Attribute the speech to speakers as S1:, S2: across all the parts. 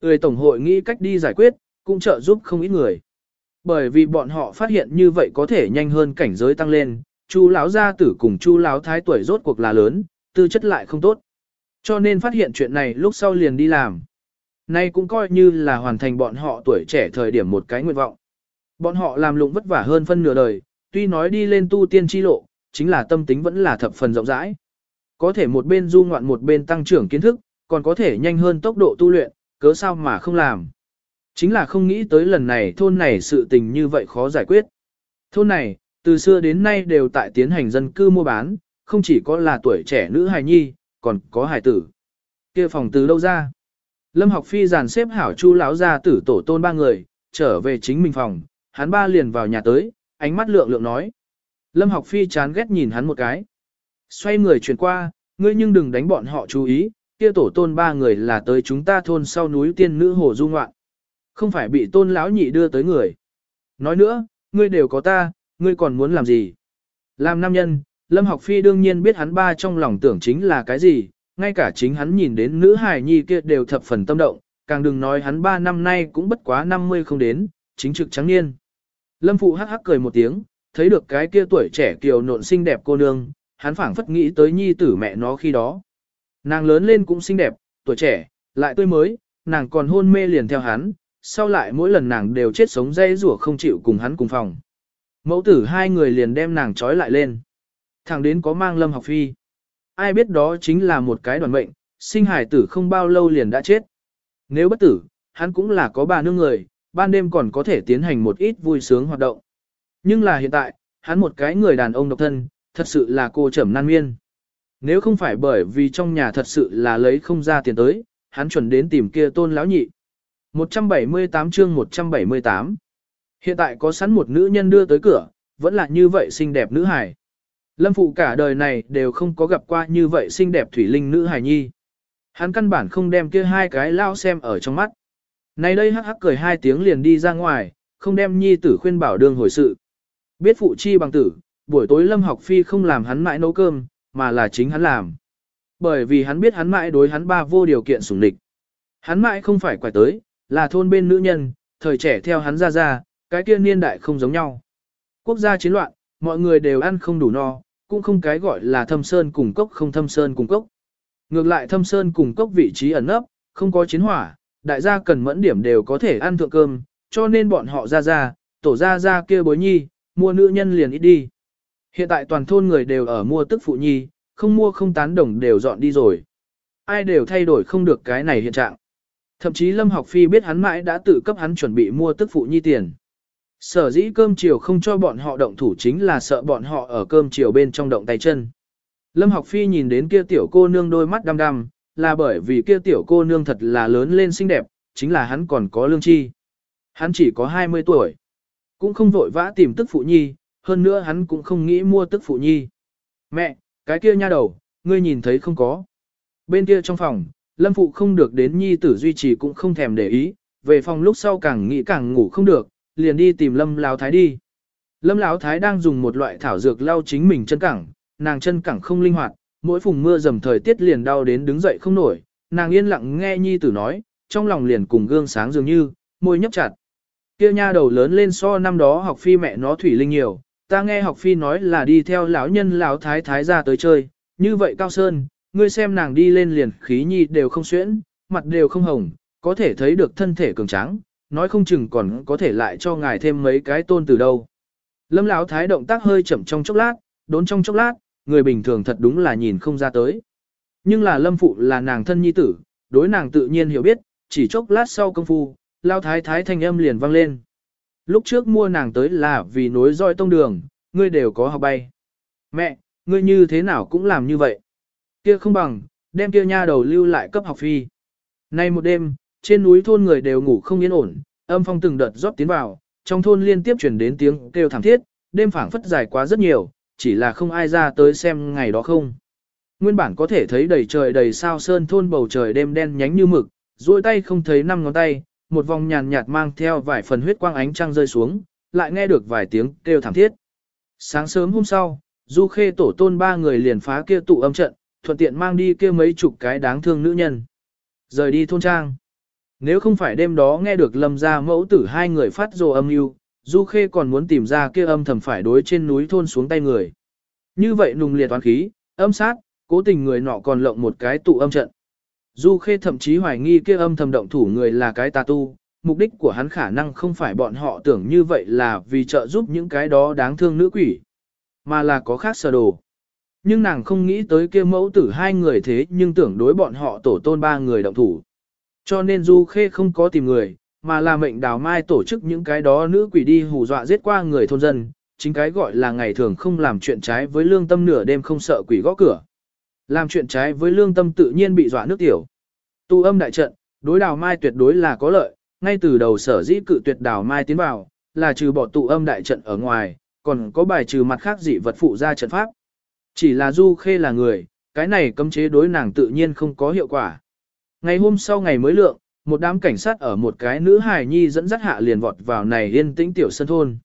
S1: Người tổng hội nghĩ cách đi giải quyết, cũng trợ giúp không ít người. Bởi vì bọn họ phát hiện như vậy có thể nhanh hơn cảnh giới tăng lên, Chu lão gia tử cùng Chu lão thái tuổi rốt cuộc là lớn, tư chất lại không tốt. Cho nên phát hiện chuyện này lúc sau liền đi làm. Nay cũng coi như là hoàn thành bọn họ tuổi trẻ thời điểm một cái nguyện vọng. Bọn họ làm lụng vất vả hơn phân nửa đời, tuy nói đi lên tu tiên chi lộ, chính là tâm tính vẫn là thập phần rộng rãi. Có thể một bên du ngoạn một bên tăng trưởng kiến thức, còn có thể nhanh hơn tốc độ tu luyện, cớ sao mà không làm. Chính là không nghĩ tới lần này thôn này sự tình như vậy khó giải quyết. Thôn này, từ xưa đến nay đều tại tiến hành dân cư mua bán, không chỉ có là tuổi trẻ nữ hài nhi, còn có hài tử. kia phòng từ đâu ra? Lâm học phi dàn xếp hảo chu lão ra tử tổ tôn ba người, trở về chính mình phòng, hắn ba liền vào nhà tới, ánh mắt lượng lượng nói. Lâm học phi chán ghét nhìn hắn một cái. Xoay người chuyển qua, ngươi nhưng đừng đánh bọn họ chú ý, kia tổ tôn ba người là tới chúng ta thôn sau núi tiên nữ hồ du ngoạn. Không phải bị tôn lão nhị đưa tới người. Nói nữa, ngươi đều có ta, ngươi còn muốn làm gì? Làm nam nhân, Lâm học phi đương nhiên biết hắn ba trong lòng tưởng chính là cái gì, ngay cả chính hắn nhìn đến nữ hài nhi kia đều thập phần tâm động, càng đừng nói hắn ba năm nay cũng bất quá 50 không đến, chính trực trắng niên. Lâm phụ hắc hắc cười một tiếng, thấy được cái kia tuổi trẻ kiều nộn xinh đẹp cô nương, hắn phảng phất nghĩ tới nhi tử mẹ nó khi đó. Nàng lớn lên cũng xinh đẹp, tuổi trẻ, lại tươi mới, nàng còn hôn mê liền theo hắn, sau lại mỗi lần nàng đều chết sống dây rủa không chịu cùng hắn cùng phòng. Mẫu tử hai người liền đem nàng trói lại lên. thằng đến có mang lâm học phi. Ai biết đó chính là một cái đoàn mệnh, sinh hải tử không bao lâu liền đã chết. Nếu bất tử, hắn cũng là có bà nương người, ban đêm còn có thể tiến hành một ít vui sướng hoạt động. Nhưng là hiện tại, hắn một cái người đàn ông độc thân, thật sự là cô trầm nan miên. Nếu không phải bởi vì trong nhà thật sự là lấy không ra tiền tới, hắn chuẩn đến tìm kia tôn lão nhị. 178 chương 178 Hiện tại có sẵn một nữ nhân đưa tới cửa, vẫn là như vậy xinh đẹp nữ hài. Lâm phụ cả đời này đều không có gặp qua như vậy xinh đẹp thủy linh nữ hài nhi. Hắn căn bản không đem kia hai cái lao xem ở trong mắt. Này đây hắc hắc cười hai tiếng liền đi ra ngoài, không đem nhi tử khuyên bảo đương hồi sự. Biết phụ chi bằng tử, buổi tối lâm học phi không làm hắn mãi nấu cơm, mà là chính hắn làm. Bởi vì hắn biết hắn mãi đối hắn ba vô điều kiện sủng địch. Hắn mãi không phải quải tới, là thôn bên nữ nhân, thời trẻ theo hắn ra ra, cái kia niên đại không giống nhau. Quốc gia chiến loạn, mọi người đều ăn không đủ no, cũng không cái gọi là thâm sơn cùng cốc không thâm sơn cùng cốc. Ngược lại thâm sơn cùng cốc vị trí ẩn nấp, không có chiến hỏa, đại gia cần mẫn điểm đều có thể ăn thượng cơm, cho nên bọn họ ra ra, tổ ra ra kia bối nhi, mua nữ nhân liền ít đi. Hiện tại toàn thôn người đều ở mua tức phụ nhi, không mua không tán đồng đều dọn đi rồi. Ai đều thay đổi không được cái này hiện trạng. Thậm chí Lâm Học Phi biết hắn mãi đã tự cấp hắn chuẩn bị mua tức phụ nhi tiền. Sở dĩ cơm chiều không cho bọn họ động thủ chính là sợ bọn họ ở cơm chiều bên trong động tay chân. Lâm Học Phi nhìn đến kia tiểu cô nương đôi mắt đăm đăm, là bởi vì kia tiểu cô nương thật là lớn lên xinh đẹp, chính là hắn còn có lương chi. Hắn chỉ có 20 tuổi, cũng không vội vã tìm tức phụ nhi, hơn nữa hắn cũng không nghĩ mua tức phụ nhi. Mẹ, cái kia nha đầu, ngươi nhìn thấy không có. Bên kia trong phòng, Lâm Phụ không được đến nhi tử duy trì cũng không thèm để ý, về phòng lúc sau càng nghĩ càng ngủ không được, liền đi tìm Lâm Lão Thái đi. Lâm Lão Thái đang dùng một loại thảo dược lau chính mình chân cẳng, nàng chân cẳng không linh hoạt, mỗi phùng mưa dầm thời tiết liền đau đến đứng dậy không nổi, nàng yên lặng nghe nhi tử nói, trong lòng liền cùng gương sáng dường như, môi nhấp chặt. Kia nha đầu lớn lên so năm đó học phi mẹ nó thủy linh nhiều, ta nghe học phi nói là đi theo lão nhân lão thái thái ra tới chơi, như vậy cao sơn, ngươi xem nàng đi lên liền khí nhi đều không xuyễn, mặt đều không hồng, có thể thấy được thân thể cường tráng, nói không chừng còn có thể lại cho ngài thêm mấy cái tôn từ đâu. Lâm lão thái động tác hơi chậm trong chốc lát, đốn trong chốc lát, người bình thường thật đúng là nhìn không ra tới. Nhưng là lâm phụ là nàng thân nhi tử, đối nàng tự nhiên hiểu biết, chỉ chốc lát sau công phu, lao thái thái thanh âm liền vang lên. Lúc trước mua nàng tới là vì nối roi tông đường, ngươi đều có học bay. Mẹ, ngươi như thế nào cũng làm như vậy. Kia không bằng, đem kia nha đầu lưu lại cấp học phi. Nay một đêm, trên núi thôn người đều ngủ không yên ổn, âm phong từng đợt rót tiến vào, trong thôn liên tiếp chuyển đến tiếng kêu thảm thiết, đêm phảng phất dài quá rất nhiều, chỉ là không ai ra tới xem ngày đó không. Nguyên bản có thể thấy đầy trời đầy sao sơn thôn bầu trời đêm đen nhánh như mực, duỗi tay không thấy năm ngón tay, một vòng nhàn nhạt mang theo vài phần huyết quang ánh trăng rơi xuống, lại nghe được vài tiếng kêu thảm thiết. Sáng sớm hôm sau, Du Khê tổ tôn ba người liền phá kia tụ âm trận, thuận tiện mang đi kia mấy chục cái đáng thương nữ nhân. Rời đi thôn trang. Nếu không phải đêm đó nghe được lâm gia mẫu tử hai người phát rồ âm mưu, Du Khê còn muốn tìm ra kia âm thầm phải đối trên núi thôn xuống tay người. Như vậy nùng liệt toán khí, âm sát, cố tình người nọ còn lộng một cái tụ âm trận. Du Khê thậm chí hoài nghi kia âm thầm động thủ người là cái tà tu, mục đích của hắn khả năng không phải bọn họ tưởng như vậy là vì trợ giúp những cái đó đáng thương nữ quỷ, mà là có khác sở đồ. Nhưng nàng không nghĩ tới kia mẫu tử hai người thế nhưng tưởng đối bọn họ tổ tôn ba người động thủ. Cho nên Du Khê không có tìm người, mà là mệnh đào mai tổ chức những cái đó nữ quỷ đi hù dọa giết qua người thôn dân, chính cái gọi là ngày thường không làm chuyện trái với lương tâm nửa đêm không sợ quỷ gõ cửa. Làm chuyện trái với lương tâm tự nhiên bị dọa nước tiểu. Tu âm đại trận, đối đào mai tuyệt đối là có lợi, ngay từ đầu sở dĩ cự tuyệt đào mai tiến vào, là trừ bỏ tụ âm đại trận ở ngoài, còn có bài trừ mặt khác dị vật phụ ra trận pháp. Chỉ là Du Khê là người, cái này cấm chế đối nàng tự nhiên không có hiệu quả. Ngày hôm sau ngày mới lượng, một đám cảnh sát ở một cái nữ hài nhi dẫn dắt hạ liền vọt vào này yên tĩnh tiểu sân thôn.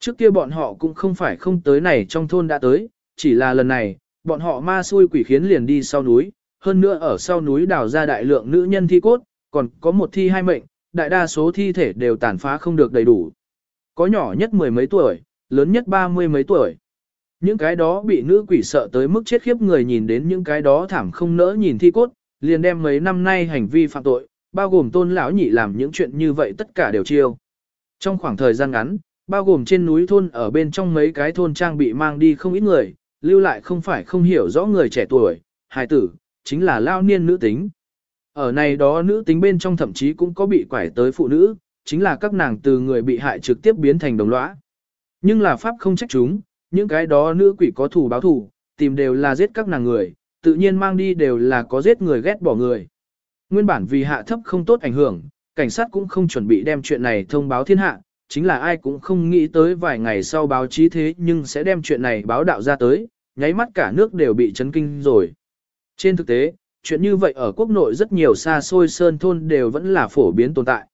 S1: Trước kia bọn họ cũng không phải không tới này trong thôn đã tới, chỉ là lần này, bọn họ ma xui quỷ khiến liền đi sau núi, hơn nữa ở sau núi đào ra đại lượng nữ nhân thi cốt, còn có một thi hai mệnh, đại đa số thi thể đều tàn phá không được đầy đủ. Có nhỏ nhất mười mấy tuổi, lớn nhất ba mươi mấy tuổi. Những cái đó bị nữ quỷ sợ tới mức chết khiếp người nhìn đến những cái đó thảm không nỡ nhìn thi cốt, liền đem mấy năm nay hành vi phạm tội, bao gồm tôn lão nhị làm những chuyện như vậy tất cả đều chiêu. Trong khoảng thời gian ngắn, bao gồm trên núi thôn ở bên trong mấy cái thôn trang bị mang đi không ít người, lưu lại không phải không hiểu rõ người trẻ tuổi, hài tử, chính là lao niên nữ tính. Ở này đó nữ tính bên trong thậm chí cũng có bị quải tới phụ nữ, chính là các nàng từ người bị hại trực tiếp biến thành đồng lõa. Nhưng là pháp không trách chúng, những cái đó nữ quỷ có thủ báo thủ, tìm đều là giết các nàng người, tự nhiên mang đi đều là có giết người ghét bỏ người. Nguyên bản vì hạ thấp không tốt ảnh hưởng, cảnh sát cũng không chuẩn bị đem chuyện này thông báo thiên hạ, chính là ai cũng không nghĩ tới vài ngày sau báo chí thế nhưng sẽ đem chuyện này báo đạo ra tới, nháy mắt cả nước đều bị chấn kinh rồi. Trên thực tế, chuyện như vậy ở quốc nội rất nhiều xa xôi sơn thôn đều vẫn là phổ biến tồn tại.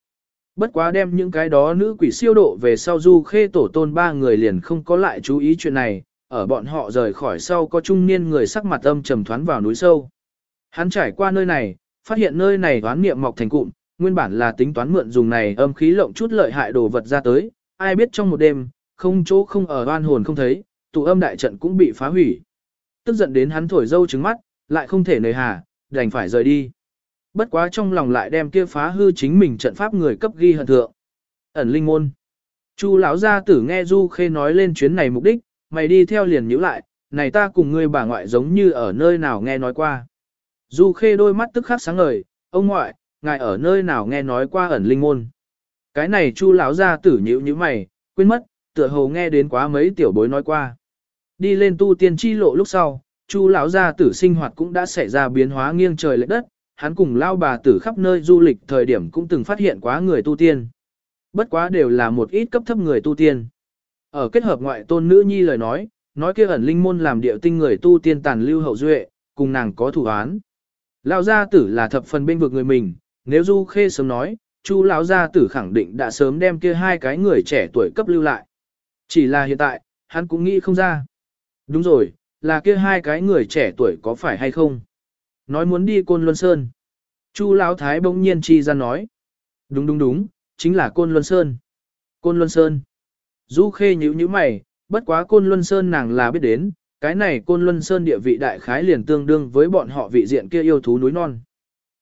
S1: Bất quá đem những cái đó nữ quỷ siêu độ về sau du khê tổ tôn ba người liền không có lại chú ý chuyện này, ở bọn họ rời khỏi sau có trung niên người sắc mặt âm trầm thoán vào núi sâu. Hắn trải qua nơi này, phát hiện nơi này đoán niệm mọc thành cụm, nguyên bản là tính toán mượn dùng này âm khí lộng chút lợi hại đồ vật ra tới, ai biết trong một đêm, không chỗ không ở oan hồn không thấy, tụ âm đại trận cũng bị phá hủy. Tức giận đến hắn thổi dâu trứng mắt, lại không thể nề hà, đành phải rời đi. Bất quá trong lòng lại đem kia phá hư chính mình trận pháp người cấp ghi hận thượng. Ẩn linh môn. Chu lão gia tử nghe Du Khê nói lên chuyến này mục đích, mày đi theo liền nhíu lại, này ta cùng ngươi bà ngoại giống như ở nơi nào nghe nói qua. Du Khê đôi mắt tức khắc sáng ngời, ông ngoại, ngài ở nơi nào nghe nói qua ẩn linh môn. Cái này Chu lão gia tử nhíu nhíu mày, quên mất, tựa hồ nghe đến quá mấy tiểu bối nói qua. Đi lên tu tiên chi lộ lúc sau, Chu lão gia tử sinh hoạt cũng đã xảy ra biến hóa nghiêng trời lệch đất, hắn cùng lao bà tử khắp nơi du lịch thời điểm cũng từng phát hiện quá người tu tiên. Bất quá đều là một ít cấp thấp người tu tiên. Ở kết hợp ngoại tôn nữ nhi lời nói, nói kia ẩn linh môn làm điệu tinh người tu tiên tàn lưu hậu duệ, cùng nàng có thủ án. Lão gia tử là thập phần bên vực người mình, nếu Du Khê sớm nói, Chu lão gia tử khẳng định đã sớm đem kia hai cái người trẻ tuổi cấp lưu lại. Chỉ là hiện tại, hắn cũng nghĩ không ra. Đúng rồi, là kia hai cái người trẻ tuổi có phải hay không? Nói muốn đi Côn Luân Sơn. Chu Lão Thái bỗng nhiên chi ra nói. Đúng đúng đúng, chính là Côn Luân Sơn. Côn Luân Sơn. Du Khê nhíu nhíu mày, bất quá Côn Luân Sơn nàng là biết đến, cái này Côn Luân Sơn địa vị đại khái liền tương đương với bọn họ vị diện kia yêu thú núi non.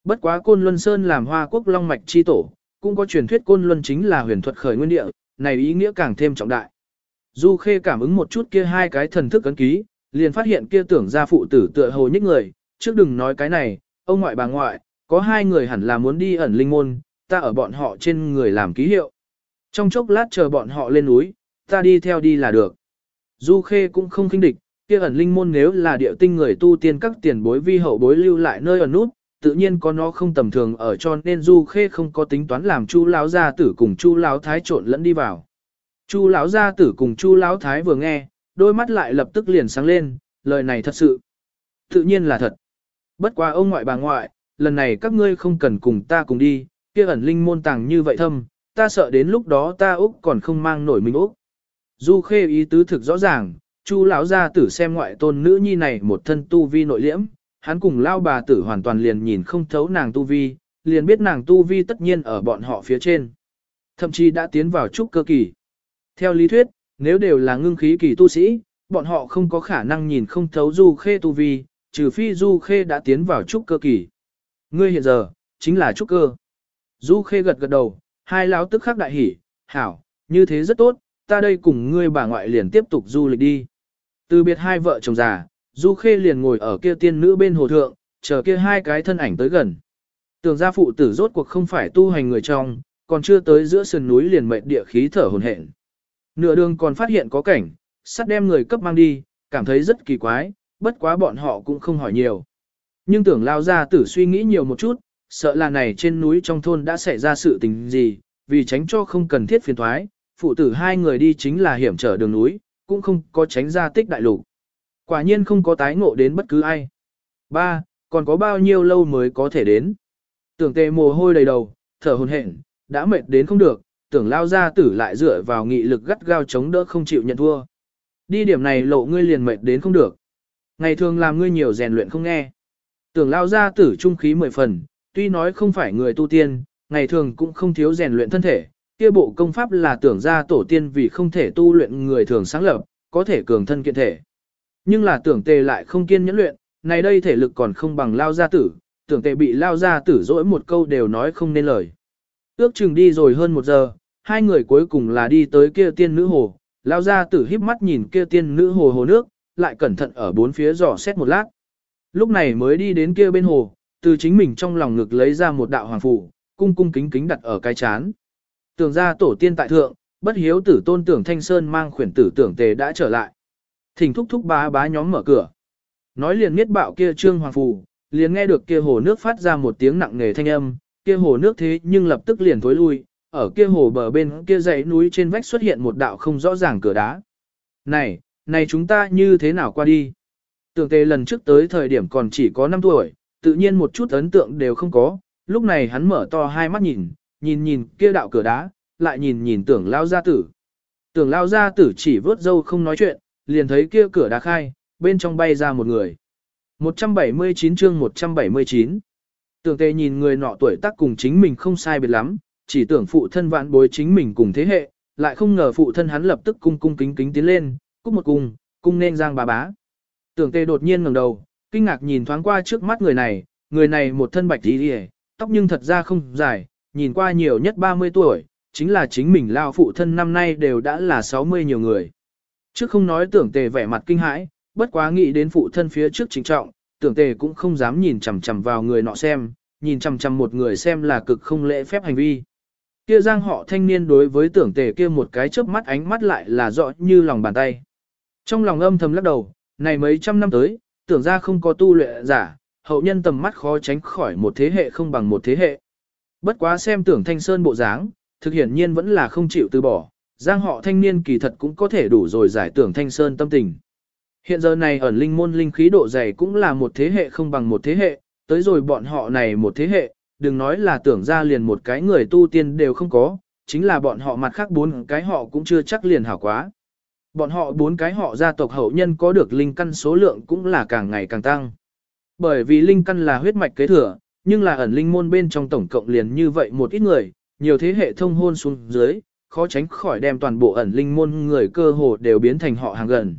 S1: Bất quá Côn Luân Sơn làm hoa quốc long mạch chi tổ, cũng có truyền thuyết Côn Luân chính là huyền thuật khởi nguyên địa, này ý nghĩa càng thêm trọng đại. Du Khê cảm ứng một chút kia hai cái thần thức ấn ký, liền phát hiện kia tưởng ra phụ tử tựa hồ nhích người, trước đừng nói cái này, ông ngoại bà ngoại, có hai người hẳn là muốn đi ẩn linh môn, ta ở bọn họ trên người làm ký hiệu. Trong chốc lát chờ bọn họ lên núi, ta đi theo đi là được. Du Khê cũng không khinh địch, kia ẩn linh môn nếu là địa tinh người tu tiên các tiền bối vi hậu bối lưu lại nơi ẩn nút, tự nhiên có nó không tầm thường ở cho nên Du Khê không có tính toán làm Chu lão gia tử cùng Chu lão thái trộn lẫn đi vào. Chu lão gia tử cùng Chu lão thái vừa nghe, đôi mắt lại lập tức liền sáng lên, lời này thật sự. Tự nhiên là thật. Bất quá ông ngoại bà ngoại, lần này các ngươi không cần cùng ta cùng đi, kia ẩn linh môn tàng như vậy thâm, ta sợ đến lúc đó ta Úc còn không mang nổi mình Úc. Du khê ý tứ thực rõ ràng, chu lão gia tử xem ngoại tôn nữ nhi này một thân tu vi nội liễm, hắn cùng lao bà tử hoàn toàn liền nhìn không thấu nàng tu vi, liền biết nàng tu vi tất nhiên ở bọn họ phía trên. Thậm chí đã tiến vào trúc cơ kỳ. Theo lý thuyết, nếu đều là ngưng khí kỳ tu sĩ, bọn họ không có khả năng nhìn không thấu du khê tu vi, trừ phi du khê đã tiến vào trúc cơ kỳ. Ngươi hiện giờ, chính là trúc cơ. Du khê gật gật đầu, hai lão tức khắc đại hỉ, hảo, như thế rất tốt, ta đây cùng ngươi bà ngoại liền tiếp tục du lịch đi. Từ biệt hai vợ chồng già, du khê liền ngồi ở kia tiên nữ bên hồ thượng, chờ kia hai cái thân ảnh tới gần. Tưởng gia phụ tử rốt cuộc không phải tu hành người trong, còn chưa tới giữa sườn núi liền mệt địa khí thở hồn hển. Nửa đường còn phát hiện có cảnh, sắt đem người cấp mang đi, cảm thấy rất kỳ quái, bất quá bọn họ cũng không hỏi nhiều. Nhưng tưởng lao ra tử suy nghĩ nhiều một chút, sợ là này trên núi trong thôn đã xảy ra sự tình gì, vì tránh cho không cần thiết phiền thoái, phụ tử hai người đi chính là hiểm trở đường núi, cũng không có tránh ra tích đại lục. Quả nhiên không có tái ngộ đến bất cứ ai. Ba, còn có bao nhiêu lâu mới có thể đến. Tưởng tề mồ hôi đầy đầu, thở hồn hển, đã mệt đến không được, tưởng lao ra tử lại dựa vào nghị lực gắt gao chống đỡ không chịu nhận thua. Đi điểm này lộ ngươi liền mệt đến không được. Ngày thường làm ngươi nhiều rèn luyện không nghe. Tưởng lao ra tử trung khí mười phần, tuy nói không phải người tu tiên, ngày thường cũng không thiếu rèn luyện thân thể, kia bộ công pháp là tưởng ra tổ tiên vì không thể tu luyện người thường sáng lập, có thể cường thân kiện thể. Nhưng là tưởng tề lại không kiên nhẫn luyện, này đây thể lực còn không bằng lao gia tử, tưởng tề bị lao gia tử dỗi một câu đều nói không nên lời. Ước chừng đi rồi hơn một giờ, hai người cuối cùng là đi tới kia tiên nữ hồ, lao gia tử híp mắt nhìn kia tiên nữ hồ hồ nước, lại cẩn thận ở bốn phía dò xét một lát. Lúc này mới đi đến kia bên hồ, từ chính mình trong lòng ngực lấy ra một đạo hoàng phủ, cung cung kính kính đặt ở cái chán. Tưởng ra tổ tiên tại thượng, bất hiếu tử tôn tưởng thanh sơn mang khuyển tử tưởng tề đã trở lại. Thỉnh thúc thúc bá bá nhóm mở cửa. Nói liền miết bạo kia trương hoàng phủ, liền nghe được kia hồ nước phát ra một tiếng nặng nề thanh âm, kia hồ nước thế nhưng lập tức liền thối lui, ở kia hồ bờ bên kia dãy núi trên vách xuất hiện một đạo không rõ ràng cửa đá. Này, này chúng ta như thế nào qua đi? Tưởng tề lần trước tới thời điểm còn chỉ có 5 tuổi, tự nhiên một chút ấn tượng đều không có, lúc này hắn mở to hai mắt nhìn, nhìn nhìn kia đạo cửa đá, lại nhìn nhìn tưởng lao gia tử. Tưởng lao gia tử chỉ vớt dâu không nói chuyện, liền thấy kia cửa đá khai, bên trong bay ra một người. 179 chương 179 Tưởng tề nhìn người nọ tuổi tác cùng chính mình không sai biệt lắm, chỉ tưởng phụ thân vạn bối chính mình cùng thế hệ, lại không ngờ phụ thân hắn lập tức cung cung kính kính tiến lên, cúc một cung, cung nên giang bà bá. Tưởng tề đột nhiên ngẩng đầu, kinh ngạc nhìn thoáng qua trước mắt người này, người này một thân bạch tí hề, tóc nhưng thật ra không dài, nhìn qua nhiều nhất 30 tuổi, chính là chính mình lao phụ thân năm nay đều đã là 60 nhiều người. Trước không nói tưởng tề vẻ mặt kinh hãi, bất quá nghĩ đến phụ thân phía trước chính trọng, tưởng tề cũng không dám nhìn chằm chằm vào người nọ xem, nhìn chằm chằm một người xem là cực không lễ phép hành vi. Kia giang họ thanh niên đối với tưởng tề kia một cái chớp mắt ánh mắt lại là rõ như lòng bàn tay. Trong lòng âm thầm lắc đầu, này mấy trăm năm tới, tưởng ra không có tu luyện giả, hậu nhân tầm mắt khó tránh khỏi một thế hệ không bằng một thế hệ. Bất quá xem tưởng thanh sơn bộ dáng, thực hiển nhiên vẫn là không chịu từ bỏ, giang họ thanh niên kỳ thật cũng có thể đủ rồi giải tưởng thanh sơn tâm tình. Hiện giờ này ẩn linh môn linh khí độ dày cũng là một thế hệ không bằng một thế hệ, tới rồi bọn họ này một thế hệ, đừng nói là tưởng ra liền một cái người tu tiên đều không có, chính là bọn họ mặt khác bốn cái họ cũng chưa chắc liền hảo quá. Bọn họ bốn cái họ gia tộc hậu nhân có được linh căn số lượng cũng là càng ngày càng tăng. Bởi vì linh căn là huyết mạch kế thừa, nhưng là ẩn linh môn bên trong tổng cộng liền như vậy một ít người, nhiều thế hệ thông hôn xuống dưới, khó tránh khỏi đem toàn bộ ẩn linh môn người cơ hồ đều biến thành họ hàng gần.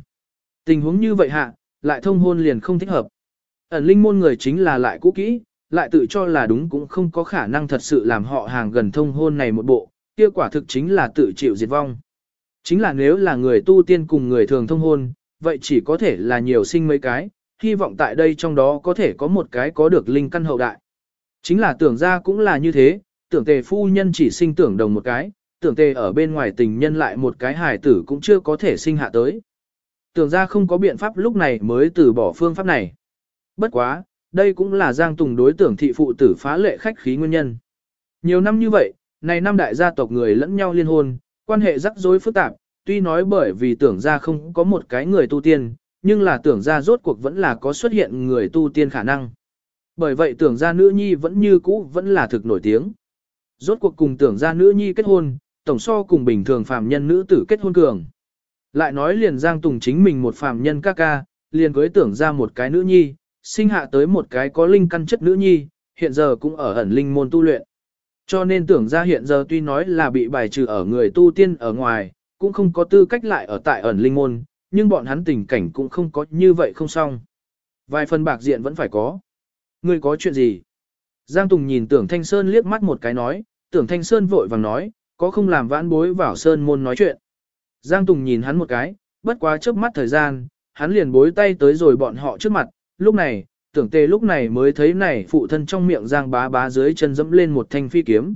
S1: Tình huống như vậy hạ, lại thông hôn liền không thích hợp. Ẩn linh môn người chính là lại cũ kỹ, lại tự cho là đúng cũng không có khả năng thật sự làm họ hàng gần thông hôn này một bộ, kia quả thực chính là tự chịu diệt vong. Chính là nếu là người tu tiên cùng người thường thông hôn, vậy chỉ có thể là nhiều sinh mấy cái, hy vọng tại đây trong đó có thể có một cái có được linh căn hậu đại. Chính là tưởng ra cũng là như thế, tưởng tề phu nhân chỉ sinh tưởng đồng một cái, tưởng tề ở bên ngoài tình nhân lại một cái hài tử cũng chưa có thể sinh hạ tới. Tưởng ra không có biện pháp lúc này mới từ bỏ phương pháp này. Bất quá, đây cũng là Giang Tùng đối tưởng thị phụ tử phá lệ khách khí nguyên nhân. Nhiều năm như vậy, này năm đại gia tộc người lẫn nhau liên hôn, quan hệ rắc rối phức tạp, tuy nói bởi vì tưởng ra không có một cái người tu tiên, nhưng là tưởng ra rốt cuộc vẫn là có xuất hiện người tu tiên khả năng. Bởi vậy tưởng ra nữ nhi vẫn như cũ vẫn là thực nổi tiếng. Rốt cuộc cùng tưởng ra nữ nhi kết hôn, tổng so cùng bình thường phàm nhân nữ tử kết hôn cường. Lại nói liền Giang Tùng chính mình một phàm nhân ca ca, liền cưới tưởng ra một cái nữ nhi, sinh hạ tới một cái có linh căn chất nữ nhi, hiện giờ cũng ở ẩn linh môn tu luyện. Cho nên tưởng ra hiện giờ tuy nói là bị bài trừ ở người tu tiên ở ngoài, cũng không có tư cách lại ở tại ẩn linh môn, nhưng bọn hắn tình cảnh cũng không có như vậy không xong. Vài phần bạc diện vẫn phải có. Ngươi có chuyện gì? Giang Tùng nhìn tưởng Thanh Sơn liếc mắt một cái nói, tưởng Thanh Sơn vội vàng nói, có không làm vãn bối vào Sơn môn nói chuyện. Giang Tùng nhìn hắn một cái, bất quá chớp mắt thời gian, hắn liền bối tay tới rồi bọn họ trước mặt, lúc này, tưởng tề lúc này mới thấy này phụ thân trong miệng Giang bá bá dưới chân dẫm lên một thanh phi kiếm.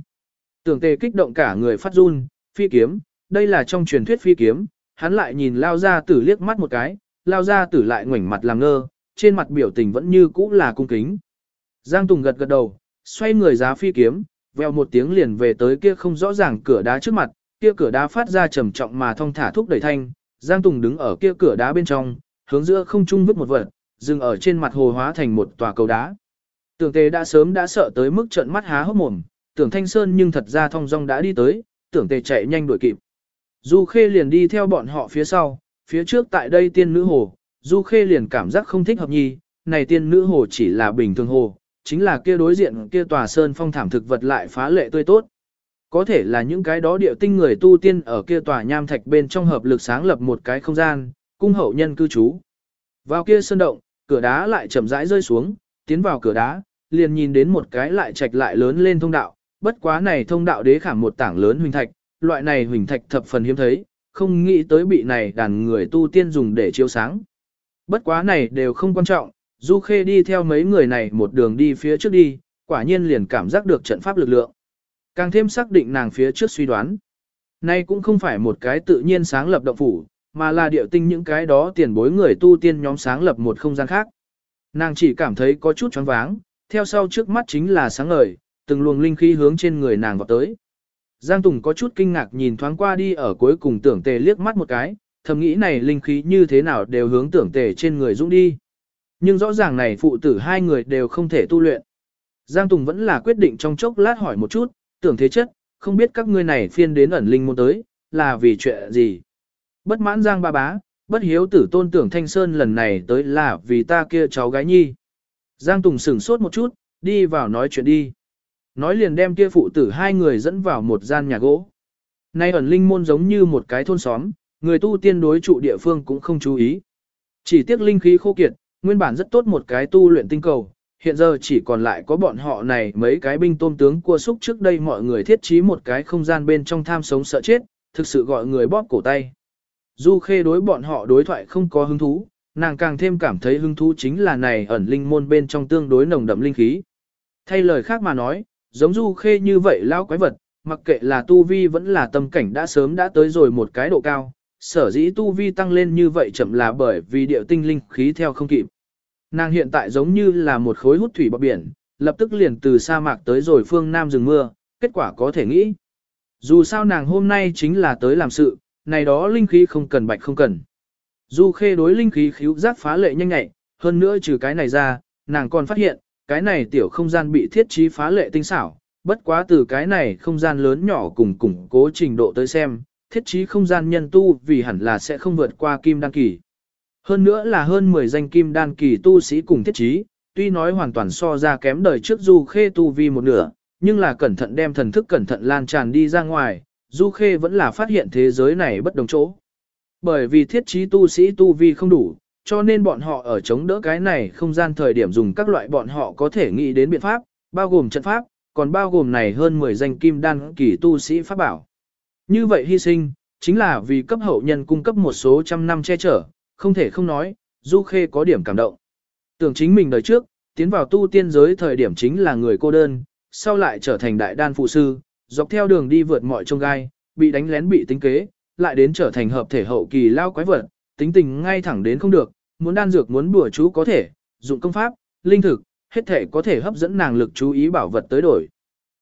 S1: Tưởng tề kích động cả người phát run, phi kiếm, đây là trong truyền thuyết phi kiếm, hắn lại nhìn lao ra tử liếc mắt một cái, lao ra tử lại ngoảnh mặt làm ngơ, trên mặt biểu tình vẫn như cũ là cung kính. Giang Tùng gật gật đầu, xoay người giá phi kiếm, veo một tiếng liền về tới kia không rõ ràng cửa đá trước mặt, kia cửa đá phát ra trầm trọng mà thong thả thúc đẩy thanh, Giang Tùng đứng ở kia cửa đá bên trong, hướng giữa không trung vứt một vật, dừng ở trên mặt hồ hóa thành một tòa cầu đá. Tưởng Tề đã sớm đã sợ tới mức trợn mắt há hốc mồm, Tưởng Thanh Sơn nhưng thật ra thong dong đã đi tới, Tưởng Tề chạy nhanh đuổi kịp. Du Khê liền đi theo bọn họ phía sau, phía trước tại đây tiên nữ hồ, Du Khê liền cảm giác không thích hợp nhi, này tiên nữ hồ chỉ là bình thường hồ, chính là kia đối diện kia tòa sơn phong thảm thực vật lại phá lệ tươi tốt. Có thể là những cái đó địa tinh người tu tiên ở kia tòa nham thạch bên trong hợp lực sáng lập một cái không gian, cung hậu nhân cư trú. Vào kia sơn động, cửa đá lại chậm rãi rơi xuống, tiến vào cửa đá, liền nhìn đến một cái lại trạch lại lớn lên thông đạo, bất quá này thông đạo đế khảm một tảng lớn huỳnh thạch, loại này huỳnh thạch thập phần hiếm thấy, không nghĩ tới bị này đàn người tu tiên dùng để chiếu sáng. Bất quá này đều không quan trọng, Du Khê đi theo mấy người này một đường đi phía trước đi, quả nhiên liền cảm giác được trận pháp lực lượng. Càng thêm xác định nàng phía trước suy đoán. Nay cũng không phải một cái tự nhiên sáng lập động phủ, mà là điệu tinh những cái đó tiền bối người tu tiên nhóm sáng lập một không gian khác. Nàng chỉ cảm thấy có chút choáng váng, theo sau trước mắt chính là sáng ngời, từng luồng linh khí hướng trên người nàng vọt tới. Giang Tùng có chút kinh ngạc nhìn thoáng qua đi ở cuối cùng tưởng tề liếc mắt một cái, thầm nghĩ này linh khí như thế nào đều hướng tưởng tề trên người dũng đi. Nhưng rõ ràng này phụ tử hai người đều không thể tu luyện. Giang Tùng vẫn là quyết định trong chốc lát hỏi một chút, tưởng thế chất, không biết các ngươi này phiên đến ẩn linh môn tới, là vì chuyện gì. Bất mãn Giang ba bá, bất hiếu tử tôn tưởng Thanh Sơn lần này tới là vì ta kia cháu gái nhi. Giang Tùng sửng sốt một chút, đi vào nói chuyện đi. Nói liền đem kia phụ tử hai người dẫn vào một gian nhà gỗ. Nay ẩn linh môn giống như một cái thôn xóm, người tu tiên đối trụ địa phương cũng không chú ý. Chỉ tiếc linh khí khô kiệt, nguyên bản rất tốt một cái tu luyện tinh cầu, hiện giờ chỉ còn lại có bọn họ này mấy cái binh tôm tướng cua súc trước đây mọi người thiết trí một cái không gian bên trong tham sống sợ chết, thực sự gọi người bóp cổ tay. Du khê đối bọn họ đối thoại không có hứng thú, nàng càng thêm cảm thấy hứng thú chính là này ẩn linh môn bên trong tương đối nồng đậm linh khí. Thay lời khác mà nói, giống du khê như vậy lao quái vật, mặc kệ là tu vi vẫn là tâm cảnh đã sớm đã tới rồi một cái độ cao, sở dĩ tu vi tăng lên như vậy chậm là bởi vì điệu tinh linh khí theo không kịp. Nàng hiện tại giống như là một khối hút thủy bọc biển, lập tức liền từ sa mạc tới rồi phương Nam rừng mưa, kết quả có thể nghĩ. Dù sao nàng hôm nay chính là tới làm sự, này đó linh khí không cần bạch không cần. Du khê đối linh khí khíu giác phá lệ nhanh nhạy, hơn nữa trừ cái này ra, nàng còn phát hiện, cái này tiểu không gian bị thiết trí phá lệ tinh xảo, bất quá từ cái này không gian lớn nhỏ cùng củng cố trình độ tới xem, thiết trí không gian nhân tu vì hẳn là sẽ không vượt qua kim đan kỳ. Hơn nữa là hơn 10 danh kim đan kỳ tu sĩ cùng thiết trí, tuy nói hoàn toàn so ra kém đời trước Du Khê tu vi một nửa, nhưng là cẩn thận đem thần thức cẩn thận lan tràn đi ra ngoài, Du Khê vẫn là phát hiện thế giới này bất đồng chỗ. Bởi vì thiết trí tu sĩ tu vi không đủ, cho nên bọn họ ở chống đỡ cái này không gian thời điểm dùng các loại bọn họ có thể nghĩ đến biện pháp, bao gồm trận pháp, còn bao gồm này hơn 10 danh kim đan kỳ tu sĩ pháp bảo. Như vậy hy sinh, chính là vì cấp hậu nhân cung cấp một số trăm năm che chở, không thể không nói, Du Khê có điểm cảm động. Tưởng chính mình đời trước, tiến vào tu tiên giới thời điểm chính là người cô đơn, sau lại trở thành đại đan phụ sư, dọc theo đường đi vượt mọi trông gai, bị đánh lén bị tính kế, lại đến trở thành hợp thể hậu kỳ lao quái vật, tính tình ngay thẳng đến không được, muốn đan dược muốn bùa chú có thể, dụng công pháp, linh thực, hết thể có thể hấp dẫn nàng lực chú ý bảo vật tới đổi.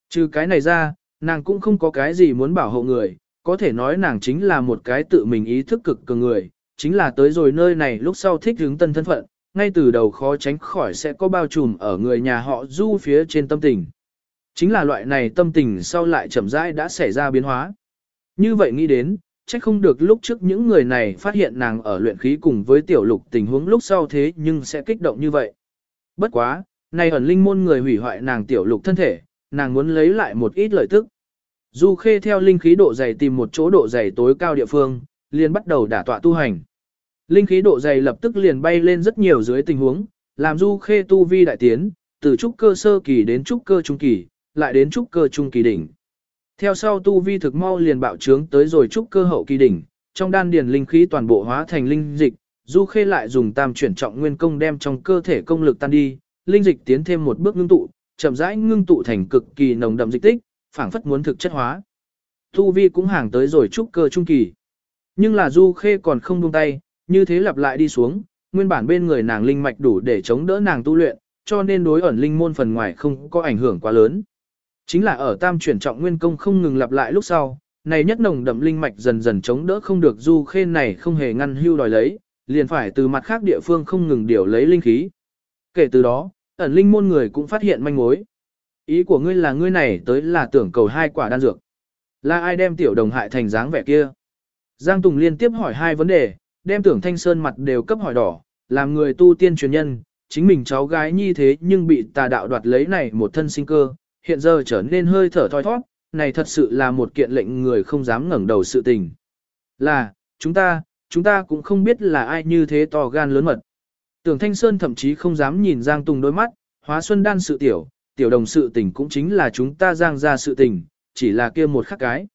S1: Trừ cái này ra, nàng cũng không có cái gì muốn bảo hộ người, có thể nói nàng chính là một cái tự mình ý thức cực cường người, chính là tới rồi nơi này lúc sau thích hướng tân thân phận, ngay từ đầu khó tránh khỏi sẽ có bao trùm ở người nhà họ du phía trên tâm tình. Chính là loại này tâm tình sau lại chậm rãi đã xảy ra biến hóa. Như vậy nghĩ đến, chắc không được lúc trước những người này phát hiện nàng ở luyện khí cùng với tiểu lục tình huống lúc sau thế nhưng sẽ kích động như vậy. Bất quá, Này ẩn linh môn người hủy hoại nàng tiểu lục thân thể, nàng muốn lấy lại một ít lợi tức. Du Khê theo linh khí độ dày tìm một chỗ độ dày tối cao địa phương, liền bắt đầu đả tọa tu hành. Linh khí độ dày lập tức liền bay lên rất nhiều dưới tình huống, làm Du Khê tu vi đại tiến, từ trúc cơ sơ kỳ đến trúc cơ trung kỳ, lại đến trúc cơ trung kỳ đỉnh. Theo sau tu vi thực mau liền bạo trướng tới rồi trúc cơ hậu kỳ đỉnh, trong đan điền linh khí toàn bộ hóa thành linh dịch, Du Khê lại dùng tam chuyển trọng nguyên công đem trong cơ thể công lực tan đi, linh dịch tiến thêm một bước ngưng tụ, chậm rãi ngưng tụ thành cực kỳ nồng đậm dịch tích, phảng phất muốn thực chất hóa. Tu vi cũng hàng tới rồi trúc cơ trung kỳ. Nhưng là Du Khê còn không buông tay, như thế lặp lại đi xuống, nguyên bản bên người nàng linh mạch đủ để chống đỡ nàng tu luyện, cho nên đối ẩn linh môn phần ngoài không có ảnh hưởng quá lớn. Chính là ở tam chuyển trọng nguyên công không ngừng lặp lại lúc sau, này nhất nồng đậm linh mạch dần dần chống đỡ không được Du Khê này không hề ngăn hưu đòi lấy, liền phải từ mặt khác địa phương không ngừng điều lấy linh khí. Kể từ đó, ẩn linh môn người cũng phát hiện manh mối. Ý của ngươi là ngươi này tới là tưởng cầu hai quả đan dược. Là ai đem tiểu đồng hại thành dáng vẻ kia? Giang Tùng liên tiếp hỏi hai vấn đề, đem tưởng thanh sơn mặt đều cấp hỏi đỏ, làm người tu tiên truyền nhân, chính mình cháu gái như thế nhưng bị tà đạo đoạt lấy này một thân sinh cơ, hiện giờ trở nên hơi thở thoi thoát, này thật sự là một kiện lệnh người không dám ngẩng đầu sự tình. Là, chúng ta, chúng ta cũng không biết là ai như thế to gan lớn mật. Tưởng Thanh Sơn thậm chí không dám nhìn Giang Tùng đôi mắt, hóa xuân đan sự tiểu, tiểu đồng sự tình cũng chính là chúng ta Giang ra sự tình, chỉ là kia một khắc cái.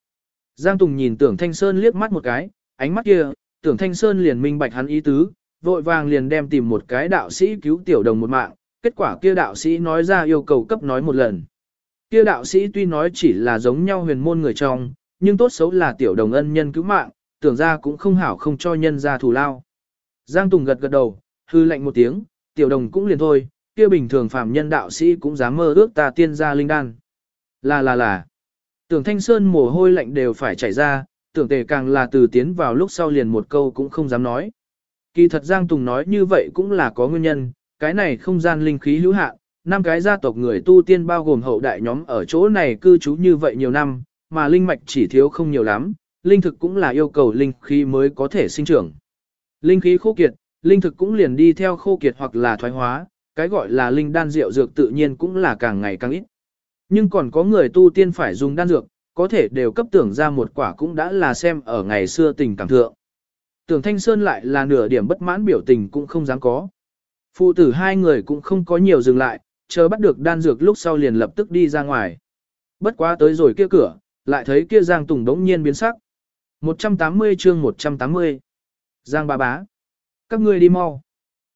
S1: Giang Tùng nhìn tưởng Thanh Sơn liếc mắt một cái, ánh mắt kia, tưởng Thanh Sơn liền minh bạch hắn ý tứ, vội vàng liền đem tìm một cái đạo sĩ cứu tiểu đồng một mạng, kết quả kia đạo sĩ nói ra yêu cầu cấp nói một lần. Kia đạo sĩ tuy nói chỉ là giống nhau huyền môn người trong, nhưng tốt xấu là tiểu đồng ân nhân cứu mạng, tưởng ra cũng không hảo không cho nhân ra thù lao. Giang Tùng gật gật đầu, hư lệnh một tiếng, tiểu đồng cũng liền thôi, kia bình thường phạm nhân đạo sĩ cũng dám mơ ước ta tiên gia linh đan. Là là là. Tưởng Thanh Sơn mồ hôi lạnh đều phải chảy ra, tưởng tề càng là từ tiến vào lúc sau liền một câu cũng không dám nói. Kỳ thật Giang Tùng nói như vậy cũng là có nguyên nhân, cái này không gian linh khí hữu hạn, năm cái gia tộc người tu tiên bao gồm hậu đại nhóm ở chỗ này cư trú như vậy nhiều năm, mà linh mạch chỉ thiếu không nhiều lắm, linh thực cũng là yêu cầu linh khí mới có thể sinh trưởng. Linh khí khô kiệt, linh thực cũng liền đi theo khô kiệt hoặc là thoái hóa, cái gọi là linh đan rượu dược tự nhiên cũng là càng ngày càng ít. Nhưng còn có người tu tiên phải dùng đan dược, có thể đều cấp tưởng ra một quả cũng đã là xem ở ngày xưa tình cảm thượng. Tưởng Thanh Sơn lại là nửa điểm bất mãn biểu tình cũng không dám có. Phụ tử hai người cũng không có nhiều dừng lại, chờ bắt được đan dược lúc sau liền lập tức đi ra ngoài. Bất quá tới rồi kia cửa, lại thấy kia Giang Tùng đống nhiên biến sắc. 180 chương 180. Giang bà bá. Các ngươi đi mau.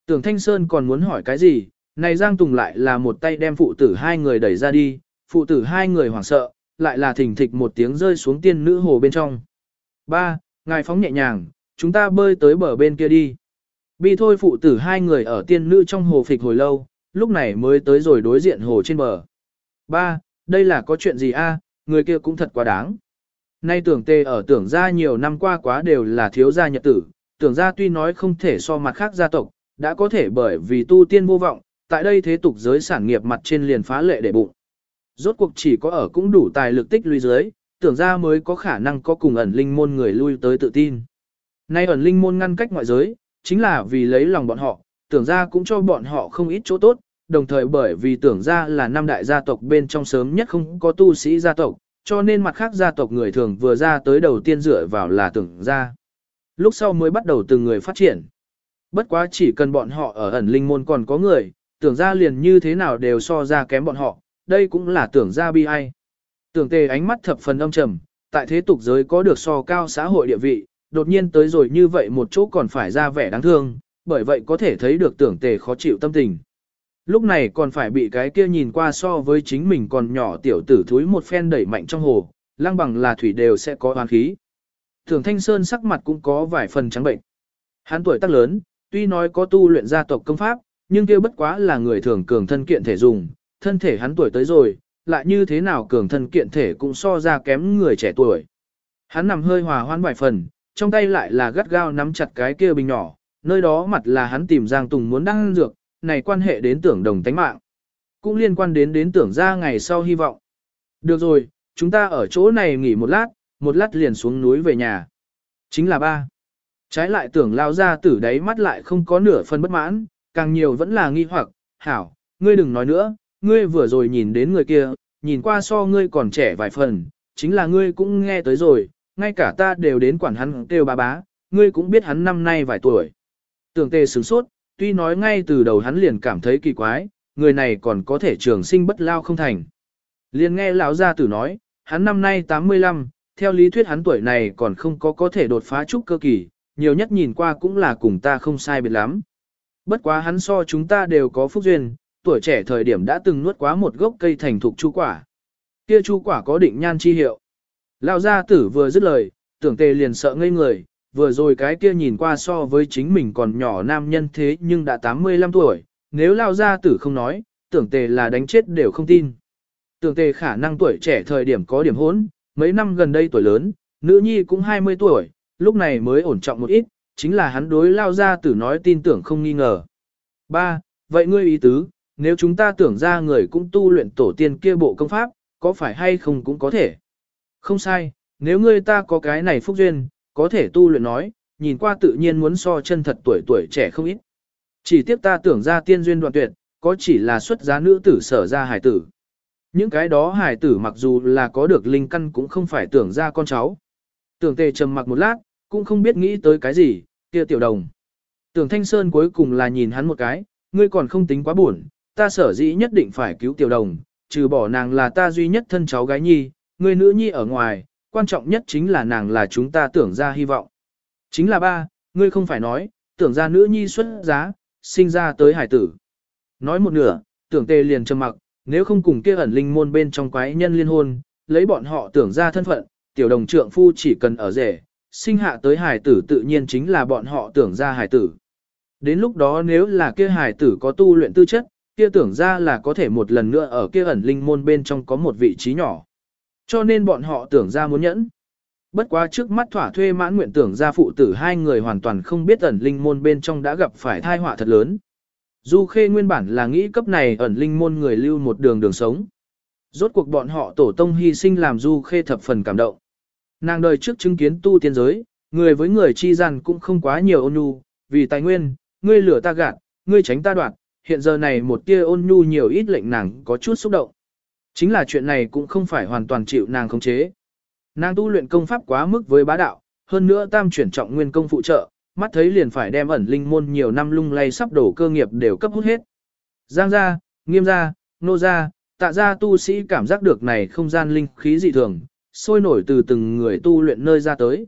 S1: Tưởng Thanh Sơn còn muốn hỏi cái gì, này Giang Tùng lại là một tay đem phụ tử hai người đẩy ra đi, phụ tử hai người hoảng sợ, lại là thỉnh thịch một tiếng rơi xuống tiên nữ hồ bên trong. Ba, ngài phóng nhẹ nhàng, chúng ta bơi tới bờ bên kia đi. Bi thôi phụ tử hai người ở tiên nữ trong hồ phịch hồi lâu, lúc này mới tới rồi đối diện hồ trên bờ. Ba, đây là có chuyện gì a? người kia cũng thật quá đáng. Nay tưởng tê ở tưởng gia nhiều năm qua quá đều là thiếu gia nhật tử, tưởng gia tuy nói không thể so mặt khác gia tộc, đã có thể bởi vì tu tiên vô vọng, tại đây thế tục giới sản nghiệp mặt trên liền phá lệ để bụng. Rốt cuộc chỉ có ở cũng đủ tài lực tích lũy dưới, tưởng gia mới có khả năng có cùng ẩn linh môn người lui tới tự tin. Nay ẩn linh môn ngăn cách ngoại giới, chính là vì lấy lòng bọn họ, tưởng ra cũng cho bọn họ không ít chỗ tốt, đồng thời bởi vì tưởng ra là năm đại gia tộc bên trong sớm nhất không có tu sĩ gia tộc, cho nên mặt khác gia tộc người thường vừa ra tới đầu tiên dựa vào là tưởng ra. Lúc sau mới bắt đầu từng người phát triển. Bất quá chỉ cần bọn họ ở ẩn linh môn còn có người, tưởng ra liền như thế nào đều so ra kém bọn họ, đây cũng là tưởng ra bi ai. Tưởng tề ánh mắt thập phần âm trầm, tại thế tục giới có được so cao xã hội địa vị, đột nhiên tới rồi như vậy một chỗ còn phải ra vẻ đáng thương, bởi vậy có thể thấy được tưởng tề khó chịu tâm tình. Lúc này còn phải bị cái kia nhìn qua so với chính mình còn nhỏ tiểu tử thúi một phen đẩy mạnh trong hồ, lang bằng là thủy đều sẽ có oán khí. Thường Thanh Sơn sắc mặt cũng có vài phần trắng bệnh. Hắn tuổi tác lớn, tuy nói có tu luyện gia tộc công pháp, nhưng kia bất quá là người thường cường thân kiện thể dùng, thân thể hắn tuổi tới rồi, lại như thế nào cường thân kiện thể cũng so ra kém người trẻ tuổi. Hắn nằm hơi hòa hoan vài phần, trong tay lại là gắt gao nắm chặt cái kia bình nhỏ, nơi đó mặt là hắn tìm Giang Tùng muốn đăng dược, này quan hệ đến tưởng đồng tánh mạng. Cũng liên quan đến đến tưởng ra ngày sau hy vọng. Được rồi, chúng ta ở chỗ này nghỉ một lát, một lát liền xuống núi về nhà. Chính là ba. Trái lại tưởng lao ra tử đáy mắt lại không có nửa phần bất mãn, càng nhiều vẫn là nghi hoặc, hảo, ngươi đừng nói nữa, ngươi vừa rồi nhìn đến người kia, nhìn qua so ngươi còn trẻ vài phần, chính là ngươi cũng nghe tới rồi, ngay cả ta đều đến quản hắn kêu bà bá, ngươi cũng biết hắn năm nay vài tuổi. Tưởng tề sửng sốt, tuy nói ngay từ đầu hắn liền cảm thấy kỳ quái, người này còn có thể trường sinh bất lao không thành. Liền nghe lão gia tử nói, hắn năm nay 85, theo lý thuyết hắn tuổi này còn không có có thể đột phá trúc cơ kỳ, nhiều nhất nhìn qua cũng là cùng ta không sai biệt lắm. Bất quá hắn so chúng ta đều có phúc duyên, tuổi trẻ thời điểm đã từng nuốt quá một gốc cây thành thục chu quả. Kia chu quả có định nhan chi hiệu. Lão gia tử vừa dứt lời, tưởng tề liền sợ ngây người, vừa rồi cái kia nhìn qua so với chính mình còn nhỏ nam nhân thế nhưng đã 85 tuổi, nếu lao gia tử không nói, tưởng tề là đánh chết đều không tin. Tưởng tề khả năng tuổi trẻ thời điểm có điểm hốn, mấy năm gần đây tuổi lớn, nữ nhi cũng 20 tuổi, lúc này mới ổn trọng một ít, chính là hắn đối lao gia tử nói tin tưởng không nghi ngờ. Ba, Vậy ngươi ý tứ, nếu chúng ta tưởng ra người cũng tu luyện tổ tiên kia bộ công pháp, có phải hay không cũng có thể. Không sai, nếu ngươi ta có cái này phúc duyên, có thể tu luyện nói, nhìn qua tự nhiên muốn so chân thật tuổi tuổi trẻ không ít. Chỉ tiếp ta tưởng ra tiên duyên đoạn tuyệt, có chỉ là xuất giá nữ tử sở ra hải tử. Những cái đó hải tử mặc dù là có được linh căn cũng không phải tưởng ra con cháu. Tưởng tề trầm mặc một lát, cũng không biết nghĩ tới cái gì, kia tiểu đồng. Tưởng thanh sơn cuối cùng là nhìn hắn một cái, ngươi còn không tính quá buồn, ta sở dĩ nhất định phải cứu tiểu đồng, trừ bỏ nàng là ta duy nhất thân cháu gái nhi, ngươi nữ nhi ở ngoài, quan trọng nhất chính là nàng là chúng ta tưởng ra hy vọng. Chính là ba, ngươi không phải nói, tưởng ra nữ nhi xuất giá, sinh ra tới hải tử. Nói một nửa, tưởng tề liền trầm mặc, nếu không cùng kia ẩn linh môn bên trong quái nhân liên hôn, lấy bọn họ tưởng ra thân phận, tiểu đồng trượng phu chỉ cần ở rể, sinh hạ tới hải tử tự nhiên chính là bọn họ tưởng ra hải tử. Đến lúc đó nếu là kia hải tử có tu luyện tư chất, kia tưởng ra là có thể một lần nữa ở kia ẩn linh môn bên trong có một vị trí nhỏ. Cho nên bọn họ tưởng ra muốn nhẫn. Bất quá trước mắt thỏa thuê mãn nguyện tưởng ra phụ tử hai người hoàn toàn không biết ẩn linh môn bên trong đã gặp phải thai họa thật lớn. Du Khê nguyên bản là nghĩ cấp này ẩn linh môn người lưu một đường đường sống. Rốt cuộc bọn họ tổ tông hy sinh làm Du Khê thập phần cảm động. Nàng đời trước chứng kiến tu tiên giới, người với người chi gian cũng không quá nhiều ôn nhu, vì tài nguyên, ngươi lửa ta gạt, ngươi tránh ta đoạt, hiện giờ này một tia ôn nhu nhiều ít lệnh nàng có chút xúc động. Chính là chuyện này cũng không phải hoàn toàn chịu nàng khống chế. Nàng tu luyện công pháp quá mức với bá đạo, hơn nữa tam chuyển trọng nguyên công phụ trợ, mắt thấy liền phải đem ẩn linh môn nhiều năm lung lay sắp đổ cơ nghiệp đều cấp hút hết. Giang gia, nghiêm gia, nô gia, tạ gia tu sĩ cảm giác được này không gian linh khí dị thường, sôi nổi từ từng người tu luyện nơi ra tới.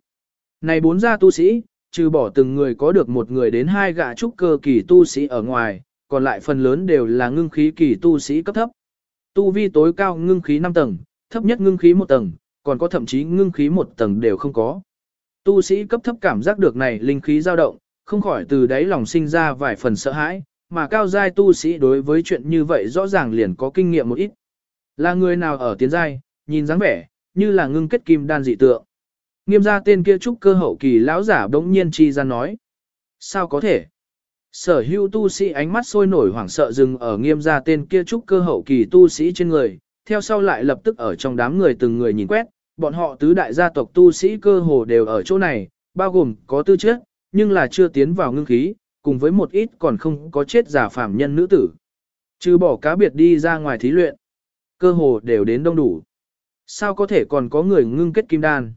S1: Này bốn gia tu sĩ, trừ bỏ từng người có được một người đến hai gạ trúc cơ kỳ tu sĩ ở ngoài, còn lại phần lớn đều là ngưng khí kỳ tu sĩ cấp thấp. Tu vi tối cao ngưng khí 5 tầng, thấp nhất ngưng khí 1 tầng, còn có thậm chí ngưng khí 1 tầng đều không có. Tu sĩ cấp thấp cảm giác được này linh khí dao động, không khỏi từ đáy lòng sinh ra vài phần sợ hãi, mà cao giai tu sĩ đối với chuyện như vậy rõ ràng liền có kinh nghiệm một ít. Là người nào ở tiến giai, nhìn dáng vẻ, như là ngưng kết kim đan dị tượng. Nghiêm gia tên kia trúc cơ hậu kỳ lão giả đống nhiên chi ra nói. Sao có thể? Sở hữu tu sĩ ánh mắt sôi nổi hoảng sợ dừng ở nghiêm gia tên kia trúc cơ hậu kỳ tu sĩ trên người, theo sau lại lập tức ở trong đám người từng người nhìn quét, bọn họ tứ đại gia tộc tu sĩ cơ hồ đều ở chỗ này, bao gồm có tư chất, nhưng là chưa tiến vào ngưng khí, cùng với một ít còn không có chết giả phạm nhân nữ tử. Trừ bỏ cá biệt đi ra ngoài thí luyện, cơ hồ đều đến đông đủ. Sao có thể còn có người ngưng kết kim đan?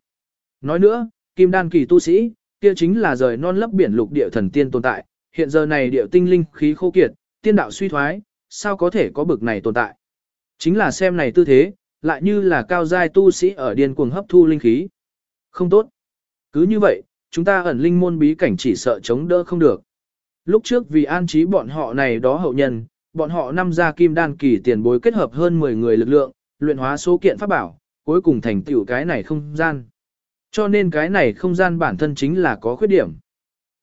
S1: Nói nữa, kim đan kỳ tu sĩ, kia chính là rời non lấp biển lục địa thần tiên tồn tại, hiện giờ này địa tinh linh khí khô kiệt, tiên đạo suy thoái, sao có thể có bực này tồn tại. Chính là xem này tư thế, lại như là cao giai tu sĩ ở điên cuồng hấp thu linh khí. Không tốt. Cứ như vậy, chúng ta ẩn linh môn bí cảnh chỉ sợ chống đỡ không được. Lúc trước vì an trí bọn họ này đó hậu nhân, bọn họ năm gia kim đan kỳ tiền bối kết hợp hơn 10 người lực lượng, luyện hóa số kiện pháp bảo, cuối cùng thành tựu cái này không gian. Cho nên cái này không gian bản thân chính là có khuyết điểm.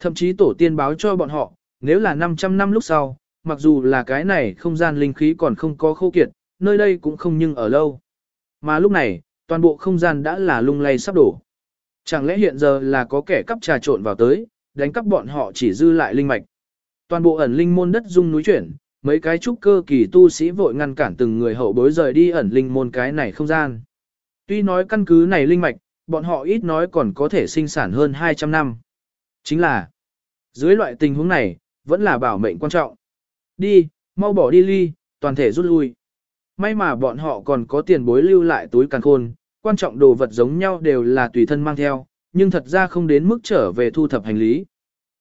S1: Thậm chí tổ tiên báo cho bọn họ, nếu là 500 năm lúc sau, mặc dù là cái này không gian linh khí còn không có khô kiệt, nơi đây cũng không nhưng ở lâu. Mà lúc này, toàn bộ không gian đã là lung lay sắp đổ. Chẳng lẽ hiện giờ là có kẻ cắp trà trộn vào tới, đánh cắp bọn họ chỉ dư lại linh mạch. Toàn bộ ẩn linh môn đất rung núi chuyển, mấy cái trúc cơ kỳ tu sĩ vội ngăn cản từng người hậu bối rời đi ẩn linh môn cái này không gian. Tuy nói căn cứ này linh mạch, bọn họ ít nói còn có thể sinh sản hơn 200 năm. Chính là, dưới loại tình huống này, vẫn là bảo mệnh quan trọng. Đi, mau bỏ đi ly, toàn thể rút lui. May mà bọn họ còn có tiền bối lưu lại túi càng khôn, quan trọng đồ vật giống nhau đều là tùy thân mang theo, nhưng thật ra không đến mức trở về thu thập hành lý.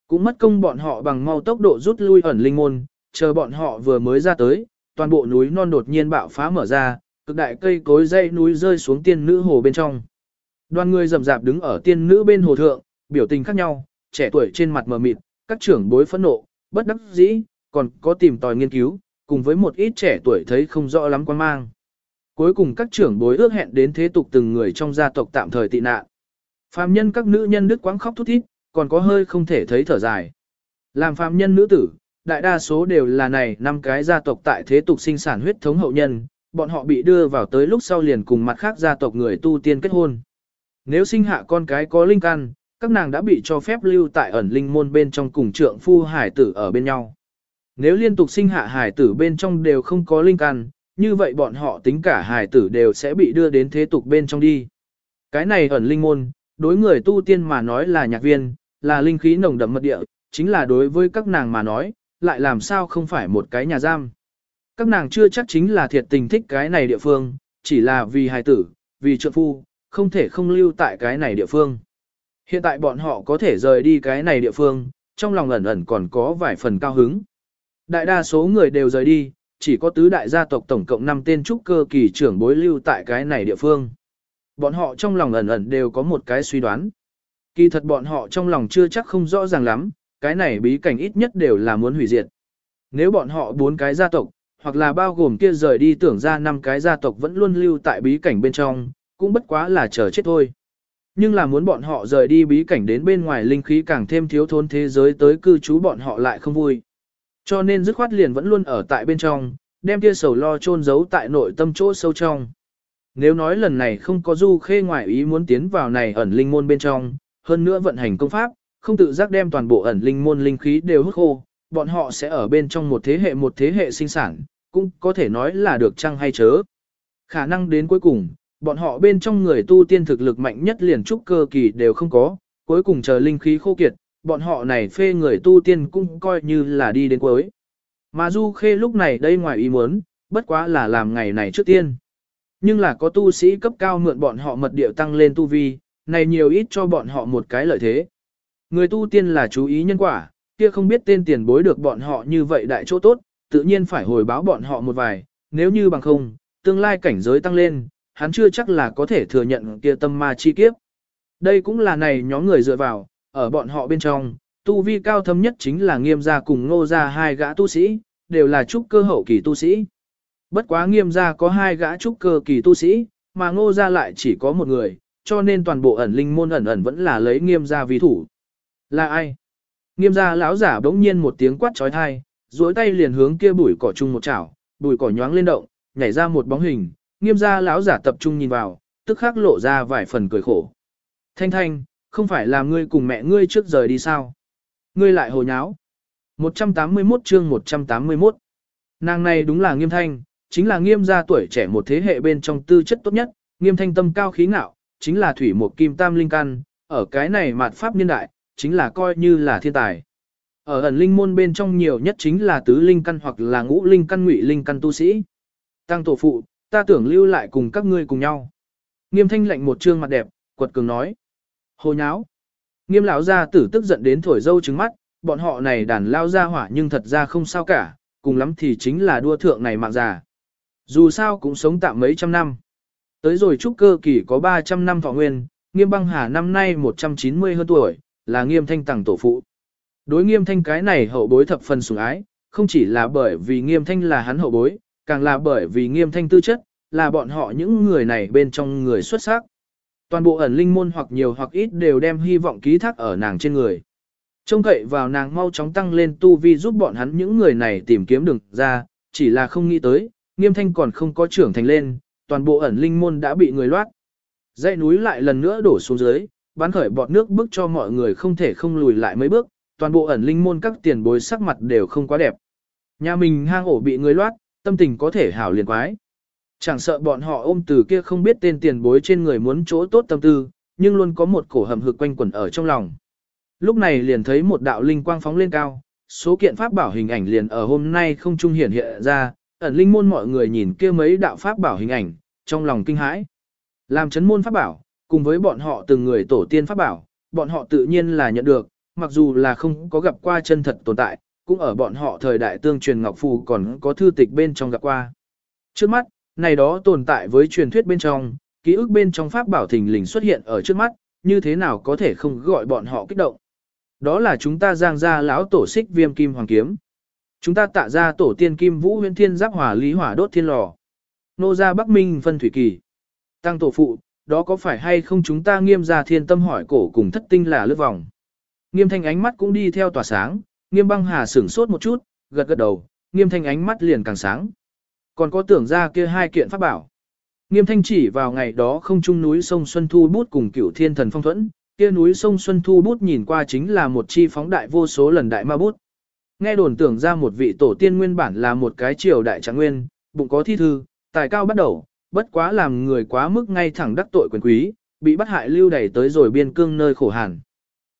S1: Cũng mất công bọn họ bằng mau tốc độ rút lui ẩn linh môn, chờ bọn họ vừa mới ra tới, toàn bộ núi non đột nhiên bạo phá mở ra, cực đại cây cối dây núi rơi xuống tiên nữ hồ bên trong. Đoàn người rầm rạp đứng ở tiên nữ bên hồ thượng, biểu tình khác nhau, trẻ tuổi trên mặt mờ mịt, các trưởng bối phẫn nộ, bất đắc dĩ, còn có tìm tòi nghiên cứu, cùng với một ít trẻ tuổi thấy không rõ lắm quan mang. Cuối cùng các trưởng bối ước hẹn đến thế tục từng người trong gia tộc tạm thời tị nạn. Phạm nhân các nữ nhân đứt quãng khóc thút thít, còn có hơi không thể thấy thở dài. Làm phạm nhân nữ tử, đại đa số đều là này năm cái gia tộc tại thế tục sinh sản huyết thống hậu nhân, bọn họ bị đưa vào tới lúc sau liền cùng mặt khác gia tộc người tu tiên kết hôn. Nếu sinh hạ con cái có linh căn, các nàng đã bị cho phép lưu tại ẩn linh môn bên trong cùng trượng phu hải tử ở bên nhau. Nếu liên tục sinh hạ hải tử bên trong đều không có linh căn, như vậy bọn họ tính cả hải tử đều sẽ bị đưa đến thế tục bên trong đi. Cái này ẩn linh môn, đối người tu tiên mà nói là nhạc viên, là linh khí nồng đậm mật địa, chính là đối với các nàng mà nói, lại làm sao không phải một cái nhà giam. Các nàng chưa chắc chính là thiệt tình thích cái này địa phương, chỉ là vì hài tử, vì trợ phu, không thể không lưu tại cái này địa phương. Hiện tại bọn họ có thể rời đi cái này địa phương, trong lòng ẩn ẩn còn có vài phần cao hứng. Đại đa số người đều rời đi, chỉ có tứ đại gia tộc tổng cộng 5 tên trúc cơ kỳ trưởng bối lưu tại cái này địa phương. Bọn họ trong lòng ẩn ẩn đều có một cái suy đoán. Kỳ thật bọn họ trong lòng chưa chắc không rõ ràng lắm, cái này bí cảnh ít nhất đều là muốn hủy diệt. Nếu bọn họ bốn cái gia tộc, hoặc là bao gồm kia rời đi tưởng ra năm cái gia tộc vẫn luôn lưu tại bí cảnh bên trong, cũng bất quá là chờ chết thôi. Nhưng là muốn bọn họ rời đi bí cảnh đến bên ngoài linh khí càng thêm thiếu thốn thế giới tới cư trú bọn họ lại không vui. Cho nên dứt khoát liền vẫn luôn ở tại bên trong, đem kia sầu lo chôn giấu tại nội tâm chỗ sâu trong. Nếu nói lần này không có du khê ngoại ý muốn tiến vào này ẩn linh môn bên trong, hơn nữa vận hành công pháp, không tự giác đem toàn bộ ẩn linh môn linh khí đều hút khô, bọn họ sẽ ở bên trong một thế hệ một thế hệ sinh sản, cũng có thể nói là được chăng hay chớ. Khả năng đến cuối cùng, bọn họ bên trong người tu tiên thực lực mạnh nhất liền trúc cơ kỳ đều không có, cuối cùng chờ linh khí khô kiệt, bọn họ này phê người tu tiên cũng coi như là đi đến cuối. Mà Du Khê lúc này đây ngoài ý muốn, bất quá là làm ngày này trước tiên. Nhưng là có tu sĩ cấp cao mượn bọn họ mật điệu tăng lên tu vi, này nhiều ít cho bọn họ một cái lợi thế. Người tu tiên là chú ý nhân quả, kia không biết tên tiền bối được bọn họ như vậy đại chỗ tốt, tự nhiên phải hồi báo bọn họ một vài, nếu như bằng không, tương lai cảnh giới tăng lên, hắn chưa chắc là có thể thừa nhận kia tâm ma chi kiếp. Đây cũng là này nhóm người dựa vào, ở bọn họ bên trong, tu vi cao thâm nhất chính là nghiêm gia cùng ngô gia hai gã tu sĩ, đều là trúc cơ hậu kỳ tu sĩ. Bất quá nghiêm gia có hai gã trúc cơ kỳ tu sĩ, mà ngô gia lại chỉ có một người, cho nên toàn bộ ẩn linh môn ẩn ẩn vẫn là lấy nghiêm gia vì thủ. Là ai? Nghiêm gia lão giả bỗng nhiên một tiếng quát trói thai, duỗi tay liền hướng kia bụi cỏ chung một chảo, bụi cỏ nhoáng lên động, nhảy ra một bóng hình, nghiêm gia lão giả tập trung nhìn vào, tức khắc lộ ra vài phần cười khổ. Thanh thanh, không phải là ngươi cùng mẹ ngươi trước rời đi sao? Ngươi lại hồ nháo. 181 chương 181 Nàng này đúng là nghiêm thanh, chính là nghiêm gia tuổi trẻ một thế hệ bên trong tư chất tốt nhất, nghiêm thanh tâm cao khí ngạo, chính là thủy một kim tam linh căn, ở cái này mạt pháp niên đại, chính là coi như là thiên tài. Ở ẩn linh môn bên trong nhiều nhất chính là tứ linh căn hoặc là ngũ linh căn ngụy linh căn tu sĩ. Tăng tổ phụ, ta tưởng lưu lại cùng các ngươi cùng nhau. Nghiêm thanh lệnh một trương mặt đẹp, quật cường nói. Hồ nháo. Nghiêm lão gia tử tức giận đến thổi dâu trứng mắt, bọn họ này đàn lao ra hỏa nhưng thật ra không sao cả, cùng lắm thì chính là đua thượng này mạng già. Dù sao cũng sống tạm mấy trăm năm. Tới rồi trúc cơ kỳ có 300 năm thọ nguyên, nghiêm băng hà năm nay 190 hơn tuổi, là nghiêm thanh tặng tổ phụ. Đối nghiêm thanh cái này hậu bối thập phần sủng ái, không chỉ là bởi vì nghiêm thanh là hắn hậu bối, càng là bởi vì nghiêm thanh tư chất, là bọn họ những người này bên trong người xuất sắc. Toàn bộ ẩn linh môn hoặc nhiều hoặc ít đều đem hy vọng ký thác ở nàng trên người. Trông cậy vào nàng mau chóng tăng lên tu vi giúp bọn hắn những người này tìm kiếm đường ra, chỉ là không nghĩ tới, nghiêm thanh còn không có trưởng thành lên, toàn bộ ẩn linh môn đã bị người loát. Dãy núi lại lần nữa đổ xuống dưới, bắn khởi bọt nước bước cho mọi người không thể không lùi lại mấy bước, toàn bộ ẩn linh môn các tiền bối sắc mặt đều không quá đẹp. Nhà mình hang ổ bị người loát, tâm tình có thể hảo liền quái. Chẳng sợ bọn họ ôm từ kia không biết tên tiền bối trên người muốn chỗ tốt tâm tư, nhưng luôn có một cổ hầm hực quanh quẩn ở trong lòng. Lúc này liền thấy một đạo linh quang phóng lên cao, số kiện pháp bảo hình ảnh liền ở hôm nay không trung hiển hiện ra, ẩn linh môn mọi người nhìn kia mấy đạo pháp bảo hình ảnh, trong lòng kinh hãi. Làm chấn môn pháp bảo, cùng với bọn họ từng người tổ tiên pháp bảo, bọn họ tự nhiên là nhận được, mặc dù là không có gặp qua chân thật tồn tại, cũng ở bọn họ thời đại tương truyền ngọc phù còn có thư tịch bên trong gặp qua. Trước mắt, này đó tồn tại với truyền thuyết bên trong, ký ức bên trong pháp bảo thình lình xuất hiện ở trước mắt, như thế nào có thể không gọi bọn họ kích động. Đó là chúng ta giang ra lão tổ xích viêm kim hoàng kiếm. Chúng ta tạ ra tổ tiên kim vũ huyên thiên giáp hỏa lý hỏa đốt thiên lò. Nô ra Bắc Minh phân thủy kỳ. Tăng tổ phụ, đó có phải hay không chúng ta nghiêm ra thiên tâm hỏi cổ cùng thất tinh là lướt vòng. Nghiêm thanh ánh mắt cũng đi theo tỏa sáng, nghiêm băng hà sửng sốt một chút, gật gật đầu, nghiêm thanh ánh mắt liền càng sáng. Còn có tưởng ra kia hai kiện pháp bảo. Nghiêm thanh chỉ vào ngày đó không trung núi sông Xuân Thu bút cùng cửu thiên thần phong thuẫn, kia núi sông Xuân Thu bút nhìn qua chính là một chi phóng đại vô số lần đại ma bút. Nghe đồn tưởng ra một vị tổ tiên nguyên bản là một cái triều đại trạng nguyên, bụng có thi thư, tài cao bắt đầu, bất quá làm người quá mức ngay thẳng đắc tội quyền quý, bị bắt hại lưu đày tới rồi biên cương nơi khổ hàn.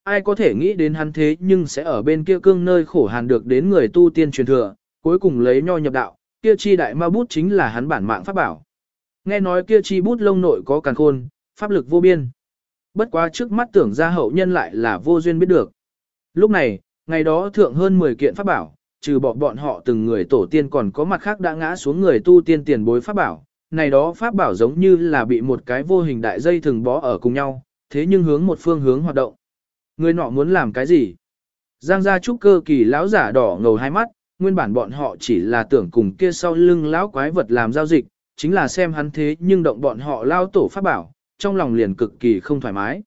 S1: Ai có thể nghĩ đến hắn thế nhưng sẽ ở bên kia cương nơi khổ hàn được đến người tu tiên truyền thừa, cuối cùng lấy nho nhập đạo, kia chi đại ma bút chính là hắn bản mạng pháp bảo. Nghe nói kia chi bút lông nội có càn khôn, pháp lực vô biên. Bất quá trước mắt tưởng ra hậu nhân lại là vô duyên biết được. Lúc này, ngày đó thượng hơn 10 kiện pháp bảo, trừ bỏ bọn họ từng người tổ tiên còn có mặt khác đã ngã xuống người tu tiên tiền bối pháp bảo. Này đó pháp bảo giống như là bị một cái vô hình đại dây thường bó ở cùng nhau, thế nhưng hướng một phương hướng hoạt động. Người nọ muốn làm cái gì? Giang gia trúc cơ kỳ lão giả đỏ ngầu hai mắt, nguyên bản bọn họ chỉ là tưởng cùng kia sau lưng lão quái vật làm giao dịch, chính là xem hắn thế nhưng động bọn họ lao tổ pháp bảo, trong lòng liền cực kỳ không thoải mái.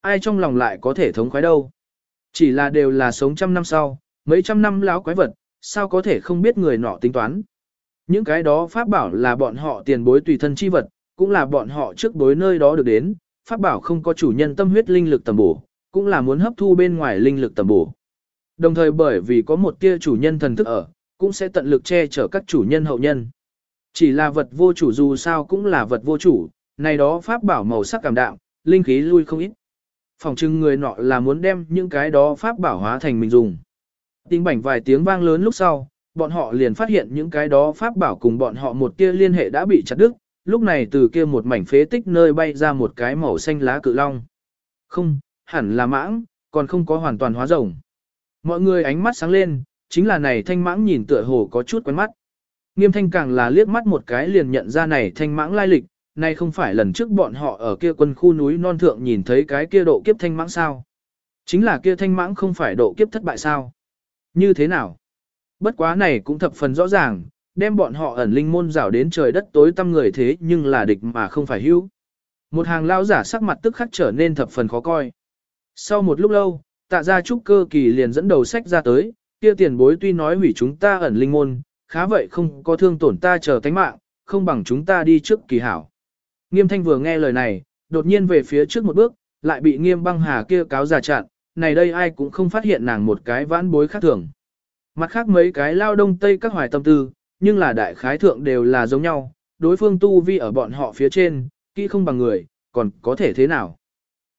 S1: Ai trong lòng lại có thể thống khoái đâu? Chỉ là đều là sống trăm năm sau, mấy trăm năm lão quái vật, sao có thể không biết người nọ tính toán. Những cái đó pháp bảo là bọn họ tiền bối tùy thân chi vật, cũng là bọn họ trước bối nơi đó được đến, pháp bảo không có chủ nhân tâm huyết linh lực tầm bổ, cũng là muốn hấp thu bên ngoài linh lực tầm bổ. Đồng thời bởi vì có một tia chủ nhân thần thức ở, cũng sẽ tận lực che chở các chủ nhân hậu nhân. Chỉ là vật vô chủ dù sao cũng là vật vô chủ, này đó pháp bảo màu sắc cảm đạm, linh khí lui không ít. Phòng trưng người nọ là muốn đem những cái đó pháp bảo hóa thành mình dùng. Tinh bảnh vài tiếng vang lớn lúc sau, bọn họ liền phát hiện những cái đó pháp bảo cùng bọn họ một tia liên hệ đã bị chặt đứt, lúc này từ kia một mảnh phế tích nơi bay ra một cái màu xanh lá cự long. Không, hẳn là mãng, còn không có hoàn toàn hóa rồng. Mọi người ánh mắt sáng lên, chính là này thanh mãng nhìn tựa hồ có chút quen mắt. Nghiêm thanh càng là liếc mắt một cái liền nhận ra này thanh mãng lai lịch, nay không phải lần trước bọn họ ở kia quân khu núi non thượng nhìn thấy cái kia độ kiếp thanh mãng sao. Chính là kia thanh mãng không phải độ kiếp thất bại sao. Như thế nào? Bất quá này cũng thập phần rõ ràng, đem bọn họ ẩn linh môn rảo đến trời đất tối tăm người thế nhưng là địch mà không phải hữu. Một hàng lao giả sắc mặt tức khắc trở nên thập phần khó coi. Sau một lúc lâu, tạ gia trúc cơ kỳ liền dẫn đầu sách ra tới, kia tiền bối tuy nói hủy chúng ta ẩn linh môn, khá vậy không có thương tổn ta chờ tánh mạng, không bằng chúng ta đi trước kỳ hảo. Nghiêm thanh vừa nghe lời này, đột nhiên về phía trước một bước, lại bị nghiêm băng hà kia cáo già chặn, này đây ai cũng không phát hiện nàng một cái vãn bối khác thường. Mặt khác mấy cái lao đông tây các hoài tâm tư, nhưng là đại khái thượng đều là giống nhau, đối phương tu vi ở bọn họ phía trên, kỹ không bằng người, còn có thể thế nào.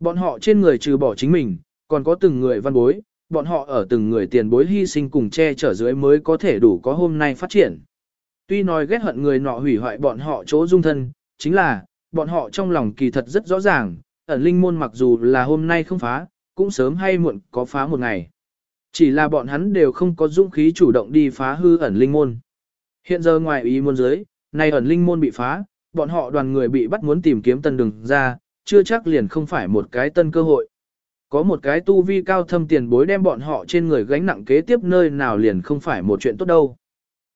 S1: Bọn họ trên người trừ bỏ chính mình, còn có từng người văn bối, bọn họ ở từng người tiền bối hy sinh cùng che chở dưới mới có thể đủ có hôm nay phát triển. Tuy nói ghét hận người nọ hủy hoại bọn họ chỗ dung thân, chính là, bọn họ trong lòng kỳ thật rất rõ ràng, ẩn linh môn mặc dù là hôm nay không phá, cũng sớm hay muộn có phá một ngày. Chỉ là bọn hắn đều không có dũng khí chủ động đi phá hư ẩn linh môn. Hiện giờ ngoài ý môn dưới, nay ẩn linh môn bị phá, bọn họ đoàn người bị bắt muốn tìm kiếm tân đường ra, chưa chắc liền không phải một cái tân cơ hội. Có một cái tu vi cao thâm tiền bối đem bọn họ trên người gánh nặng kế tiếp nơi nào liền không phải một chuyện tốt đâu.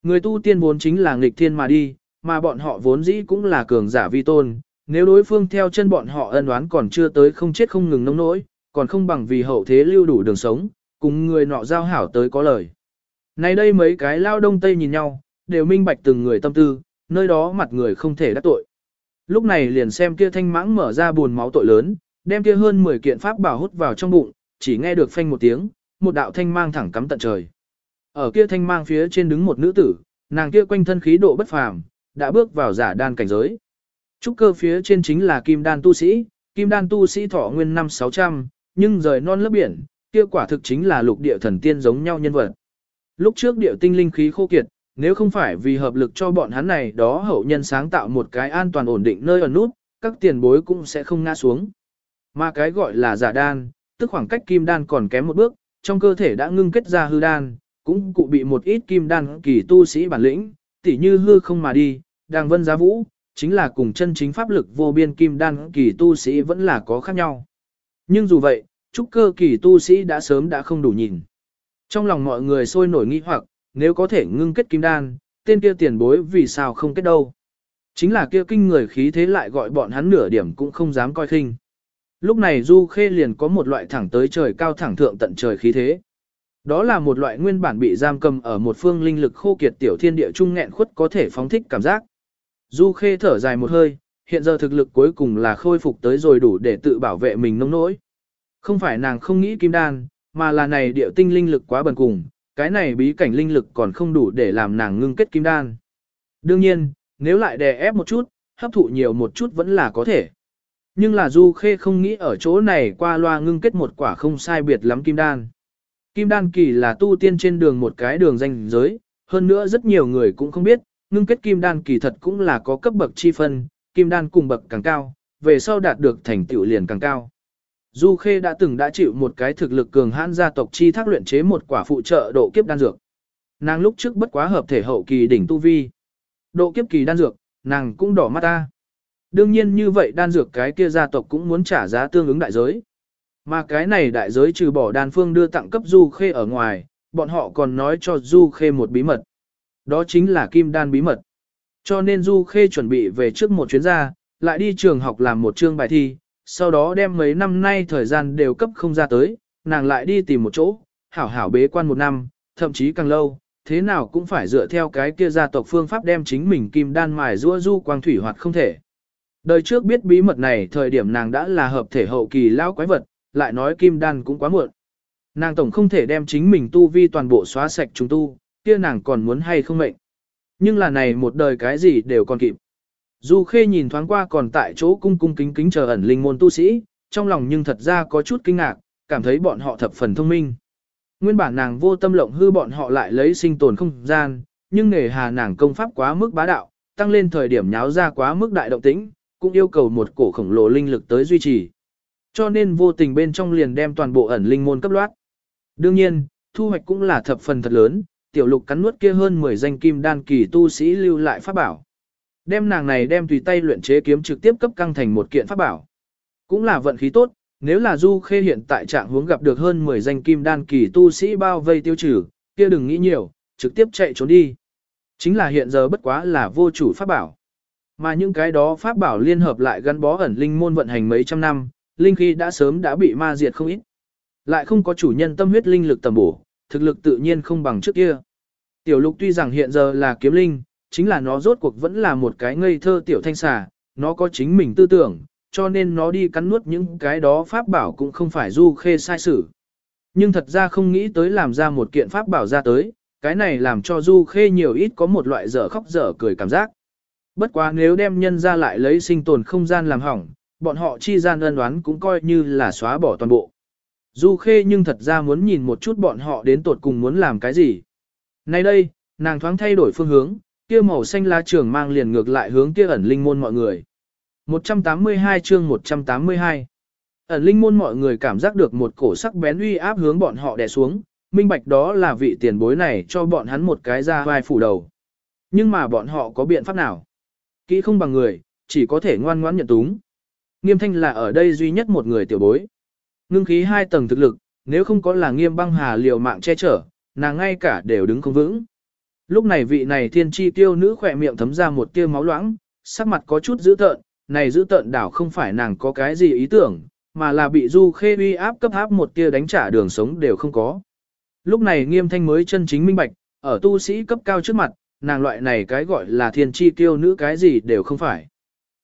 S1: Người tu tiên vốn chính là nghịch thiên mà đi, mà bọn họ vốn dĩ cũng là cường giả vi tôn. Nếu đối phương theo chân bọn họ ân oán còn chưa tới không chết không ngừng nông nỗi, còn không bằng vì hậu thế lưu đủ đường sống, cùng người nọ giao hảo tới có lời. Này đây mấy cái lao đông tây nhìn nhau, đều minh bạch từng người tâm tư, nơi đó mặt người không thể đắc tội. Lúc này liền xem kia thanh mãng mở ra buồn máu tội lớn, đem kia hơn 10 kiện pháp bảo hút vào trong bụng, chỉ nghe được phanh một tiếng, một đạo thanh mang thẳng cắm tận trời. Ở kia thanh mang phía trên đứng một nữ tử, nàng kia quanh thân khí độ bất phàm, đã bước vào giả đan cảnh giới. Trúc cơ phía trên chính là kim đan tu sĩ, kim đan tu sĩ thọ nguyên năm 600, nhưng rời non lớp biển, kia quả thực chính là lục địa thần tiên giống nhau nhân vật. Lúc trước địa tinh linh khí khô kiệt, nếu không phải vì hợp lực cho bọn hắn này đó hậu nhân sáng tạo một cái an toàn ổn định nơi ở nút, các tiền bối cũng sẽ không ngã xuống. Mà cái gọi là giả đan, tức khoảng cách kim đan còn kém một bước, trong cơ thể đã ngưng kết ra hư đan, cũng cụ bị một ít kim đan kỳ tu sĩ bản lĩnh, tỉ như hư không mà đi, đang vân giá vũ, chính là cùng chân chính pháp lực vô biên kim đan kỳ tu sĩ vẫn là có khác nhau. Nhưng dù vậy, trúc cơ kỳ tu sĩ đã sớm đã không đủ nhìn. Trong lòng mọi người sôi nổi nghi hoặc, nếu có thể ngưng kết kim đan, tên kia tiền bối vì sao không kết đâu. Chính là kia kinh người khí thế lại gọi bọn hắn nửa điểm cũng không dám coi khinh. Lúc này Du Khê liền có một loại thẳng tới trời cao thẳng thượng tận trời khí thế. Đó là một loại nguyên bản bị giam cầm ở một phương linh lực khô kiệt tiểu thiên địa trung nghẹn khuất có thể phóng thích cảm giác. Du Khê thở dài một hơi, hiện giờ thực lực cuối cùng là khôi phục tới rồi đủ để tự bảo vệ mình nông nỗi. Không phải nàng không nghĩ kim đan, mà là này địa tinh linh lực quá bần cùng, cái này bí cảnh linh lực còn không đủ để làm nàng ngưng kết kim đan. Đương nhiên, nếu lại đè ép một chút, hấp thụ nhiều một chút vẫn là có thể. Nhưng là Du Khê không nghĩ ở chỗ này qua loa ngưng kết một quả không sai biệt lắm kim đan. Kim đan kỳ là tu tiên trên đường một cái đường danh giới, hơn nữa rất nhiều người cũng không biết, ngưng kết kim đan kỳ thật cũng là có cấp bậc chi phân, kim đan cùng bậc càng cao, về sau đạt được thành tựu liền càng cao. Du Khê đã từng đã chịu một cái thực lực cường hãn gia tộc chi thác luyện chế một quả phụ trợ độ kiếp đan dược. Nàng lúc trước bất quá hợp thể hậu kỳ đỉnh tu vi. Độ kiếp kỳ đan dược, nàng cũng đỏ mắt ta. Đương nhiên như vậy đan dược cái kia gia tộc cũng muốn trả giá tương ứng đại giới. Mà cái này đại giới trừ bỏ đan phương đưa tặng cấp Du Khê ở ngoài, bọn họ còn nói cho Du Khê một bí mật. Đó chính là kim đan bí mật. Cho nên Du Khê chuẩn bị về trước một chuyến ra, lại đi trường học làm một chương bài thi, sau đó đem mấy năm nay thời gian đều cấp không ra tới, nàng lại đi tìm một chỗ, hảo hảo bế quan một năm, thậm chí càng lâu, thế nào cũng phải dựa theo cái kia gia tộc phương pháp đem chính mình kim đan mài rua du quang thủy hoạt không thể. Đời trước biết bí mật này thời điểm nàng đã là hợp thể hậu kỳ lao quái vật, lại nói kim đan cũng quá muộn. Nàng tổng không thể đem chính mình tu vi toàn bộ xóa sạch chúng tu, kia nàng còn muốn hay không mệnh. Nhưng là này một đời cái gì đều còn kịp. Du Khê nhìn thoáng qua còn tại chỗ cung cung kính kính chờ ẩn linh môn tu sĩ, trong lòng nhưng thật ra có chút kinh ngạc, cảm thấy bọn họ thập phần thông minh. Nguyên bản nàng vô tâm lộng hư bọn họ lại lấy sinh tồn không gian, nhưng nghề hà nàng công pháp quá mức bá đạo, tăng lên thời điểm nháo ra quá mức đại động tĩnh, cũng yêu cầu một cổ khổng lồ linh lực tới duy trì. Cho nên vô tình bên trong liền đem toàn bộ ẩn linh môn cấp loát. Đương nhiên, thu hoạch cũng là thập phần thật lớn, tiểu lục cắn nuốt kia hơn 10 danh kim đan kỳ tu sĩ lưu lại pháp bảo. Đem nàng này đem tùy tay luyện chế kiếm trực tiếp cấp căng thành một kiện pháp bảo. Cũng là vận khí tốt, nếu là Du Khê hiện tại trạng hướng gặp được hơn 10 danh kim đan kỳ tu sĩ bao vây tiêu trừ, kia đừng nghĩ nhiều, trực tiếp chạy trốn đi. Chính là hiện giờ bất quá là vô chủ pháp bảo. Mà những cái đó pháp bảo liên hợp lại gắn bó ẩn linh môn vận hành mấy trăm năm, linh khí đã sớm đã bị ma diệt không ít. Lại không có chủ nhân tâm huyết linh lực tầm bổ, thực lực tự nhiên không bằng trước kia. Tiểu lục tuy rằng hiện giờ là kiếm linh, chính là nó rốt cuộc vẫn là một cái ngây thơ tiểu thanh xà, nó có chính mình tư tưởng, cho nên nó đi cắn nuốt những cái đó pháp bảo cũng không phải du khê sai sử. Nhưng thật ra không nghĩ tới làm ra một kiện pháp bảo ra tới, cái này làm cho du khê nhiều ít có một loại dở khóc dở cười cảm giác. Bất quá nếu đem nhân ra lại lấy sinh tồn không gian làm hỏng, bọn họ chi gian ân đoán cũng coi như là xóa bỏ toàn bộ. Du khê nhưng thật ra muốn nhìn một chút bọn họ đến tột cùng muốn làm cái gì. Nay đây, nàng thoáng thay đổi phương hướng, kia màu xanh lá trường mang liền ngược lại hướng kia ẩn linh môn mọi người. 182 chương 182 Ẩn linh môn mọi người cảm giác được một cổ sắc bén uy áp hướng bọn họ đè xuống, minh bạch đó là vị tiền bối này cho bọn hắn một cái ra vai phủ đầu. Nhưng mà bọn họ có biện pháp nào? Kỹ không bằng người, chỉ có thể ngoan ngoãn nhận túng. Nghiêm thanh là ở đây duy nhất một người tiểu bối. Ngưng khí hai tầng thực lực, nếu không có là nghiêm băng hà liều mạng che chở, nàng ngay cả đều đứng không vững. Lúc này vị này thiên chi tiêu nữ khỏe miệng thấm ra một tia máu loãng, sắc mặt có chút dữ tợn, này dữ tợn đảo không phải nàng có cái gì ý tưởng, mà là bị du khê uy áp cấp áp một tia đánh trả đường sống đều không có. Lúc này nghiêm thanh mới chân chính minh bạch, ở tu sĩ cấp cao trước mặt, nàng loại này cái gọi là thiên chi tiêu nữ cái gì đều không phải.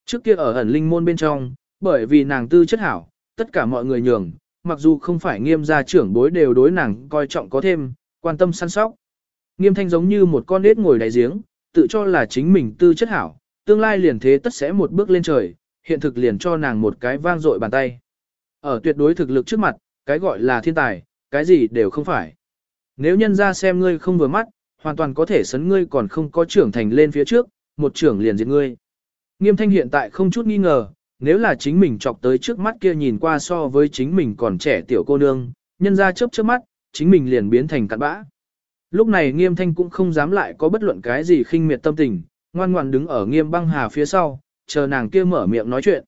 S1: Trước kia ở ẩn linh môn bên trong, bởi vì nàng tư chất hảo, tất cả mọi người nhường, mặc dù không phải nghiêm gia trưởng bối đều đối nàng coi trọng có thêm, quan tâm săn sóc. Nghiêm thanh giống như một con nết ngồi đáy giếng, tự cho là chính mình tư chất hảo, tương lai liền thế tất sẽ một bước lên trời, hiện thực liền cho nàng một cái vang dội bàn tay. Ở tuyệt đối thực lực trước mặt, cái gọi là thiên tài, cái gì đều không phải. Nếu nhân ra xem ngươi không vừa mắt, hoàn toàn có thể sấn ngươi còn không có trưởng thành lên phía trước, một trưởng liền diệt ngươi. Nghiêm thanh hiện tại không chút nghi ngờ, nếu là chính mình chọc tới trước mắt kia nhìn qua so với chính mình còn trẻ tiểu cô nương, nhân ra chớp chớp mắt, chính mình liền biến thành cặn bã. Lúc này nghiêm thanh cũng không dám lại có bất luận cái gì khinh miệt tâm tình, ngoan ngoan đứng ở nghiêm băng hà phía sau, chờ nàng kia mở miệng nói chuyện.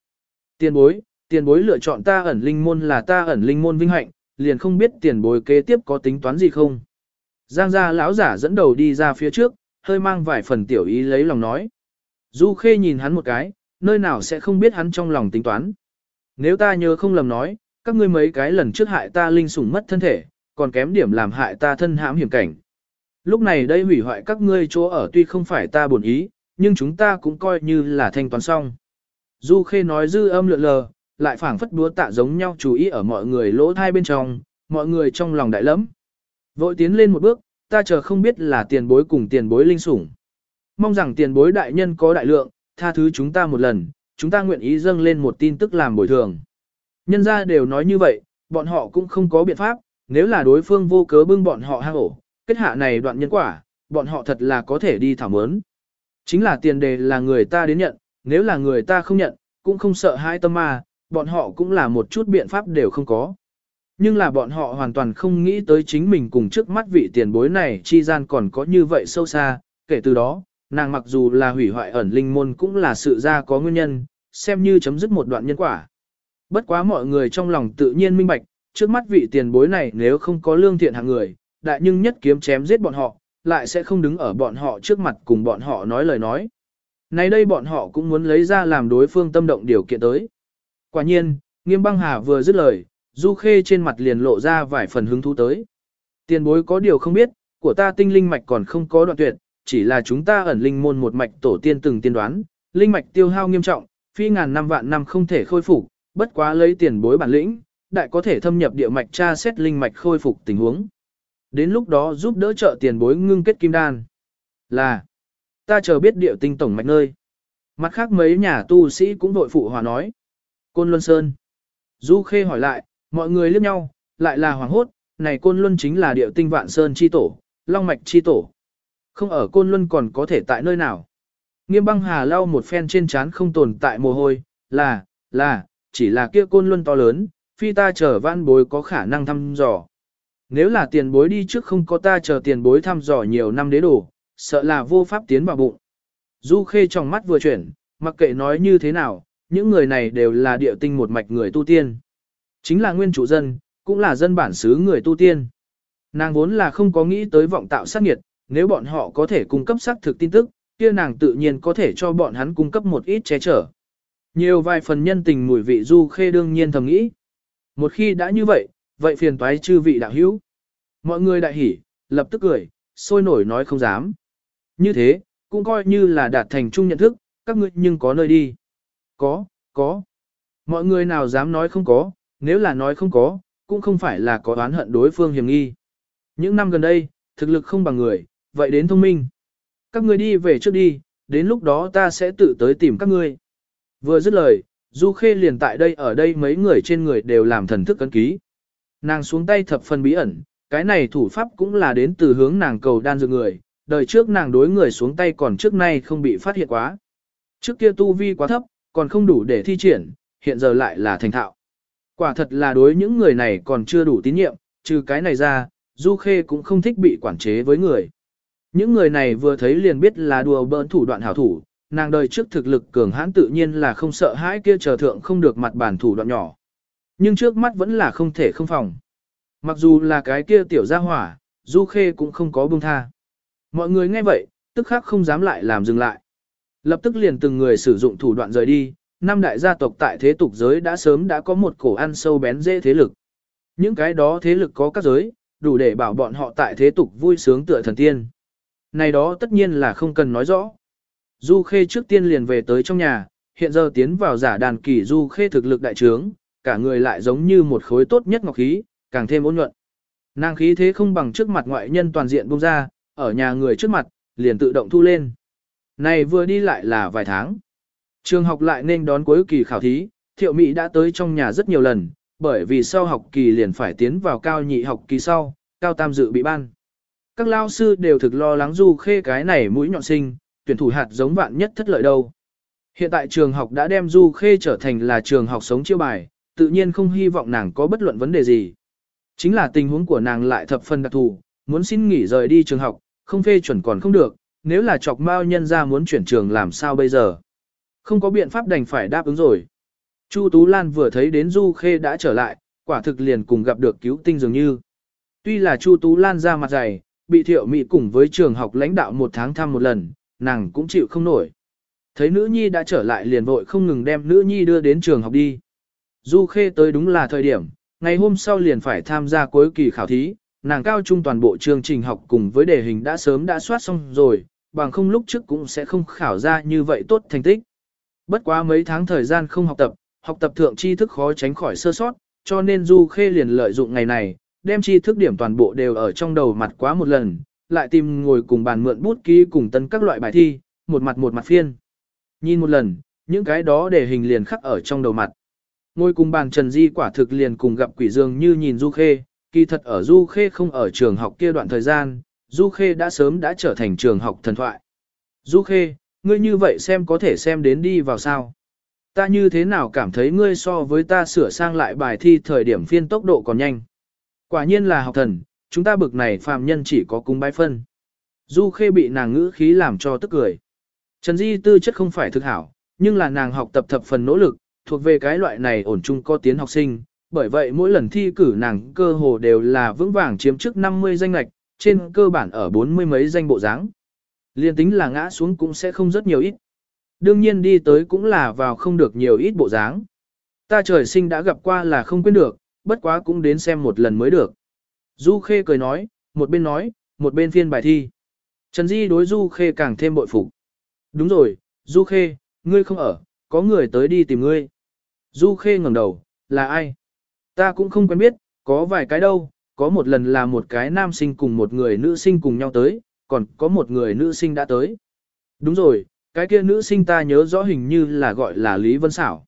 S1: Tiền bối, tiền bối lựa chọn ta ẩn linh môn là ta ẩn linh môn vinh hạnh, liền không biết tiền bối kế tiếp có tính toán gì không. Giang gia lão giả dẫn đầu đi ra phía trước, hơi mang vài phần tiểu ý lấy lòng nói. Du Khê nhìn hắn một cái, nơi nào sẽ không biết hắn trong lòng tính toán. Nếu ta nhớ không lầm nói, các ngươi mấy cái lần trước hại ta linh sủng mất thân thể, còn kém điểm làm hại ta thân hãm hiểm cảnh. Lúc này đây hủy hoại các ngươi chỗ ở tuy không phải ta buồn ý, nhưng chúng ta cũng coi như là thanh toán xong. Du Khê nói dư âm lượn lờ, lại phảng phất búa tạ giống nhau chú ý ở mọi người lỗ thai bên trong, mọi người trong lòng đại lắm. Vội tiến lên một bước, ta chờ không biết là tiền bối cùng tiền bối linh sủng. Mong rằng tiền bối đại nhân có đại lượng, tha thứ chúng ta một lần, chúng ta nguyện ý dâng lên một tin tức làm bồi thường. Nhân ra đều nói như vậy, bọn họ cũng không có biện pháp, nếu là đối phương vô cớ bưng bọn họ hang ổ, kết hạ này đoạn nhân quả, bọn họ thật là có thể đi thảo mớn. Chính là tiền đề là người ta đến nhận, nếu là người ta không nhận, cũng không sợ hai tâm ma, bọn họ cũng là một chút biện pháp đều không có. Nhưng là bọn họ hoàn toàn không nghĩ tới chính mình cùng trước mắt vị tiền bối này chi gian còn có như vậy sâu xa, kể từ đó, nàng mặc dù là hủy hoại ẩn linh môn cũng là sự ra có nguyên nhân, xem như chấm dứt một đoạn nhân quả. Bất quá mọi người trong lòng tự nhiên minh bạch, trước mắt vị tiền bối này nếu không có lương thiện hạng người, đại nhưng nhất kiếm chém giết bọn họ, lại sẽ không đứng ở bọn họ trước mặt cùng bọn họ nói lời nói. Nay đây bọn họ cũng muốn lấy ra làm đối phương tâm động điều kiện tới. Quả nhiên, nghiêm băng hà vừa dứt lời, du khê trên mặt liền lộ ra vài phần hứng thú tới. Tiền bối có điều không biết, của ta tinh linh mạch còn không có đoạn tuyệt, chỉ là chúng ta ẩn linh môn một mạch tổ tiên từng tiên đoán, linh mạch tiêu hao nghiêm trọng, phi ngàn năm vạn năm không thể khôi phục, bất quá lấy tiền bối bản lĩnh, đại có thể thâm nhập địa mạch tra xét linh mạch khôi phục tình huống. Đến lúc đó giúp đỡ trợ tiền bối ngưng kết kim đan. Là, ta chờ biết địa tinh tổng mạch nơi. Mặt khác mấy nhà tu sĩ cũng đội phụ hòa nói. Côn Luân Sơn. Du Khê hỏi lại, mọi người liếc nhau, lại là hoàng hốt, này Côn Luân chính là địa tinh vạn Sơn chi tổ, long mạch chi tổ. Không ở Côn Luân còn có thể tại nơi nào. Nghiêm băng hà lau một phen trên trán không tồn tại mồ hôi, là, là, chỉ là kia Côn Luân to lớn, phi ta chờ văn bối có khả năng thăm dò. Nếu là tiền bối đi trước không có ta chờ tiền bối thăm dò nhiều năm đế đồ, sợ là vô pháp tiến vào bụng. Du Khê trong mắt vừa chuyển, mặc kệ nói như thế nào, những người này đều là địa tinh một mạch người tu tiên. Chính là nguyên chủ dân, cũng là dân bản xứ người tu tiên. Nàng vốn là không có nghĩ tới vọng tạo sát nghiệt, nếu bọn họ có thể cung cấp xác thực tin tức, kia nàng tự nhiên có thể cho bọn hắn cung cấp một ít che chở. Nhiều vài phần nhân tình mùi vị du khê đương nhiên thầm nghĩ. Một khi đã như vậy, vậy phiền toái chư vị đạo hữu. Mọi người đại hỉ, lập tức cười, sôi nổi nói không dám. Như thế, cũng coi như là đạt thành chung nhận thức, các ngươi nhưng có nơi đi. Có, có. Mọi người nào dám nói không có, nếu là nói không có, cũng không phải là có oán hận đối phương hiểm nghi. Những năm gần đây, thực lực không bằng người, vậy đến thông minh. Các ngươi đi về trước đi, đến lúc đó ta sẽ tự tới tìm các ngươi. Vừa dứt lời, Du Khê liền tại đây ở đây mấy người trên người đều làm thần thức cấn ký. Nàng xuống tay thập phần bí ẩn, cái này thủ pháp cũng là đến từ hướng nàng cầu đan dược người, đời trước nàng đối người xuống tay còn trước nay không bị phát hiện quá. Trước kia tu vi quá thấp, còn không đủ để thi triển, hiện giờ lại là thành thạo. Quả thật là đối những người này còn chưa đủ tín nhiệm, trừ cái này ra, Du Khê cũng không thích bị quản chế với người. Những người này vừa thấy liền biết là đùa bỡn thủ đoạn hảo thủ, nàng đời trước thực lực cường hãn tự nhiên là không sợ hãi kia chờ thượng không được mặt bản thủ đoạn nhỏ. Nhưng trước mắt vẫn là không thể không phòng. Mặc dù là cái kia tiểu gia hỏa, Du Khê cũng không có buông tha. Mọi người nghe vậy, tức khắc không dám lại làm dừng lại. Lập tức liền từng người sử dụng thủ đoạn rời đi, năm đại gia tộc tại thế tục giới đã sớm đã có một cổ ăn sâu bén dễ thế lực. Những cái đó thế lực có các giới, đủ để bảo bọn họ tại thế tục vui sướng tựa thần tiên. Này đó tất nhiên là không cần nói rõ. Du Khê trước tiên liền về tới trong nhà, hiện giờ tiến vào giả đàn kỳ Du Khê thực lực đại trướng, cả người lại giống như một khối tốt nhất ngọc khí, càng thêm ôn nhuận. Nàng khí thế không bằng trước mặt ngoại nhân toàn diện bung ra, ở nhà người trước mặt, liền tự động thu lên. Này vừa đi lại là vài tháng. Trường học lại nên đón cuối kỳ khảo thí, thiệu mỹ đã tới trong nhà rất nhiều lần, bởi vì sau học kỳ liền phải tiến vào cao nhị học kỳ sau, cao tam dự bị ban. các lao sư đều thực lo lắng Du Khê cái này mũi nhọn sinh, tuyển thủ hạt giống vạn nhất thất lợi đâu. Hiện tại trường học đã đem Du Khê trở thành là trường học sống chiêu bài, tự nhiên không hy vọng nàng có bất luận vấn đề gì. Chính là tình huống của nàng lại thập phần đặc thù, muốn xin nghỉ rời đi trường học, không phê chuẩn còn không được, nếu là chọc mao nhân ra muốn chuyển trường làm sao bây giờ. Không có biện pháp đành phải đáp ứng rồi. Chu Tú Lan vừa thấy đến Du Khê đã trở lại, quả thực liền cùng gặp được cứu tinh dường như. Tuy là Chu Tú Lan ra mặt dày, bị thiệu mỹ cùng với trường học lãnh đạo một tháng thăm một lần, nàng cũng chịu không nổi. Thấy nữ nhi đã trở lại liền vội không ngừng đem nữ nhi đưa đến trường học đi. Du Khê tới đúng là thời điểm, ngày hôm sau liền phải tham gia cuối kỳ khảo thí, nàng cao trung toàn bộ chương trình học cùng với đề hình đã sớm đã soát xong rồi, bằng không lúc trước cũng sẽ không khảo ra như vậy tốt thành tích. Bất quá mấy tháng thời gian không học tập, học tập thượng tri thức khó tránh khỏi sơ sót, cho nên Du Khê liền lợi dụng ngày này, đem tri thức điểm toàn bộ đều ở trong đầu mặt quá một lần, lại tìm ngồi cùng bàn mượn bút ký cùng tân các loại bài thi, một mặt một mặt phiên. Nhìn một lần, những cái đó để hình liền khắc ở trong đầu mặt. Ngồi cùng bàn Trần Di quả thực liền cùng gặp quỷ dương như nhìn Du Khê, kỳ thật ở Du Khê không ở trường học kia đoạn thời gian, Du Khê đã sớm đã trở thành trường học thần thoại. Du Khê, ngươi như vậy xem có thể xem đến đi vào sao. Ta như thế nào cảm thấy ngươi so với ta sửa sang lại bài thi thời điểm phiên tốc độ còn nhanh. Quả nhiên là học thần, chúng ta bực này phàm nhân chỉ có cung bái phân. Du Khê bị nàng ngữ khí làm cho tức cười. Trần Di tư chất không phải thực hảo, nhưng là nàng học tập thập phần nỗ lực, thuộc về cái loại này ổn chung có tiến học sinh, bởi vậy mỗi lần thi cử nàng cơ hồ đều là vững vàng chiếm trước 50 danh lạch, trên cơ bản ở bốn mươi mấy danh bộ dáng. Liên tính là ngã xuống cũng sẽ không rất nhiều ít. Đương nhiên đi tới cũng là vào không được nhiều ít bộ dáng. Ta trời sinh đã gặp qua là không quên được, bất quá cũng đến xem một lần mới được. Du Khê cười nói, một bên nói, một bên phiên bài thi. Trần Di đối Du Khê càng thêm bội phục. Đúng rồi, Du Khê, ngươi không ở, có người tới đi tìm ngươi. Du Khê ngẩng đầu, là ai? Ta cũng không quen biết, có vài cái đâu, có một lần là một cái nam sinh cùng một người nữ sinh cùng nhau tới, còn có một người nữ sinh đã tới. Đúng rồi, cái kia nữ sinh ta nhớ rõ hình như là gọi là Lý Vân Xảo.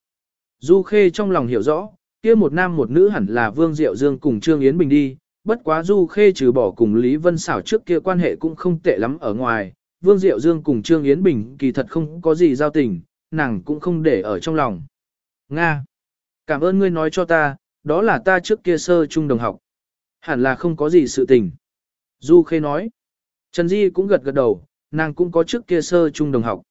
S1: Du Khê trong lòng hiểu rõ, kia một nam một nữ hẳn là Vương Diệu Dương cùng Trương Yến Bình đi, bất quá Du Khê trừ bỏ cùng Lý Vân Xảo trước kia quan hệ cũng không tệ lắm ở ngoài, Vương Diệu Dương cùng Trương Yến Bình kỳ thật không có gì giao tình, nàng cũng không để ở trong lòng. Nga! Cảm ơn ngươi nói cho ta, đó là ta trước kia sơ trung đồng học. Hẳn là không có gì sự tình. Du Khê nói. Trần Di cũng gật gật đầu, nàng cũng có trước kia sơ trung đồng học.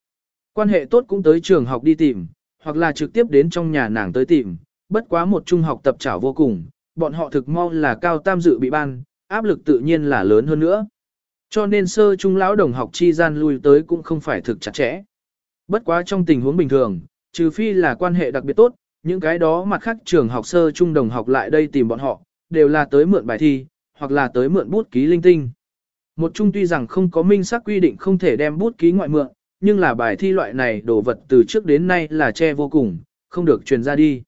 S1: Quan hệ tốt cũng tới trường học đi tìm, hoặc là trực tiếp đến trong nhà nàng tới tìm, bất quá một trung học tập trảo vô cùng, bọn họ thực mau là cao tam dự bị ban, áp lực tự nhiên là lớn hơn nữa. Cho nên sơ trung lão đồng học chi gian lui tới cũng không phải thực chặt chẽ. Bất quá trong tình huống bình thường, trừ phi là quan hệ đặc biệt tốt, những cái đó mặt khác trường học sơ trung đồng học lại đây tìm bọn họ, đều là tới mượn bài thi, hoặc là tới mượn bút ký linh tinh. Một trung tuy rằng không có minh xác quy định không thể đem bút ký ngoại mượn, nhưng là bài thi loại này đồ vật từ trước đến nay là che vô cùng, không được truyền ra đi.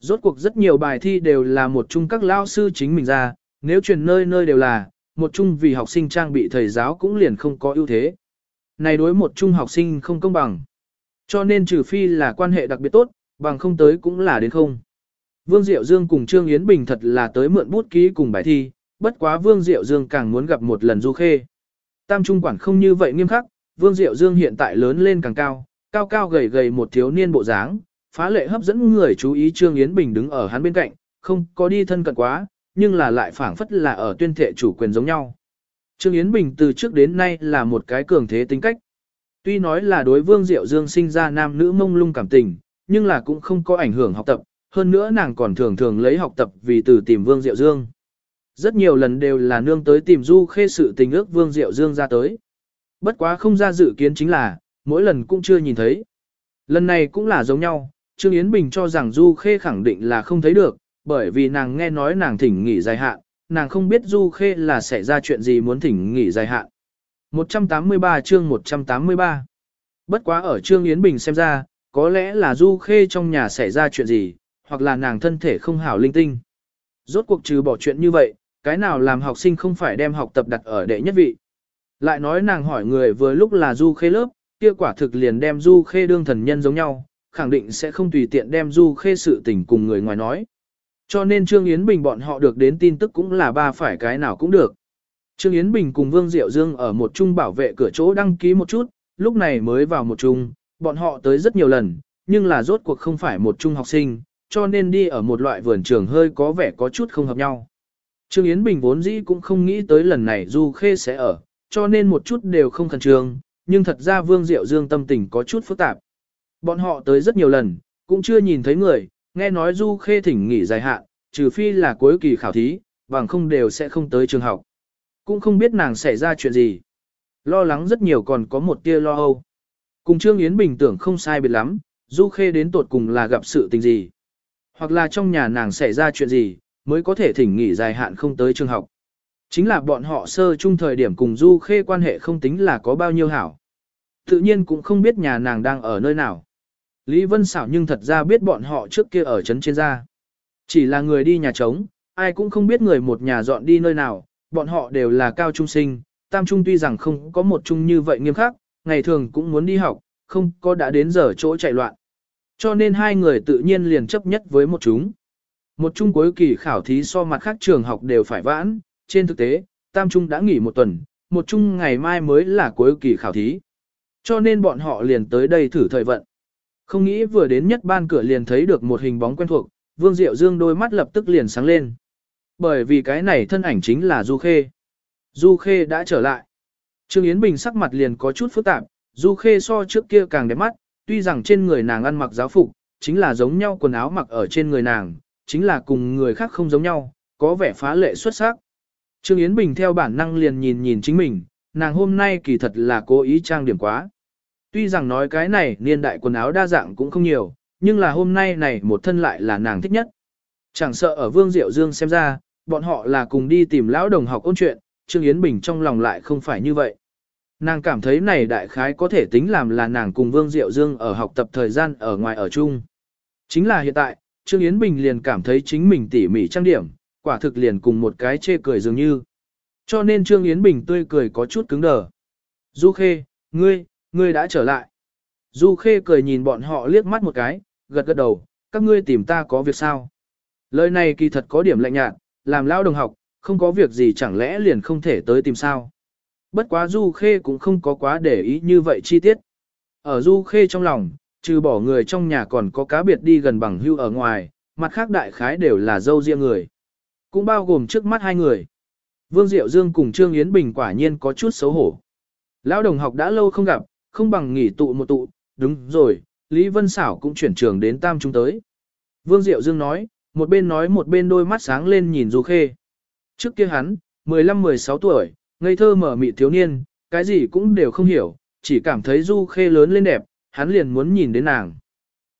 S1: Rốt cuộc rất nhiều bài thi đều là một trung các lao sư chính mình ra, nếu truyền nơi nơi đều là, một trung vì học sinh trang bị thầy giáo cũng liền không có ưu thế. Này đối một trung học sinh không công bằng. Cho nên trừ phi là quan hệ đặc biệt tốt, bằng không tới cũng là đến không. Vương Diệu Dương cùng Trương Yến Bình thật là tới mượn bút ký cùng bài thi, bất quá Vương Diệu Dương càng muốn gặp một lần Du Khê. Tam trung quản không như vậy nghiêm khắc, Vương Diệu Dương hiện tại lớn lên càng cao, cao cao gầy gầy một thiếu niên bộ dáng, phá lệ hấp dẫn người chú ý Trương Yến Bình đứng ở hắn bên cạnh, không có đi thân cận quá, nhưng là lại phảng phất là ở tuyên thệ chủ quyền giống nhau. Trương Yến Bình từ trước đến nay là một cái cường thế tính cách. Tuy nói là đối Vương Diệu Dương sinh ra nam nữ mông lung cảm tình, nhưng là cũng không có ảnh hưởng học tập, hơn nữa nàng còn thường thường lấy học tập vì từ tìm Vương Diệu Dương. Rất nhiều lần đều là nương tới tìm Du Khê sự tình ước Vương Diệu Dương ra tới. Bất quá không ra dự kiến chính là, mỗi lần cũng chưa nhìn thấy. Lần này cũng là giống nhau, Trương Yến Bình cho rằng Du Khê khẳng định là không thấy được, bởi vì nàng nghe nói nàng thỉnh nghỉ dài hạn, nàng không biết Du Khê là xảy ra chuyện gì muốn thỉnh nghỉ dài hạn. 183 chương 183 Bất quá ở Trương Yến Bình xem ra, có lẽ là Du Khê trong nhà xảy ra chuyện gì, hoặc là nàng thân thể không hảo linh tinh. Rốt cuộc trừ bỏ chuyện như vậy, cái nào làm học sinh không phải đem học tập đặt ở đệ nhất vị. Lại nói nàng hỏi người vừa lúc là Du Khê lớp, kia quả thực liền đem Du Khê đương thần nhân giống nhau, khẳng định sẽ không tùy tiện đem Du Khê sự tình cùng người ngoài nói. Cho nên Trương Yến Bình bọn họ được đến tin tức cũng là ba phải cái nào cũng được. Trương Yến Bình cùng Vương Diệu Dương ở một trung bảo vệ cửa chỗ đăng ký một chút, lúc này mới vào một trung, bọn họ tới rất nhiều lần, nhưng là rốt cuộc không phải một trung học sinh, cho nên đi ở một loại vườn trường hơi có vẻ có chút không hợp nhau. Trương Yến Bình vốn dĩ cũng không nghĩ tới lần này Du Khê sẽ ở, cho nên một chút đều không khẩn trương, nhưng thật ra Vương Diệu Dương tâm tình có chút phức tạp. Bọn họ tới rất nhiều lần, cũng chưa nhìn thấy người, nghe nói Du Khê thỉnh nghỉ dài hạn, trừ phi là cuối kỳ khảo thí, bằng không đều sẽ không tới trường học. Cũng không biết nàng xảy ra chuyện gì. Lo lắng rất nhiều còn có một tia lo âu. Cùng Trương Yến Bình tưởng không sai biệt lắm, Du Khê đến tột cùng là gặp sự tình gì. Hoặc là trong nhà nàng xảy ra chuyện gì, mới có thể thỉnh nghỉ dài hạn không tới trường học. Chính là bọn họ sơ chung thời điểm cùng Du Khê quan hệ không tính là có bao nhiêu hảo. Tự nhiên cũng không biết nhà nàng đang ở nơi nào. Lý Vân xảo nhưng thật ra biết bọn họ trước kia ở trấn trên gia. Chỉ là người đi nhà trống, ai cũng không biết người một nhà dọn đi nơi nào, bọn họ đều là cao trung sinh, tam trung tuy rằng không có một trung như vậy nghiêm khắc, ngày thường cũng muốn đi học, không có đã đến giờ chỗ chạy loạn. Cho nên hai người tự nhiên liền chấp nhất với một chúng. Một trung cuối kỳ khảo thí so mặt khác trường học đều phải vãn, trên thực tế, tam trung đã nghỉ một tuần, một trung ngày mai mới là cuối kỳ khảo thí. Cho nên bọn họ liền tới đây thử thời vận. Không nghĩ vừa đến nhất ban cửa liền thấy được một hình bóng quen thuộc, Vương Diệu Dương đôi mắt lập tức liền sáng lên. Bởi vì cái này thân ảnh chính là Du Khê. Du Khê đã trở lại. Trương Yến Bình sắc mặt liền có chút phức tạp, Du Khê so trước kia càng đẹp mắt, tuy rằng trên người nàng ăn mặc giáo phục, chính là giống nhau quần áo mặc ở trên người nàng, chính là cùng người khác không giống nhau, có vẻ phá lệ xuất sắc. Trương Yến Bình theo bản năng liền nhìn nhìn chính mình, nàng hôm nay kỳ thật là cố ý trang điểm quá. Tuy rằng nói cái này niên đại quần áo đa dạng cũng không nhiều, nhưng là hôm nay này một thân lại là nàng thích nhất. Chẳng sợ ở Vương Diệu Dương xem ra, bọn họ là cùng đi tìm lão đồng học ôn chuyện, Trương Yến Bình trong lòng lại không phải như vậy. Nàng cảm thấy này đại khái có thể tính làm là nàng cùng Vương Diệu Dương ở học tập thời gian ở ngoài ở chung. Chính là hiện tại, Trương Yến Bình liền cảm thấy chính mình tỉ mỉ trang điểm, quả thực liền cùng một cái chê cười dường như. Cho nên Trương Yến Bình tươi cười có chút cứng đờ. Du Khê, ngươi, ngươi đã trở lại. Du Khê cười nhìn bọn họ liếc mắt một cái, gật gật đầu, các ngươi tìm ta có việc sao? Lời này kỳ thật có điểm lạnh nhạt, làm lao đồng học, không có việc gì chẳng lẽ liền không thể tới tìm sao? Bất quá Du Khê cũng không có quá để ý như vậy chi tiết. Ở Du Khê trong lòng, trừ bỏ người trong nhà còn có cá biệt đi gần bằng hưu ở ngoài, mặt khác đại khái đều là dâu riêng người. Cũng bao gồm trước mắt hai người. Vương Diệu Dương cùng Trương Yến Bình quả nhiên có chút xấu hổ. Lão đồng học đã lâu không gặp, không bằng nghỉ tụ một tụ, đúng rồi, Lý Vân Xảo cũng chuyển trường đến Tam Trung tới. Vương Diệu Dương nói, một bên nói một bên đôi mắt sáng lên nhìn Du Khê. Trước kia hắn, 15-16 tuổi, ngây thơ mở mị thiếu niên, cái gì cũng đều không hiểu, chỉ cảm thấy Du Khê lớn lên đẹp, hắn liền muốn nhìn đến nàng.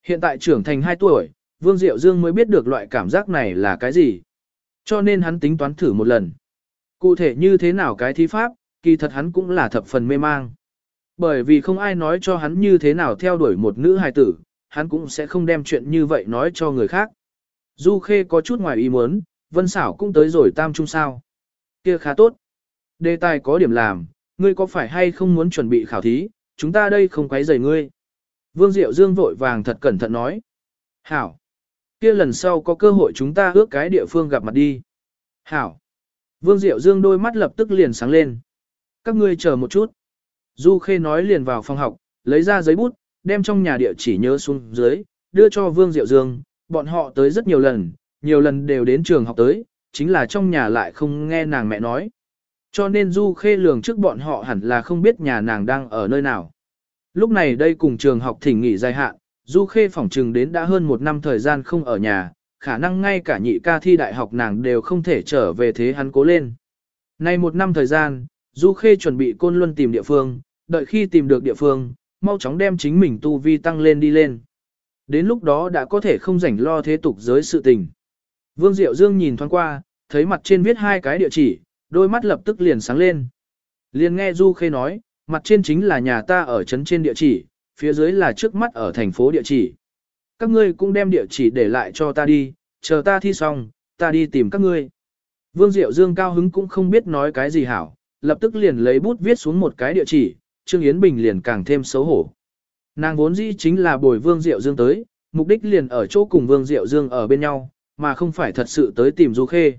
S1: Hiện tại trưởng thành 2 tuổi, Vương Diệu Dương mới biết được loại cảm giác này là cái gì. Cho nên hắn tính toán thử một lần. Cụ thể như thế nào cái thí pháp, kỳ thật hắn cũng là thập phần mê mang. Bởi vì không ai nói cho hắn như thế nào theo đuổi một nữ hài tử, hắn cũng sẽ không đem chuyện như vậy nói cho người khác. Du Khê có chút ngoài ý muốn, Vân Xảo cũng tới rồi tam trung sao. Kia khá tốt. Đề tài có điểm làm, ngươi có phải hay không muốn chuẩn bị khảo thí, chúng ta đây không quấy rầy ngươi. Vương Diệu Dương vội vàng thật cẩn thận nói. Hảo. Kia lần sau có cơ hội chúng ta ước cái địa phương gặp mặt đi. Hảo. Vương Diệu Dương đôi mắt lập tức liền sáng lên. Các ngươi chờ một chút. Du Khê nói liền vào phòng học, lấy ra giấy bút, đem trong nhà địa chỉ nhớ xuống dưới, đưa cho Vương Diệu Dương, bọn họ tới rất nhiều lần, nhiều lần đều đến trường học tới, chính là trong nhà lại không nghe nàng mẹ nói. Cho nên Du Khê lường trước bọn họ hẳn là không biết nhà nàng đang ở nơi nào. Lúc này đây cùng trường học thỉnh nghỉ dài hạn, Du Khê phỏng trừng đến đã hơn một năm thời gian không ở nhà, khả năng ngay cả nhị ca thi đại học nàng đều không thể trở về thế hắn cố lên. Nay một năm thời gian, Du Khê chuẩn bị côn luân tìm địa phương, đợi khi tìm được địa phương, mau chóng đem chính mình tu vi tăng lên đi lên. Đến lúc đó đã có thể không rảnh lo thế tục giới sự tình. Vương Diệu Dương nhìn thoáng qua, thấy mặt trên viết hai cái địa chỉ, đôi mắt lập tức liền sáng lên. Liền nghe Du Khê nói, mặt trên chính là nhà ta ở trấn trên địa chỉ, phía dưới là trước mắt ở thành phố địa chỉ. Các ngươi cũng đem địa chỉ để lại cho ta đi, chờ ta thi xong, ta đi tìm các ngươi. Vương Diệu Dương cao hứng cũng không biết nói cái gì hảo, lập tức liền lấy bút viết xuống một cái địa chỉ, Trương Yến Bình liền càng thêm xấu hổ. Nàng vốn dĩ chính là bồi Vương Diệu Dương tới, mục đích liền ở chỗ cùng Vương Diệu Dương ở bên nhau, mà không phải thật sự tới tìm Du Khê.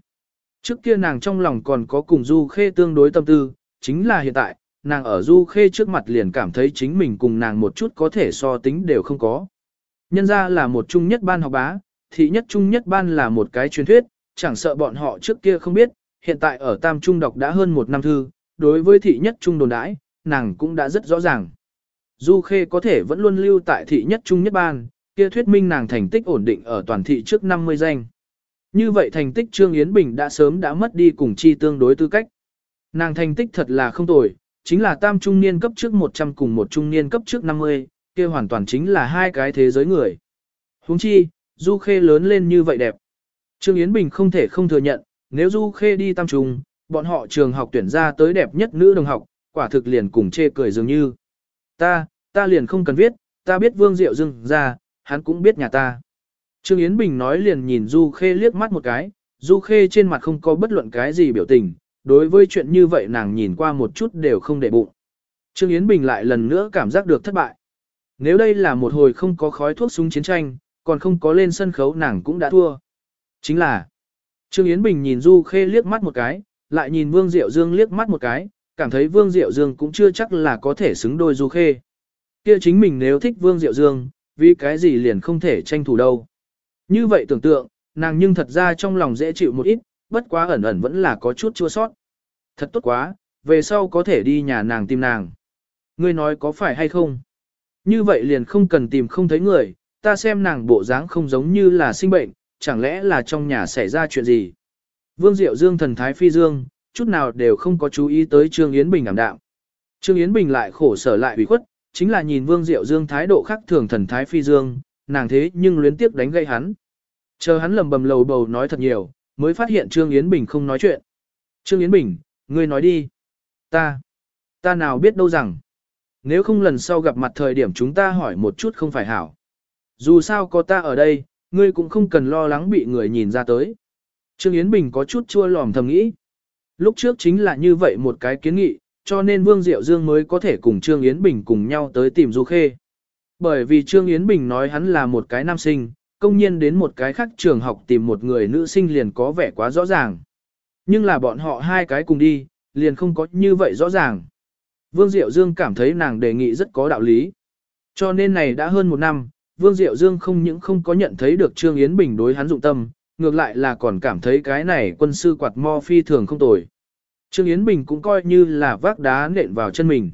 S1: Trước kia nàng trong lòng còn có cùng Du Khê tương đối tâm tư, chính là hiện tại, nàng ở Du Khê trước mặt liền cảm thấy chính mình cùng nàng một chút có thể so tính đều không có. Nhân ra là một trung nhất ban học bá, thị nhất trung nhất ban là một cái truyền thuyết, chẳng sợ bọn họ trước kia không biết, hiện tại ở tam trung đọc đã hơn một năm thư, đối với thị nhất trung đồn đãi, nàng cũng đã rất rõ ràng. Du Khê có thể vẫn luôn lưu tại thị nhất trung nhất ban, kia thuyết minh nàng thành tích ổn định ở toàn thị trước 50 danh. Như vậy thành tích Trương Yến Bình đã sớm đã mất đi cùng chi tương đối tư cách. Nàng thành tích thật là không tồi, chính là tam trung niên cấp trước 100 cùng một trung niên cấp trước 50, kia hoàn toàn chính là hai cái thế giới người. Huống chi, Du Khê lớn lên như vậy đẹp. Trương Yến Bình không thể không thừa nhận, nếu Du Khê đi tam trung, bọn họ trường học tuyển ra tới đẹp nhất nữ đồng học, quả thực liền cùng chê cười dường như. Ta, ta liền không cần viết, ta biết Vương Diệu dưng ra, hắn cũng biết nhà ta. Trương Yến Bình nói liền nhìn Du Khê liếc mắt một cái, Du Khê trên mặt không có bất luận cái gì biểu tình, đối với chuyện như vậy nàng nhìn qua một chút đều không để bụng. Trương Yến Bình lại lần nữa cảm giác được thất bại. Nếu đây là một hồi không có khói thuốc súng chiến tranh, còn không có lên sân khấu nàng cũng đã thua. Chính là, Trương Yến Bình nhìn Du Khê liếc mắt một cái, lại nhìn Vương Diệu Dương liếc mắt một cái, cảm thấy Vương Diệu Dương cũng chưa chắc là có thể xứng đôi Du Khê. Kia chính mình nếu thích Vương Diệu Dương, vì cái gì liền không thể tranh thủ đâu. Như vậy tưởng tượng, nàng nhưng thật ra trong lòng dễ chịu một ít, bất quá ẩn ẩn vẫn là có chút chua sót. Thật tốt quá, về sau có thể đi nhà nàng tìm nàng. Ngươi nói có phải hay không? Như vậy liền không cần tìm không thấy người, ta xem nàng bộ dáng không giống như là sinh bệnh, chẳng lẽ là trong nhà xảy ra chuyện gì? Vương Diệu Dương thần thái phi dương, chút nào đều không có chú ý tới Trương Yến Bình ảm đạm. Trương Yến Bình lại khổ sở lại ủy khuất, chính là nhìn Vương Diệu Dương thái độ khác thường thần thái phi dương, nàng thế nhưng luyến tiếc đánh gây hắn. Chờ hắn lầm bầm lầu bầu nói thật nhiều, mới phát hiện Trương Yến Bình không nói chuyện. Trương Yến Bình, ngươi nói đi. Ta, ta nào biết đâu rằng. Nếu không lần sau gặp mặt thời điểm chúng ta hỏi một chút không phải hảo. Dù sao có ta ở đây, ngươi cũng không cần lo lắng bị người nhìn ra tới. Trương Yến Bình có chút chua lòm thầm nghĩ. Lúc trước chính là như vậy một cái kiến nghị, cho nên Vương Diệu Dương mới có thể cùng Trương Yến Bình cùng nhau tới tìm Du Khê. Bởi vì Trương Yến Bình nói hắn là một cái nam sinh, công nhiên đến một cái khác trường học tìm một người nữ sinh liền có vẻ quá rõ ràng. Nhưng là bọn họ hai cái cùng đi, liền không có như vậy rõ ràng. Vương Diệu Dương cảm thấy nàng đề nghị rất có đạo lý. Cho nên này đã hơn một năm, Vương Diệu Dương không những không có nhận thấy được Trương Yến Bình đối hắn dụng tâm, ngược lại là còn cảm thấy cái này quân sư quạt mo phi thường không tồi. Trương Yến Bình cũng coi như là vác đá nện vào chân mình.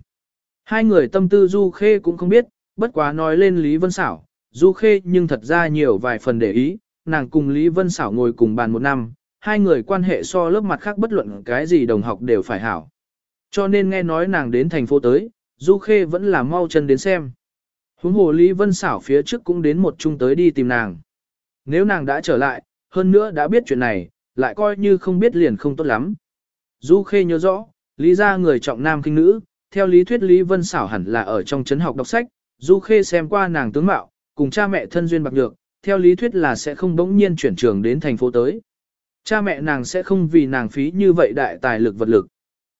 S1: Hai người tâm tư Du Khê cũng không biết, bất quá nói lên Lý Vân Xảo, Du Khê nhưng thật ra nhiều vài phần để ý, nàng cùng Lý Vân Xảo ngồi cùng bàn một năm, hai người quan hệ so lớp mặt khác bất luận cái gì đồng học đều phải hảo. Cho nên nghe nói nàng đến thành phố tới, Du Khê vẫn là mau chân đến xem. Huống hồ Lý Vân Xảo phía trước cũng đến một chung tới đi tìm nàng. Nếu nàng đã trở lại, hơn nữa đã biết chuyện này, lại coi như không biết liền không tốt lắm. Du Khê nhớ rõ, Lý Gia người trọng nam kinh nữ, theo lý thuyết Lý Vân Xảo hẳn là ở trong trấn học đọc sách, Du Khê xem qua nàng tướng mạo, cùng cha mẹ thân duyên bạc nhược, theo lý thuyết là sẽ không bỗng nhiên chuyển trường đến thành phố tới. Cha mẹ nàng sẽ không vì nàng phí như vậy đại tài lực vật lực.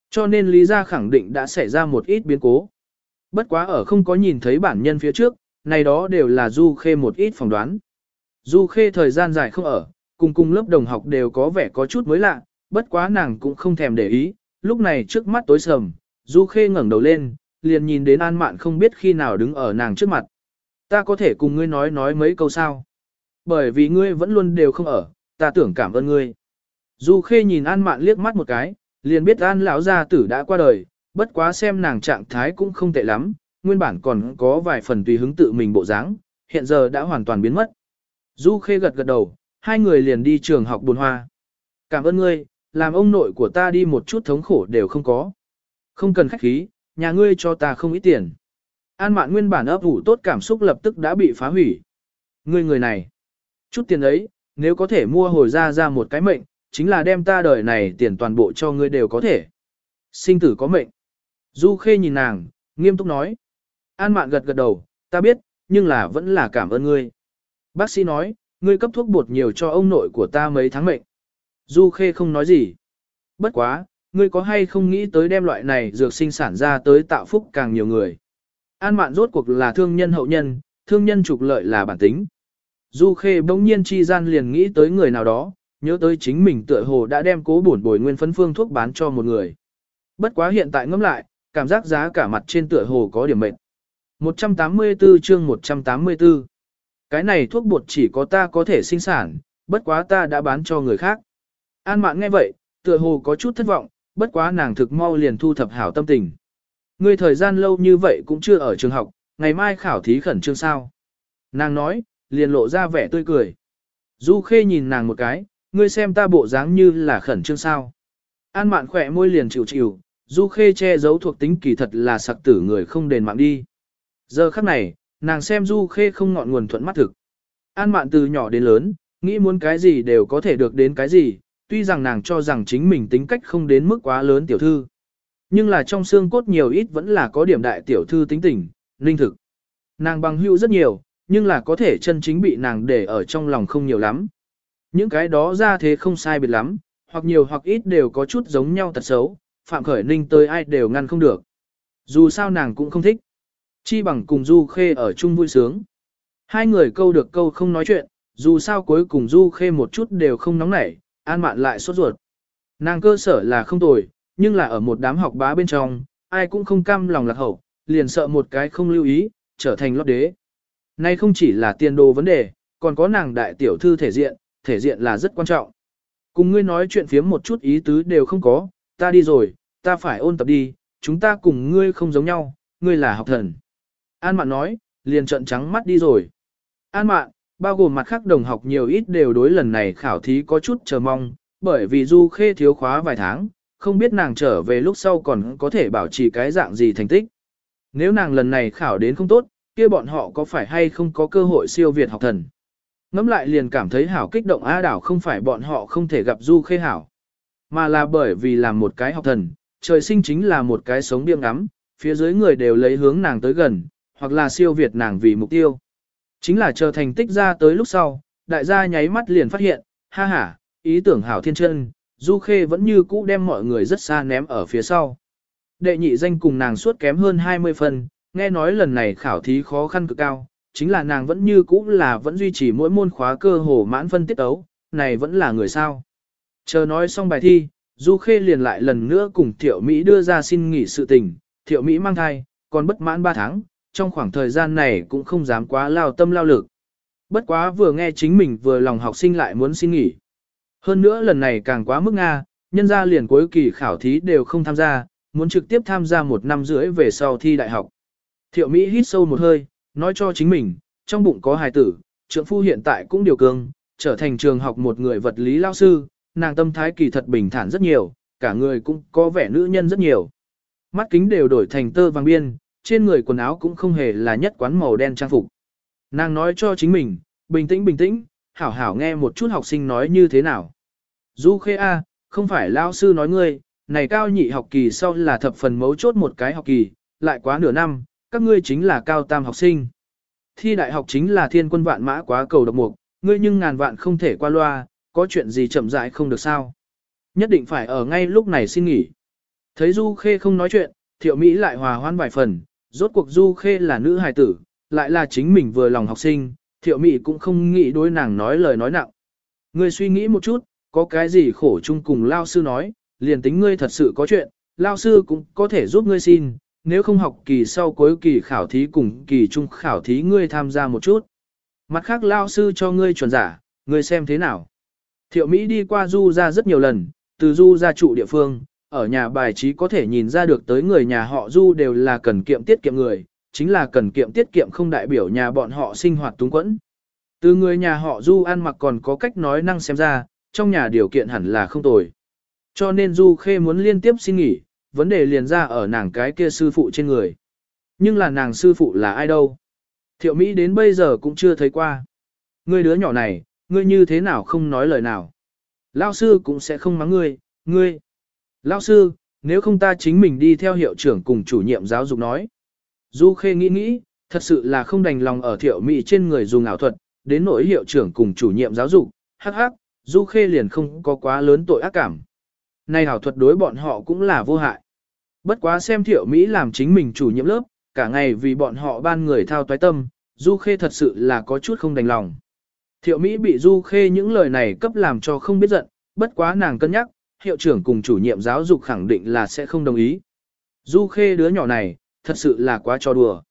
S1: Cho nên Lý gia khẳng định đã xảy ra một ít biến cố. Bất quá ở không có nhìn thấy bản nhân phía trước, này đó đều là Du Khê một ít phỏng đoán. Du Khê thời gian dài không ở, cùng cùng lớp đồng học đều có vẻ có chút mới lạ, bất quá nàng cũng không thèm để ý, lúc này trước mắt tối sầm, Du Khê ngẩng đầu lên, liền nhìn đến An Mạn không biết khi nào đứng ở nàng trước mặt. Ta có thể cùng ngươi nói nói mấy câu sao? Bởi vì ngươi vẫn luôn đều không ở, ta tưởng cảm ơn ngươi. Du Khê nhìn An Mạn liếc mắt một cái, liền biết An lão gia tử đã qua đời, bất quá xem nàng trạng thái cũng không tệ lắm, nguyên bản còn có vài phần tùy hứng tự mình bộ dáng, hiện giờ đã hoàn toàn biến mất. Du Khê gật gật đầu, hai người liền đi trường học buồn hoa. Cảm ơn ngươi, làm ông nội của ta đi một chút thống khổ đều không có. Không cần khách khí, nhà ngươi cho ta không ít tiền. An mạn nguyên bản ấp ủ tốt cảm xúc lập tức đã bị phá hủy. Ngươi người này, chút tiền ấy, nếu có thể mua hồi ra ra một cái mệnh, chính là đem ta đời này tiền toàn bộ cho ngươi đều có thể. Sinh tử có mệnh. Du Khê nhìn nàng, nghiêm túc nói. An mạn gật gật đầu, ta biết, nhưng là vẫn là cảm ơn ngươi. Bác sĩ nói, ngươi cấp thuốc bột nhiều cho ông nội của ta mấy tháng mệnh. Du Khê không nói gì. Bất quá, ngươi có hay không nghĩ tới đem loại này dược sinh sản ra tới tạo phúc càng nhiều người. An mạn rốt cuộc là thương nhân hậu nhân, thương nhân trục lợi là bản tính. Du Khê bỗng nhiên chi gian liền nghĩ tới người nào đó, nhớ tới chính mình tựa hồ đã đem cố bổn bồi nguyên phấn phương thuốc bán cho một người. Bất quá hiện tại ngẫm lại, cảm giác giá cả mặt trên tựa hồ có điểm mệt. 184 chương 184 Cái này thuốc bột chỉ có ta có thể sinh sản, bất quá ta đã bán cho người khác. An mạn nghe vậy, tựa hồ có chút thất vọng, bất quá nàng thực mau liền thu thập hảo tâm tình. Ngươi thời gian lâu như vậy cũng chưa ở trường học, ngày mai khảo thí khẩn trương sao. Nàng nói, liền lộ ra vẻ tươi cười. Du Khê nhìn nàng một cái, ngươi xem ta bộ dáng như là khẩn trương sao. An mạn khỏe môi liền chịu chịu, Du Khê che giấu thuộc tính kỳ thật là sặc tử người không đền mạng đi. Giờ khắc này, nàng xem Du Khê không ngọn nguồn thuận mắt thực. An mạn từ nhỏ đến lớn, nghĩ muốn cái gì đều có thể được đến cái gì, tuy rằng nàng cho rằng chính mình tính cách không đến mức quá lớn tiểu thư. Nhưng là trong xương cốt nhiều ít vẫn là có điểm đại tiểu thư tính tình, linh thực. Nàng bằng hữu rất nhiều, nhưng là có thể chân chính bị nàng để ở trong lòng không nhiều lắm. Những cái đó ra thế không sai biệt lắm, hoặc nhiều hoặc ít đều có chút giống nhau tật xấu, Phạm Khởi Ninh tới ai đều ngăn không được. Dù sao nàng cũng không thích. Chi bằng cùng Du Khê ở chung vui sướng. Hai người câu được câu không nói chuyện, dù sao cuối cùng Du Khê một chút đều không nóng nảy, an mạn lại sốt ruột. Nàng cơ sở là không tồi, nhưng là ở một đám học bá bên trong, ai cũng không cam lòng lạc hậu, liền sợ một cái không lưu ý, trở thành lót đế. Nay không chỉ là tiền đồ vấn đề, còn có nàng đại tiểu thư thể diện, thể diện là rất quan trọng. Cùng ngươi nói chuyện phiếm một chút ý tứ đều không có, ta đi rồi, ta phải ôn tập đi, chúng ta cùng ngươi không giống nhau, ngươi là học thần. An mạn nói, liền trận trắng mắt đi rồi. An mạn, bao gồm mặt khác đồng học nhiều ít đều đối lần này khảo thí có chút chờ mong, bởi vì Du Khê thiếu khóa vài tháng, không biết nàng trở về lúc sau còn có thể bảo trì cái dạng gì thành tích. Nếu nàng lần này khảo đến không tốt, kia bọn họ có phải hay không có cơ hội siêu việt học thần. Ngắm lại liền cảm thấy hảo kích động a đảo không phải bọn họ không thể gặp Du Khê hảo, mà là bởi vì làm một cái học thần, trời sinh chính là một cái sống biêng ngắm, phía dưới người đều lấy hướng nàng tới gần, hoặc là siêu việt nàng vì mục tiêu. Chính là chờ thành tích ra tới lúc sau, đại gia nháy mắt liền phát hiện, ha ha, ý tưởng hảo thiên chân, Du Khê vẫn như cũ đem mọi người rất xa ném ở phía sau. Đệ nhị danh cùng nàng suốt kém hơn 20 phần, nghe nói lần này khảo thí khó khăn cực cao, chính là nàng vẫn như cũ là vẫn duy trì mỗi môn khóa cơ hồ mãn phân tiết ấu, này vẫn là người sao. Chờ nói xong bài thi, Du Khê liền lại lần nữa cùng Thiệu Mỹ đưa ra xin nghỉ sự tình, Thiệu Mỹ mang thai, còn bất mãn 3 tháng, trong khoảng thời gian này cũng không dám quá lao tâm lao lực. Bất quá vừa nghe chính mình vừa lòng học sinh lại muốn xin nghỉ. Hơn nữa lần này càng quá mức Nga, nhân gia liền cuối kỳ khảo thí đều không tham gia, muốn trực tiếp tham gia một năm rưỡi về sau thi đại học. Thiệu Mỹ hít sâu một hơi, nói cho chính mình, trong bụng có hài tử, trượng phu hiện tại cũng điều cương, trở thành trường học một người vật lý lao sư, nàng tâm thái kỳ thật bình thản rất nhiều, cả người cũng có vẻ nữ nhân rất nhiều. Mắt kính đều đổi thành tơ vàng biên, trên người quần áo cũng không hề là nhất quán màu đen trang phục. Nàng nói cho chính mình, bình tĩnh bình tĩnh, hảo hảo nghe một chút học sinh nói như thế nào. Du khê A, không phải lao sư nói ngươi, này cao nhị học kỳ sau là thập phần mấu chốt một cái học kỳ, lại quá nửa năm, các ngươi chính là cao tam học sinh. Thi đại học chính là thiên quân vạn mã quá cầu độc mục, ngươi nhưng ngàn vạn không thể qua loa, có chuyện gì chậm rãi không được sao. Nhất định phải ở ngay lúc này xin nghỉ. Thấy Du Khê không nói chuyện, Thiệu Mỹ lại hòa hoan vài phần, rốt cuộc Du Khê là nữ hài tử, lại là chính mình vừa lòng học sinh, Thiệu Mỹ cũng không nghĩ đối nàng nói lời nói nặng. Ngươi suy nghĩ một chút, có cái gì khổ chung cùng Lao Sư nói, liền tính ngươi thật sự có chuyện, Lao Sư cũng có thể giúp ngươi xin, nếu không học kỳ sau cuối kỳ khảo thí cùng kỳ trung khảo thí ngươi tham gia một chút. Mặt khác Lao Sư cho ngươi chuẩn giả, ngươi xem thế nào. Thiệu Mỹ đi qua Du ra rất nhiều lần, từ Du ra trụ địa phương, ở nhà bài trí có thể nhìn ra được tới người nhà họ Du đều là cần kiệm tiết kiệm người, chính là cần kiệm tiết kiệm không đại biểu nhà bọn họ sinh hoạt túng quẫn. Từ người nhà họ Du ăn mặc còn có cách nói năng xem ra, trong nhà điều kiện hẳn là không tồi. Cho nên Du Khê muốn liên tiếp xin nghỉ, vấn đề liền ra ở nàng cái kia sư phụ trên người. Nhưng là nàng sư phụ là ai đâu? Thiệu Mỹ đến bây giờ cũng chưa thấy qua. Ngươi đứa nhỏ này, ngươi như thế nào không nói lời nào? Lao sư cũng sẽ không mắng ngươi, ngươi. Lao sư, nếu không ta chính mình đi theo hiệu trưởng cùng chủ nhiệm giáo dục nói. Du Khê nghĩ nghĩ, thật sự là không đành lòng ở thiệu Mỹ trên người dùng ảo thuật, đến nỗi hiệu trưởng cùng chủ nhiệm giáo dục, hắc hắc, Du Khê liền không có quá lớn tội ác cảm. Này ảo thuật đối bọn họ cũng là vô hại. Bất quá xem thiệu Mỹ làm chính mình chủ nhiệm lớp, cả ngày vì bọn họ ban người thao toái tâm, Du Khê thật sự là có chút không đành lòng. Thiệu Mỹ bị Du Khê những lời này cấp làm cho không biết giận, bất quá nàng cân nhắc, hiệu trưởng cùng chủ nhiệm giáo dục khẳng định là sẽ không đồng ý. Du Khê đứa nhỏ này, thật sự là quá cho đùa.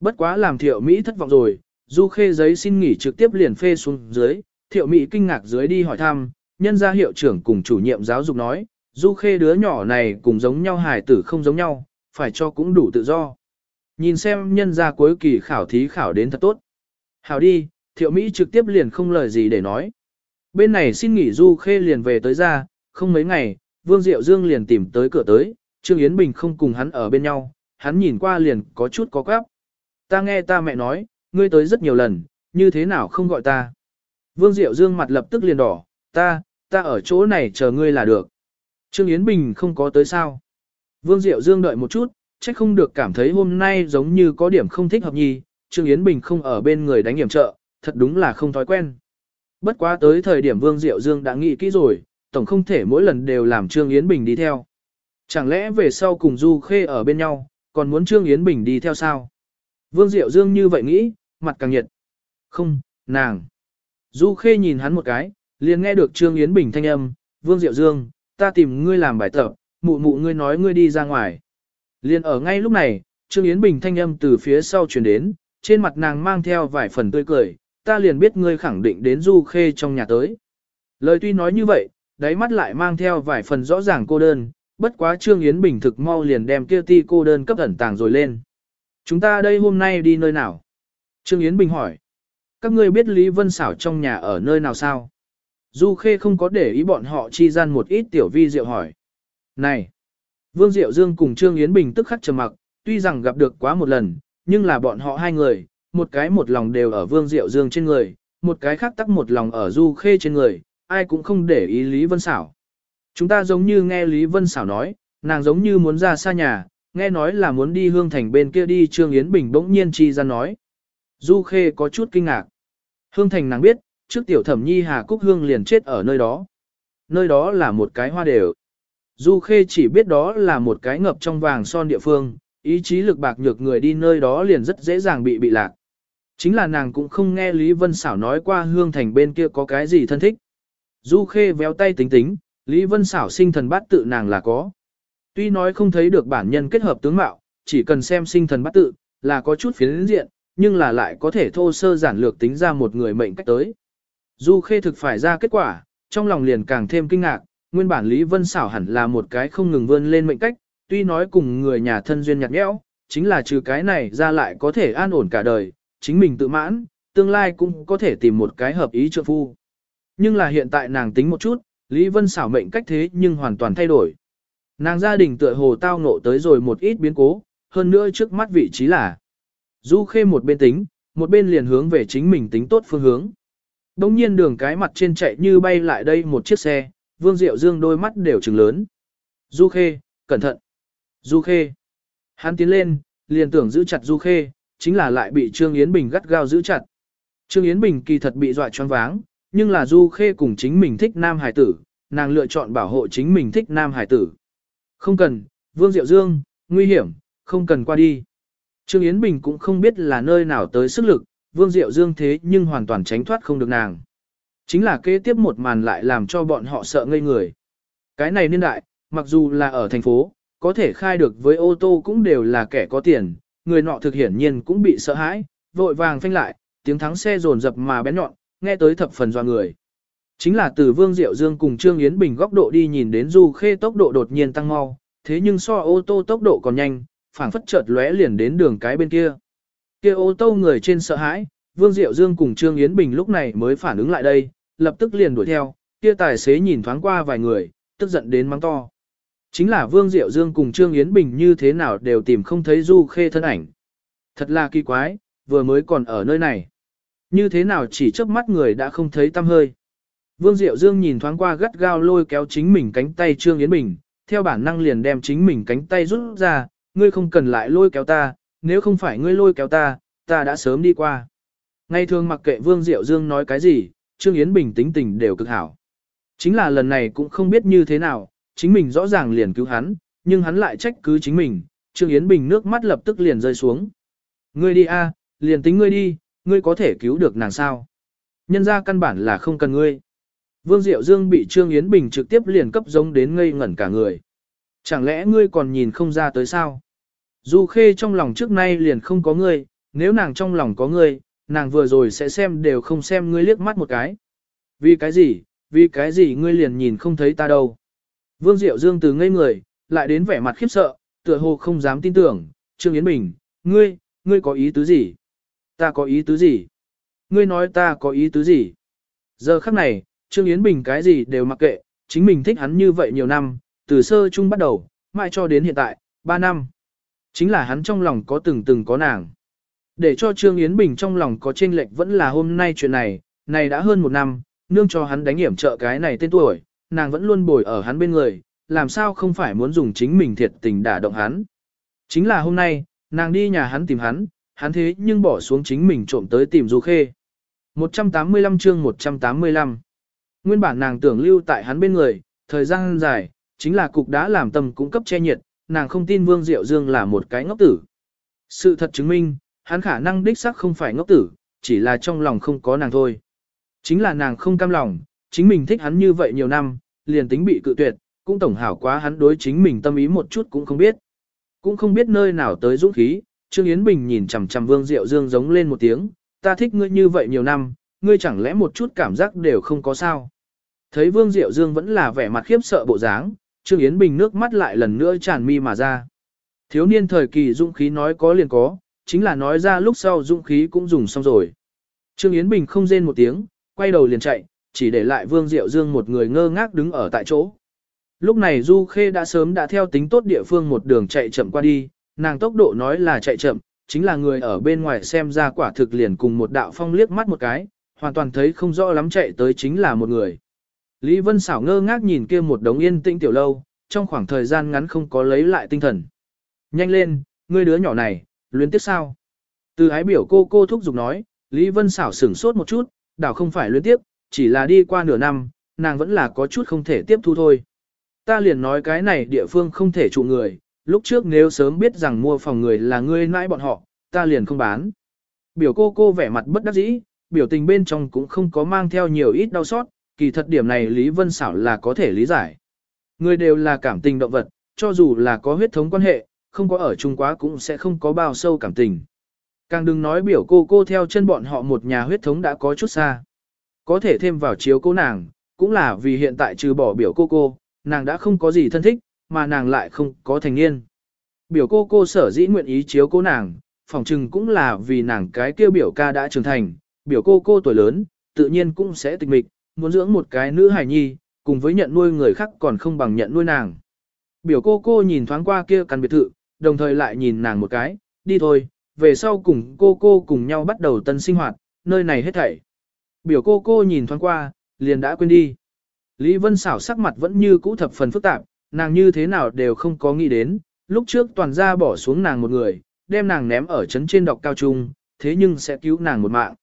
S1: Bất quá làm Thiệu Mỹ thất vọng rồi, Du Khê giấy xin nghỉ trực tiếp liền phê xuống dưới, Thiệu Mỹ kinh ngạc dưới đi hỏi thăm, nhân gia hiệu trưởng cùng chủ nhiệm giáo dục nói, Du Khê đứa nhỏ này cùng giống nhau hài tử không giống nhau, phải cho cũng đủ tự do. Nhìn xem nhân gia cuối kỳ khảo thí khảo đến thật tốt. Hảo đi, Thiệu Mỹ trực tiếp liền không lời gì để nói. Bên này xin nghỉ Du Khê liền về tới ra, không mấy ngày, Vương Diệu Dương liền tìm tới cửa tới, Trương Yến Bình không cùng hắn ở bên nhau, hắn nhìn qua liền có chút có quáp. Ta nghe ta mẹ nói, ngươi tới rất nhiều lần, như thế nào không gọi ta. Vương Diệu Dương mặt lập tức liền đỏ, ta, ta ở chỗ này chờ ngươi là được. Trương Yến Bình không có tới sao. Vương Diệu Dương đợi một chút, chắc không được cảm thấy hôm nay giống như có điểm không thích hợp nhì, Trương Yến Bình không ở bên người đánh hiểm trợ, thật đúng là không thói quen. Bất quá tới thời điểm Vương Diệu Dương đã nghĩ kỹ rồi, tổng không thể mỗi lần đều làm Trương Yến Bình đi theo. Chẳng lẽ về sau cùng Du Khê ở bên nhau, còn muốn Trương Yến Bình đi theo sao? Vương Diệu Dương như vậy nghĩ, mặt càng nhiệt. Không, nàng. Du Khê nhìn hắn một cái, liền nghe được Trương Yến Bình thanh âm, Vương Diệu Dương, ta tìm ngươi làm bài tập, mụ mụ ngươi nói ngươi đi ra ngoài. Liền ở ngay lúc này, Trương Yến Bình thanh âm từ phía sau truyền đến, trên mặt nàng mang theo vài phần tươi cười, ta liền biết ngươi khẳng định đến Du Khê trong nhà tới. Lời tuy nói như vậy, đáy mắt lại mang theo vài phần rõ ràng cô đơn, bất quá Trương Yến Bình thực mau liền đem kia ti cô đơn cấp ẩn tàng rồi lên. Chúng ta đây hôm nay đi nơi nào? Trương Yến Bình hỏi. Các ngươi biết Lý Vân Xảo trong nhà ở nơi nào sao? Du Khê không có để ý bọn họ chi gian một ít tiểu vi diệu hỏi. Này! Vương Diệu Dương cùng Trương Yến Bình tức khắc trầm mặc, tuy rằng gặp được quá một lần, nhưng là bọn họ hai người, một cái một lòng đều ở Vương Diệu Dương trên người, một cái khác tắc một lòng ở Du Khê trên người, ai cũng không để ý Lý Vân Xảo. Chúng ta giống như nghe Lý Vân Xảo nói, nàng giống như muốn ra xa nhà, nghe nói là muốn đi hương thành bên kia đi Trương Yến Bình bỗng nhiên chi ra nói. Du Khê có chút kinh ngạc. Hương thành nàng biết, trước tiểu thẩm nhi Hà Cúc Hương liền chết ở nơi đó. Nơi đó là một cái hoa đều. Du Khê chỉ biết đó là một cái ngập trong vàng son địa phương, ý chí lực bạc nhược người đi nơi đó liền rất dễ dàng bị bị lạc. Chính là nàng cũng không nghe Lý Vân Xảo nói qua hương thành bên kia có cái gì thân thích. Du Khê véo tay tính tính, Lý Vân Xảo sinh thần bát tự nàng là có. Tuy nói không thấy được bản nhân kết hợp tướng mạo, chỉ cần xem sinh thần bát tự, là có chút phiến diện, nhưng là lại có thể thô sơ giản lược tính ra một người mệnh cách tới. Du Khê thực phải ra kết quả, trong lòng liền càng thêm kinh ngạc, nguyên bản Lý Vân xảo hẳn là một cái không ngừng vươn lên mệnh cách, tuy nói cùng người nhà thân duyên nhạt nhẽo, chính là trừ cái này ra lại có thể an ổn cả đời, chính mình tự mãn, tương lai cũng có thể tìm một cái hợp ý trợ phu. Nhưng là hiện tại nàng tính một chút, Lý Vân xảo mệnh cách thế nhưng hoàn toàn thay đổi. Nàng gia đình tựa hồ tao ngộ tới rồi một ít biến cố, hơn nữa trước mắt vị trí là Du Khê một bên tính, một bên liền hướng về chính mình tính tốt phương hướng. Đông nhiên đường cái mặt trên chạy như bay lại đây một chiếc xe, Vương Diệu Dương đôi mắt đều trừng lớn. Du Khê, cẩn thận. Du Khê. Hắn tiến lên, liền tưởng giữ chặt Du Khê, chính là lại bị Trương Yến Bình gắt gao giữ chặt. Trương Yến Bình kỳ thật bị dọa choáng váng, nhưng là Du Khê cùng chính mình thích nam hải tử, nàng lựa chọn bảo hộ chính mình thích nam hải tử. Không cần, Vương Diệu Dương, nguy hiểm, không cần qua đi. Trương Yến Bình cũng không biết là nơi nào tới sức lực, Vương Diệu Dương thế nhưng hoàn toàn tránh thoát không được nàng. Chính là kế tiếp một màn lại làm cho bọn họ sợ ngây người. Cái này niên đại, mặc dù là ở thành phố, có thể khai được với ô tô cũng đều là kẻ có tiền, người nọ thực hiển nhiên cũng bị sợ hãi, vội vàng phanh lại, tiếng thắng xe rồn dập mà bén nhọn, nghe tới thập phần doa người. Chính là từ Vương Diệu Dương cùng Trương Yến Bình góc độ đi nhìn đến Du Khê tốc độ đột nhiên tăng mau, thế nhưng so ô tô tốc độ còn nhanh, phảng phất chợt lóe liền đến đường cái bên kia. Kia ô tô người trên sợ hãi, Vương Diệu Dương cùng Trương Yến Bình lúc này mới phản ứng lại đây, lập tức liền đuổi theo, kia tài xế nhìn thoáng qua vài người, tức giận đến mắng to. Chính là Vương Diệu Dương cùng Trương Yến Bình như thế nào đều tìm không thấy Du Khê thân ảnh. Thật là kỳ quái, vừa mới còn ở nơi này. Như thế nào chỉ chớp mắt người đã không thấy tăm hơi. Vương Diệu Dương nhìn thoáng qua gắt gao lôi kéo chính mình cánh tay Trương Yến Bình, theo bản năng liền đem chính mình cánh tay rút ra, ngươi không cần lại lôi kéo ta, nếu không phải ngươi lôi kéo ta, ta đã sớm đi qua. Ngay thường mặc kệ Vương Diệu Dương nói cái gì, Trương Yến Bình tính tình đều cực hảo. Chính là lần này cũng không biết như thế nào, chính mình rõ ràng liền cứu hắn, nhưng hắn lại trách cứ chính mình, Trương Yến Bình nước mắt lập tức liền rơi xuống. Ngươi đi a, liền tính ngươi đi, ngươi có thể cứu được nàng sao? Nhân ra căn bản là không cần ngươi. Vương Diệu Dương bị Trương Yến Bình trực tiếp liền cấp giống đến ngây ngẩn cả người. Chẳng lẽ ngươi còn nhìn không ra tới sao? Du Khê trong lòng trước nay liền không có ngươi, nếu nàng trong lòng có ngươi, nàng vừa rồi sẽ xem đều không xem ngươi liếc mắt một cái. Vì cái gì, vì cái gì ngươi liền nhìn không thấy ta đâu. Vương Diệu Dương từ ngây người, lại đến vẻ mặt khiếp sợ, tựa hồ không dám tin tưởng, Trương Yến Bình, ngươi, ngươi có ý tứ gì? Ta có ý tứ gì? Ngươi nói ta có ý tứ gì? Giờ khắc này, Trương Yến Bình cái gì đều mặc kệ, chính mình thích hắn như vậy nhiều năm, từ sơ chung bắt đầu, mãi cho đến hiện tại, 3 năm. Chính là hắn trong lòng có từng từng có nàng. Để cho Trương Yến Bình trong lòng có chênh lệch vẫn là hôm nay chuyện này, này đã hơn một năm, nương cho hắn đánh hiểm trợ cái này tên tuổi, nàng vẫn luôn bồi ở hắn bên người, làm sao không phải muốn dùng chính mình thiệt tình đả động hắn. Chính là hôm nay, nàng đi nhà hắn tìm hắn, hắn thế nhưng bỏ xuống chính mình trộm tới tìm Du Khê. 185 chương 185 Nguyên bản nàng tưởng lưu tại hắn bên người, thời gian dài, chính là cục đã làm tâm cung cấp che nhiệt, nàng không tin Vương Diệu Dương là một cái ngốc tử. Sự thật chứng minh, hắn khả năng đích xác không phải ngốc tử, chỉ là trong lòng không có nàng thôi. Chính là nàng không cam lòng, chính mình thích hắn như vậy nhiều năm, liền tính bị cự tuyệt, cũng tổng hảo quá hắn đối chính mình tâm ý một chút cũng không biết. Cũng không biết nơi nào tới dũng khí, Trương Yến Bình nhìn chằm chằm Vương Diệu Dương giống lên một tiếng, ta thích ngươi như vậy nhiều năm, ngươi chẳng lẽ một chút cảm giác đều không có sao. Thấy Vương Diệu Dương vẫn là vẻ mặt khiếp sợ bộ dáng, Trương Yến Bình nước mắt lại lần nữa tràn mi mà ra. Thiếu niên thời kỳ dũng khí nói có liền có, chính là nói ra lúc sau dũng khí cũng dùng xong rồi. Trương Yến Bình không rên một tiếng, quay đầu liền chạy, chỉ để lại Vương Diệu Dương một người ngơ ngác đứng ở tại chỗ. Lúc này Du Khê đã sớm đã theo tính tốt địa phương một đường chạy chậm qua đi, nàng tốc độ nói là chạy chậm, chính là người ở bên ngoài xem ra quả thực liền cùng một đạo phong liếc mắt một cái, hoàn toàn thấy không rõ lắm chạy tới chính là một người. Lý Vân xảo ngơ ngác nhìn kia một đống yên tĩnh tiểu lâu, trong khoảng thời gian ngắn không có lấy lại tinh thần. Nhanh lên, ngươi đứa nhỏ này, luyến tiếc sao? Từ ái biểu cô cô thúc giục nói, Lý Vân xảo sửng sốt một chút, đảo không phải luyến tiếc, chỉ là đi qua nửa năm, nàng vẫn là có chút không thể tiếp thu thôi. Ta liền nói cái này địa phương không thể trụ người, lúc trước nếu sớm biết rằng mua phòng người là ngươi nãi bọn họ, ta liền không bán. Biểu cô cô vẻ mặt bất đắc dĩ, biểu tình bên trong cũng không có mang theo nhiều ít đau xót, kỳ thật điểm này Lý Vân xảo là có thể lý giải. Người đều là cảm tình động vật, cho dù là có huyết thống quan hệ, không có ở chung quá cũng sẽ không có bao sâu cảm tình. Càng đừng nói biểu cô cô theo chân bọn họ một nhà huyết thống đã có chút xa. Có thể thêm vào chiếu cô nàng, cũng là vì hiện tại trừ bỏ biểu cô cô, nàng đã không có gì thân thích, mà nàng lại không có thành niên. Biểu cô cô sở dĩ nguyện ý chiếu cô nàng, phòng trừng cũng là vì nàng cái kêu biểu ca đã trưởng thành, biểu cô cô tuổi lớn, tự nhiên cũng sẽ tịch mịch, muốn dưỡng một cái nữ hài nhi, cùng với nhận nuôi người khác còn không bằng nhận nuôi nàng. Biểu cô cô nhìn thoáng qua kia căn biệt thự, đồng thời lại nhìn nàng một cái, đi thôi, về sau cùng cô cô cùng nhau bắt đầu tân sinh hoạt, nơi này hết thảy. Biểu cô cô nhìn thoáng qua, liền đã quên đi. Lý Vân xảo sắc mặt vẫn như cũ thập phần phức tạp, nàng như thế nào đều không có nghĩ đến, lúc trước toàn gia bỏ xuống nàng một người, đem nàng ném ở trấn trên đọc cao trung, thế nhưng sẽ cứu nàng một mạng.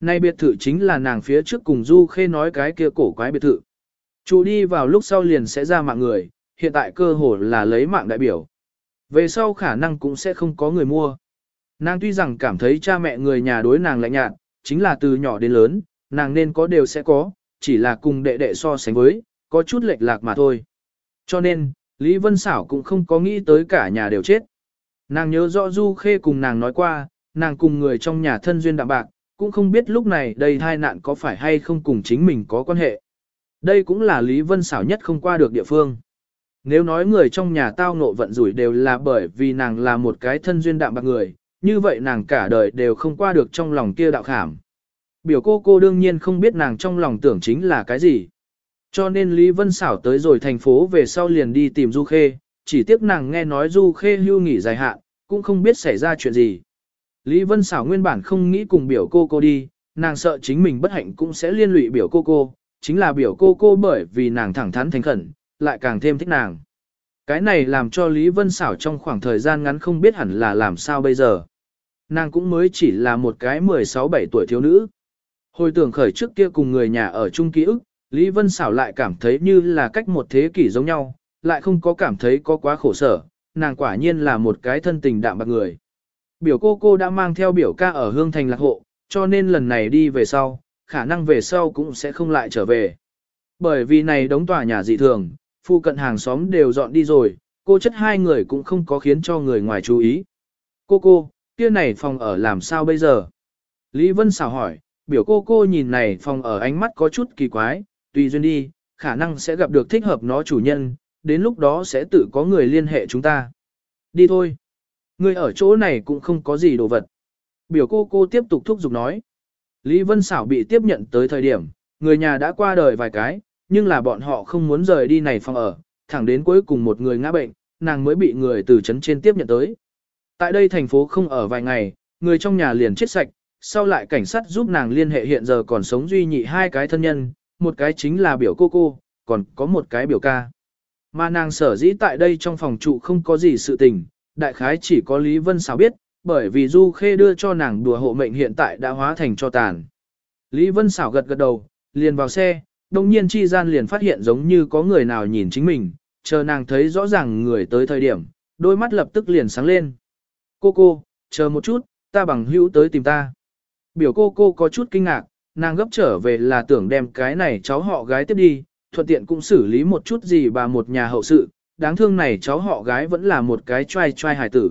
S1: Nay biệt thự chính là nàng phía trước cùng Du Khê nói cái kia cổ quái biệt thự. Chủ đi vào lúc sau liền sẽ ra mạng người, hiện tại cơ hồ là lấy mạng đại biểu. Về sau khả năng cũng sẽ không có người mua. Nàng tuy rằng cảm thấy cha mẹ người nhà đối nàng lạnh nhạt, chính là từ nhỏ đến lớn, nàng nên có đều sẽ có, chỉ là cùng đệ đệ so sánh với, có chút lệch lạc mà thôi. Cho nên, Lý Vân Xảo cũng không có nghĩ tới cả nhà đều chết. Nàng nhớ rõ Du Khê cùng nàng nói qua, nàng cùng người trong nhà thân duyên đạm bạc, cũng không biết lúc này đây thai nạn có phải hay không cùng chính mình có quan hệ. Đây cũng là Lý Vân xảo nhất không qua được địa phương. Nếu nói người trong nhà tao ngộ vận rủi đều là bởi vì nàng là một cái thân duyên đạm bạc người, như vậy nàng cả đời đều không qua được trong lòng kia đạo khảm. Biểu cô cô đương nhiên không biết nàng trong lòng tưởng chính là cái gì. Cho nên Lý Vân xảo tới rồi thành phố về sau liền đi tìm Du Khê, chỉ tiếc nàng nghe nói Du Khê hưu nghỉ dài hạn, cũng không biết xảy ra chuyện gì. Lý Vân xảo nguyên bản không nghĩ cùng biểu cô cô đi, nàng sợ chính mình bất hạnh cũng sẽ liên lụy biểu cô cô, chính là biểu cô cô bởi vì nàng thẳng thắn thành khẩn, lại càng thêm thích nàng. Cái này làm cho Lý Vân xảo trong khoảng thời gian ngắn không biết hẳn là làm sao bây giờ. Nàng cũng mới chỉ là một cái 16-17 tuổi thiếu nữ. Hồi tưởng khởi trước kia cùng người nhà ở chung ký ức, Lý Vân xảo lại cảm thấy như là cách một thế kỷ giống nhau, lại không có cảm thấy có quá khổ sở, nàng quả nhiên là một cái thân tình đạm bạc người. Biểu cô cô đã mang theo biểu ca ở hương thành lạc hộ, cho nên lần này đi về sau, khả năng về sau cũng sẽ không lại trở về. Bởi vì này đóng tòa nhà dị thường, phụ cận hàng xóm đều dọn đi rồi, cô chất hai người cũng không có khiến cho người ngoài chú ý. Cô cô, kia này phòng ở làm sao bây giờ? Lý Vân xảo hỏi, biểu cô cô nhìn này phòng ở ánh mắt có chút kỳ quái, tùy duyên đi, khả năng sẽ gặp được thích hợp nó chủ nhân, đến lúc đó sẽ tự có người liên hệ chúng ta. Đi thôi. Người ở chỗ này cũng không có gì đồ vật. Biểu cô cô tiếp tục thúc giục nói. Lý Vân xảo bị tiếp nhận tới thời điểm, người nhà đã qua đời vài cái, nhưng là bọn họ không muốn rời đi này phòng ở, thẳng đến cuối cùng một người ngã bệnh, nàng mới bị người từ trấn trên tiếp nhận tới. Tại đây thành phố không ở vài ngày, người trong nhà liền chết sạch, sau lại cảnh sát giúp nàng liên hệ hiện giờ còn sống duy nhị hai cái thân nhân, một cái chính là biểu cô cô, còn có một cái biểu ca. Mà nàng sở dĩ tại đây trong phòng trụ không có gì sự tình, đại khái chỉ có Lý Vân Sáo biết, bởi vì Du Khê đưa cho nàng đùa hộ mệnh hiện tại đã hóa thành cho tàn. Lý Vân Sảo gật gật đầu, liền vào xe, đồng nhiên chi gian liền phát hiện giống như có người nào nhìn chính mình, chờ nàng thấy rõ ràng người tới thời điểm, đôi mắt lập tức liền sáng lên. Cô cô, chờ một chút, ta bằng hữu tới tìm ta. Biểu cô cô có chút kinh ngạc, nàng gấp trở về là tưởng đem cái này cháu họ gái tiếp đi, thuận tiện cũng xử lý một chút gì bà một nhà hậu sự, đáng thương này cháu họ gái vẫn là một cái trai trai hài tử.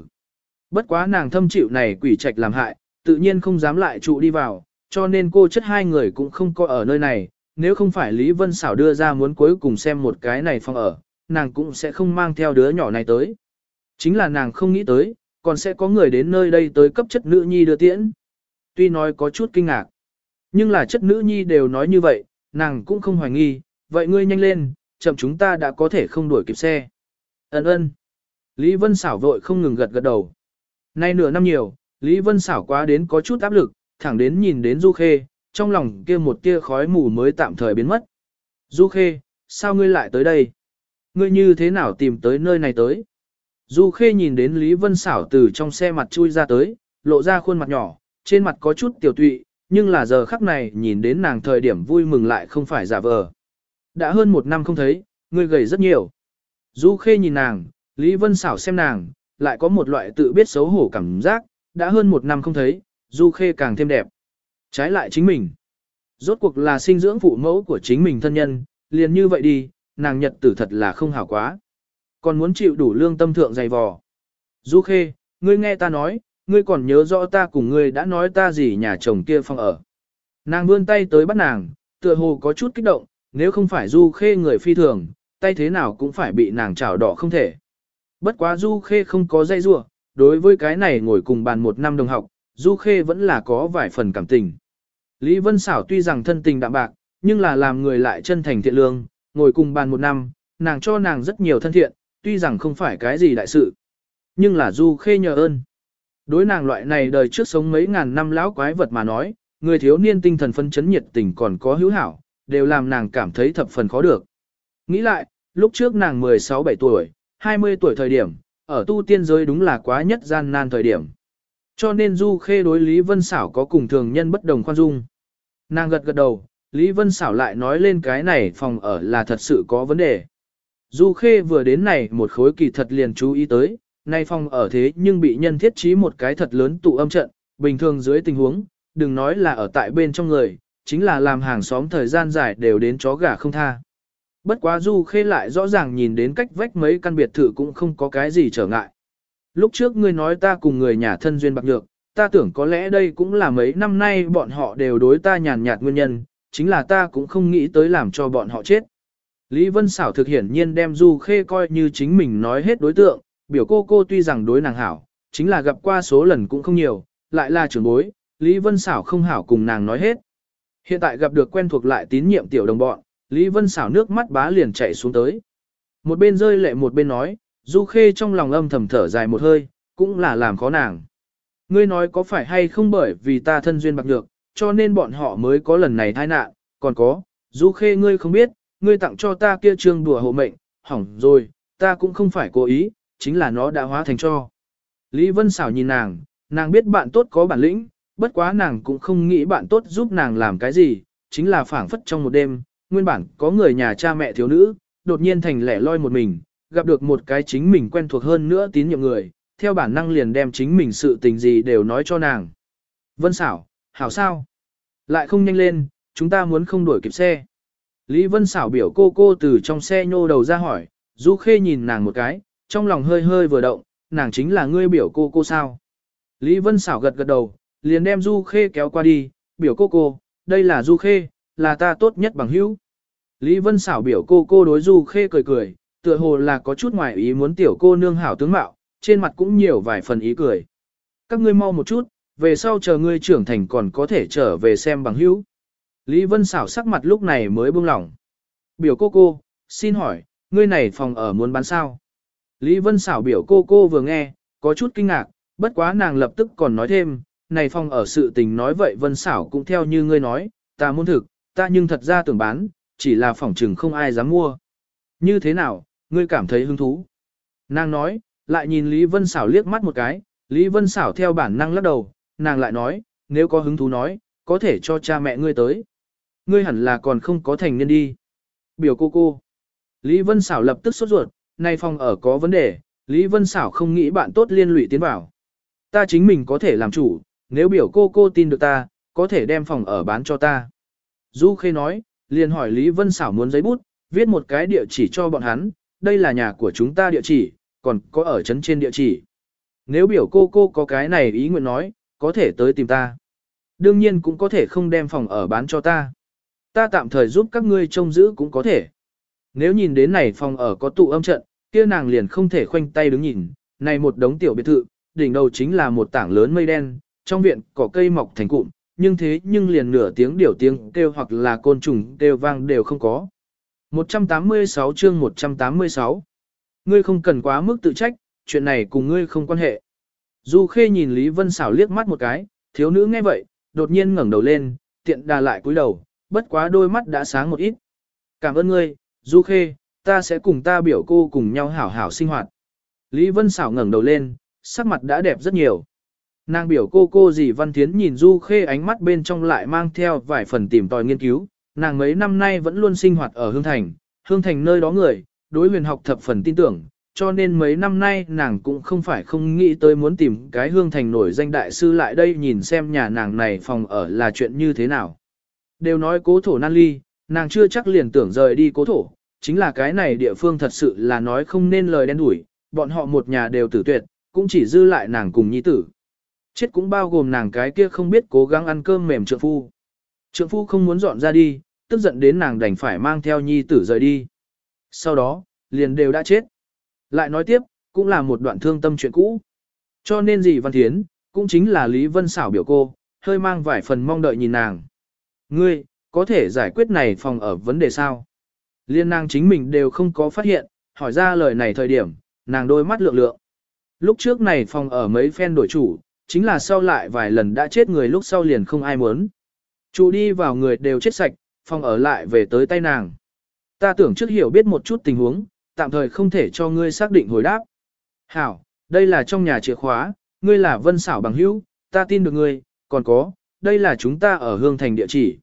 S1: Bất quá nàng thâm chịu này quỷ trạch làm hại, tự nhiên không dám lại trụ đi vào, cho nên cô chất hai người cũng không có ở nơi này, nếu không phải Lý Vân Xảo đưa ra muốn cuối cùng xem một cái này phòng ở, nàng cũng sẽ không mang theo đứa nhỏ này tới. Chính là nàng không nghĩ tới, còn sẽ có người đến nơi đây tới cấp chất nữ nhi đưa tiễn. Tuy nói có chút kinh ngạc, nhưng là chất nữ nhi đều nói như vậy, nàng cũng không hoài nghi, vậy ngươi nhanh lên, chậm chúng ta đã có thể không đuổi kịp xe. Ấn ơn. Lý Vân xảo vội không ngừng gật gật đầu. Nay nửa năm nhiều, Lý Vân xảo quá đến có chút áp lực, thẳng đến nhìn đến Du Khê, trong lòng kia một tia khói mù mới tạm thời biến mất. Du Khê, sao ngươi lại tới đây? Ngươi như thế nào tìm tới nơi này tới? Du Khê nhìn đến Lý Vân xảo từ trong xe mặt chui ra tới, lộ ra khuôn mặt nhỏ, trên mặt có chút tiểu tụy, nhưng là giờ khắc này nhìn đến nàng thời điểm vui mừng lại không phải giả vờ. Đã hơn một năm không thấy, ngươi gầy rất nhiều. Du Khê nhìn nàng, Lý Vân xảo xem nàng, lại có một loại tự biết xấu hổ cảm giác, đã hơn một năm không thấy, Du Khê càng thêm đẹp. Trái lại chính mình. Rốt cuộc là sinh dưỡng phụ mẫu của chính mình thân nhân, liền như vậy đi, nàng nhật tử thật là không hảo quá. Còn muốn chịu đủ lương tâm thượng dày vò. Du Khê, ngươi nghe ta nói, ngươi còn nhớ rõ ta cùng ngươi đã nói ta gì nhà chồng kia phòng ở. Nàng vươn tay tới bắt nàng, tựa hồ có chút kích động, nếu không phải Du Khê người phi thường, tay thế nào cũng phải bị nàng chảo đỏ không thể. Bất quá Du Khê không có dây rua, đối với cái này ngồi cùng bàn một năm đồng học, Du Khê vẫn là có vài phần cảm tình. Lý Vân Xảo tuy rằng thân tình đạm bạc, nhưng là làm người lại chân thành thiện lương, ngồi cùng bàn một năm, nàng cho nàng rất nhiều thân thiện, tuy rằng không phải cái gì đại sự. Nhưng là Du Khê nhờ ơn. Đối nàng loại này đời trước sống mấy ngàn năm lão quái vật mà nói, người thiếu niên tinh thần phân chấn nhiệt tình còn có hữu hảo, đều làm nàng cảm thấy thập phần khó được. Nghĩ lại, lúc trước nàng 16-17 tuổi, 20 tuổi thời điểm, ở tu tiên giới đúng là quá nhất gian nan thời điểm. Cho nên Du Khê đối Lý Vân Xảo có cùng thường nhân bất đồng khoan dung. Nàng gật gật đầu, Lý Vân Xảo lại nói lên cái này phòng ở là thật sự có vấn đề. Du Khê vừa đến này một khối kỳ thật liền chú ý tới, nay phòng ở thế nhưng bị nhân thiết trí một cái thật lớn tụ âm trận, bình thường dưới tình huống, đừng nói là ở tại bên trong người, chính là làm hàng xóm thời gian dài đều đến chó gà không tha. Bất quá Du Khê lại rõ ràng nhìn đến cách vách mấy căn biệt thự cũng không có cái gì trở ngại. Lúc trước ngươi nói ta cùng người nhà thân duyên bạc nhược, ta tưởng có lẽ đây cũng là mấy năm nay bọn họ đều đối ta nhàn nhạt nguyên nhân, chính là ta cũng không nghĩ tới làm cho bọn họ chết. Lý Vân Xảo thực hiển nhiên đem Du Khê coi như chính mình nói hết đối tượng, biểu cô cô tuy rằng đối nàng hảo, chính là gặp qua số lần cũng không nhiều, lại là trưởng bối, Lý Vân Xảo không hảo cùng nàng nói hết. Hiện tại gặp được quen thuộc lại tín nhiệm tiểu đồng bọn, Lý Vân Xảo nước mắt bá liền chạy xuống tới. Một bên rơi lệ một bên nói, Du Khê trong lòng âm thầm thở dài một hơi, cũng là làm khó nàng. Ngươi nói có phải hay không bởi vì ta thân duyên bạc được, cho nên bọn họ mới có lần này tai nạn, còn có, Du Khê ngươi không biết, ngươi tặng cho ta kia trương đùa hộ mệnh, hỏng rồi, ta cũng không phải cố ý, chính là nó đã hóa thành cho. Lý Vân Xảo nhìn nàng, nàng biết bạn tốt có bản lĩnh, bất quá nàng cũng không nghĩ bạn tốt giúp nàng làm cái gì, chính là phảng phất trong một đêm, nguyên bản có người nhà cha mẹ thiếu nữ, đột nhiên thành lẻ loi một mình, gặp được một cái chính mình quen thuộc hơn nữa tín nhiệm người, theo bản năng liền đem chính mình sự tình gì đều nói cho nàng. Vân xảo, hảo sao? Lại không nhanh lên, chúng ta muốn không đuổi kịp xe. Lý Vân xảo biểu cô cô từ trong xe nhô đầu ra hỏi, Du Khê nhìn nàng một cái, trong lòng hơi hơi vừa động, nàng chính là ngươi biểu cô cô sao. Lý Vân xảo gật gật đầu, liền đem Du Khê kéo qua đi, biểu cô cô, đây là Du Khê, là ta tốt nhất bằng hữu. Lý Vân xảo biểu cô cô đối Du Khê cười cười, tựa hồ là có chút ngoài ý muốn tiểu cô nương hảo tướng mạo, trên mặt cũng nhiều vài phần ý cười. Các ngươi mau một chút, về sau chờ ngươi trưởng thành còn có thể trở về xem bằng hữu. Lý Vân xảo sắc mặt lúc này mới buông lỏng. Biểu cô cô, xin hỏi, ngươi này phòng ở muốn bán sao? Lý Vân xảo biểu cô cô vừa nghe, có chút kinh ngạc, bất quá nàng lập tức còn nói thêm, này phòng ở sự tình nói vậy Vân xảo cũng theo như ngươi nói, ta muốn thực, ta nhưng thật ra tưởng bán, chỉ là phòng trừng không ai dám mua. Như thế nào, ngươi cảm thấy hứng thú? Nàng nói, lại nhìn Lý Vân xảo liếc mắt một cái, Lý Vân xảo theo bản năng lắc đầu, nàng lại nói, nếu có hứng thú nói, có thể cho cha mẹ ngươi tới. Ngươi hẳn là còn không có thành niên đi. Biểu cô cô. Lý Vân xảo lập tức sốt ruột, nay phòng ở có vấn đề, Lý Vân xảo không nghĩ bạn tốt liên lụy tiến vào. Ta chính mình có thể làm chủ, nếu biểu cô cô tin được ta, có thể đem phòng ở bán cho ta. Du Khê nói, liền hỏi Lý Vân xảo muốn giấy bút, viết một cái địa chỉ cho bọn hắn, đây là nhà của chúng ta địa chỉ, còn có ở trấn trên địa chỉ. Nếu biểu cô cô có cái này ý nguyện nói, có thể tới tìm ta. Đương nhiên cũng có thể không đem phòng ở bán cho ta. Ta tạm thời giúp các ngươi trông giữ cũng có thể. Nếu nhìn đến này phòng ở có tụ âm trận, kia nàng liền không thể khoanh tay đứng nhìn, này một đống tiểu biệt thự, đỉnh đầu chính là một tảng lớn mây đen, trong viện có cây mọc thành cụm, nhưng thế nhưng liền nửa tiếng điều tiếng kêu hoặc là côn trùng kêu vang đều không có. 186 chương 186 Ngươi không cần quá mức tự trách, chuyện này cùng ngươi không quan hệ. Du Khê nhìn Lý Vân xảo liếc mắt một cái, thiếu nữ nghe vậy, đột nhiên ngẩng đầu lên, tiện đà lại cúi đầu, bất quá đôi mắt đã sáng một ít. Cảm ơn ngươi, Du Khê, ta sẽ cùng ta biểu cô cùng nhau hảo hảo sinh hoạt. Lý Vân Sảo ngẩng đầu lên, sắc mặt đã đẹp rất nhiều. Nàng biểu cô cô dì Văn Thiến nhìn Du Khê ánh mắt bên trong lại mang theo vài phần tìm tòi nghiên cứu, nàng mấy năm nay vẫn luôn sinh hoạt ở Hương Thành, Hương Thành nơi đó người, đối huyền học thập phần tin tưởng, cho nên mấy năm nay nàng cũng không phải không nghĩ tới muốn tìm cái Hương Thành nổi danh đại sư lại đây nhìn xem nhà nàng này phòng ở là chuyện như thế nào. Đều nói cố thổ nan ly, nàng chưa chắc liền tưởng rời đi cố thổ, chính là cái này địa phương thật sự là nói không nên lời đen đủi, bọn họ một nhà đều tử tuyệt, cũng chỉ dư lại nàng cùng nhi tử. Chết cũng bao gồm nàng cái kia không biết cố gắng ăn cơm mềm trượng phu. Trượng phu không muốn dọn ra đi, tức giận đến nàng đành phải mang theo nhi tử rời đi. Sau đó, liền đều đã chết. Lại nói tiếp, cũng là một đoạn thương tâm chuyện cũ. Cho nên gì Văn Thiến, cũng chính là Lý Vân xảo biểu cô, hơi mang vài phần mong đợi nhìn nàng. Ngươi, có thể giải quyết này phòng ở vấn đề sao? Liên nàng chính mình đều không có phát hiện, hỏi ra lời này thời điểm, nàng đôi mắt lượng lượng. Lúc trước này phòng ở mấy phen đổi chủ, chính là sau lại vài lần đã chết người lúc sau liền không ai muốn. Chủ đi vào người đều chết sạch, phòng ở lại về tới tay nàng. Ta tưởng trước hiểu biết một chút tình huống, tạm thời không thể cho ngươi xác định hồi đáp. Hảo, đây là trong nhà chìa khóa, ngươi là vân xảo bằng hữu, ta tin được ngươi, còn có, đây là chúng ta ở Hương Thành địa chỉ.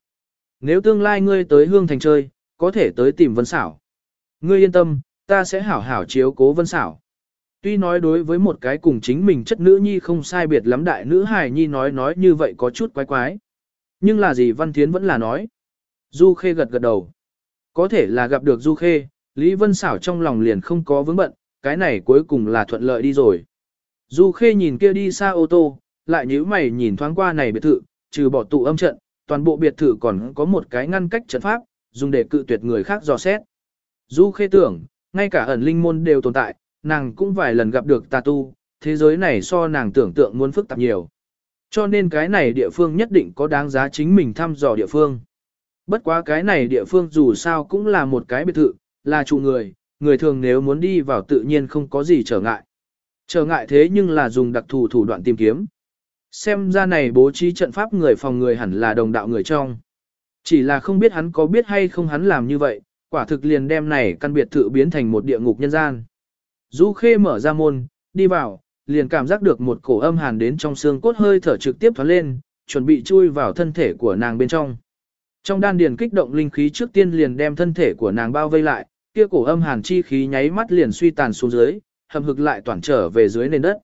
S1: Nếu tương lai ngươi tới Hương Thành chơi, có thể tới tìm Vân Xảo. Ngươi yên tâm, ta sẽ hảo hảo chiếu cố Vân Xảo. Tuy nói đối với một cái cùng chính mình chất nữ nhi không sai biệt lắm đại nữ hài nhi nói nói như vậy có chút quái quái. Nhưng là gì Văn Thiến vẫn là nói. Du Khê gật gật đầu. Có thể là gặp được Du Khê, Lý Vân Xảo trong lòng liền không có vướng bận, cái này cuối cùng là thuận lợi đi rồi. Du Khê nhìn kia đi xa ô tô, lại nhíu mày nhìn thoáng qua này biệt thự, trừ bỏ tụ âm trận, toàn bộ biệt thự còn có một cái ngăn cách trận pháp, dùng để cự tuyệt người khác dò xét. Du Khê tưởng, ngay cả ẩn linh môn đều tồn tại, nàng cũng vài lần gặp được tà tu, thế giới này so nàng tưởng tượng muốn phức tạp nhiều. Cho nên cái này địa phương nhất định có đáng giá chính mình thăm dò địa phương. Bất quá cái này địa phương dù sao cũng là một cái biệt thự, là chủ người, người thường nếu muốn đi vào tự nhiên không có gì trở ngại. Trở ngại thế nhưng là dùng đặc thù thủ đoạn tìm kiếm. Xem ra này bố trí trận pháp người phòng người hẳn là đồng đạo người trong. Chỉ là không biết hắn có biết hay không hắn làm như vậy, quả thực liền đem này căn biệt thự biến thành một địa ngục nhân gian. Du Khê mở ra môn, đi vào, liền cảm giác được một cổ âm hàn đến trong xương cốt hơi thở trực tiếp thoát lên, chuẩn bị chui vào thân thể của nàng bên trong. Trong đan điền kích động linh khí trước tiên liền đem thân thể của nàng bao vây lại, kia cổ âm hàn chi khí nháy mắt liền suy tàn xuống dưới, hầm hực lại toàn trở về dưới nền đất.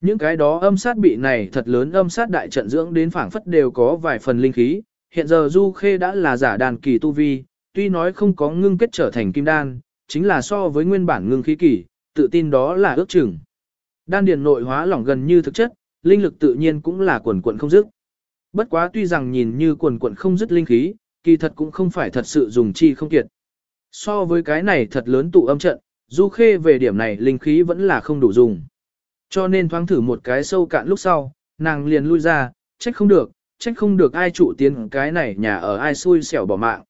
S1: Những cái đó âm sát bị này thật lớn âm sát đại trận dưỡng đến phảng phất đều có vài phần linh khí, hiện giờ Du Khê đã là giả đàn kỳ tu vi, tuy nói không có ngưng kết trở thành kim đan, chính là so với nguyên bản ngưng khí kỳ, tự tin đó là ước chừng. Đan điền nội hóa lỏng gần như thực chất, linh lực tự nhiên cũng là quần quần không dứt. Bất quá tuy rằng nhìn như quần quần không dứt linh khí, kỳ thật cũng không phải thật sự dùng chi không kiệt. So với cái này thật lớn tụ âm trận, Du Khê về điểm này linh khí vẫn là không đủ dùng. Cho nên thoáng thử một cái sâu cạn lúc sau, nàng liền lui ra, trách không được, trách không được ai trụ tiến cái này nhà ở ai xui xẻo bỏ mạng.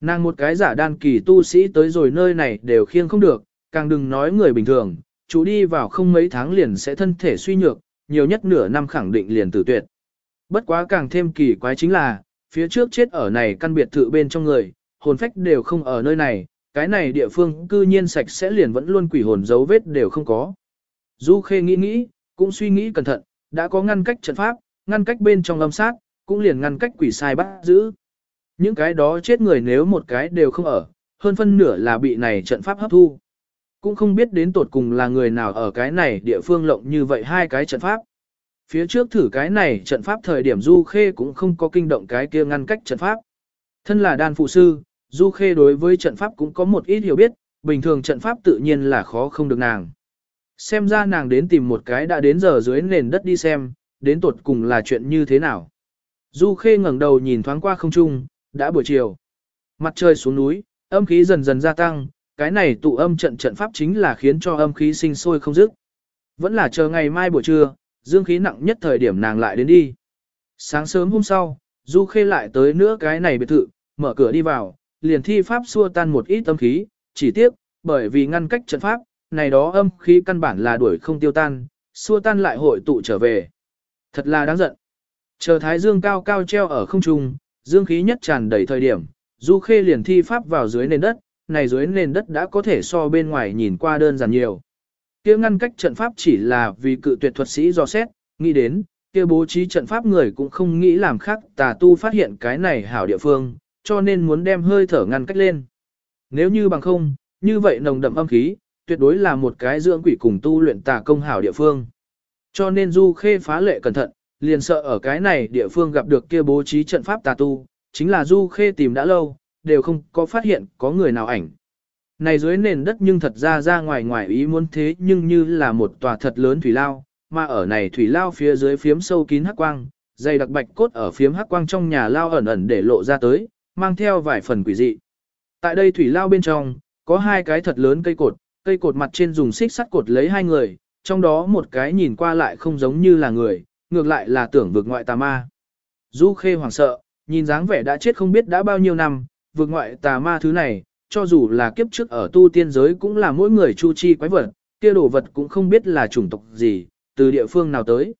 S1: Nàng một cái giả đan kỳ tu sĩ tới rồi nơi này đều khiêng không được, càng đừng nói người bình thường, chủ đi vào không mấy tháng liền sẽ thân thể suy nhược, nhiều nhất nửa năm khẳng định liền tử tuyệt. Bất quá càng thêm kỳ quái chính là, phía trước chết ở này căn biệt thự bên trong người, hồn phách đều không ở nơi này, cái này địa phương cư nhiên sạch sẽ liền vẫn luôn quỷ hồn dấu vết đều không có. Du Khê nghĩ nghĩ, cũng suy nghĩ cẩn thận, đã có ngăn cách trận pháp, ngăn cách bên trong âm sát, cũng liền ngăn cách quỷ sai bắt giữ. Những cái đó chết người nếu một cái đều không ở, hơn phân nửa là bị này trận pháp hấp thu. Cũng không biết đến tột cùng là người nào ở cái này địa phương lộng như vậy hai cái trận pháp. Phía trước thử cái này trận pháp thời điểm Du Khê cũng không có kinh động cái kia ngăn cách trận pháp. Thân là đan phụ sư, Du Khê đối với trận pháp cũng có một ít hiểu biết, bình thường trận pháp tự nhiên là khó không được nàng. Xem ra nàng đến tìm một cái đã đến giờ dưới nền đất đi xem, đến tuột cùng là chuyện như thế nào. Du Khê ngẩng đầu nhìn thoáng qua không trung, đã buổi chiều. Mặt trời xuống núi, âm khí dần dần gia tăng, cái này tụ âm trận trận pháp chính là khiến cho âm khí sinh sôi không dứt. Vẫn là chờ ngày mai buổi trưa, dương khí nặng nhất thời điểm nàng lại đến đi. Sáng sớm hôm sau, Du Khê lại tới nữa cái này biệt thự, mở cửa đi vào, liền thi pháp xua tan một ít âm khí, chỉ tiếc, bởi vì ngăn cách trận pháp, này đó âm khí căn bản là đuổi không tiêu tan, xua tan lại hội tụ trở về. Thật là đáng giận. Chờ thái dương cao cao treo ở không trung, dương khí nhất tràn đầy thời điểm, Du Khê liền thi pháp vào dưới nền đất, này dưới nền đất đã có thể so bên ngoài nhìn qua đơn giản nhiều. Kia ngăn cách trận pháp chỉ là vì cự tuyệt thuật sĩ do xét, nghĩ đến, kia bố trí trận pháp người cũng không nghĩ làm khác tà tu phát hiện cái này hảo địa phương, cho nên muốn đem hơi thở ngăn cách lên. Nếu như bằng không, như vậy nồng đậm âm khí, tuyệt đối là một cái dưỡng quỷ cùng tu luyện tà công hảo địa phương. Cho nên Du Khê phá lệ cẩn thận, liền sợ ở cái này địa phương gặp được kia bố trí trận pháp tà tu, chính là Du Khê tìm đã lâu, đều không có phát hiện có người nào ảnh. Này dưới nền đất nhưng thật ra ra ngoài ngoài ý muốn thế nhưng như là một tòa thật lớn thủy lao, mà ở này thủy lao phía dưới phiếm sâu kín hắc quang, dày đặc bạch cốt ở phiếm hắc quang trong nhà lao ẩn ẩn để lộ ra tới, mang theo vài phần quỷ dị. Tại đây thủy lao bên trong, có hai cái thật lớn cây cột, cây cột mặt trên dùng xích sắt cột lấy hai người, trong đó một cái nhìn qua lại không giống như là người, ngược lại là tưởng vực ngoại tà ma. Du Khê hoảng sợ, nhìn dáng vẻ đã chết không biết đã bao nhiêu năm, vực ngoại tà ma thứ này, cho dù là kiếp trước ở tu tiên giới cũng là mỗi người chu chi quái vật, kia đồ vật cũng không biết là chủng tộc gì, từ địa phương nào tới.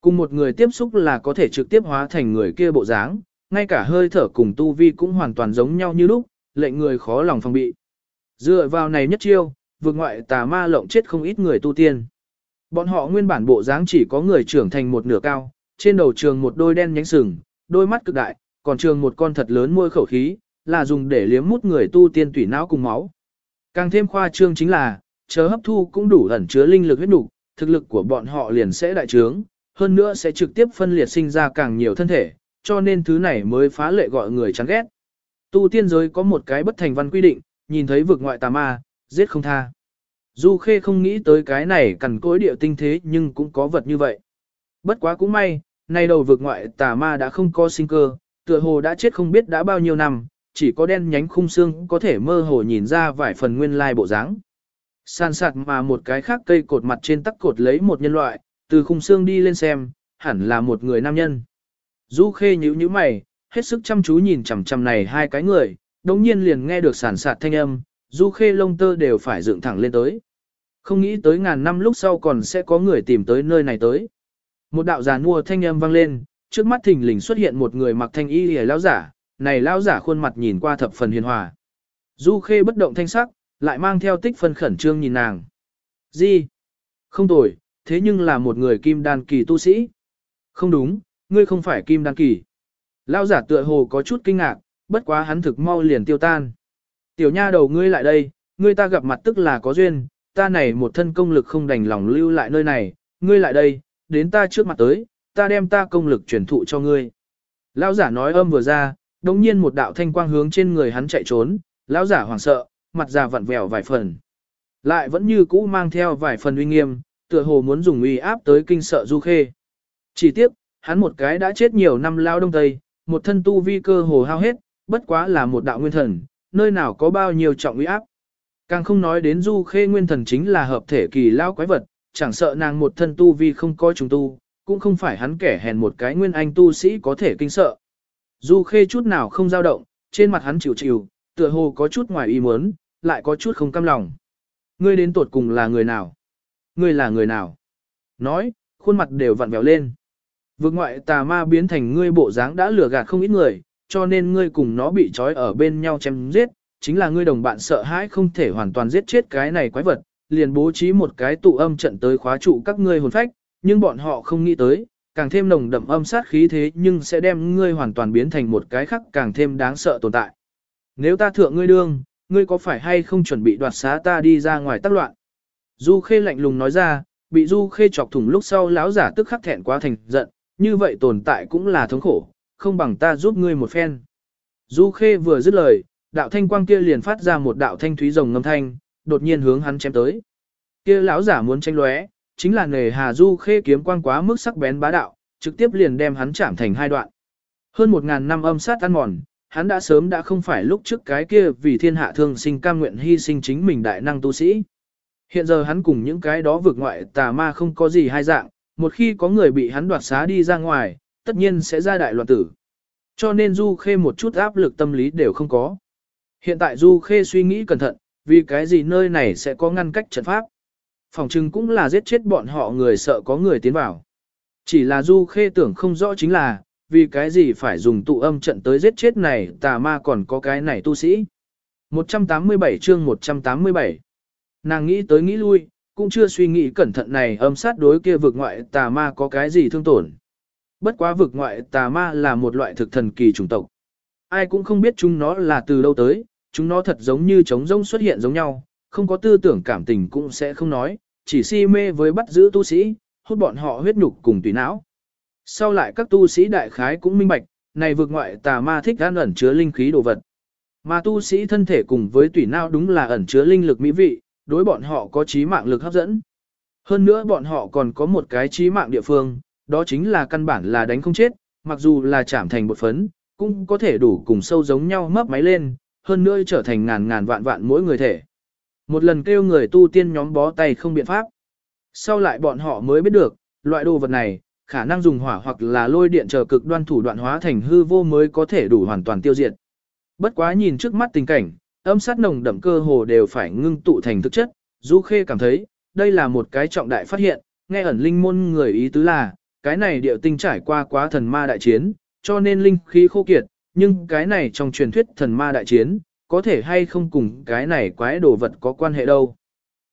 S1: Cùng một người tiếp xúc là có thể trực tiếp hóa thành người kia bộ dáng, ngay cả hơi thở cùng tu vi cũng hoàn toàn giống nhau như lúc, lệnh người khó lòng phòng bị. Dựa vào này nhất chiêu, vượt ngoại tà ma lộng chết không ít người tu tiên. Bọn họ nguyên bản bộ dáng chỉ có người trưởng thành một nửa cao, trên đầu trường một đôi đen nhánh sừng, đôi mắt cực đại, còn trường một con thật lớn môi khẩu khí, là dùng để liếm mút người tu tiên tủy não cùng máu. Càng thêm khoa trương chính là, chờ hấp thu cũng đủ ẩn chứa linh lực huyết đủ, thực lực của bọn họ liền sẽ đại trướng, hơn nữa sẽ trực tiếp phân liệt sinh ra càng nhiều thân thể, cho nên thứ này mới phá lệ gọi người chán ghét. Tu tiên giới có một cái bất thành văn quy định, nhìn thấy vực ngoại tà ma, giết không tha. Du Khê không nghĩ tới cái này cằn cối địa tinh thế nhưng cũng có vật như vậy. Bất quá cũng may, nay đầu vực ngoại tà ma đã không có sinh cơ, tựa hồ đã chết không biết đã bao nhiêu năm, chỉ có đen nhánh khung xương có thể mơ hồ nhìn ra vài phần nguyên lai bộ dáng. San sạt mà một cái khác cây cột mặt trên tắc cột lấy một nhân loại, từ khung xương đi lên xem, hẳn là một người nam nhân. Du khê nhíu nhíu mày, hết sức chăm chú nhìn chằm chằm này hai cái người, đồng nhiên liền nghe được sản sạt thanh âm, du khê lông tơ đều phải dựng thẳng lên tới. Không nghĩ tới ngàn năm lúc sau còn sẽ có người tìm tới nơi này tới. Một đạo già nua thanh âm vang lên, trước mắt thình lình xuất hiện một người mặc thanh y hề lao giả, này lao giả khuôn mặt nhìn qua thập phần hiền hòa. Du khê bất động thanh sắc, lại mang theo tích phân khẩn trương nhìn nàng. Gì? Không tồi, thế nhưng là một người kim đan kỳ tu sĩ. Không đúng, ngươi không phải kim đan kỳ. Lão giả tựa hồ có chút kinh ngạc, bất quá hắn thực mau liền tiêu tan. Tiểu nha đầu ngươi lại đây, ngươi ta gặp mặt tức là có duyên, ta này một thân công lực không đành lòng lưu lại nơi này, ngươi lại đây, đến ta trước mặt tới, ta đem ta công lực truyền thụ cho ngươi. Lão giả nói âm vừa ra, đồng nhiên một đạo thanh quang hướng trên người hắn chạy trốn, lão giả hoảng sợ, mặt già vặn vẹo vài phần. Lại vẫn như cũ mang theo vài phần uy nghiêm, tựa hồ muốn dùng uy áp tới kinh sợ Du Khê. Chỉ tiếc, hắn một cái đã chết nhiều năm lao đông tây, một thân tu vi cơ hồ hao hết, bất quá là một đạo nguyên thần, nơi nào có bao nhiêu trọng uy áp. Càng không nói đến Du Khê nguyên thần chính là hợp thể kỳ lao quái vật, chẳng sợ nàng một thân tu vi không coi trùng tu, cũng không phải hắn kẻ hèn một cái nguyên anh tu sĩ có thể kinh sợ. Du Khê chút nào không dao động, trên mặt hắn chịu chịu, tựa hồ có chút ngoài ý muốn, lại có chút không cam lòng. Ngươi đến tuột cùng là người nào? Ngươi là người nào? Nói, khuôn mặt đều vặn vẹo lên. Vực ngoại tà ma biến thành ngươi bộ dáng đã lừa gạt không ít người, cho nên ngươi cùng nó bị trói ở bên nhau chém giết, chính là ngươi đồng bạn sợ hãi không thể hoàn toàn giết chết cái này quái vật, liền bố trí một cái tụ âm trận tới khóa trụ các ngươi hồn phách, nhưng bọn họ không nghĩ tới, càng thêm nồng đậm âm sát khí thế nhưng sẽ đem ngươi hoàn toàn biến thành một cái khác càng thêm đáng sợ tồn tại. Nếu ta thượng ngươi đương, ngươi có phải hay không chuẩn bị đoạt xá ta đi ra ngoài tác loạn? Du Khê lạnh lùng nói ra, bị Du Khê chọc thủng lúc sau lão giả tức khắc thẹn quá thành giận, như vậy tồn tại cũng là thống khổ, không bằng ta giúp ngươi một phen. Du Khê vừa dứt lời, đạo thanh quang kia liền phát ra một đạo thanh thúy rồng ngâm thanh, đột nhiên hướng hắn chém tới. Kia lão giả muốn tranh lóe, chính là nề Hà Du Khê kiếm quang quá mức sắc bén bá đạo, trực tiếp liền đem hắn chạm thành hai đoạn. Hơn một ngàn năm âm sát ăn mòn, hắn đã sớm đã không phải lúc trước cái kia vì thiên hạ thương sinh cam nguyện hy sinh chính mình đại năng tu sĩ. Hiện giờ hắn cùng những cái đó vượt ngoại tà ma không có gì hai dạng, một khi có người bị hắn đoạt xá đi ra ngoài, tất nhiên sẽ ra đại loạn tử. Cho nên Du Khê một chút áp lực tâm lý đều không có. Hiện tại Du Khê suy nghĩ cẩn thận, vì cái gì nơi này sẽ có ngăn cách trận pháp. Phòng trưng cũng là giết chết bọn họ người sợ có người tiến vào. Chỉ là Du Khê tưởng không rõ chính là, vì cái gì phải dùng tụ âm trận tới giết chết này tà ma còn có cái này tu sĩ. 187 chương 187 Nàng nghĩ tới nghĩ lui, cũng chưa suy nghĩ cẩn thận này âm sát đối kia vực ngoại tà ma có cái gì thương tổn. Bất quá vực ngoại tà ma là một loại thực thần kỳ chủng tộc. Ai cũng không biết chúng nó là từ đâu tới, chúng nó thật giống như trống rông xuất hiện giống nhau, không có tư tưởng cảm tình cũng sẽ không nói, chỉ si mê với bắt giữ tu sĩ, hút bọn họ huyết nhục cùng tùy não. Sau lại các tu sĩ đại khái cũng minh bạch, này vượt ngoại tà ma thích gan ẩn chứa linh khí đồ vật. Mà tu sĩ thân thể cùng với tùy não đúng là ẩn chứa linh lực mỹ vị, đối bọn họ có trí mạng lực hấp dẫn. Hơn nữa bọn họ còn có một cái trí mạng địa phương, đó chính là căn bản là đánh không chết, mặc dù là chạm thành bột phấn, cũng có thể đủ cùng sâu giống nhau mấp máy lên, hơn nữa trở thành ngàn ngàn vạn vạn mỗi người thể. Một lần kêu người tu tiên nhóm bó tay không biện pháp. Sau lại bọn họ mới biết được, loại đồ vật này, khả năng dùng hỏa hoặc là lôi điện chờ cực đoan thủ đoạn hóa thành hư vô mới có thể đủ hoàn toàn tiêu diệt. Bất quá nhìn trước mắt tình cảnh, âm sát nồng đậm cơ hồ đều phải ngưng tụ thành thực chất, Du Khê cảm thấy, đây là một cái trọng đại phát hiện, nghe ẩn linh môn người ý tứ là, cái này điệu tinh trải qua quá thần ma đại chiến, cho nên linh khí khô kiệt, nhưng cái này trong truyền thuyết thần ma đại chiến, có thể hay không cùng cái này quái đồ vật có quan hệ đâu.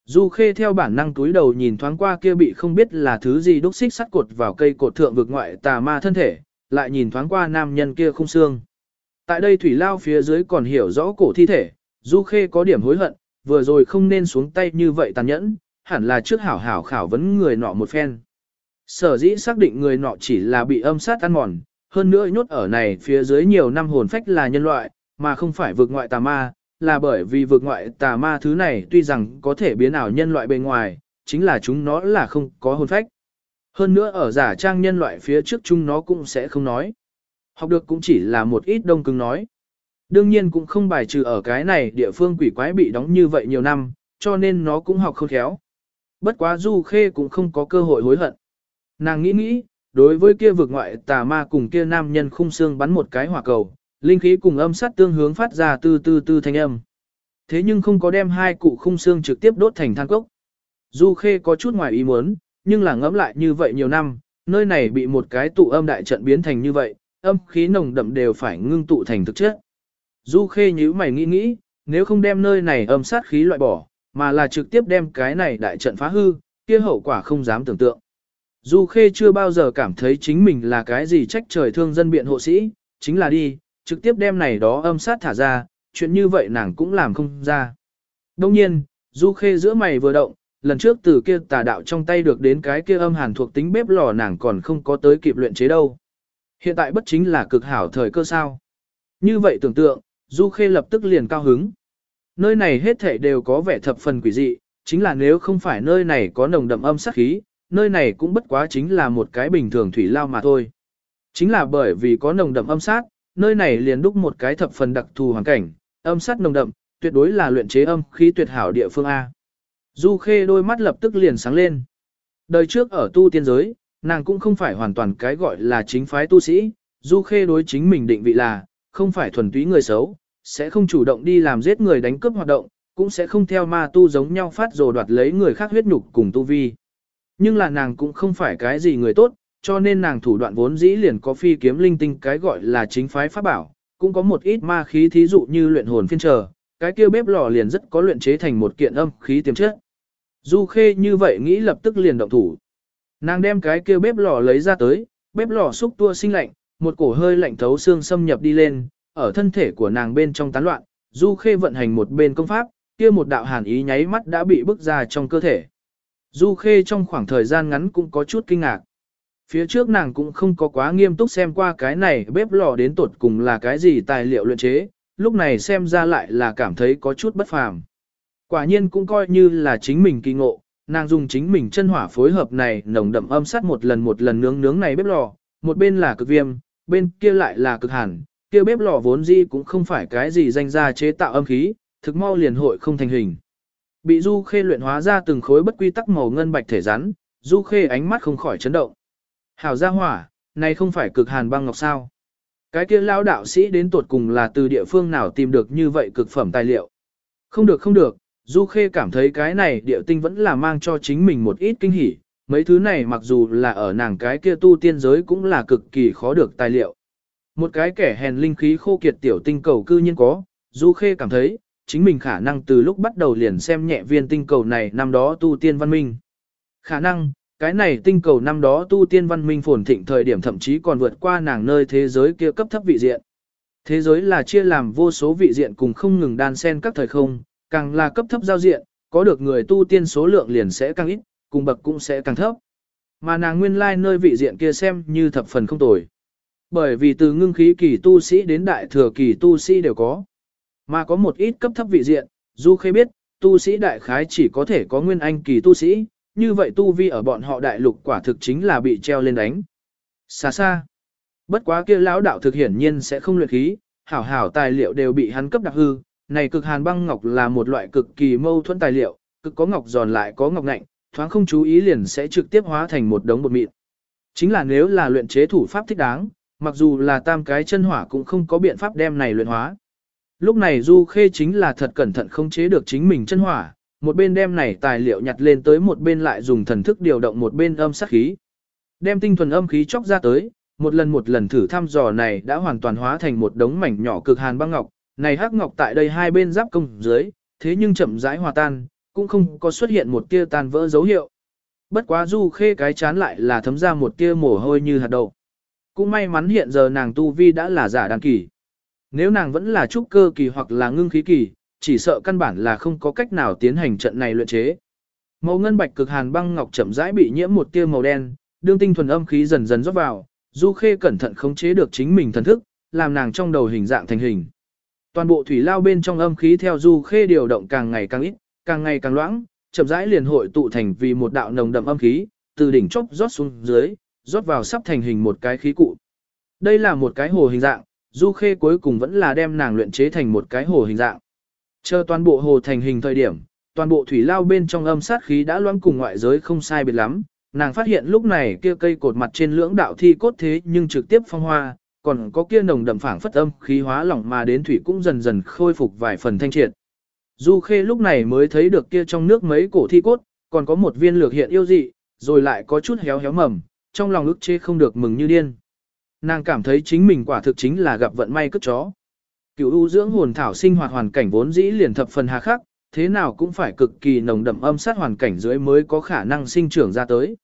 S1: Du Khê theo bản năng túi đầu nhìn thoáng qua kia bị không biết là thứ gì đúc xích sắt cột vào cây cột thượng vực ngoại tà ma thân thể, lại nhìn thoáng qua nam nhân kia không xương. Tại đây thủy lao phía dưới còn hiểu rõ cổ thi thể, Du Khê có điểm hối hận, vừa rồi không nên xuống tay như vậy tàn nhẫn, hẳn là trước hảo hảo khảo vấn người nọ một phen. Sở dĩ xác định người nọ chỉ là bị âm sát ăn mòn, hơn nữa nhốt ở này phía dưới nhiều năm hồn phách là nhân loại, mà không phải vượt ngoại tà ma, là bởi vì vượt ngoại tà ma thứ này tuy rằng có thể biến ảo nhân loại bên ngoài, chính là chúng nó là không có hồn phách. Hơn nữa ở giả trang nhân loại phía trước chúng nó cũng sẽ không nói. Học được cũng chỉ là một ít đông cứng nói. Đương nhiên cũng không bài trừ ở cái này địa phương quỷ quái bị đóng như vậy nhiều năm, cho nên nó cũng học không khéo. Bất quá Du Khê cũng không có cơ hội hối hận. Nàng nghĩ nghĩ, đối với kia vực ngoại tà ma cùng kia nam nhân khung xương bắn một cái hỏa cầu, linh khí cùng âm sát tương hướng phát ra từ từ từ thanh âm. Thế nhưng không có đem hai cụ khung xương trực tiếp đốt thành than cốc. Du Khê có chút ngoài ý muốn, nhưng là ngẫm lại như vậy nhiều năm, nơi này bị một cái tụ âm đại trận biến thành như vậy, âm khí nồng đậm đều phải ngưng tụ thành thực chất. Du Khê nhíu mày nghĩ nghĩ, nếu không đem nơi này âm sát khí loại bỏ, mà là trực tiếp đem cái này đại trận phá hư, kia hậu quả không dám tưởng tượng. Du Khê chưa bao giờ cảm thấy chính mình là cái gì trách trời thương dân biện hộ sĩ, chính là đi, trực tiếp đem này đó âm sát thả ra, chuyện như vậy nàng cũng làm không ra. Đông nhiên, Du Khê giữa mày vừa động, lần trước từ kia tà đạo trong tay được đến cái kia âm hàn thuộc tính bếp lò nàng còn không có tới kịp luyện chế đâu. Hiện tại bất chính là cực hảo thời cơ sao. Như vậy tưởng tượng, Du Khê lập tức liền cao hứng. Nơi này hết thảy đều có vẻ thập phần quỷ dị, chính là nếu không phải nơi này có nồng đậm âm sát khí, nơi này cũng bất quá chính là một cái bình thường thủy lao mà thôi. Chính là bởi vì có nồng đậm âm sát, nơi này liền đúc một cái thập phần đặc thù hoàn cảnh, âm sát nồng đậm, tuyệt đối là luyện chế âm khí tuyệt hảo địa phương A. Du Khê đôi mắt lập tức liền sáng lên. Đời trước ở tu tiên giới, nàng cũng không phải hoàn toàn cái gọi là chính phái tu sĩ, Du Khê đối chính mình định vị là, không phải thuần túy người xấu, sẽ không chủ động đi làm giết người đánh cướp hoạt động, cũng sẽ không theo ma tu giống nhau phát rồ đoạt lấy người khác huyết nhục cùng tu vi. Nhưng là nàng cũng không phải cái gì người tốt, cho nên nàng thủ đoạn vốn dĩ liền có phi kiếm linh tinh cái gọi là chính phái pháp bảo, cũng có một ít ma khí thí dụ như luyện hồn phiên trở, cái kia bếp lò liền rất có luyện chế thành một kiện âm khí tiềm chất. Du Khê như vậy nghĩ lập tức liền động thủ. Nàng đem cái kia bếp lò lấy ra tới, bếp lò xúc tua sinh lạnh, một cổ hơi lạnh thấu xương xâm nhập đi lên, ở thân thể của nàng bên trong tán loạn, Du Khê vận hành một bên công pháp, kia một đạo hàn ý nháy mắt đã bị bức ra trong cơ thể. Du Khê trong khoảng thời gian ngắn cũng có chút kinh ngạc. Phía trước nàng cũng không có quá nghiêm túc xem qua cái này bếp lò đến tột cùng là cái gì tài liệu luyện chế, lúc này xem ra lại là cảm thấy có chút bất phàm. Quả nhiên cũng coi như là chính mình kỳ ngộ, nàng dùng chính mình chân hỏa phối hợp này nồng đậm âm sát một lần một lần nướng nướng này bếp lò, một bên là cực viêm, bên kia lại là cực hàn, kia bếp lò vốn dĩ cũng không phải cái gì danh ra chế tạo âm khí, thực mau liền hội không thành hình. Bị Du Khê luyện hóa ra từng khối bất quy tắc màu ngân bạch thể rắn, Du Khê ánh mắt không khỏi chấn động. Hảo gia hỏa, này không phải cực hàn băng ngọc sao? Cái kia lão đạo sĩ đến tuột cùng là từ địa phương nào tìm được như vậy cực phẩm tài liệu? Không được không được, Du Khê cảm thấy cái này địa tinh vẫn là mang cho chính mình một ít kinh hỉ, mấy thứ này mặc dù là ở nàng cái kia tu tiên giới cũng là cực kỳ khó được tài liệu. Một cái kẻ hèn linh khí khô kiệt tiểu tinh cầu cư nhiên có, Du Khê cảm thấy, chính mình khả năng từ lúc bắt đầu liền xem nhẹ viên tinh cầu này năm đó tu tiên văn minh. Khả năng, cái này tinh cầu năm đó tu tiên văn minh phồn thịnh thời điểm thậm chí còn vượt qua nàng nơi thế giới kia cấp thấp vị diện. Thế giới là chia làm vô số vị diện cùng không ngừng đan xen các thời không, càng là cấp thấp giao diện, có được người tu tiên số lượng liền sẽ càng ít, cùng bậc cũng sẽ càng thấp. Mà nàng nguyên lai nơi vị diện kia xem như thập phần không tồi. Bởi vì từ ngưng khí kỳ tu sĩ đến đại thừa kỳ tu sĩ đều có. Mà có một ít cấp thấp vị diện, Du Khê biết, tu sĩ đại khái chỉ có thể có nguyên anh kỳ tu sĩ, như vậy tu vi ở bọn họ đại lục quả thực chính là bị treo lên đánh. Xa xa. Bất quá kia lão đạo thực hiển nhiên sẽ không luyện khí, hảo hảo tài liệu đều bị hắn cấp đặc hư, này cực hàn băng ngọc là một loại cực kỳ mâu thuẫn tài liệu, cực có ngọc giòn lại có ngọc nạnh, thoáng không chú ý liền sẽ trực tiếp hóa thành một đống bột mịn. Chính là nếu là luyện chế thủ pháp thích đáng, mặc dù là tam cái chân hỏa cũng không có biện pháp đem này luyện hóa. Lúc này Du Khê chính là thật cẩn thận không chế được chính mình chân hỏa, một bên đem này tài liệu nhặt lên tới một bên lại dùng thần thức điều động một bên âm sát khí. Đem tinh thuần âm khí chóc ra tới, một lần một lần thử thăm dò này đã hoàn toàn hóa thành một đống mảnh nhỏ cực hàn băng ngọc, này hắc ngọc tại đây hai bên giáp công dưới, thế nhưng chậm rãi hòa tan, cũng không có xuất hiện một tia tan vỡ dấu hiệu. Bất quá Du Khê cái chán lại là thấm ra một tia mồ hôi như hạt đậu. Cũng may mắn hiện giờ nàng tu vi đã là giả đăng kỳ. Nếu nàng vẫn là trúc cơ kỳ hoặc là ngưng khí kỳ, chỉ sợ căn bản là không có cách nào tiến hành trận này luyện chế. Màu ngân bạch cực hàn băng ngọc chậm rãi bị nhiễm một tia màu đen, đương tinh thuần âm khí dần dần rót vào, Du Khê cẩn thận khống chế được chính mình thần thức, làm nàng trong đầu hình dạng thành hình. Toàn bộ thủy lao bên trong âm khí theo Du Khê điều động càng ngày càng ít, càng ngày càng loãng, chậm rãi liền hội tụ thành vì một đạo nồng đậm âm khí, từ đỉnh chóp rót xuống dưới, rót vào sắp thành hình một cái khí cụ. Đây là một cái hồ hình dạng, Du Khê cuối cùng vẫn là đem nàng luyện chế thành một cái hồ hình dạng. Chờ toàn bộ hồ thành hình thời điểm, toàn bộ thủy lao bên trong âm sát khí đã loãng cùng ngoại giới không sai biệt lắm, nàng phát hiện lúc này kia cây cột mặt trên lưỡng đạo thi cốt thế nhưng trực tiếp phong hoa, còn có kia nồng đậm phảng phất âm khí hóa lỏng mà đến thủy cũng dần dần khôi phục vài phần thanh triệt. Du Khê lúc này mới thấy được kia trong nước mấy cổ thi cốt, còn có một viên lược hiện yêu dị, rồi lại có chút héo héo mầm, trong lòng ức chế không được mừng như điên. Nàng cảm thấy chính mình quả thực chính là gặp vận may cất chó. Cửu u dưỡng hồn thảo sinh hoạt hoàn cảnh vốn dĩ liền thập phần hà khắc, thế nào cũng phải cực kỳ nồng đậm âm sát hoàn cảnh dưới mới có khả năng sinh trưởng ra tới.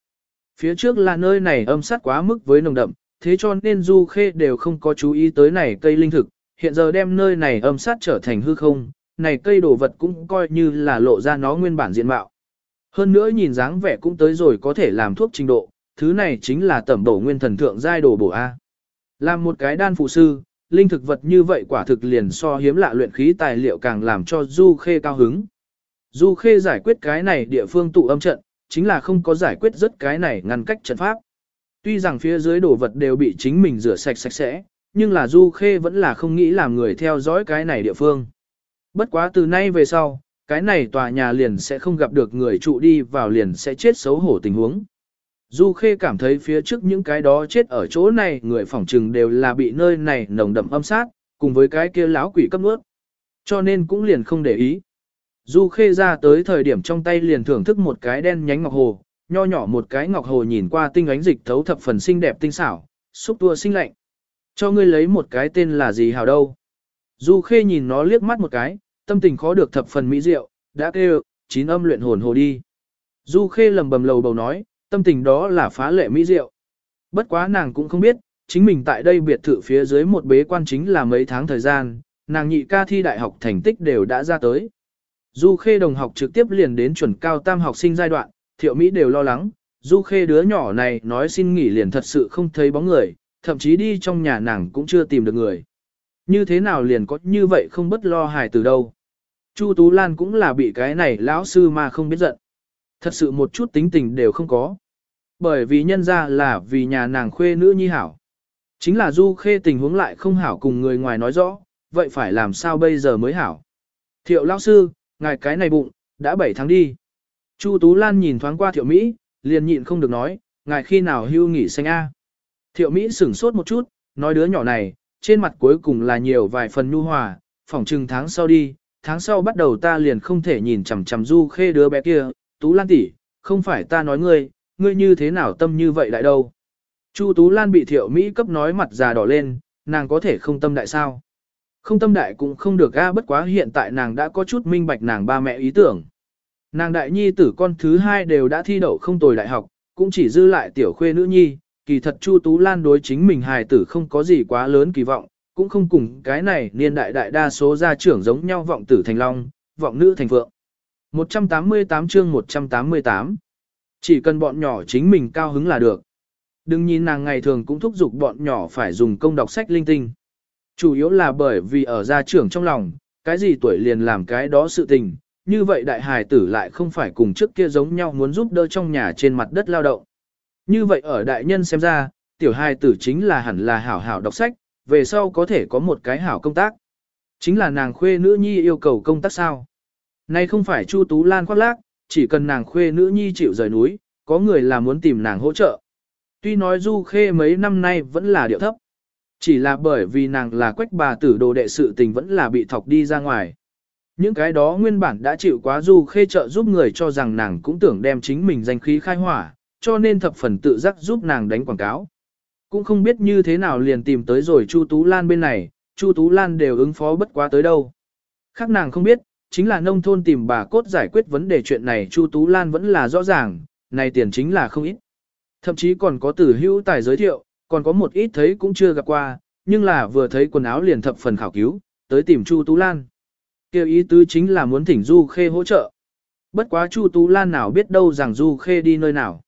S1: Phía trước là nơi này âm sát quá mức với nồng đậm, thế cho nên Du Khê đều không có chú ý tới này cây linh thực, hiện giờ đem nơi này âm sát trở thành hư không, này cây đồ vật cũng coi như là lộ ra nó nguyên bản diện mạo. Hơn nữa nhìn dáng vẻ cũng tới rồi có thể làm thuốc trình độ, thứ này chính là tẩm bổ nguyên thần thượng giai đồ bổ A. Làm một cái đan phụ sư, linh thực vật như vậy quả thực liền so hiếm lạ luyện khí tài liệu càng làm cho Du Khê cao hứng. Du Khê giải quyết cái này địa phương tụ âm trận, chính là không có giải quyết rất cái này ngăn cách trận pháp. Tuy rằng phía dưới đồ vật đều bị chính mình rửa sạch sạch sẽ, nhưng là Du Khê vẫn là không nghĩ làm người theo dõi cái này địa phương. Bất quá từ nay về sau, cái này tòa nhà liền sẽ không gặp được người trụ đi vào liền sẽ chết xấu hổ tình huống. Du Khê cảm thấy phía trước những cái đó chết ở chỗ này người phỏng trừng đều là bị nơi này nồng đậm âm sát, cùng với cái kia láo quỷ cấp nuốt. Cho nên cũng liền không để ý. Du Khê ra tới thời điểm trong tay liền thưởng thức một cái đen nhánh ngọc hồ, nho nhỏ một cái ngọc hồ nhìn qua tinh ánh dịch thấu thập phần xinh đẹp tinh xảo, xúc tua xinh lạnh. Cho ngươi lấy một cái tên là gì hào đâu. Du Khê nhìn nó liếc mắt một cái, tâm tình khó được thập phần mỹ diệu, đã kêu, chín âm luyện hồn hồ đi. Du Khê lầm bầm lầu bầu nói, tâm tình đó là phá lệ mỹ diệu. Bất quá nàng cũng không biết, chính mình tại đây biệt thự phía dưới một bế quan chính là mấy tháng thời gian, nàng nhị ca thi đại học thành tích đều đã ra tới. Du Khê đồng học trực tiếp liền đến chuẩn cao tam học sinh giai đoạn, thiệu Mỹ đều lo lắng, Du Khê đứa nhỏ này nói xin nghỉ liền thật sự không thấy bóng người, thậm chí đi trong nhà nàng cũng chưa tìm được người. Như thế nào liền có như vậy không bất lo hài từ đâu. Chu Tú Lan cũng là bị cái này lão sư mà không biết giận. Thật sự một chút tính tình đều không có. Bởi vì nhân ra là vì nhà nàng khuê nữ nhi hảo. Chính là Du Khê tình huống lại không hảo cùng người ngoài nói rõ, vậy phải làm sao bây giờ mới hảo. Thiệu lão sư, ngài cái này bụng, đã 7 tháng đi. Chu Tú Lan nhìn thoáng qua Thiệu Mỹ, liền nhịn không được nói, ngài khi nào hưu nghỉ xanh A. Thiệu Mỹ sửng sốt một chút, nói đứa nhỏ này, trên mặt cuối cùng là nhiều vài phần nhu hòa, phỏng chừng tháng sau đi, tháng sau bắt đầu ta liền không thể nhìn chằm chằm du khê đứa bé kia, Tú Lan tỷ, không phải ta nói ngươi, ngươi như thế nào tâm như vậy lại đâu. Chu Tú Lan bị Thiệu Mỹ cấp nói mặt già đỏ lên, nàng có thể không tâm đại sao. Không tâm đại cũng không được a bất quá hiện tại nàng đã có chút minh bạch nàng ba mẹ ý tưởng. Nàng đại nhi tử con thứ hai đều đã thi đậu không tồi đại học, cũng chỉ dư lại tiểu khuê nữ nhi, kỳ thật Chu Tú Lan đối chính mình hài tử không có gì quá lớn kỳ vọng, cũng không cùng cái này niên đại đại đa số gia trưởng giống nhau vọng tử thành long, vọng nữ thành phượng. 188 chương 188 Chỉ cần bọn nhỏ chính mình cao hứng là được. Đừng nhìn nàng ngày thường cũng thúc giục bọn nhỏ phải dùng công đọc sách linh tinh. Chủ yếu là bởi vì ở gia trưởng trong lòng, cái gì tuổi liền làm cái đó sự tình, như vậy đại hài tử lại không phải cùng trước kia giống nhau muốn giúp đỡ trong nhà trên mặt đất lao động. Như vậy ở đại nhân xem ra, tiểu hài tử chính là hẳn là hảo hảo đọc sách, về sau có thể có một cái hảo công tác. Chính là nàng khuê nữ nhi yêu cầu công tác sao nay không phải Chu Tú Lan khoác lác, chỉ cần nàng khuê nữ nhi chịu rời núi, có người là muốn tìm nàng hỗ trợ. Tuy nói Du Khê mấy năm nay vẫn là điệu thấp. Chỉ là bởi vì nàng là quách bà tử đồ đệ sự tình vẫn là bị thọc đi ra ngoài. Những cái đó nguyên bản đã chịu quá Du Khê trợ giúp người cho rằng nàng cũng tưởng đem chính mình danh khí khai hỏa, cho nên thập phần tự giác giúp nàng đánh quảng cáo. Cũng không biết như thế nào liền tìm tới rồi Chu Tú Lan bên này, Chu Tú Lan đều ứng phó bất quá tới đâu. Khác nàng không biết, chính là nông thôn tìm bà cốt giải quyết vấn đề chuyện này Chu Tú Lan vẫn là rõ ràng, này tiền chính là không ít. Thậm chí còn có tử hữu tài giới thiệu, còn có một ít thấy cũng chưa gặp qua, nhưng là vừa thấy quần áo liền thập phần khảo cứu, tới tìm Chu Tú Lan. Kêu ý tứ chính là muốn thỉnh Du Khê hỗ trợ. Bất quá Chu Tú Lan nào biết đâu rằng Du Khê đi nơi nào.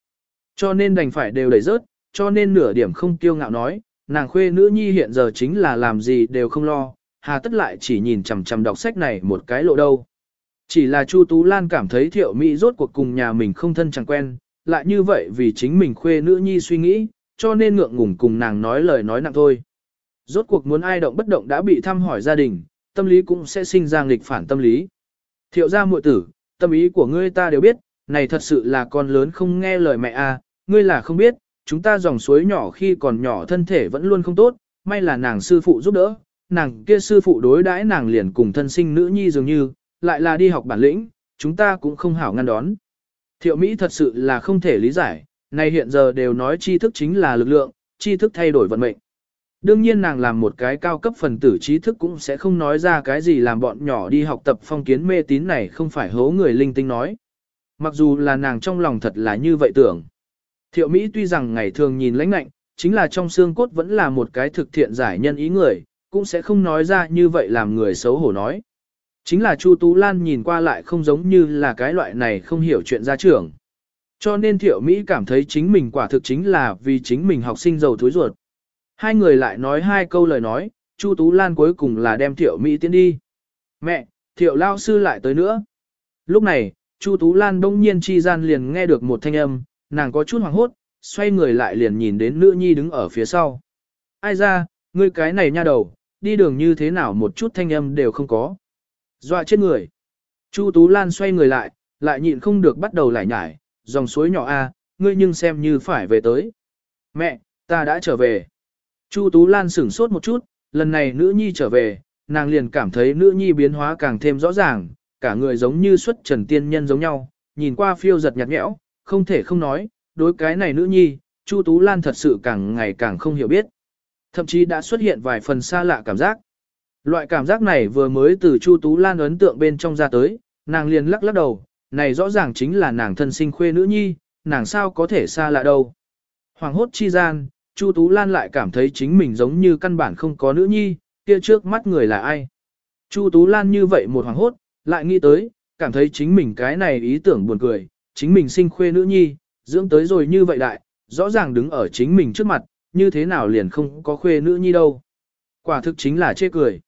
S1: Cho nên đành phải đều đẩy rớt, cho nên nửa điểm không kiêu ngạo nói, nàng khuê nữ nhi hiện giờ chính là làm gì đều không lo, hà tất lại chỉ nhìn chằm chằm đọc sách này một cái lộ đâu. Chỉ là Chu Tú Lan cảm thấy thiệu Mỹ rốt cuộc cùng nhà mình không thân chẳng quen, lại như vậy vì chính mình khuê nữ nhi suy nghĩ, cho nên ngượng ngùng cùng nàng nói lời nói nặng thôi. Rốt cuộc muốn ai động bất động đã bị thăm hỏi gia đình, tâm lý cũng sẽ sinh ra nghịch phản tâm lý. Thiệu gia muội tử, tâm ý của ngươi ta đều biết, này thật sự là con lớn không nghe lời mẹ a, à, ngươi là không biết, chúng ta dòng suối nhỏ khi còn nhỏ thân thể vẫn luôn không tốt, may là nàng sư phụ giúp đỡ, nàng kia sư phụ đối đãi nàng liền cùng thân sinh nữ nhi dường như, lại là đi học bản lĩnh, chúng ta cũng không hảo ngăn đón. Thiệu Mỹ thật sự là không thể lý giải, này hiện giờ đều nói tri thức chính là lực lượng, tri thức thay đổi vận mệnh. Đương nhiên nàng làm một cái cao cấp phần tử trí thức cũng sẽ không nói ra cái gì làm bọn nhỏ đi học tập phong kiến mê tín này không phải hố người linh tinh nói. Mặc dù là nàng trong lòng thật là như vậy tưởng. Thiệu Mỹ tuy rằng ngày thường nhìn lãnh lạnh, chính là trong xương cốt vẫn là một cái thực thiện giải nhân ý người, cũng sẽ không nói ra như vậy làm người xấu hổ nói. Chính là Chu Tú Lan nhìn qua lại không giống như là cái loại này không hiểu chuyện gia trưởng. Cho nên Thiệu Mỹ cảm thấy chính mình quả thực chính là vì chính mình học sinh giàu thối ruột. Hai người lại nói hai câu lời nói, Chu Tú Lan cuối cùng là đem Thiệu Mỹ tiến đi. Mẹ, Thiệu Lao Sư lại tới nữa. Lúc này, Chu Tú Lan đông nhiên chi gian liền nghe được một thanh âm, nàng có chút hoảng hốt, xoay người lại liền nhìn đến nữ nhi đứng ở phía sau. Ai ra, ngươi cái này nha đầu, đi đường như thế nào một chút thanh âm đều không có. Dọa chết người. Chu Tú Lan xoay người lại, lại nhịn không được bắt đầu lải nhải, dòng suối nhỏ A, ngươi nhưng xem như phải về tới. Mẹ, ta đã trở về. Chu Tú Lan sửng sốt một chút, lần này nữ nhi trở về, nàng liền cảm thấy nữ nhi biến hóa càng thêm rõ ràng, cả người giống như xuất trần tiên nhân giống nhau, nhìn qua phiêu giật nhạt nhẽo, không thể không nói, đối cái này nữ nhi, Chu Tú Lan thật sự càng ngày càng không hiểu biết. Thậm chí đã xuất hiện vài phần xa lạ cảm giác. Loại cảm giác này vừa mới từ Chu Tú Lan ấn tượng bên trong ra tới, nàng liền lắc lắc đầu, này rõ ràng chính là nàng thân sinh khuê nữ nhi, nàng sao có thể xa lạ đâu. Hoàng hốt chi gian, Chu Tú Lan lại cảm thấy chính mình giống như căn bản không có nữ nhi, kia trước mắt người là ai. Chu Tú Lan như vậy một hoàng hốt, lại nghĩ tới, cảm thấy chính mình cái này ý tưởng buồn cười, chính mình sinh khuê nữ nhi, dưỡng tới rồi như vậy đại, rõ ràng đứng ở chính mình trước mặt, như thế nào liền không có khuê nữ nhi đâu. Quả thực chính là chê cười.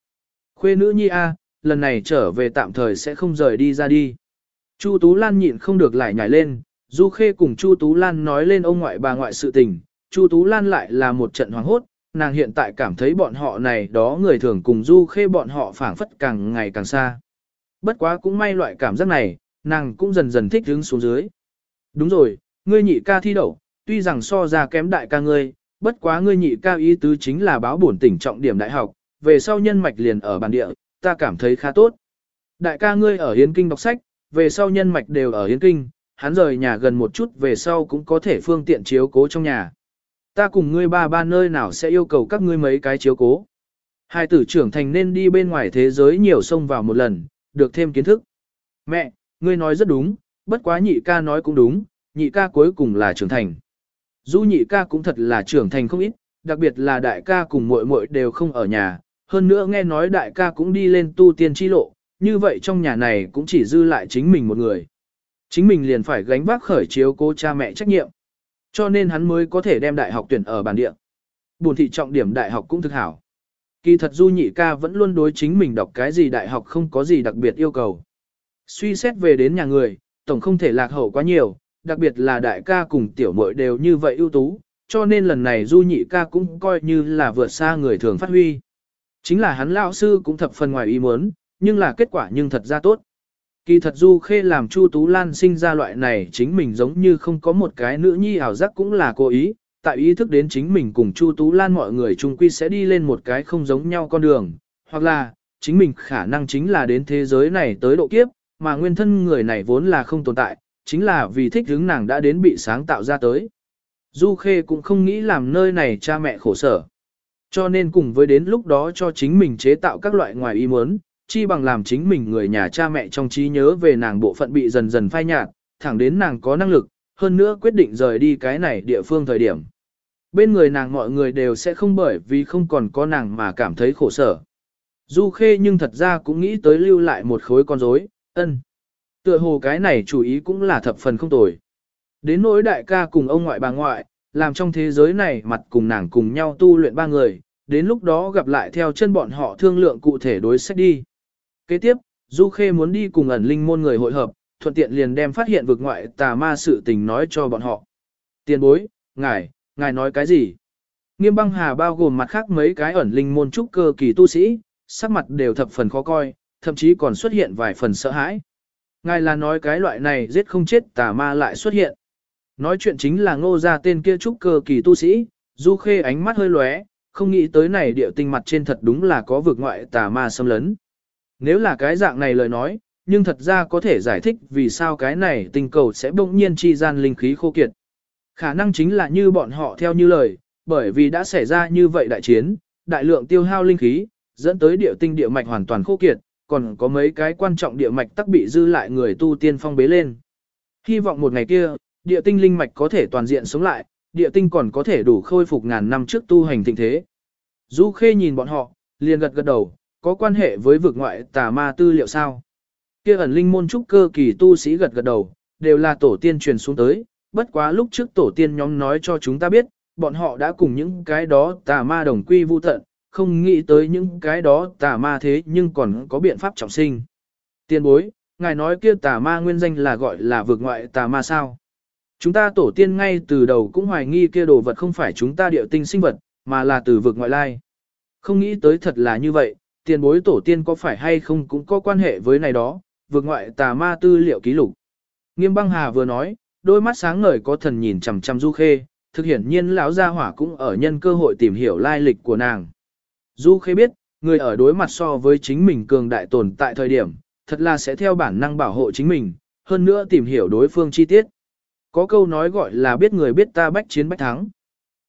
S1: Khuê nữ nhi A, lần này trở về tạm thời sẽ không rời đi ra đi. Chu Tú Lan nhịn không được lại nhảy lên, Du Khê cùng Chu Tú Lan nói lên ông ngoại bà ngoại sự tình, Chu Tú Lan lại là một trận hoảng hốt, nàng hiện tại cảm thấy bọn họ này đó người thường cùng Du Khê bọn họ phảng phất càng ngày càng xa. Bất quá cũng may loại cảm giác này, nàng cũng dần dần thích đứng xuống dưới. Đúng rồi, ngươi nhị ca thi đậu, tuy rằng so ra kém đại ca ngươi, bất quá ngươi nhị ca ý tứ chính là báo bổn tỉnh trọng điểm đại học, về sau nhân mạch liền ở bản địa, ta cảm thấy khá tốt. Đại ca ngươi ở Hiến Kinh đọc sách, về sau nhân mạch đều ở Hiến Kinh, hắn rời nhà gần một chút về sau cũng có thể phương tiện chiếu cố trong nhà. Ta cùng ngươi ba ba nơi nào sẽ yêu cầu các ngươi mấy cái chiếu cố. Hai tử trưởng thành nên đi bên ngoài thế giới nhiều sông vào một lần, được thêm kiến thức. Mẹ, ngươi nói rất đúng, bất quá nhị ca nói cũng đúng, nhị ca cuối cùng là trưởng thành. Du nhị ca cũng thật là trưởng thành không ít, đặc biệt là đại ca cùng muội muội đều không ở nhà, hơn nữa nghe nói đại ca cũng đi lên tu tiên chi lộ, như vậy trong nhà này cũng chỉ dư lại chính mình một người. Chính mình liền phải gánh vác khởi chiếu cố cha mẹ trách nhiệm. Cho nên hắn mới có thể đem đại học tuyển ở bản địa. Buồn thị trọng điểm đại học cũng thực hảo. Kỳ thật Du Nhị ca vẫn luôn đối chính mình đọc cái gì đại học không có gì đặc biệt yêu cầu. Suy xét về đến nhà người, tổng không thể lạc hậu quá nhiều, đặc biệt là đại ca cùng tiểu muội đều như vậy ưu tú, cho nên lần này Du Nhị ca cũng coi như là vượt xa người thường phát huy. Chính là hắn lão sư cũng thập phần ngoài ý muốn, nhưng là kết quả nhưng thật ra tốt. Kỳ thật Du Khê làm Chu Tú Lan sinh ra loại này chính mình giống như không có một cái nữ nhi ảo giác cũng là cố ý, tại ý thức đến chính mình cùng Chu Tú Lan mọi người chung quy sẽ đi lên một cái không giống nhau con đường, hoặc là, chính mình khả năng chính là đến thế giới này tới độ kiếp, mà nguyên thân người này vốn là không tồn tại, chính là vì thích hướng nàng đã đến bị sáng tạo ra tới. Du Khê cũng không nghĩ làm nơi này cha mẹ khổ sở. Cho nên cùng với đến lúc đó cho chính mình chế tạo các loại ngoài ý muốn, chi bằng làm chính mình người nhà cha mẹ trong trí nhớ về nàng bộ phận bị dần dần phai nhạt, thẳng đến nàng có năng lực, hơn nữa quyết định rời đi cái này địa phương thời điểm. Bên người nàng mọi người đều sẽ không bởi vì không còn có nàng mà cảm thấy khổ sở. Du Khê nhưng thật ra cũng nghĩ tới lưu lại một khối con rối, ân. Tựa hồ cái này chủ ý cũng là thập phần không tồi. Đến nỗi đại ca cùng ông ngoại bà ngoại, làm trong thế giới này mặt cùng nàng cùng nhau tu luyện ba người, đến lúc đó gặp lại theo chân bọn họ thương lượng cụ thể đối sách đi. Kế tiếp, Du Khê muốn đi cùng ẩn linh môn người hội hợp, thuận tiện liền đem phát hiện vực ngoại tà ma sự tình nói cho bọn họ. Tiền bối, ngài, ngài nói cái gì? Nghiêm băng hà bao gồm mặt khác mấy cái ẩn linh môn trúc cơ kỳ tu sĩ, sắc mặt đều thập phần khó coi, thậm chí còn xuất hiện vài phần sợ hãi. Ngài là nói cái loại này giết không chết tà ma lại xuất hiện. Nói chuyện chính là ngô ra tên kia trúc cơ kỳ tu sĩ, du khê ánh mắt hơi lóe, không nghĩ tới này địa tinh mặt trên thật đúng là có vực ngoại tà ma xâm lấn. Nếu là cái dạng này lời nói, nhưng thật ra có thể giải thích vì sao cái này tinh cầu sẽ bỗng nhiên chi gian linh khí khô kiệt. Khả năng chính là như bọn họ theo như lời, bởi vì đã xảy ra như vậy đại chiến, đại lượng tiêu hao linh khí, dẫn tới địa tinh địa mạch hoàn toàn khô kiệt, còn có mấy cái quan trọng địa mạch tắc bị dư lại người tu tiên phong bế lên. Hy vọng một ngày kia, địa tinh linh mạch có thể toàn diện sống lại, địa tinh còn có thể đủ khôi phục ngàn năm trước tu hành thịnh thế. Du Khê nhìn bọn họ, liền gật gật đầu, có quan hệ với vực ngoại tà ma tư liệu sao? Kia ẩn linh môn trúc cơ kỳ tu sĩ gật gật đầu, đều là tổ tiên truyền xuống tới, bất quá lúc trước tổ tiên nhóm nói cho chúng ta biết, bọn họ đã cùng những cái đó tà ma đồng quy vu tận, không nghĩ tới những cái đó tà ma thế nhưng còn có biện pháp trọng sinh. Tiên bối, ngài nói kia tà ma nguyên danh là gọi là vượt ngoại tà ma sao? Chúng ta tổ tiên ngay từ đầu cũng hoài nghi kia đồ vật không phải chúng ta điệu tinh sinh vật, mà là từ vực ngoại lai. Không nghĩ tới thật là như vậy, tiền bối tổ tiên có phải hay không cũng có quan hệ với này đó, vực ngoại tà ma tư liệu ký lục. Nghiêm băng hà vừa nói, đôi mắt sáng ngời có thần nhìn chằm chằm du khê, thực hiển nhiên lão gia hỏa cũng ở nhân cơ hội tìm hiểu lai lịch của nàng. Du khê biết, người ở đối mặt so với chính mình cường đại tồn tại thời điểm, thật là sẽ theo bản năng bảo hộ chính mình, hơn nữa tìm hiểu đối phương chi tiết. Có câu nói gọi là biết người biết ta bách chiến bách thắng.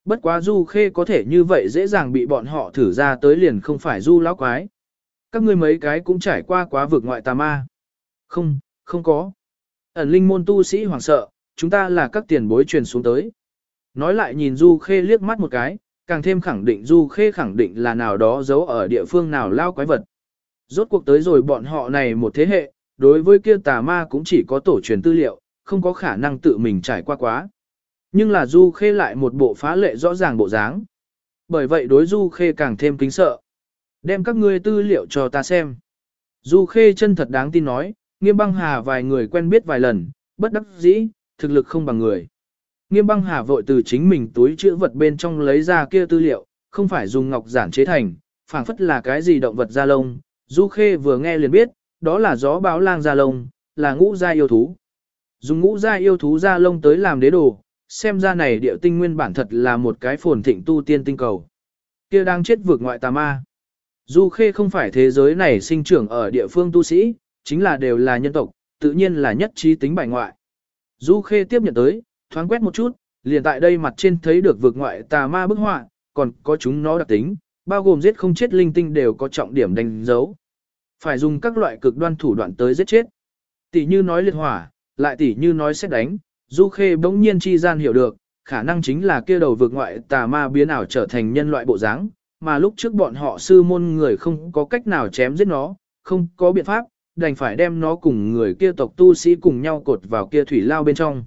S1: Bất quá du khê có thể như vậy dễ dàng bị bọn họ thử ra tới liền không phải du lão quái. Các ngươi mấy cái cũng trải qua quá vực ngoại tà ma. Không, không có. Ẩn linh môn tu sĩ hoảng sợ, chúng ta là các tiền bối truyền xuống tới. Nói lại nhìn du khê liếc mắt một cái, càng thêm khẳng định du khê khẳng định là nào đó giấu ở địa phương nào lao quái vật. Rốt cuộc tới rồi bọn họ này một thế hệ, đối với kia tà ma cũng chỉ có tổ truyền tư liệu, không có khả năng tự mình trải qua quá. Nhưng là Du Khê lại một bộ phá lệ rõ ràng bộ dáng. Bởi vậy đối Du Khê càng thêm kính sợ. Đem các ngươi tư liệu cho ta xem. Du Khê chân thật đáng tin nói, nghiêm băng hà vài người quen biết vài lần, bất đắc dĩ, thực lực không bằng người. Nghiêm băng hà vội từ chính mình túi chữ vật bên trong lấy ra kia tư liệu, không phải dùng ngọc giản chế thành, phảng phất là cái gì động vật da lông. Du Khê vừa nghe liền biết, đó là gió báo lang da lông, là ngũ gia yêu thú. Dùng ngũ gia yêu thú da lông tới làm đế đồ, xem ra này địa tinh nguyên bản thật là một cái phồn thịnh tu tiên tinh cầu. kia đang chết vượt ngoại tà ma. Du Khê không phải thế giới này sinh trưởng ở địa phương tu sĩ, chính là đều là nhân tộc, tự nhiên là nhất trí tính bài ngoại. Du Khê tiếp nhận tới, thoáng quét một chút, liền tại đây mặt trên thấy được vượt ngoại tà ma bức họa, còn có chúng nó đặc tính, bao gồm giết không chết linh tinh đều có trọng điểm đánh dấu. Phải dùng các loại cực đoan thủ đoạn tới giết chết. Tỷ như nói liệt hỏa, lại tỷ như nói xét đánh, Du Khê bỗng nhiên chi gian hiểu được, khả năng chính là kia đầu vực ngoại tà ma biến ảo trở thành nhân loại bộ dáng, mà lúc trước bọn họ sư môn người không có cách nào chém giết nó, không có biện pháp, đành phải đem nó cùng người kia tộc tu sĩ cùng nhau cột vào kia thủy lao bên trong.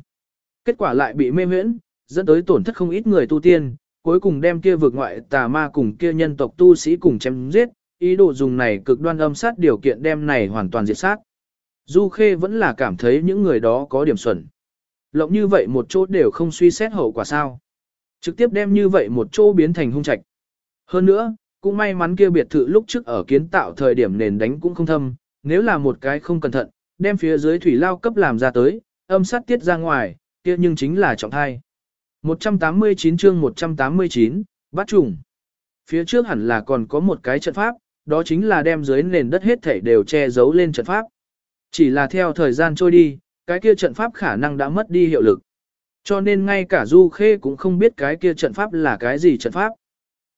S1: Kết quả lại bị mê miễn, dẫn tới tổn thất không ít người tu tiên, cuối cùng đem kia vực ngoại tà ma cùng kia nhân tộc tu sĩ cùng chém giết, ý đồ dùng này cực đoan âm sát điều kiện đem này hoàn toàn diệt sát. Du Khê vẫn là cảm thấy những người đó có điểm xuẩn. Lộng như vậy một chỗ đều không suy xét hậu quả sao. Trực tiếp đem như vậy một chỗ biến thành hung trạch. Hơn nữa, cũng may mắn kia biệt thự lúc trước ở kiến tạo thời điểm nền đánh cũng không thâm, nếu là một cái không cẩn thận, đem phía dưới thủy lao cấp làm ra tới, âm sát tiết ra ngoài, kia nhưng chính là trọng thai. 189 chương 189, bắt trùng. Phía trước hẳn là còn có một cái trận pháp, đó chính là đem dưới nền đất hết thảy đều che giấu lên trận pháp. Chỉ là theo thời gian trôi đi, cái kia trận pháp khả năng đã mất đi hiệu lực. Cho nên ngay cả Du Khê cũng không biết cái kia trận pháp là cái gì trận pháp.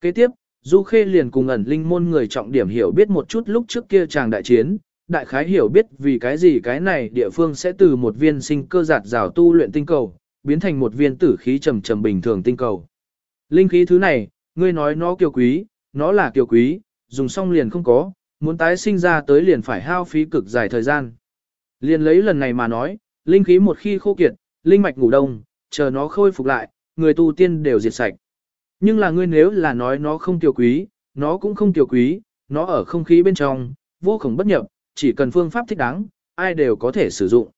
S1: Kế tiếp, Du Khê liền cùng ẩn linh môn người trọng điểm hiểu biết một chút lúc trước kia chàng đại chiến, đại khái hiểu biết vì cái gì cái này địa phương sẽ từ một viên sinh cơ giạt rào tu luyện tinh cầu, biến thành một viên tử khí trầm trầm bình thường tinh cầu. Linh khí thứ này, ngươi nói nó kiều quý, nó là kiều quý, dùng xong liền không có, muốn tái sinh ra tới liền phải hao phí cực dài thời gian. Liền lấy lần này mà nói, linh khí một khi khô kiệt, linh mạch ngủ đông, chờ nó khôi phục lại, người tu tiên đều diệt sạch. Nhưng là ngươi nếu là nói nó không tiểu quý, nó cũng không tiểu quý, nó ở không khí bên trong, vô khổng bất nhập, chỉ cần phương pháp thích đáng, ai đều có thể sử dụng.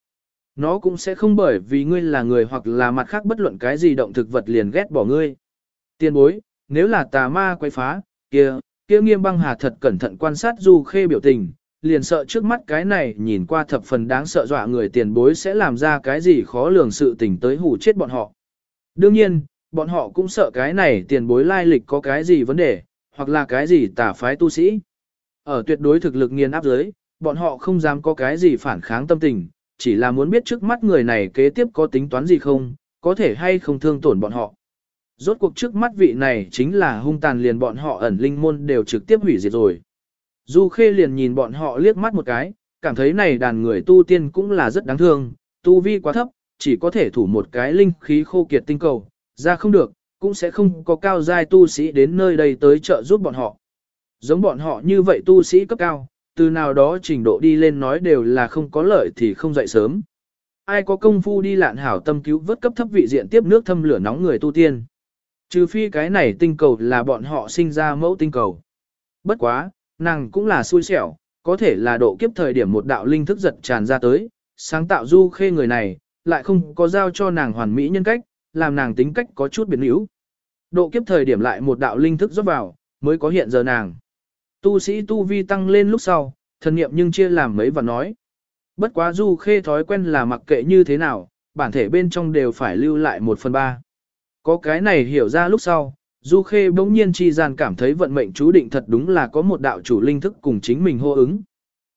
S1: Nó cũng sẽ không bởi vì ngươi là người hoặc là mặt khác bất luận cái gì động thực vật liền ghét bỏ ngươi. Tiên bối, nếu là tà ma quay phá, kia, kia nghiêm băng hà thật cẩn thận quan sát du khê biểu tình, liền sợ trước mắt cái này nhìn qua thập phần đáng sợ dọa người tiền bối sẽ làm ra cái gì khó lường sự tình tới hủ chết bọn họ. Đương nhiên, bọn họ cũng sợ cái này tiền bối lai lịch có cái gì vấn đề, hoặc là cái gì tà phái tu sĩ. Ở tuyệt đối thực lực nghiền áp giới, bọn họ không dám có cái gì phản kháng tâm tình, chỉ là muốn biết trước mắt người này kế tiếp có tính toán gì không, có thể hay không thương tổn bọn họ. Rốt cuộc trước mắt vị này chính là hung tàn liền bọn họ ẩn linh môn đều trực tiếp hủy diệt rồi. Du Khê liền nhìn bọn họ liếc mắt một cái, cảm thấy này đàn người tu tiên cũng là rất đáng thương, tu vi quá thấp, chỉ có thể thủ một cái linh khí khô kiệt tinh cầu, ra không được, cũng sẽ không có cao giai tu sĩ đến nơi đây tới trợ giúp bọn họ. Giống bọn họ như vậy tu sĩ cấp cao, từ nào đó trình độ đi lên nói đều là không có lợi thì không dậy sớm. Ai có công phu đi lạn hảo tâm cứu vớt cấp thấp vị diện tiếp nước thâm lửa nóng người tu tiên. Trừ phi cái này tinh cầu là bọn họ sinh ra mẫu tinh cầu. Bất quá, nàng cũng là xui xẻo, có thể là độ kiếp thời điểm một đạo linh thức giật tràn ra tới, sáng tạo du khê người này, lại không có giao cho nàng hoàn mỹ nhân cách, làm nàng tính cách có chút biến yếu. Độ kiếp thời điểm lại một đạo linh thức rót vào, mới có hiện giờ nàng. Tu sĩ tu vi tăng lên lúc sau, thần niệm nhưng chia làm mấy và nói. Bất quá du khê thói quen là mặc kệ như thế nào, bản thể bên trong đều phải lưu lại một phần ba. Có cái này hiểu ra lúc sau, du khê bỗng nhiên chi gian cảm thấy vận mệnh chú định thật đúng là có một đạo chủ linh thức cùng chính mình hô ứng.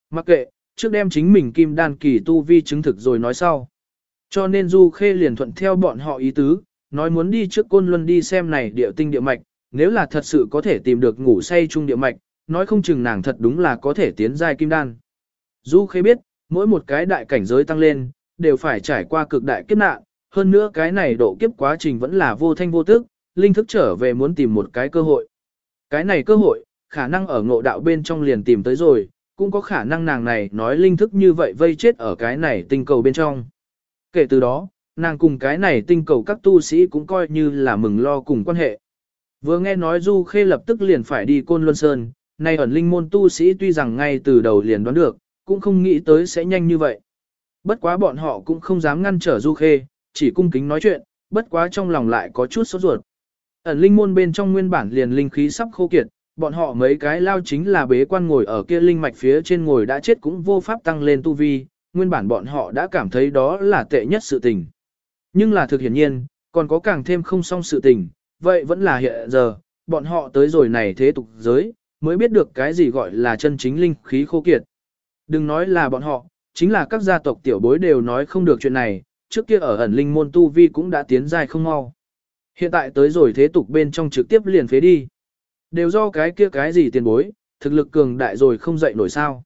S1: Mặc kệ, trước đem chính mình kim đan kỳ tu vi chứng thực rồi nói sau. Cho nên du khê liền thuận theo bọn họ ý tứ, nói muốn đi trước côn luân đi xem này địa tinh địa mạch, nếu là thật sự có thể tìm được ngủ say chung địa mạch, nói không chừng nàng thật đúng là có thể tiến giai kim đan. Du khê biết, mỗi một cái đại cảnh giới tăng lên, đều phải trải qua cực đại kiếp nạn, hơn nữa cái này độ kiếp quá trình vẫn là vô thanh vô tức, linh thức trở về muốn tìm một cái cơ hội. Cái này cơ hội, khả năng ở ngộ đạo bên trong liền tìm tới rồi, cũng có khả năng nàng này nói linh thức như vậy vây chết ở cái này tinh cầu bên trong. Kể từ đó, nàng cùng cái này tinh cầu các tu sĩ cũng coi như là mừng lo cùng quan hệ. Vừa nghe nói Du Khê lập tức liền phải đi Côn Luân Sơn, nay ẩn linh môn tu sĩ tuy rằng ngay từ đầu liền đoán được, cũng không nghĩ tới sẽ nhanh như vậy. Bất quá bọn họ cũng không dám ngăn trở Du Khê, chỉ cung kính nói chuyện, bất quá trong lòng lại có chút sốt ruột. Ẩn linh môn bên trong nguyên bản liền linh khí sắp khô kiệt, bọn họ mấy cái lao chính là bế quan ngồi ở kia linh mạch phía trên ngồi đã chết cũng vô pháp tăng lên tu vi, nguyên bản bọn họ đã cảm thấy đó là tệ nhất sự tình. Nhưng là thực hiển nhiên, còn có càng thêm không xong sự tình, vậy vẫn là hiện giờ, bọn họ tới rồi này thế tục giới, mới biết được cái gì gọi là chân chính linh khí khô kiệt. Đừng nói là bọn họ, chính là các gia tộc tiểu bối đều nói không được chuyện này, trước kia ở ẩn linh môn tu vi cũng đã tiến dài không mau. Hiện tại tới rồi thế tục bên trong trực tiếp liền phế đi. Đều do cái kia cái gì tiền bối, thực lực cường đại rồi không dậy nổi sao.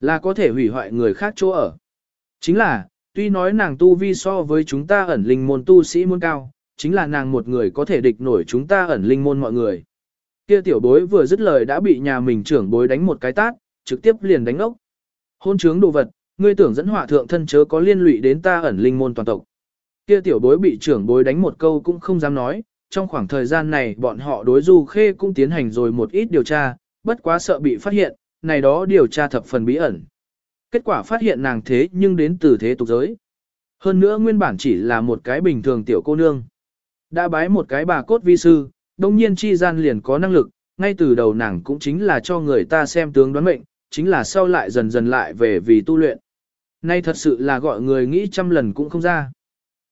S1: Là có thể hủy hoại người khác chỗ ở. Chính là, tuy nói nàng tu vi so với chúng ta ẩn linh môn tu sĩ muốn cao, chính là nàng một người có thể địch nổi chúng ta ẩn linh môn mọi người. Kia tiểu bối vừa dứt lời đã bị nhà mình trưởng bối đánh một cái tát, trực tiếp liền đánh ốc. Hôn trướng đồ vật, ngươi tưởng dẫn hỏa thượng thân chớ có liên lụy đến ta ẩn linh môn toàn tộc. Kia tiểu bối bị trưởng bối đánh một câu cũng không dám nói, trong khoảng thời gian này bọn họ đối du khê cũng tiến hành rồi một ít điều tra, bất quá sợ bị phát hiện, này đó điều tra thập phần bí ẩn. Kết quả phát hiện nàng thế nhưng đến từ thế tục giới. Hơn nữa nguyên bản chỉ là một cái bình thường tiểu cô nương. Đã bái một cái bà cốt vi sư, đông nhiên chi gian liền có năng lực, ngay từ đầu nàng cũng chính là cho người ta xem tướng đoán mệnh, chính là sau lại dần dần lại về vì tu luyện. Nay thật sự là gọi người nghĩ trăm lần cũng không ra.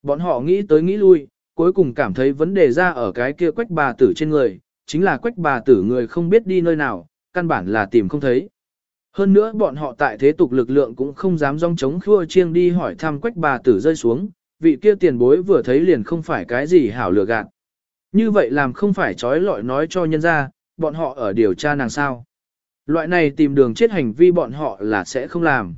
S1: Bọn họ nghĩ tới nghĩ lui, cuối cùng cảm thấy vấn đề ra ở cái kia quách bà tử trên người, chính là quách bà tử người không biết đi nơi nào, căn bản là tìm không thấy. Hơn nữa bọn họ tại thế tục lực lượng cũng không dám rong chống khua chiêng đi hỏi thăm quách bà tử rơi xuống, vị kia tiền bối vừa thấy liền không phải cái gì hảo lừa gạt. Như vậy làm không phải trói lọi nói cho nhân ra, bọn họ ở điều tra nàng sao. Loại này tìm đường chết hành vi bọn họ là sẽ không làm.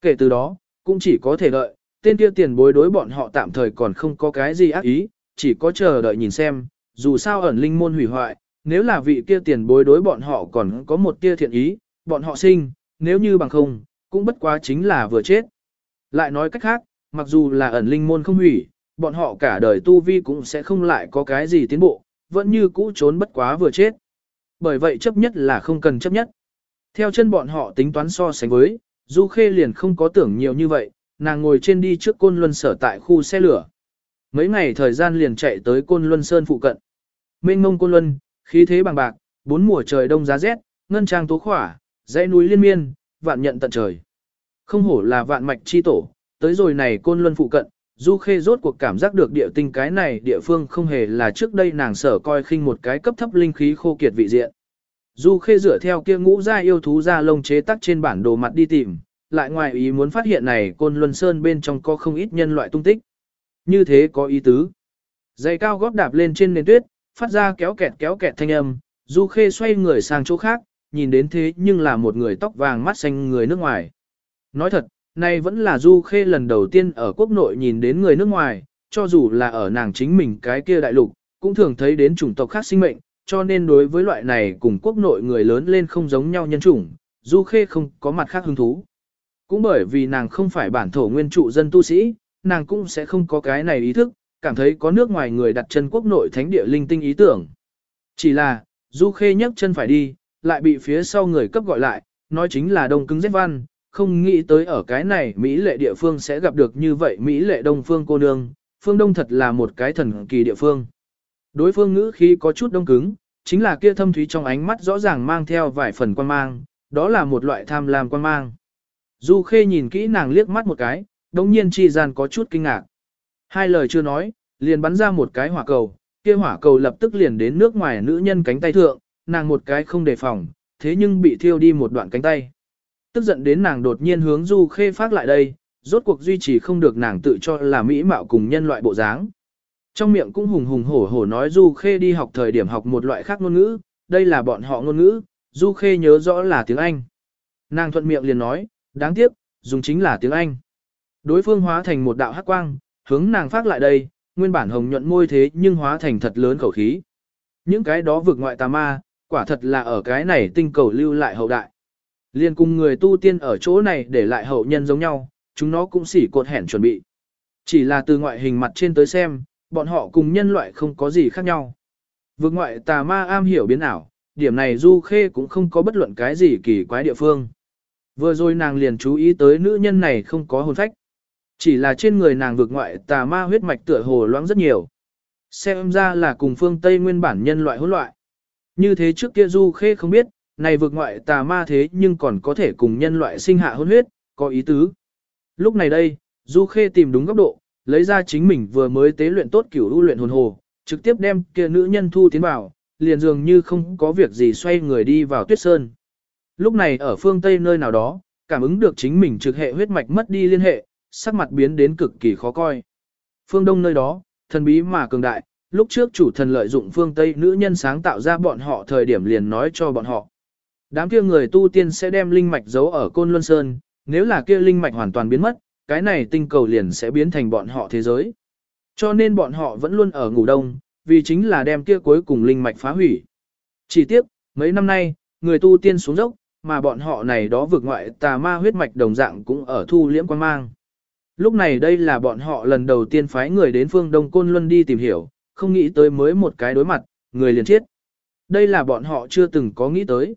S1: Kể từ đó, cũng chỉ có thể đợi, tên kia tiền bối đối bọn họ tạm thời còn không có cái gì ác ý, chỉ có chờ đợi nhìn xem, dù sao ẩn linh môn hủy hoại, nếu là vị kia tiền bối đối bọn họ còn có một tia thiện ý, bọn họ sinh, nếu như bằng không, cũng bất quá chính là vừa chết. Lại nói cách khác, mặc dù là ẩn linh môn không hủy, bọn họ cả đời tu vi cũng sẽ không lại có cái gì tiến bộ, vẫn như cũ trốn bất quá vừa chết. Bởi vậy chấp nhất là không cần chấp nhất. Theo chân bọn họ tính toán so sánh với, Du Khê liền không có tưởng nhiều như vậy, nàng ngồi trên đi trước Côn Luân sở tại khu xe lửa. Mấy ngày thời gian liền chạy tới Côn Luân Sơn phụ cận. Mênh mông Côn Luân, khí thế bằng bạc, bốn mùa trời đông giá rét, ngân trang tố khỏa, dãy núi liên miên, vạn nhận tận trời. Không hổ là vạn mạch chi tổ, tới rồi này Côn Luân phụ cận, Du Khê rốt cuộc cảm giác được địa tinh cái này địa phương không hề là trước đây nàng sở coi khinh một cái cấp thấp linh khí khô kiệt vị diện. Du Khê dựa theo kia ngũ gia yêu thú ra lông chế tác trên bản đồ mặt đi tìm, lại ngoài ý muốn phát hiện này Côn Luân Sơn bên trong có không ít nhân loại tung tích. Như thế có ý tứ. Giày cao gót đạp lên trên nền tuyết, phát ra kéo kẹt kéo kẹt thanh âm, Du Khê xoay người sang chỗ khác, nhìn đến thế nhưng là một người tóc vàng mắt xanh người nước ngoài. Nói thật, nay vẫn là Du Khê lần đầu tiên ở quốc nội nhìn đến người nước ngoài, cho dù là ở nàng chính mình cái kia đại lục, cũng thường thấy đến chủng tộc khác sinh mệnh, cho nên đối với loại này cùng quốc nội người lớn lên không giống nhau nhân chủng, Du Khê không có mặt khác hứng thú. Cũng bởi vì nàng không phải bản thổ nguyên trụ dân tu sĩ, nàng cũng sẽ không có cái này ý thức, cảm thấy có nước ngoài người đặt chân quốc nội thánh địa linh tinh ý tưởng. Chỉ là, Du Khê nhấc chân phải đi, lại bị phía sau người cấp gọi lại, nói chính là đông cứng giết văn, không nghĩ tới ở cái này Mỹ lệ địa phương sẽ gặp được như vậy Mỹ lệ đông phương cô nương, phương đông thật là một cái thần kỳ địa phương. Đối phương ngữ khí có chút đông cứng, chính là kia thâm thúy trong ánh mắt rõ ràng mang theo vài phần quan mang, đó là một loại tham lam quan mang. Du Khê nhìn kỹ nàng liếc mắt một cái, đồng nhiên chi gian có chút kinh ngạc. Hai lời chưa nói, liền bắn ra một cái hỏa cầu, kia hỏa cầu lập tức liền đến nước ngoài nữ nhân cánh tay thượng, nàng một cái không đề phòng, thế nhưng bị thiêu đi một đoạn cánh tay. Tức giận đến nàng đột nhiên hướng Du Khê phát lại đây, rốt cuộc duy trì không được nàng tự cho là mỹ mạo cùng nhân loại bộ dáng. Trong miệng cũng hùng hùng hổ hổ nói Du Khê đi học thời điểm học một loại khác ngôn ngữ, đây là bọn họ ngôn ngữ, Du Khê nhớ rõ là tiếng Anh. Nàng thuận miệng liền nói, đáng tiếc, dùng chính là tiếng Anh. Đối phương hóa thành một đạo hắc quang, hướng nàng phát lại đây, nguyên bản hồng nhuận môi thế nhưng hóa thành thật lớn khẩu khí. Những cái đó vượt ngoại tà ma, quả thật là ở cái này tinh cầu lưu lại hậu đại. Liên cùng người tu tiên ở chỗ này để lại hậu nhân giống nhau, chúng nó cũng xỉ cột hẻn chuẩn bị. Chỉ là từ ngoại hình mặt trên tới xem, bọn họ cùng nhân loại không có gì khác nhau. Vượt ngoại tà ma am hiểu biến ảo, điểm này Du Khê cũng không có bất luận cái gì kỳ quái địa phương. Vừa rồi nàng liền chú ý tới nữ nhân này không có hồn phách. Chỉ là trên người nàng vượt ngoại tà ma huyết mạch tựa hồ loãng rất nhiều. Xem ra là cùng phương Tây nguyên bản nhân loại hỗn loại. Như thế trước kia Du Khê không biết, này vượt ngoại tà ma thế nhưng còn có thể cùng nhân loại sinh hạ hôn huyết, có ý tứ. Lúc này đây, Du Khê tìm đúng góc độ, lấy ra chính mình vừa mới tế luyện tốt kiểu ưu luyện hồn hồ, trực tiếp đem kia nữ nhân thu tiến vào, liền dường như không có việc gì xoay người đi vào tuyết sơn. Lúc này ở phương Tây nơi nào đó, cảm ứng được chính mình trực hệ huyết mạch mất đi liên hệ, sắc mặt biến đến cực kỳ khó coi. Phương Đông nơi đó, thần bí mà cường đại, lúc trước chủ thần lợi dụng phương Tây nữ nhân sáng tạo ra bọn họ thời điểm liền nói cho bọn họ. Đám kia người tu tiên sẽ đem linh mạch giấu ở Côn Luân Sơn, nếu là kia linh mạch hoàn toàn biến mất, cái này tinh cầu liền sẽ biến thành bọn họ thế giới. Cho nên bọn họ vẫn luôn ở ngủ đông, vì chính là đem kia cuối cùng linh mạch phá hủy. Chỉ tiếc, mấy năm nay, người tu tiên xuống dốc, mà bọn họ này đó vượt ngoại tà ma huyết mạch đồng dạng cũng ở thu liễm quan mang. Lúc này đây là bọn họ lần đầu tiên phái người đến phương Đông Côn Luân đi tìm hiểu, không nghĩ tới mới một cái đối mặt, người liền chết. Đây là bọn họ chưa từng có nghĩ tới.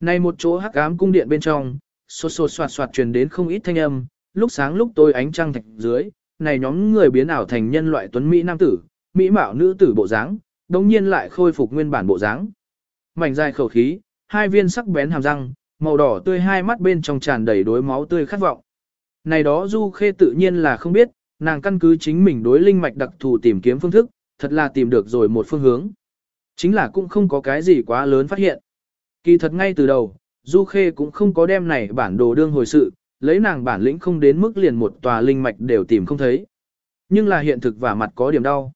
S1: Này một chỗ hắc ám cung điện bên trong, xô xô soạt soạt truyền đến không ít thanh âm, lúc sáng lúc tối ánh trăng thạch dưới, này nhóm người biến ảo thành nhân loại tuấn Mỹ nam tử, Mỹ mạo nữ tử bộ dáng, đồng nhiên lại khôi phục nguyên bản bộ dáng. Mảnh dài khẩu khí, hai viên sắc bén hàm răng, màu đỏ tươi hai mắt bên trong tràn đầy đối máu tươi khát vọng. Này đó Du Khê tự nhiên là không biết, nàng căn cứ chính mình đối linh mạch đặc thù tìm kiếm phương thức, thật là tìm được rồi một phương hướng. Chính là cũng không có cái gì quá lớn phát hiện. Kỳ thật ngay từ đầu, Du Khê cũng không có đem này bản đồ đương hồi sự, lấy nàng bản lĩnh không đến mức liền một tòa linh mạch đều tìm không thấy. Nhưng là hiện thực và mặt có điểm đau.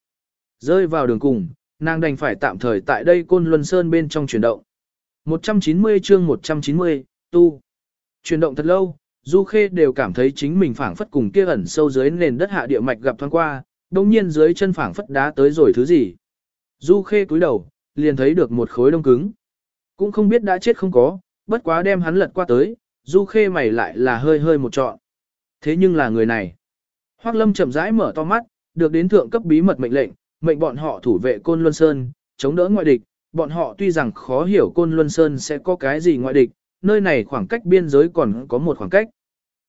S1: Rơi vào đường cùng, nàng đành phải tạm thời tại đây Côn Luân Sơn bên trong chuyển động. 190 chương 190, tu. Chuyển động thật lâu, Du Khê đều cảm thấy chính mình phảng phất cùng kia ẩn sâu dưới nền đất hạ địa mạch gặp thoáng qua, đồng nhiên dưới chân phảng phất đá tới rồi thứ gì. Du Khê cúi đầu, liền thấy được một khối đông cứng. Cũng không biết đã chết không có, bất quá đem hắn lật qua tới, Du Khê mày lại là hơi hơi một trọn. Thế nhưng là người này. Hoắc Lâm chậm rãi mở to mắt, được đến thượng cấp bí mật mệnh lệnh, mệnh bọn họ thủ vệ Côn Luân Sơn, chống đỡ ngoại địch. Bọn họ tuy rằng khó hiểu Côn Luân Sơn sẽ có cái gì ngoại địch, nơi này khoảng cách biên giới còn có một khoảng cách.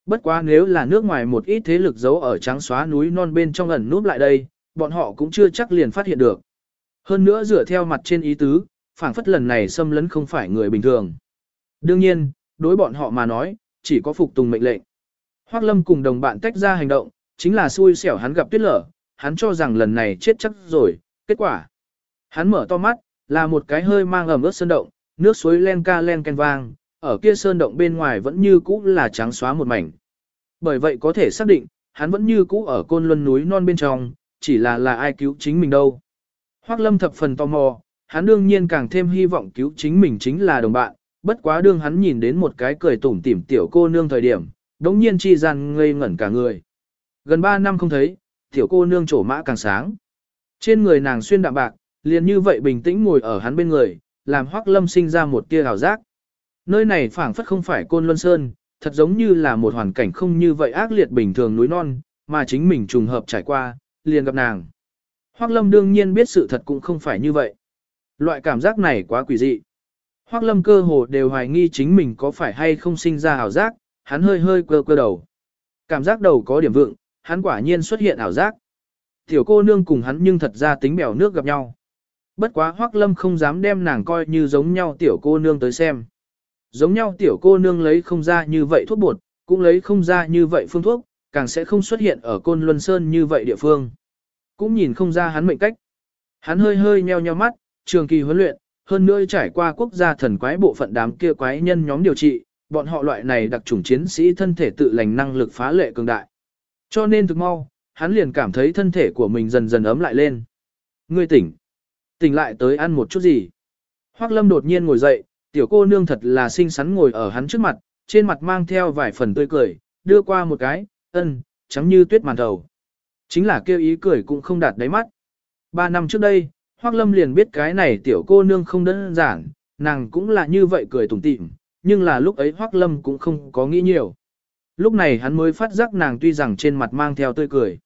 S1: Bất quá nếu là nước ngoài một ít thế lực giấu ở trắng xóa núi non bên trong ẩn núp lại đây, bọn họ cũng chưa chắc liền phát hiện được. Hơn nữa dựa theo mặt trên ý tứ, phảng phất lần này xâm lấn không phải người bình thường. Đương nhiên, đối bọn họ mà nói, chỉ có phục tùng mệnh lệnh. Hoắc Lâm cùng đồng bạn tách ra hành động, chính là xui xẻo hắn gặp tuyết lở, hắn cho rằng lần này chết chắc rồi, kết quả. Hắn mở to mắt, là một cái hơi mang ẩm ướt sơn động, nước suối len ca len ken vang, ở kia sơn động bên ngoài vẫn như cũ là trắng xóa một mảnh. Bởi vậy có thể xác định, hắn vẫn như cũ ở côn luân núi non bên trong, chỉ là là ai cứu chính mình đâu. Hoắc Lâm thập phần tò mò, hắn đương nhiên càng thêm hy vọng cứu chính mình chính là đồng bạn, bất quá đương hắn nhìn đến một cái cười tủm tỉm tiểu cô nương thời điểm, đống nhiên chi gian ngây ngẩn cả người. Gần 3 năm không thấy, tiểu cô nương trổ mã càng sáng. Trên người nàng xuyên đạm bạc, liền như vậy bình tĩnh ngồi ở hắn bên người, làm Hoắc Lâm sinh ra một tia ảo giác. Nơi này phảng phất không phải Côn Luân Sơn, thật giống như là một hoàn cảnh không như vậy ác liệt bình thường núi non, mà chính mình trùng hợp trải qua, liền gặp nàng. Hoác Lâm đương nhiên biết sự thật cũng không phải như vậy. Loại cảm giác này quá quỷ dị. Hoác Lâm cơ hồ đều hoài nghi chính mình có phải hay không sinh ra ảo giác, hắn hơi hơi cơ cơ đầu. Cảm giác đầu có điểm vượng, hắn quả nhiên xuất hiện ảo giác. Tiểu cô nương cùng hắn nhưng thật ra tính bèo nước gặp nhau. Bất quá Hoác Lâm không dám đem nàng coi như giống nhau tiểu cô nương tới xem. Giống nhau tiểu cô nương lấy không ra như vậy thuốc bột, cũng lấy không ra như vậy phương thuốc, càng sẽ không xuất hiện ở Côn Luân Sơn như vậy địa phương. Cũng nhìn không ra hắn mệnh cách. Hắn hơi hơi nheo nheo mắt, trường kỳ huấn luyện, hơn nữa trải qua quốc gia thần quái bộ phận đám kia quái nhân nhóm điều trị, bọn họ loại này đặc chủng chiến sĩ thân thể tự lành năng lực phá lệ cường đại. Cho nên thực mau, hắn liền cảm thấy thân thể của mình dần dần ấm lại lên. Ngươi tỉnh. Tỉnh lại tới ăn một chút gì. Hoác Lâm đột nhiên ngồi dậy, tiểu cô nương thật là xinh xắn ngồi ở hắn trước mặt, trên mặt mang theo vài phần tươi cười, đưa qua một cái, ân, trắng như tuyết màn đầu. Chính là kêu ý cười cũng không đạt đáy mắt. Ba năm trước đây, Hoác Lâm liền biết cái này tiểu cô nương không đơn giản, nàng cũng là như vậy cười tủm tỉm, nhưng là lúc ấy Hoác Lâm cũng không có nghĩ nhiều. Lúc này hắn mới phát giác nàng tuy rằng trên mặt mang theo tươi cười.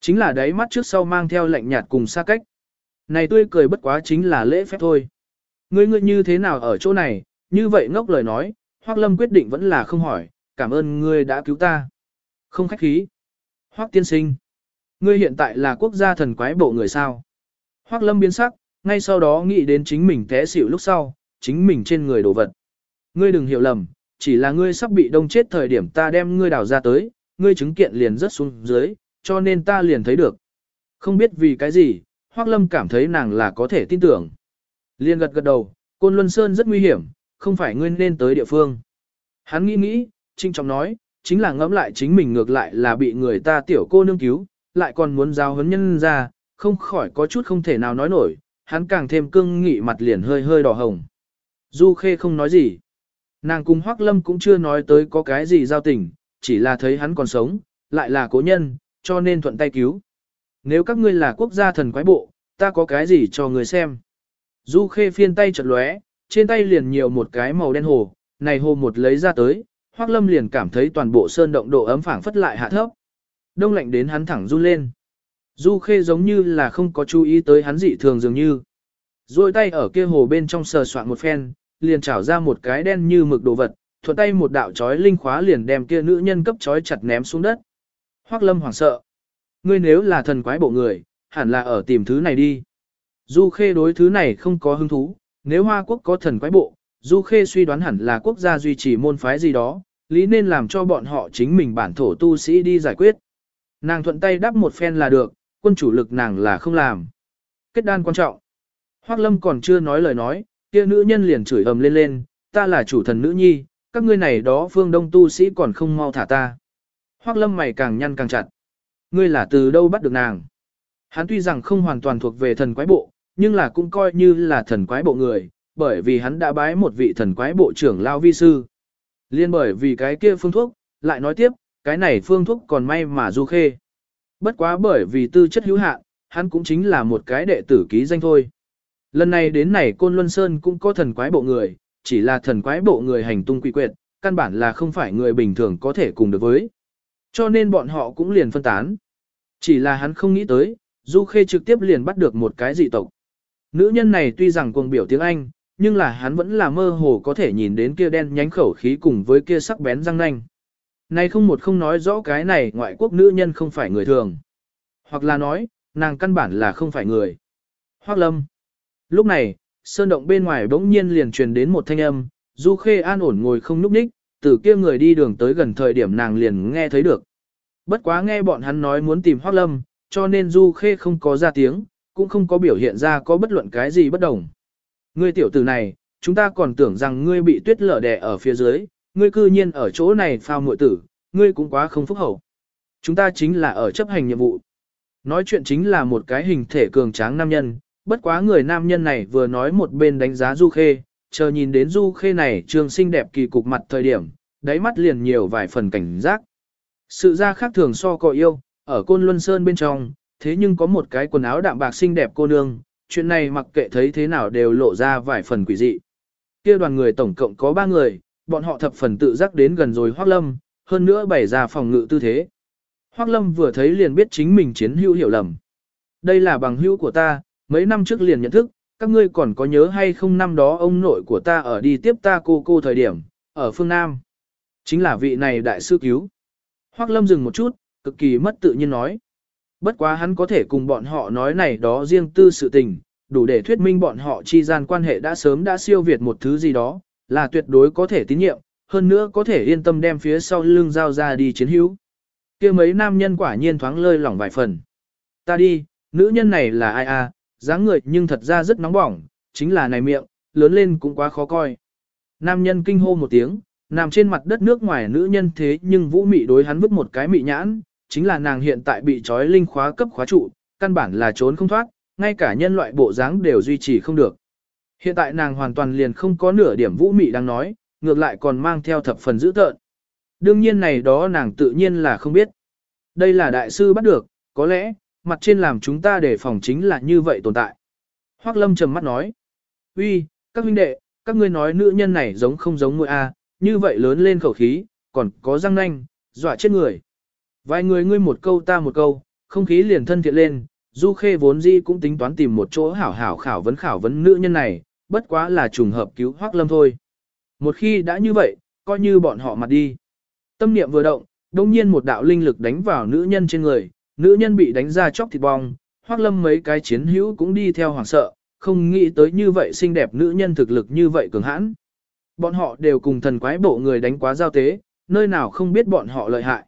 S1: Chính là đáy mắt trước sau mang theo lạnh nhạt cùng xa cách. Này tươi cười bất quá chính là lễ phép thôi. Ngươi ngươi như thế nào ở chỗ này, như vậy ngốc lời nói, Hoác Lâm quyết định vẫn là không hỏi, cảm ơn ngươi đã cứu ta. Không khách khí. Hoác tiên sinh. Ngươi hiện tại là quốc gia thần quái bộ người sao. Hoác Lâm biến sắc, ngay sau đó nghĩ đến chính mình té xỉu lúc sau, chính mình trên người đồ vật. Ngươi đừng hiểu lầm, chỉ là ngươi sắp bị đông chết thời điểm ta đem ngươi đào ra tới, ngươi chứng kiện liền rớt xuống dưới, cho nên ta liền thấy được. Không biết vì cái gì, Hoác Lâm cảm thấy nàng là có thể tin tưởng. Liên gật gật đầu, Côn Luân Sơn rất nguy hiểm, không phải ngươi nên tới địa phương. Hắn nghĩ nghĩ, trinh trọng nói, chính là ngẫm lại chính mình ngược lại là bị người ta tiểu cô nương cứu, lại còn muốn giao huấn nhân ra, không khỏi có chút không thể nào nói nổi, hắn càng thêm cương nghị mặt liền hơi hơi đỏ hồng. Du Khê không nói gì. Nàng cùng Hoắc Lâm cũng chưa nói tới có cái gì giao tình, chỉ là thấy hắn còn sống, lại là cố nhân, cho nên thuận tay cứu. Nếu các ngươi là quốc gia thần quái bộ, ta có cái gì cho người xem. Du Khê phiên tay chật lóe, trên tay liền nhiều một cái màu đen hồ, này hồ một lấy ra tới, Hoắc Lâm liền cảm thấy toàn bộ sơn động độ ấm phảng phất lại hạ thấp. Đông lạnh đến hắn thẳng run lên. Du Khê giống như là không có chú ý tới hắn dị thường dường như. Rồi tay ở kia hồ bên trong sờ soạn một phen, liền trảo ra một cái đen như mực đồ vật, thuận tay một đạo chói linh khóa liền đem kia nữ nhân cấp chói chặt ném xuống đất. Hoắc Lâm hoảng sợ. Ngươi nếu là thần quái bộ người, hẳn là ở tìm thứ này đi. Du Khê đối thứ này không có hứng thú, nếu Hoa Quốc có thần quái bộ, Du Khê suy đoán hẳn là quốc gia duy trì môn phái gì đó, lý nên làm cho bọn họ chính mình bản thổ tu sĩ đi giải quyết. Nàng thuận tay đắp một phen là được, quân chủ lực nàng là không làm. Kết đan quan trọng. Hoác Lâm còn chưa nói lời nói, kia nữ nhân liền chửi ầm lên lên, ta là chủ thần nữ nhi, các ngươi này đó phương đông tu sĩ còn không mau thả ta. Hoác Lâm mày càng nhăn càng chặt. Ngươi là từ đâu bắt được nàng? Hắn tuy rằng không hoàn toàn thuộc về thần quái bộ, nhưng là cũng coi như là thần quái bộ người, bởi vì hắn đã bái một vị thần quái bộ trưởng lao vi sư. Liên bởi vì cái kia phương thuốc, lại nói tiếp, cái này phương thuốc còn may mà du khê. Bất quá bởi vì tư chất hữu hạn, hắn cũng chính là một cái đệ tử ký danh thôi. Lần này đến này Côn Luân Sơn cũng có thần quái bộ người, chỉ là thần quái bộ người hành tung quỷ quyệt, căn bản là không phải người bình thường có thể cùng được với. Cho nên bọn họ cũng liền phân tán. Chỉ là hắn không nghĩ tới, Du Khê trực tiếp liền bắt được một cái dị tộc. Nữ nhân này tuy rằng cuồng biểu tiếng Anh, nhưng là hắn vẫn là mơ hồ có thể nhìn đến kia đen nhánh khẩu khí cùng với kia sắc bén răng nanh. Này không một không nói rõ cái này ngoại quốc nữ nhân không phải người thường. Hoặc là nói, nàng căn bản là không phải người. Hoác lâm. Lúc này, sơn động bên ngoài bỗng nhiên liền truyền đến một thanh âm, Du Khê an ổn ngồi không núp ních, từ kia người đi đường tới gần thời điểm nàng liền nghe thấy được. Bất quá nghe bọn hắn nói muốn tìm Hoác Lâm, cho nên Du Khê không có ra tiếng, cũng không có biểu hiện ra có bất luận cái gì bất đồng. Ngươi tiểu tử này, chúng ta còn tưởng rằng ngươi bị tuyết lở đè ở phía dưới, ngươi cư nhiên ở chỗ này phao muội tử, ngươi cũng quá không phúc hậu. Chúng ta chính là ở chấp hành nhiệm vụ. Nói chuyện chính là một cái hình thể cường tráng nam nhân, bất quá người nam nhân này vừa nói một bên đánh giá Du Khê, chờ nhìn đến Du Khê này trường xinh đẹp kỳ cục mặt thời điểm, đáy mắt liền nhiều vài phần cảnh giác. Sự ra khác thường so có yêu, ở Côn Luân Sơn bên trong, thế nhưng có một cái quần áo đạm bạc xinh đẹp cô nương, chuyện này mặc kệ thấy thế nào đều lộ ra vài phần quỷ dị. Kia đoàn người tổng cộng có ba người, bọn họ thập phần tự giác đến gần rồi Hoắc Lâm, hơn nữa bày ra phòng ngự tư thế. Hoắc Lâm vừa thấy liền biết chính mình chiến hữu hiểu lầm. Đây là bằng hữu của ta, mấy năm trước liền nhận thức, các ngươi còn có nhớ hay không năm đó ông nội của ta ở đi tiếp ta cô cô thời điểm, ở phương Nam. Chính là vị này đại sư cứu. Hoắc Lâm dừng một chút, cực kỳ mất tự nhiên nói. Bất quá hắn có thể cùng bọn họ nói này đó riêng tư sự tình, đủ để thuyết minh bọn họ chi gian quan hệ đã sớm đã siêu việt một thứ gì đó, là tuyệt đối có thể tín nhiệm, hơn nữa có thể yên tâm đem phía sau lưng giao ra đi chiến hữu. kia mấy nam nhân quả nhiên thoáng lơi lỏng vài phần. Ta đi, nữ nhân này là ai à, dáng người nhưng thật ra rất nóng bỏng, chính là này miệng, lớn lên cũng quá khó coi. Nam nhân kinh hô một tiếng, nằm trên mặt đất nước ngoài nữ nhân thế nhưng vũ mị đối hắn vứt một cái mị nhãn, chính là nàng hiện tại bị trói linh khóa cấp khóa trụ, căn bản là trốn không thoát, ngay cả nhân loại bộ dáng đều duy trì không được. Hiện tại nàng hoàn toàn liền không có nửa điểm vũ mị đang nói, ngược lại còn mang theo thập phần dữ tợn. Đương nhiên này đó nàng tự nhiên là không biết. Đây là đại sư bắt được, có lẽ, mặt trên làm chúng ta để phòng chính là như vậy tồn tại. Hoác Lâm trầm mắt nói, uy, các huynh đệ, các ngươi nói nữ nhân này giống không giống môi A, như vậy lớn lên khẩu khí, còn có răng nanh, dọa chết người. Vài người ngươi một câu ta một câu, không khí liền thân thiện lên, Du Khê vốn dĩ cũng tính toán tìm một chỗ hảo hảo khảo vấn khảo vấn nữ nhân này, bất quá là trùng hợp cứu Hoác Lâm thôi. Một khi đã như vậy, coi như bọn họ mặt đi. Tâm niệm vừa động, đồng nhiên một đạo linh lực đánh vào nữ nhân trên người, nữ nhân bị đánh ra chóc thịt bong, Hoác Lâm mấy cái chiến hữu cũng đi theo hoảng sợ, không nghĩ tới như vậy xinh đẹp nữ nhân thực lực như vậy cường hãn. Bọn họ đều cùng thần quái bộ người đánh quá giao tế, nơi nào không biết bọn họ lợi hại.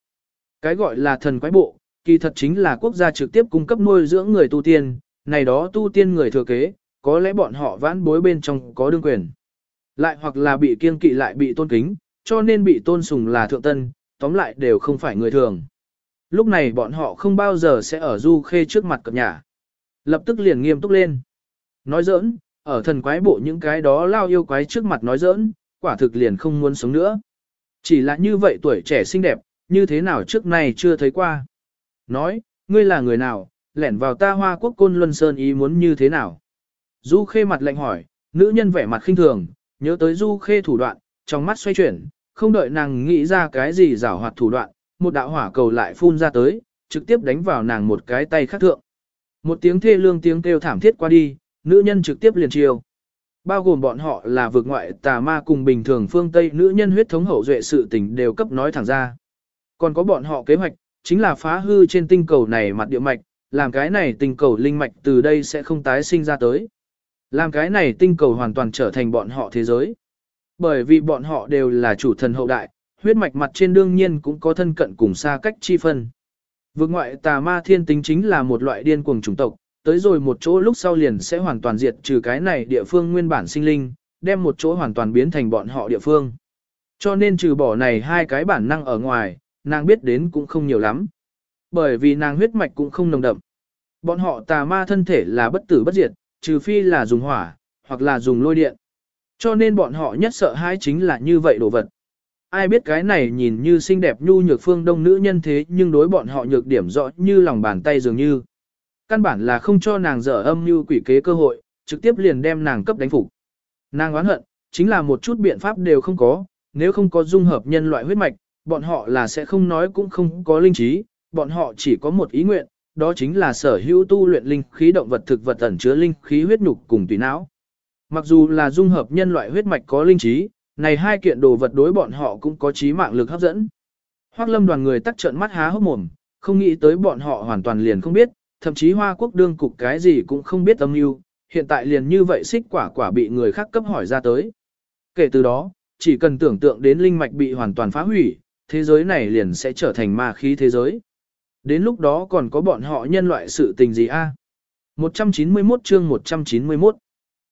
S1: Cái gọi là thần quái bộ, kỳ thật chính là quốc gia trực tiếp cung cấp nuôi dưỡng người tu tiên, này đó tu tiên người thừa kế, có lẽ bọn họ vãn bối bên trong có đương quyền. Lại hoặc là bị kiên kỵ lại bị tôn kính, cho nên bị tôn sùng là thượng tân, tóm lại đều không phải người thường. Lúc này bọn họ không bao giờ sẽ ở du khê trước mặt cập nhà. Lập tức liền nghiêm túc lên. Nói giỡn, ở thần quái bộ những cái đó lao yêu quái trước mặt nói giỡn, quả thực liền không muốn sống nữa. Chỉ là như vậy tuổi trẻ xinh đẹp, như thế nào trước nay chưa thấy qua. Nói, ngươi là người nào, lẻn vào ta hoa quốc côn luân sơn ý muốn như thế nào. Du khê mặt lạnh hỏi, nữ nhân vẻ mặt khinh thường, nhớ tới du khê thủ đoạn, trong mắt xoay chuyển, không đợi nàng nghĩ ra cái gì giảo hoạt thủ đoạn, một đạo hỏa cầu lại phun ra tới, trực tiếp đánh vào nàng một cái tay khắc thượng. Một tiếng thê lương tiếng kêu thảm thiết qua đi, nữ nhân trực tiếp liền chiêu. Bao gồm bọn họ là vực ngoại tà ma cùng bình thường phương Tây nữ nhân huyết thống hậu duệ sự tình đều cấp nói thẳng ra. Còn có bọn họ kế hoạch, chính là phá hư trên tinh cầu này mặt địa mạch, làm cái này tinh cầu linh mạch từ đây sẽ không tái sinh ra tới. Làm cái này tinh cầu hoàn toàn trở thành bọn họ thế giới. Bởi vì bọn họ đều là chủ thần hậu đại, huyết mạch mặt trên đương nhiên cũng có thân cận cùng xa cách chi phân. Vực ngoại tà ma thiên tính chính là một loại điên cuồng chủng tộc, tới rồi một chỗ lúc sau liền sẽ hoàn toàn diệt trừ cái này địa phương nguyên bản sinh linh, đem một chỗ hoàn toàn biến thành bọn họ địa phương. Cho nên trừ bỏ này hai cái bản năng ở ngoài, nàng biết đến cũng không nhiều lắm. Bởi vì nàng huyết mạch cũng không nồng đậm. Bọn họ tà ma thân thể là bất tử bất diệt, trừ phi là dùng hỏa, hoặc là dùng lôi điện. Cho nên bọn họ nhất sợ hãi chính là như vậy đồ vật. Ai biết cái này nhìn như xinh đẹp nhu nhược phương đông nữ nhân thế nhưng đối bọn họ nhược điểm rõ như lòng bàn tay dường như. Căn bản là không cho nàng dở âm như quỷ kế cơ hội, trực tiếp liền đem nàng cấp đánh phục. Nàng oán hận, chính là một chút biện pháp đều không có, nếu không có dung hợp nhân loại huyết mạch, bọn họ là sẽ không nói cũng không có linh trí, bọn họ chỉ có một ý nguyện, đó chính là sở hữu tu luyện linh khí động vật thực vật ẩn chứa linh khí huyết nhục cùng tùy não. Mặc dù là dung hợp nhân loại huyết mạch có linh trí, này hai kiện đồ vật đối bọn họ cũng có trí mạng lực hấp dẫn. Hoắc Lâm đoàn người tắt trợn mắt há hốc mồm, không nghĩ tới bọn họ hoàn toàn liền không biết, thậm chí Hoa Quốc đương cục cái gì cũng không biết âm mưu, hiện tại liền như vậy xích quả quả bị người khác cấp hỏi ra tới. Kể từ đó, chỉ cần tưởng tượng đến linh mạch bị hoàn toàn phá hủy, thế giới này liền sẽ trở thành ma khí thế giới. Đến lúc đó còn có bọn họ nhân loại sự tình gì a? À? 191 chương 191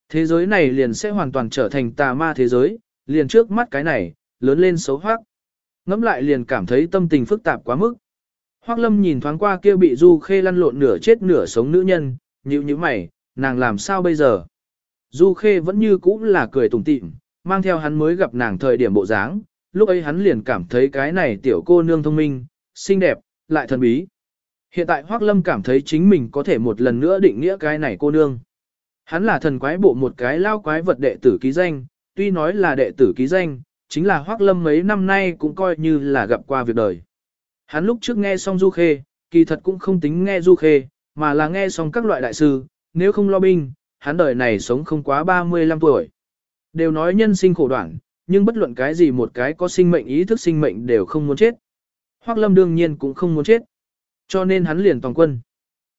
S1: Thế giới này liền sẽ hoàn toàn trở thành tà ma thế giới, liền trước mắt cái này, lớn lên xấu hoác. Ngắm lại liền cảm thấy tâm tình phức tạp quá mức. Hoác lâm nhìn thoáng qua kia bị du khê lăn lộn nửa chết nửa sống nữ nhân, nhíu như mày, nàng làm sao bây giờ? Du khê vẫn như cũ là cười tủm tỉm, mang theo hắn mới gặp nàng thời điểm bộ dáng, lúc ấy hắn liền cảm thấy cái này tiểu cô nương thông minh, xinh đẹp, lại thần bí. Hiện tại Hoác Lâm cảm thấy chính mình có thể một lần nữa định nghĩa cái này cô nương. Hắn là thần quái bộ một cái lao quái vật đệ tử ký danh, tuy nói là đệ tử ký danh, chính là Hoác Lâm mấy năm nay cũng coi như là gặp qua việc đời. Hắn lúc trước nghe xong Du Khê, kỳ thật cũng không tính nghe Du Khê, mà là nghe xong các loại đại sư, nếu không lo binh, hắn đời này sống không quá 35 tuổi. Đều nói nhân sinh khổ đoạn, nhưng bất luận cái gì một cái có sinh mệnh ý thức sinh mệnh đều không muốn chết. Hoắc Lâm đương nhiên cũng không muốn chết. Cho nên hắn liền toàn quân.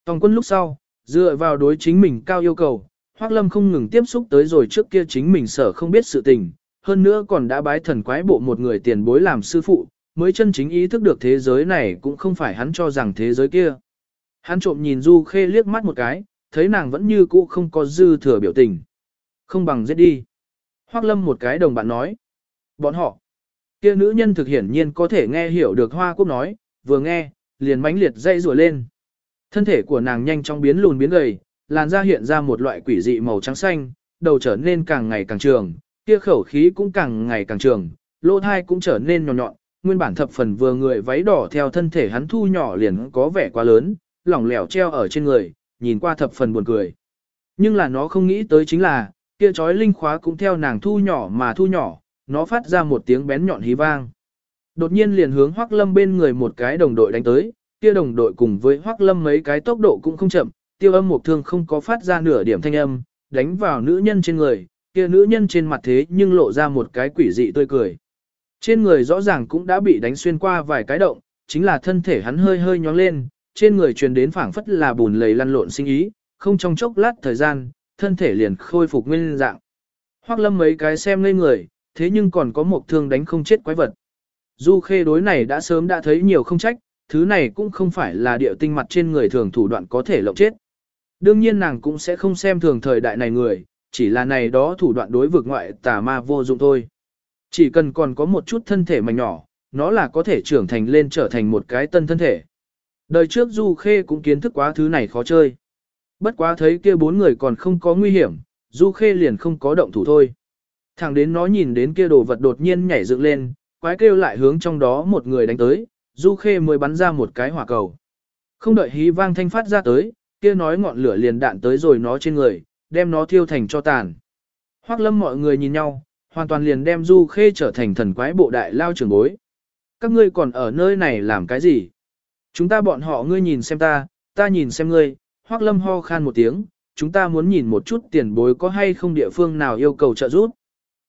S1: Toàn quân lúc sau, dựa vào đối chính mình cao yêu cầu, Hoắc Lâm không ngừng tiếp xúc tới rồi trước kia chính mình sở không biết sự tình, hơn nữa còn đã bái thần quái bộ một người tiền bối làm sư phụ, mới chân chính ý thức được thế giới này cũng không phải hắn cho rằng thế giới kia. Hắn trộm nhìn Du Khê liếc mắt một cái, thấy nàng vẫn như cũ không có dư thừa biểu tình. Không bằng giết đi. Hoắc Lâm một cái đồng bạn nói. Bọn họ. Kia nữ nhân thực hiển nhiên có thể nghe hiểu được Hoa Quốc nói, vừa nghe, liền mãnh liệt dây rùa lên. Thân thể của nàng nhanh chóng biến lùn biến gầy, làn da hiện ra một loại quỷ dị màu trắng xanh, đầu trở nên càng ngày càng trường, kia khẩu khí cũng càng ngày càng trường, lỗ thai cũng trở nên nhọn nhọn, nguyên bản thập phần vừa người váy đỏ theo thân thể hắn thu nhỏ liền có vẻ quá lớn, lỏng lẻo treo ở trên người, nhìn qua thập phần buồn cười. Nhưng là nó không nghĩ tới chính là, kia chói linh khóa cũng theo nàng thu nhỏ mà thu nhỏ, nó phát ra một tiếng bén nhọn hí vang. Đột nhiên liền hướng Hoắc Lâm bên người một cái đồng đội đánh tới, kia đồng đội cùng với Hoắc Lâm mấy cái tốc độ cũng không chậm, tiêu âm một thương không có phát ra nửa điểm thanh âm, đánh vào nữ nhân trên người, kia nữ nhân trên mặt thế nhưng lộ ra một cái quỷ dị tươi cười. Trên người rõ ràng cũng đã bị đánh xuyên qua vài cái động, chính là thân thể hắn hơi hơi nhóng lên, trên người truyền đến phảng phất là bùn lầy lăn lộn sinh ý, không trong chốc lát thời gian, thân thể liền khôi phục nguyên dạng. Hoắc Lâm mấy cái xem ngây người, thế nhưng còn có một thương đánh không chết quái vật. Du Khê đối này đã sớm đã thấy nhiều không trách, thứ này cũng không phải là địa tinh mặt trên người thường thủ đoạn có thể lộng chết. Đương nhiên nàng cũng sẽ không xem thường thời đại này người, chỉ là này đó thủ đoạn đối vực ngoại tà ma vô dụng thôi. Chỉ cần còn có một chút thân thể mảnh nhỏ, nó là có thể trưởng thành lên trở thành một cái tân thân thể. Đời trước Du Khê cũng kiến thức quá thứ này khó chơi. Bất quá thấy kia bốn người còn không có nguy hiểm, Du Khê liền không có động thủ thôi. Thẳng đến nó nhìn đến kia đồ vật đột nhiên nhảy dựng lên, quái kêu lại hướng trong đó một người đánh tới, Du Khê mới bắn ra một cái hỏa cầu. Không đợi hí vang thanh phát ra tới, kia nói ngọn lửa liền đạn tới rồi nó trên người, đem nó thiêu thành cho tàn. Hoắc lâm mọi người nhìn nhau, hoàn toàn liền đem Du Khê trở thành thần quái bộ đại lao trưởng bối. Các ngươi còn ở nơi này làm cái gì? Chúng ta bọn họ ngươi nhìn xem ta, ta nhìn xem ngươi, Hoắc lâm ho khan một tiếng, chúng ta muốn nhìn một chút tiền bối có hay không địa phương nào yêu cầu trợ giúp.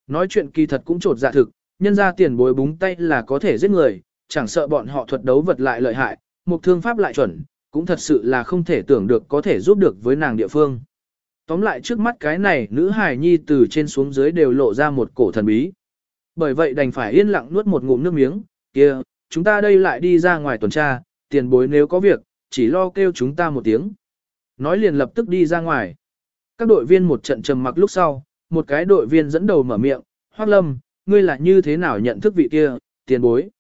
S1: Nói chuyện kỳ thật cũng trột dạ thực, nhân ra tiền bối búng tay là có thể giết người, chẳng sợ bọn họ thuật đấu vật lại lợi hại, một thương pháp lại chuẩn, cũng thật sự là không thể tưởng được có thể giúp được với nàng địa phương. Tóm lại trước mắt cái này nữ hài nhi từ trên xuống dưới đều lộ ra một cổ thần bí. Bởi vậy đành phải yên lặng nuốt một ngụm nước miếng, kia, chúng ta đây lại đi ra ngoài tuần tra, tiền bối nếu có việc, chỉ lo kêu chúng ta một tiếng. Nói liền lập tức đi ra ngoài. Các đội viên một trận trầm mặc lúc sau, một cái đội viên dẫn đầu mở miệng, Hoác Lâm, ngươi là như thế nào nhận thức vị kia, tiền bối.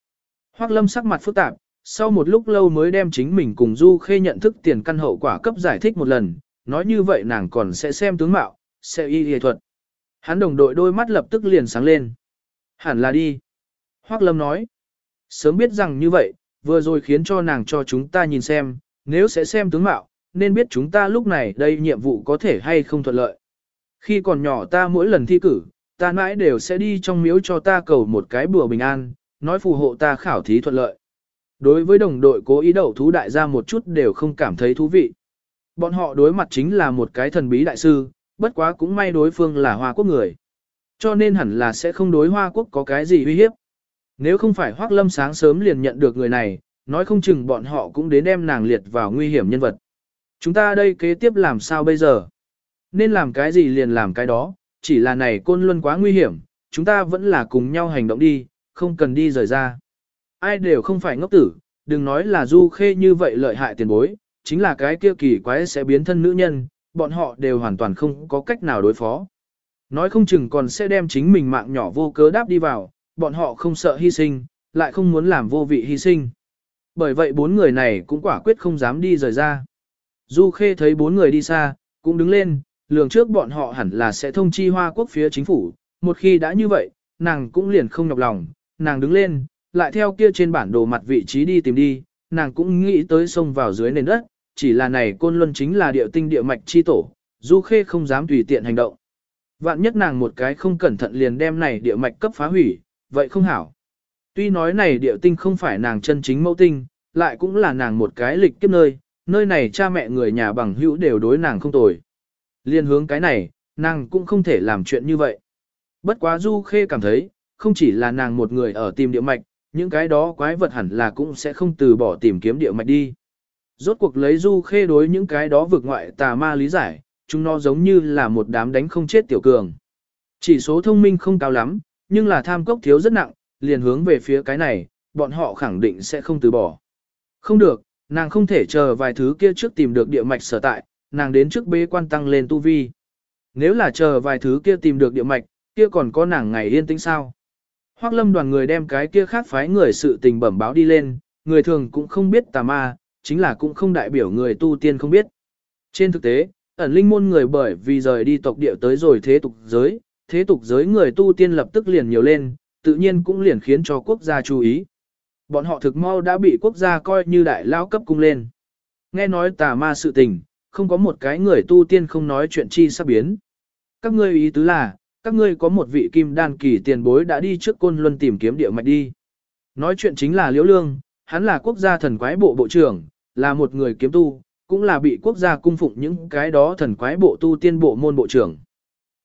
S1: Hoác Lâm sắc mặt phức tạp, sau một lúc lâu mới đem chính mình cùng Du Khê nhận thức tiền căn hậu quả cấp giải thích một lần, nói như vậy nàng còn sẽ xem tướng mạo, sẽ y y thuật. Hắn đồng đội đôi mắt lập tức liền sáng lên. Hẳn là đi. Hoác Lâm nói. Sớm biết rằng như vậy, vừa rồi khiến cho nàng cho chúng ta nhìn xem, nếu sẽ xem tướng mạo, nên biết chúng ta lúc này đây nhiệm vụ có thể hay không thuận lợi. Khi còn nhỏ ta mỗi lần thi cử, ta mãi đều sẽ đi trong miếu cho ta cầu một cái bùa bình an, nói phù hộ ta khảo thí thuận lợi. Đối với đồng đội cố ý đậu thú đại gia một chút đều không cảm thấy thú vị. Bọn họ đối mặt chính là một cái thần bí đại sư, bất quá cũng may đối phương là Hoa Quốc người. Cho nên hẳn là sẽ không đối Hoa Quốc có cái gì uy hiếp. Nếu không phải Hoác Lâm sáng sớm liền nhận được người này, nói không chừng bọn họ cũng đến đem nàng liệt vào nguy hiểm nhân vật. Chúng ta đây kế tiếp làm sao bây giờ? Nên làm cái gì liền làm cái đó, chỉ là này côn luân quá nguy hiểm, chúng ta vẫn là cùng nhau hành động đi, không cần đi rời ra. Ai đều không phải ngốc tử, đừng nói là du khê như vậy lợi hại tiền bối, chính là cái kia kỳ quái sẽ biến thân nữ nhân, bọn họ đều hoàn toàn không có cách nào đối phó. Nói không chừng còn sẽ đem chính mình mạng nhỏ vô cớ đáp đi vào, bọn họ không sợ hy sinh, lại không muốn làm vô vị hy sinh. Bởi vậy bốn người này cũng quả quyết không dám đi rời ra. Du Khê thấy bốn người đi xa, cũng đứng lên, lường trước bọn họ hẳn là sẽ thông chi Hoa Quốc phía chính phủ, một khi đã như vậy, nàng cũng liền không nhọc lòng, nàng đứng lên, lại theo kia trên bản đồ mặt vị trí đi tìm đi, nàng cũng nghĩ tới sông vào dưới nền đất, chỉ là này côn luân chính là địa tinh địa mạch chi tổ, Du Khê không dám tùy tiện hành động. Vạn nhất nàng một cái không cẩn thận liền đem này địa mạch cấp phá hủy, vậy không hảo. Tuy nói này địa tinh không phải nàng chân chính mẫu tinh, lại cũng là nàng một cái lịch kiếp nơi, nơi này cha mẹ người nhà bằng hữu đều đối nàng không tồi. Liên hướng cái này, nàng cũng không thể làm chuyện như vậy. Bất quá Du Khê cảm thấy, không chỉ là nàng một người ở tìm địa mạch, những cái đó quái vật hẳn là cũng sẽ không từ bỏ tìm kiếm địa mạch đi. Rốt cuộc lấy Du Khê đối những cái đó vượt ngoại tà ma lý giải, chúng nó giống như là một đám đánh không chết tiểu cường. Chỉ số thông minh không cao lắm, nhưng là tham cốc thiếu rất nặng, liền hướng về phía cái này, bọn họ khẳng định sẽ không từ bỏ. Không được, nàng không thể chờ vài thứ kia trước tìm được địa mạch sở tại, nàng đến trước bế quan tăng lên tu vi. Nếu là chờ vài thứ kia tìm được địa mạch, kia còn có nàng ngày yên tĩnh sao? Hoắc lâm đoàn người đem cái kia khác phái người sự tình bẩm báo đi lên, người thường cũng không biết tà ma, chính là cũng không đại biểu người tu tiên không biết. Trên thực tế, ẩn linh môn người bởi vì rời đi tộc địa tới rồi thế tục giới, thế tục giới người tu tiên lập tức liền nhiều lên, tự nhiên cũng liền khiến cho quốc gia chú ý. Bọn họ thực mau đã bị quốc gia coi như đại lao cấp cung lên. Nghe nói tà ma sự tình, không có một cái người tu tiên không nói chuyện chi sắp biến. Các ngươi ý tứ là, các ngươi có một vị kim đan kỳ tiền bối đã đi trước côn luân tìm kiếm địa mạch đi. Nói chuyện chính là Liễu Lương, hắn là quốc gia thần quái bộ bộ trưởng, là một người kiếm tu, cũng là bị quốc gia cung phụng những cái đó thần quái bộ tu tiên bộ môn bộ trưởng.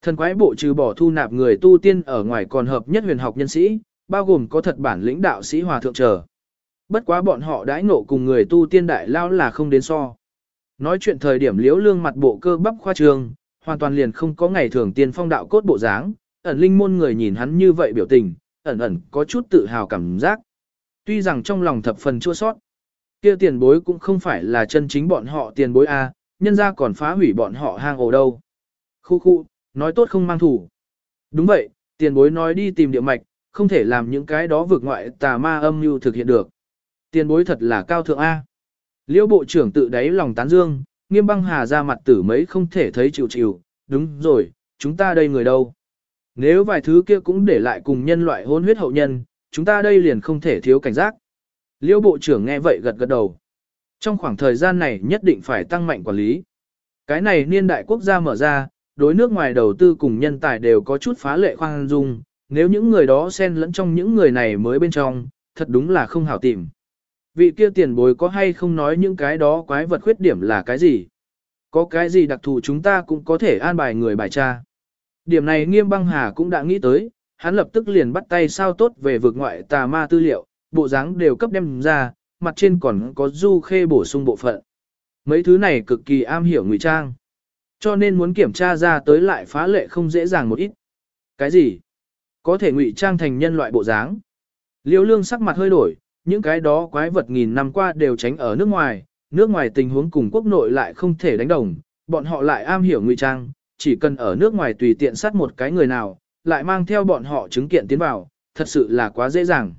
S1: Thần quái bộ trừ bỏ thu nạp người tu tiên ở ngoài còn hợp nhất huyền học nhân sĩ, bao gồm có thật bản lĩnh đạo sĩ hòa thượng trở. Bất quá bọn họ đãi ngộ cùng người tu tiên đại lao là không đến so. Nói chuyện thời điểm liễu lương mặt bộ cơ bắp khoa trương hoàn toàn liền không có ngày thường tiên phong đạo cốt bộ dáng, ẩn linh môn người nhìn hắn như vậy biểu tình, ẩn ẩn có chút tự hào cảm giác. Tuy rằng trong lòng thập phần chua sót, kia tiền bối cũng không phải là chân chính bọn họ tiền bối A, nhân ra còn phá hủy bọn họ hang ổ đâu. Khu khu, nói tốt không mang thủ. Đúng vậy, tiền bối nói đi tìm địa mạch, không thể làm những cái đó vượt ngoại tà ma âm mưu thực hiện được. Tiền bối thật là cao thượng A. Liêu bộ trưởng tự đáy lòng tán dương, nghiêm băng hà ra mặt tử mấy không thể thấy chịu chịu, đúng rồi, chúng ta đây người đâu. Nếu vài thứ kia cũng để lại cùng nhân loại hôn huyết hậu nhân, chúng ta đây liền không thể thiếu cảnh giác. Liêu bộ trưởng nghe vậy gật gật đầu. Trong khoảng thời gian này nhất định phải tăng mạnh quản lý. Cái này niên đại quốc gia mở ra, đối nước ngoài đầu tư cùng nhân tài đều có chút phá lệ khoan dung, nếu những người đó xen lẫn trong những người này mới bên trong, thật đúng là không hảo tìm. Vị kia tiền bối có hay không nói những cái đó quái vật khuyết điểm là cái gì? Có cái gì đặc thù chúng ta cũng có thể an bài người bài tra. Điểm này nghiêm băng hà cũng đã nghĩ tới, hắn lập tức liền bắt tay sao tốt về vực ngoại tà ma tư liệu, bộ dáng đều cấp đem ra, mặt trên còn có du khê bổ sung bộ phận. Mấy thứ này cực kỳ am hiểu ngụy trang. Cho nên muốn kiểm tra ra tới lại phá lệ không dễ dàng một ít. Cái gì? Có thể ngụy trang thành nhân loại bộ dáng. Liêu lương sắc mặt hơi đổi, những cái đó quái vật nghìn năm qua đều tránh ở nước ngoài, nước ngoài tình huống cùng quốc nội lại không thể đánh đồng, bọn họ lại am hiểu ngụy trang, chỉ cần ở nước ngoài tùy tiện sát một cái người nào, lại mang theo bọn họ chứng kiện tiến vào, thật sự là quá dễ dàng.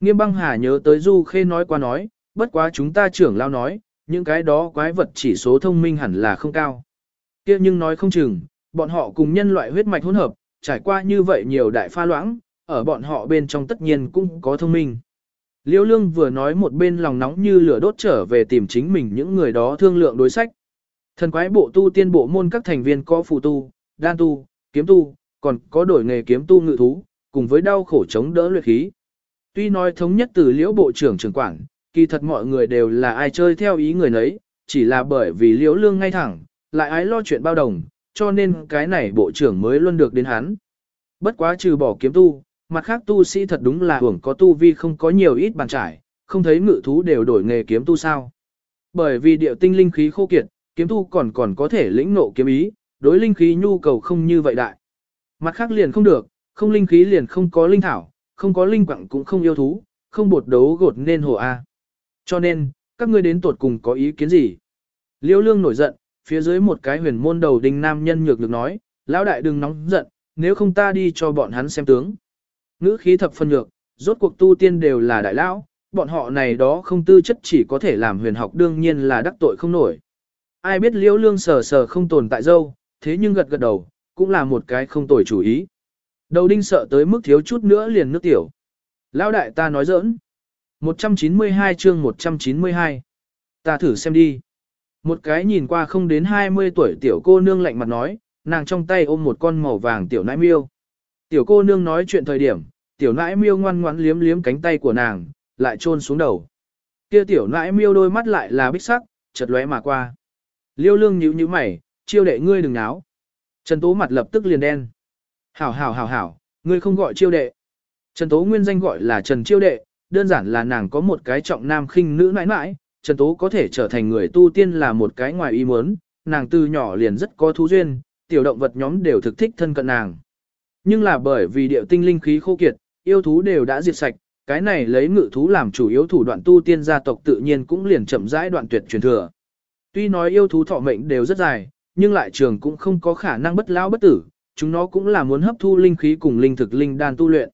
S1: Nghiêm băng hà nhớ tới Du Khê nói qua nói, bất quá chúng ta trưởng lao nói, những cái đó quái vật chỉ số thông minh hẳn là không cao. kia nhưng nói không chừng, bọn họ cùng nhân loại huyết mạch hỗn hợp, trải qua như vậy nhiều đại pha loãng, ở bọn họ bên trong tất nhiên cũng có thông minh. Liễu lương vừa nói một bên lòng nóng như lửa đốt trở về tìm chính mình những người đó thương lượng đối sách. Thần quái bộ tu tiên bộ môn các thành viên có phù tu, đan tu, kiếm tu, còn có đổi nghề kiếm tu ngự thú, cùng với đau khổ chống đỡ luyện khí. Tuy nói thống nhất từ liễu bộ trưởng trưởng quản, kỳ thật mọi người đều là ai chơi theo ý người nấy, chỉ là bởi vì liễu lương ngay thẳng, lại ái lo chuyện bao đồng, cho nên cái này bộ trưởng mới luôn được đến hắn. Bất quá trừ bỏ kiếm tu, mặt khác tu sĩ thật đúng là hưởng có tu vi không có nhiều ít bàn trải, không thấy ngự thú đều đổi nghề kiếm tu sao. Bởi vì điệu tinh linh khí khô kiệt, kiếm tu còn còn có thể lĩnh nộ kiếm ý, đối linh khí nhu cầu không như vậy đại. Mặt khác liền không được, không linh khí liền không có linh thảo, không có linh quặng cũng không yêu thú, không bột đấu gột nên hồ A. Cho nên, các ngươi đến tuột cùng có ý kiến gì? Liêu lương nổi giận, phía dưới một cái huyền môn đầu đinh nam nhân nhược được nói, lão đại đừng nóng giận, nếu không ta đi cho bọn hắn xem tướng. Ngữ khí thập phân nhược, rốt cuộc tu tiên đều là đại lão, bọn họ này đó không tư chất chỉ có thể làm huyền học đương nhiên là đắc tội không nổi. Ai biết liễu lương sờ sờ không tồn tại dâu, thế nhưng gật gật đầu, cũng là một cái không tồi chủ ý. Đầu đinh sợ tới mức thiếu chút nữa liền nước tiểu. Lão đại ta nói giỡn. 192 chương 192. Ta thử xem đi. Một cái nhìn qua không đến 20 tuổi tiểu cô nương lạnh mặt nói, nàng trong tay ôm một con màu vàng tiểu nãi miêu. Tiểu cô nương nói chuyện thời điểm, tiểu nãi miêu ngoan ngoãn liếm liếm cánh tay của nàng, lại trôn xuống đầu. Kia tiểu nãi miêu đôi mắt lại là bích sắc, chợt lóe mà qua. Liêu lương nhíu nhíu mày, chiêu đệ ngươi đừng náo. Trần Tố mặt lập tức liền đen. Hảo hảo hảo hảo, ngươi không gọi chiêu đệ. Trần Tố nguyên danh gọi là Trần Chiêu Đệ, đơn giản là nàng có một cái trọng nam khinh nữ mãi mãi, Trần Tố có thể trở thành người tu tiên là một cái ngoài ý muốn, nàng từ nhỏ liền rất có thú duyên, tiểu động vật nhóm đều thực thích thân cận nàng. Nhưng là bởi vì điệu tinh linh khí khô kiệt, yêu thú đều đã diệt sạch, cái này lấy ngự thú làm chủ yếu thủ đoạn tu tiên gia tộc tự nhiên cũng liền chậm rãi đoạn tuyệt truyền thừa. Tuy nói yêu thú thọ mệnh đều rất dài, nhưng lại trường cũng không có khả năng bất lão bất tử, chúng nó cũng là muốn hấp thu linh khí cùng linh thực linh đan tu luyện.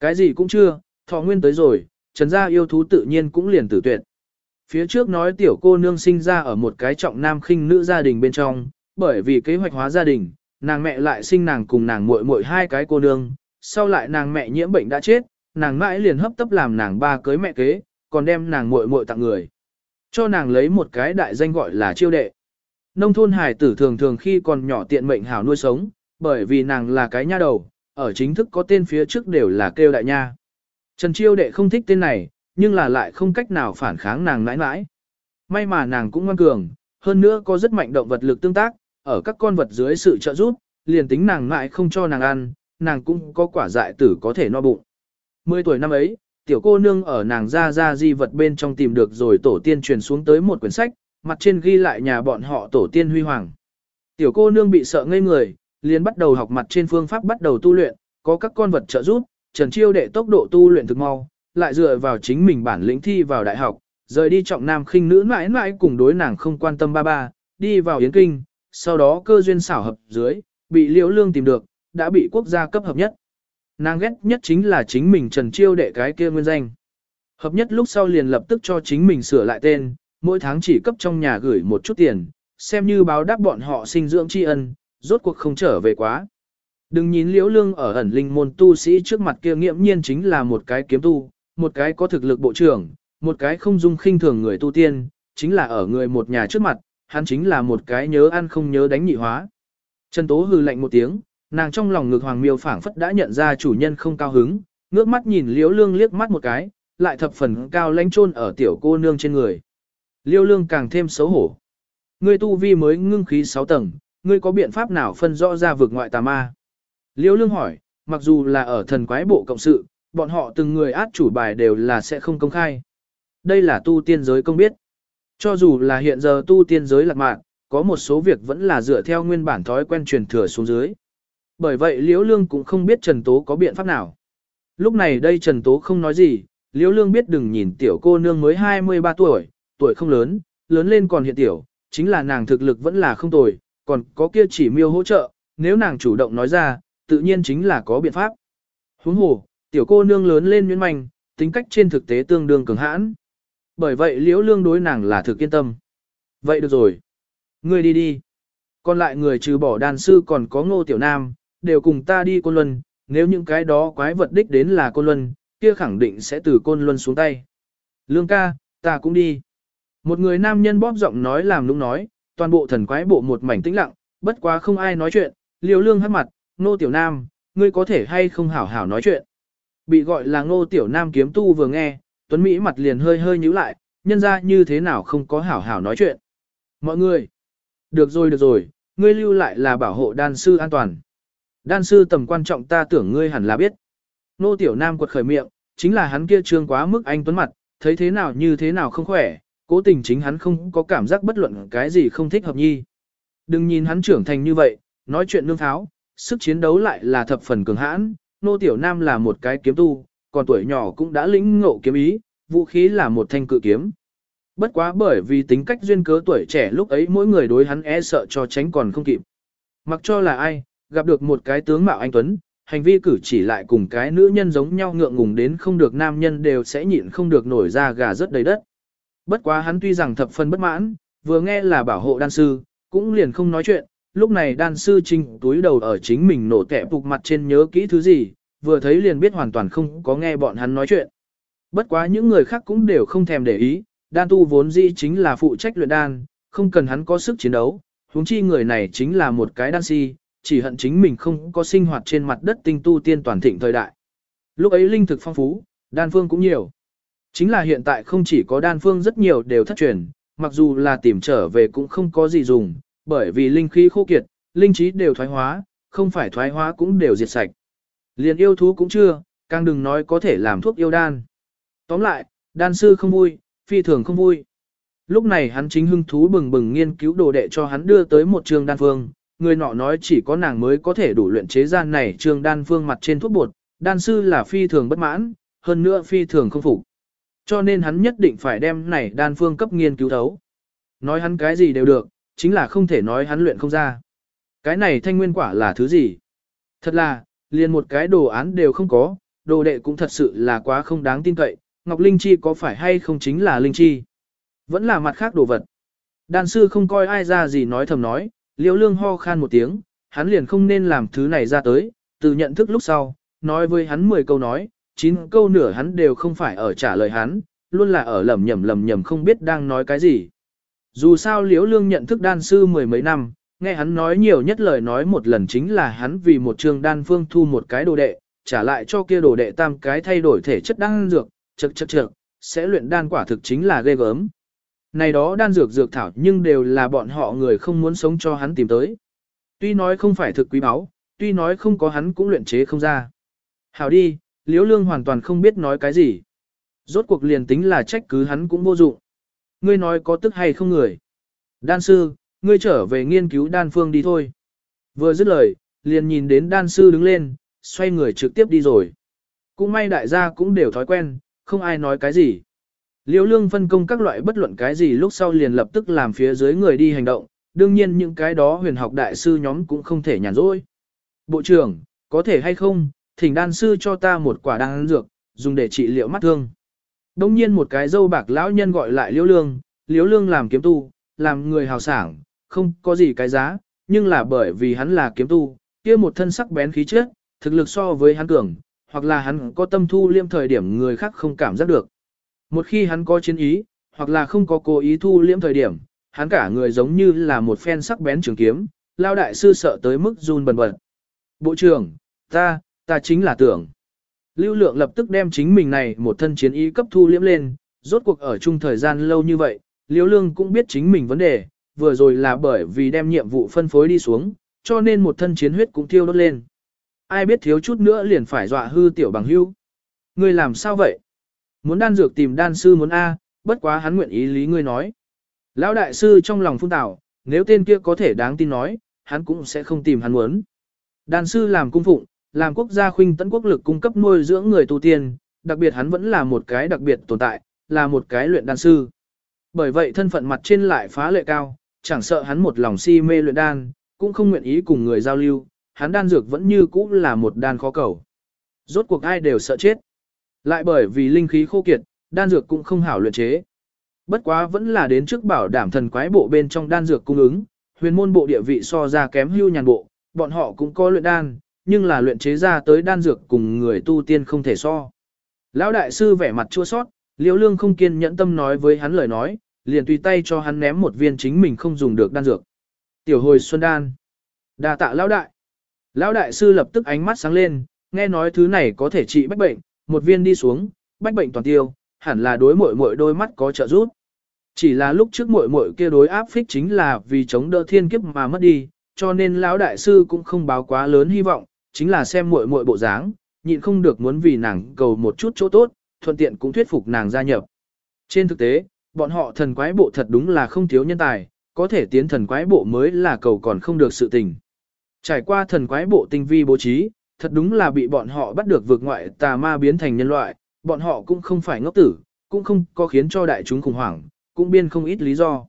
S1: Cái gì cũng chưa, thọ nguyên tới rồi, trần gia yêu thú tự nhiên cũng liền tử tuyệt. Phía trước nói tiểu cô nương sinh ra ở một cái trọng nam khinh nữ gia đình bên trong, bởi vì kế hoạch hóa gia đình, nàng mẹ lại sinh nàng cùng nàng muội muội hai cái cô nương, sau lại nàng mẹ nhiễm bệnh đã chết, nàng mãi liền hấp tấp làm nàng ba cưới mẹ kế, còn đem nàng muội muội tặng người. Cho nàng lấy một cái đại danh gọi là chiêu đệ. Nông thôn hải tử thường thường khi còn nhỏ tiện mệnh hảo nuôi sống, bởi vì nàng là cái nha đầu, ở chính thức có tên phía trước đều là kêu đại nha. Trần chiêu đệ không thích tên này, nhưng là lại không cách nào phản kháng nàng mãi mãi. May mà nàng cũng ngoan cường, hơn nữa có rất mạnh động vật lực tương tác, ở các con vật dưới sự trợ giúp, liền tính nàng ngại không cho nàng ăn, nàng cũng có quả dại tử có thể no bụng. Mười tuổi năm ấy, tiểu cô nương ở nàng ra ra di vật bên trong tìm được rồi tổ tiên truyền xuống tới một quyển sách, mặt trên ghi lại nhà bọn họ tổ tiên huy hoàng. Tiểu cô nương bị sợ ngây người, liền bắt đầu học mặt trên phương pháp bắt đầu tu luyện, có các con vật trợ giúp, Trần Chiêu đệ tốc độ tu luyện thực mau, lại dựa vào chính mình bản lĩnh thi vào đại học, rời đi trọng nam khinh nữ mãi mãi cùng đối nàng không quan tâm ba ba, đi vào Yến Kinh, sau đó cơ duyên xảo hợp dưới, bị Liễu Lương tìm được, đã bị quốc gia cấp hợp nhất. Nàng ghét nhất chính là chính mình Trần Chiêu đệ cái kia nguyên danh. Hợp nhất lúc sau liền lập tức cho chính mình sửa lại tên, mỗi tháng chỉ cấp trong nhà gửi một chút tiền, xem như báo đáp bọn họ sinh dưỡng tri ân, rốt cuộc không trở về quá. Đừng nhìn liễu lương ở ẩn linh môn tu sĩ trước mặt kia nghiệm nhiên chính là một cái kiếm tu, một cái có thực lực bộ trưởng, một cái không dung khinh thường người tu tiên, chính là ở người một nhà trước mặt, hắn chính là một cái nhớ ăn không nhớ đánh nhị hóa. Trần Tố hừ lạnh một tiếng, nàng trong lòng ngực Hoàng Miêu phảng phất đã nhận ra chủ nhân không cao hứng, ngước mắt nhìn Liễu Lương liếc mắt một cái, lại thập phần cao lãnh chôn ở tiểu cô nương trên người. Liêu Lương càng thêm xấu hổ. Ngươi tu vi mới ngưng khí 6 tầng, ngươi có biện pháp nào phân rõ ra vực ngoại tà ma? Liêu Lương hỏi, mặc dù là ở thần quái bộ cộng sự, bọn họ từng người át chủ bài đều là sẽ không công khai. Đây là tu tiên giới công biết. Cho dù là hiện giờ tu tiên giới lạc mạng, có một số việc vẫn là dựa theo nguyên bản thói quen truyền thừa xuống dưới. Bởi vậy Liễu Lương cũng không biết Trần Tố có biện pháp nào. Lúc này đây Trần Tố không nói gì, Liễu Lương biết đừng nhìn tiểu cô nương mới 23 tuổi, tuổi không lớn, lớn lên còn hiện tiểu, chính là nàng thực lực vẫn là không tồi, còn có kia chỉ miêu hỗ trợ, nếu nàng chủ động nói ra, tự nhiên chính là có biện pháp. Huống hồ, tiểu cô nương lớn lên nhuyễn manh, tính cách trên thực tế tương đương cường hãn. Bởi vậy liễu lương đối nàng là thực yên tâm. Vậy được rồi. Ngươi đi đi. Còn lại người trừ bỏ đàn sư còn có ngô tiểu nam, đều cùng ta đi côn luân, nếu những cái đó quái vật đích đến là côn luân, kia khẳng định sẽ từ côn luân xuống tay. Lương ca, ta cũng đi. Một người nam nhân bóp giọng nói làm nũng nói, toàn bộ thần quái bộ một mảnh tĩnh lặng, bất quá không ai nói chuyện, liều lương hát mặt, ngô tiểu nam, ngươi có thể hay không hảo hảo nói chuyện. Bị gọi là ngô tiểu nam kiếm tu vừa nghe, tuấn Mỹ mặt liền hơi hơi nhíu lại, nhân ra như thế nào không có hảo hảo nói chuyện. Mọi người, được rồi được rồi, ngươi lưu lại là bảo hộ đan sư an toàn. Đan sư tầm quan trọng ta tưởng ngươi hẳn là biết. Nô tiểu nam quật khởi miệng, chính là hắn kia trương quá mức anh tuấn mặt, thấy thế nào như thế nào không khỏe, cố tình chính hắn không có cảm giác bất luận cái gì không thích hợp nhi. Đừng nhìn hắn trưởng thành như vậy, nói chuyện nương tháo, sức chiến đấu lại là thập phần cường hãn, nô tiểu nam là một cái kiếm tu, còn tuổi nhỏ cũng đã lĩnh ngộ kiếm ý, vũ khí là một thanh cự kiếm. Bất quá bởi vì tính cách duyên cớ tuổi trẻ lúc ấy mỗi người đối hắn e sợ cho tránh còn không kịp. Mặc cho là ai, gặp được một cái tướng mạo anh Tuấn, hành vi cử chỉ lại cùng cái nữ nhân giống nhau ngượng ngùng đến không được nam nhân đều sẽ nhịn không được nổi ra gà rất đầy đất. Bất quá hắn tuy rằng thập phần bất mãn, vừa nghe là bảo hộ đan sư, cũng liền không nói chuyện, lúc này đan sư trinh túi đầu ở chính mình nổ tẻ phục mặt trên nhớ kỹ thứ gì, vừa thấy liền biết hoàn toàn không có nghe bọn hắn nói chuyện. Bất quá những người khác cũng đều không thèm để ý, đan tu vốn dĩ chính là phụ trách luyện đan, không cần hắn có sức chiến đấu, huống chi người này chính là một cái đan si, chỉ hận chính mình không có sinh hoạt trên mặt đất tinh tu tiên toàn thịnh thời đại. Lúc ấy linh thực phong phú, đan phương cũng nhiều. Chính là hiện tại không chỉ có đan phương rất nhiều đều thất truyền, mặc dù là tìm trở về cũng không có gì dùng, bởi vì linh khí khô kiệt, linh trí đều thoái hóa, không phải thoái hóa cũng đều diệt sạch. Liền yêu thú cũng chưa, càng đừng nói có thể làm thuốc yêu đan. Tóm lại, đan sư không vui, phi thường không vui. Lúc này hắn chính hưng thú bừng bừng nghiên cứu đồ đệ cho hắn đưa tới một trường đan phương, người nọ nói chỉ có nàng mới có thể đủ luyện chế gian này trường đan phương mặt trên thuốc bột, đan sư là phi thường bất mãn, hơn nữa phi thường không phục. Cho nên hắn nhất định phải đem này đan phương cấp nghiên cứu thấu. Nói hắn cái gì đều được, chính là không thể nói hắn luyện không ra. Cái này thanh nguyên quả là thứ gì? Thật là, liền một cái đồ án đều không có, đồ đệ cũng thật sự là quá không đáng tin cậy, Ngọc Linh Chi có phải hay không chính là Linh Chi? Vẫn là mặt khác đồ vật. Đan sư không coi ai ra gì nói thầm nói, Liễu lương ho khan một tiếng, hắn liền không nên làm thứ này ra tới, từ nhận thức lúc sau, nói với hắn 10 câu nói, 9 câu nửa hắn đều không phải ở trả lời hắn, luôn là ở lầm nhầm lầm nhầm không biết đang nói cái gì. Dù sao liễu lương nhận thức đan sư mười mấy năm, nghe hắn nói nhiều nhất lời nói một lần chính là hắn vì một trường đan phương thu một cái đồ đệ, trả lại cho kia đồ đệ tam cái thay đổi thể chất đan dược, chật chật chật, sẽ luyện đan quả thực chính là ghê gớm. Này đó đan dược dược thảo nhưng đều là bọn họ người không muốn sống cho hắn tìm tới. Tuy nói không phải thực quý báu, tuy nói không có hắn cũng luyện chế không ra. Hảo đi, Liễu Lương hoàn toàn không biết nói cái gì. Rốt cuộc liền tính là trách cứ hắn cũng vô dụng. Ngươi nói có tức hay không người. Đan sư, ngươi trở về nghiên cứu đan phương đi thôi. Vừa dứt lời, liền nhìn đến đan sư đứng lên, xoay người trực tiếp đi rồi. Cũng may đại gia cũng đều thói quen, không ai nói cái gì. Liễu lương phân công các loại bất luận cái gì lúc sau liền lập tức làm phía dưới người đi hành động, đương nhiên những cái đó huyền học đại sư nhóm cũng không thể nhàn rỗi. Bộ trưởng, có thể hay không, thỉnh đan sư cho ta một quả đan dược, dùng để trị liệu mắt thương. Đông nhiên một cái dâu bạc lão nhân gọi lại Liễu lương, Liễu lương làm kiếm tu, làm người hào sảng, không có gì cái giá, nhưng là bởi vì hắn là kiếm tu, kia một thân sắc bén khí chất, thực lực so với hắn cường, hoặc là hắn có tâm thu liêm thời điểm người khác không cảm giác được. Một khi hắn có chiến ý, hoặc là không có cố ý thu liêm thời điểm, hắn cả người giống như là một phen sắc bén trường kiếm, lao đại sư sợ tới mức run bần bật. Bộ trưởng, ta, ta chính là tưởng. Lưu lượng lập tức đem chính mình này một thân chiến ý cấp thu liễm lên, rốt cuộc ở chung thời gian lâu như vậy, liễu lương cũng biết chính mình vấn đề, vừa rồi là bởi vì đem nhiệm vụ phân phối đi xuống, cho nên một thân chiến huyết cũng thiêu đốt lên. Ai biết thiếu chút nữa liền phải dọa hư tiểu bằng hưu. Ngươi làm sao vậy? Muốn đan dược tìm đan sư muốn A, bất quá hắn nguyện ý lý ngươi nói. Lão đại sư trong lòng phun tảo, nếu tên kia có thể đáng tin nói, hắn cũng sẽ không tìm hắn muốn. Đan sư làm cung phụng, làm quốc gia khuynh tấn quốc lực cung cấp nuôi dưỡng người tu tiên, đặc biệt hắn vẫn là một cái đặc biệt tồn tại, là một cái luyện đan sư. Bởi vậy thân phận mặt trên lại phá lệ cao, chẳng sợ hắn một lòng si mê luyện đan, cũng không nguyện ý cùng người giao lưu, hắn đan dược vẫn như cũ là một đan khó cầu. Rốt cuộc ai đều sợ chết. Lại bởi vì linh khí khô kiệt, đan dược cũng không hảo luyện chế. Bất quá vẫn là đến trước bảo đảm thần quái bộ bên trong đan dược cung ứng, huyền môn bộ địa vị so ra kém hưu nhàn bộ, bọn họ cũng có luyện đan, nhưng là luyện chế ra tới đan dược cùng người tu tiên không thể so. Lão đại sư vẻ mặt chua sót, Liễu Lương không kiên nhẫn tâm nói với hắn lời nói, liền tùy tay cho hắn ném một viên chính mình không dùng được đan dược. Tiểu hồi xuân đan. Đa tạ lão đại. Lão đại sư lập tức ánh mắt sáng lên, nghe nói thứ này có thể trị bách bệnh, một viên đi xuống, bách bệnh toàn tiêu, hẳn là đối muội muội đôi mắt có trợ giúp. Chỉ là lúc trước muội muội kia đối áp phích chính là vì chống đỡ thiên kiếp mà mất đi, cho nên lão đại sư cũng không báo quá lớn hy vọng, chính là xem muội muội bộ dáng, nhịn không được muốn vì nàng cầu một chút chỗ tốt, thuận tiện cũng thuyết phục nàng gia nhập. Trên thực tế, bọn họ thần quái bộ thật đúng là không thiếu nhân tài, có thể tiến thần quái bộ mới là cầu còn không được sự tình. Trải qua thần quái bộ tinh vi bố trí, thật đúng là bị bọn họ bắt được vượt ngoại tà ma biến thành nhân loại, bọn họ cũng không phải ngốc tử, cũng không có khiến cho đại chúng khủng hoảng, cũng biên không ít lý do.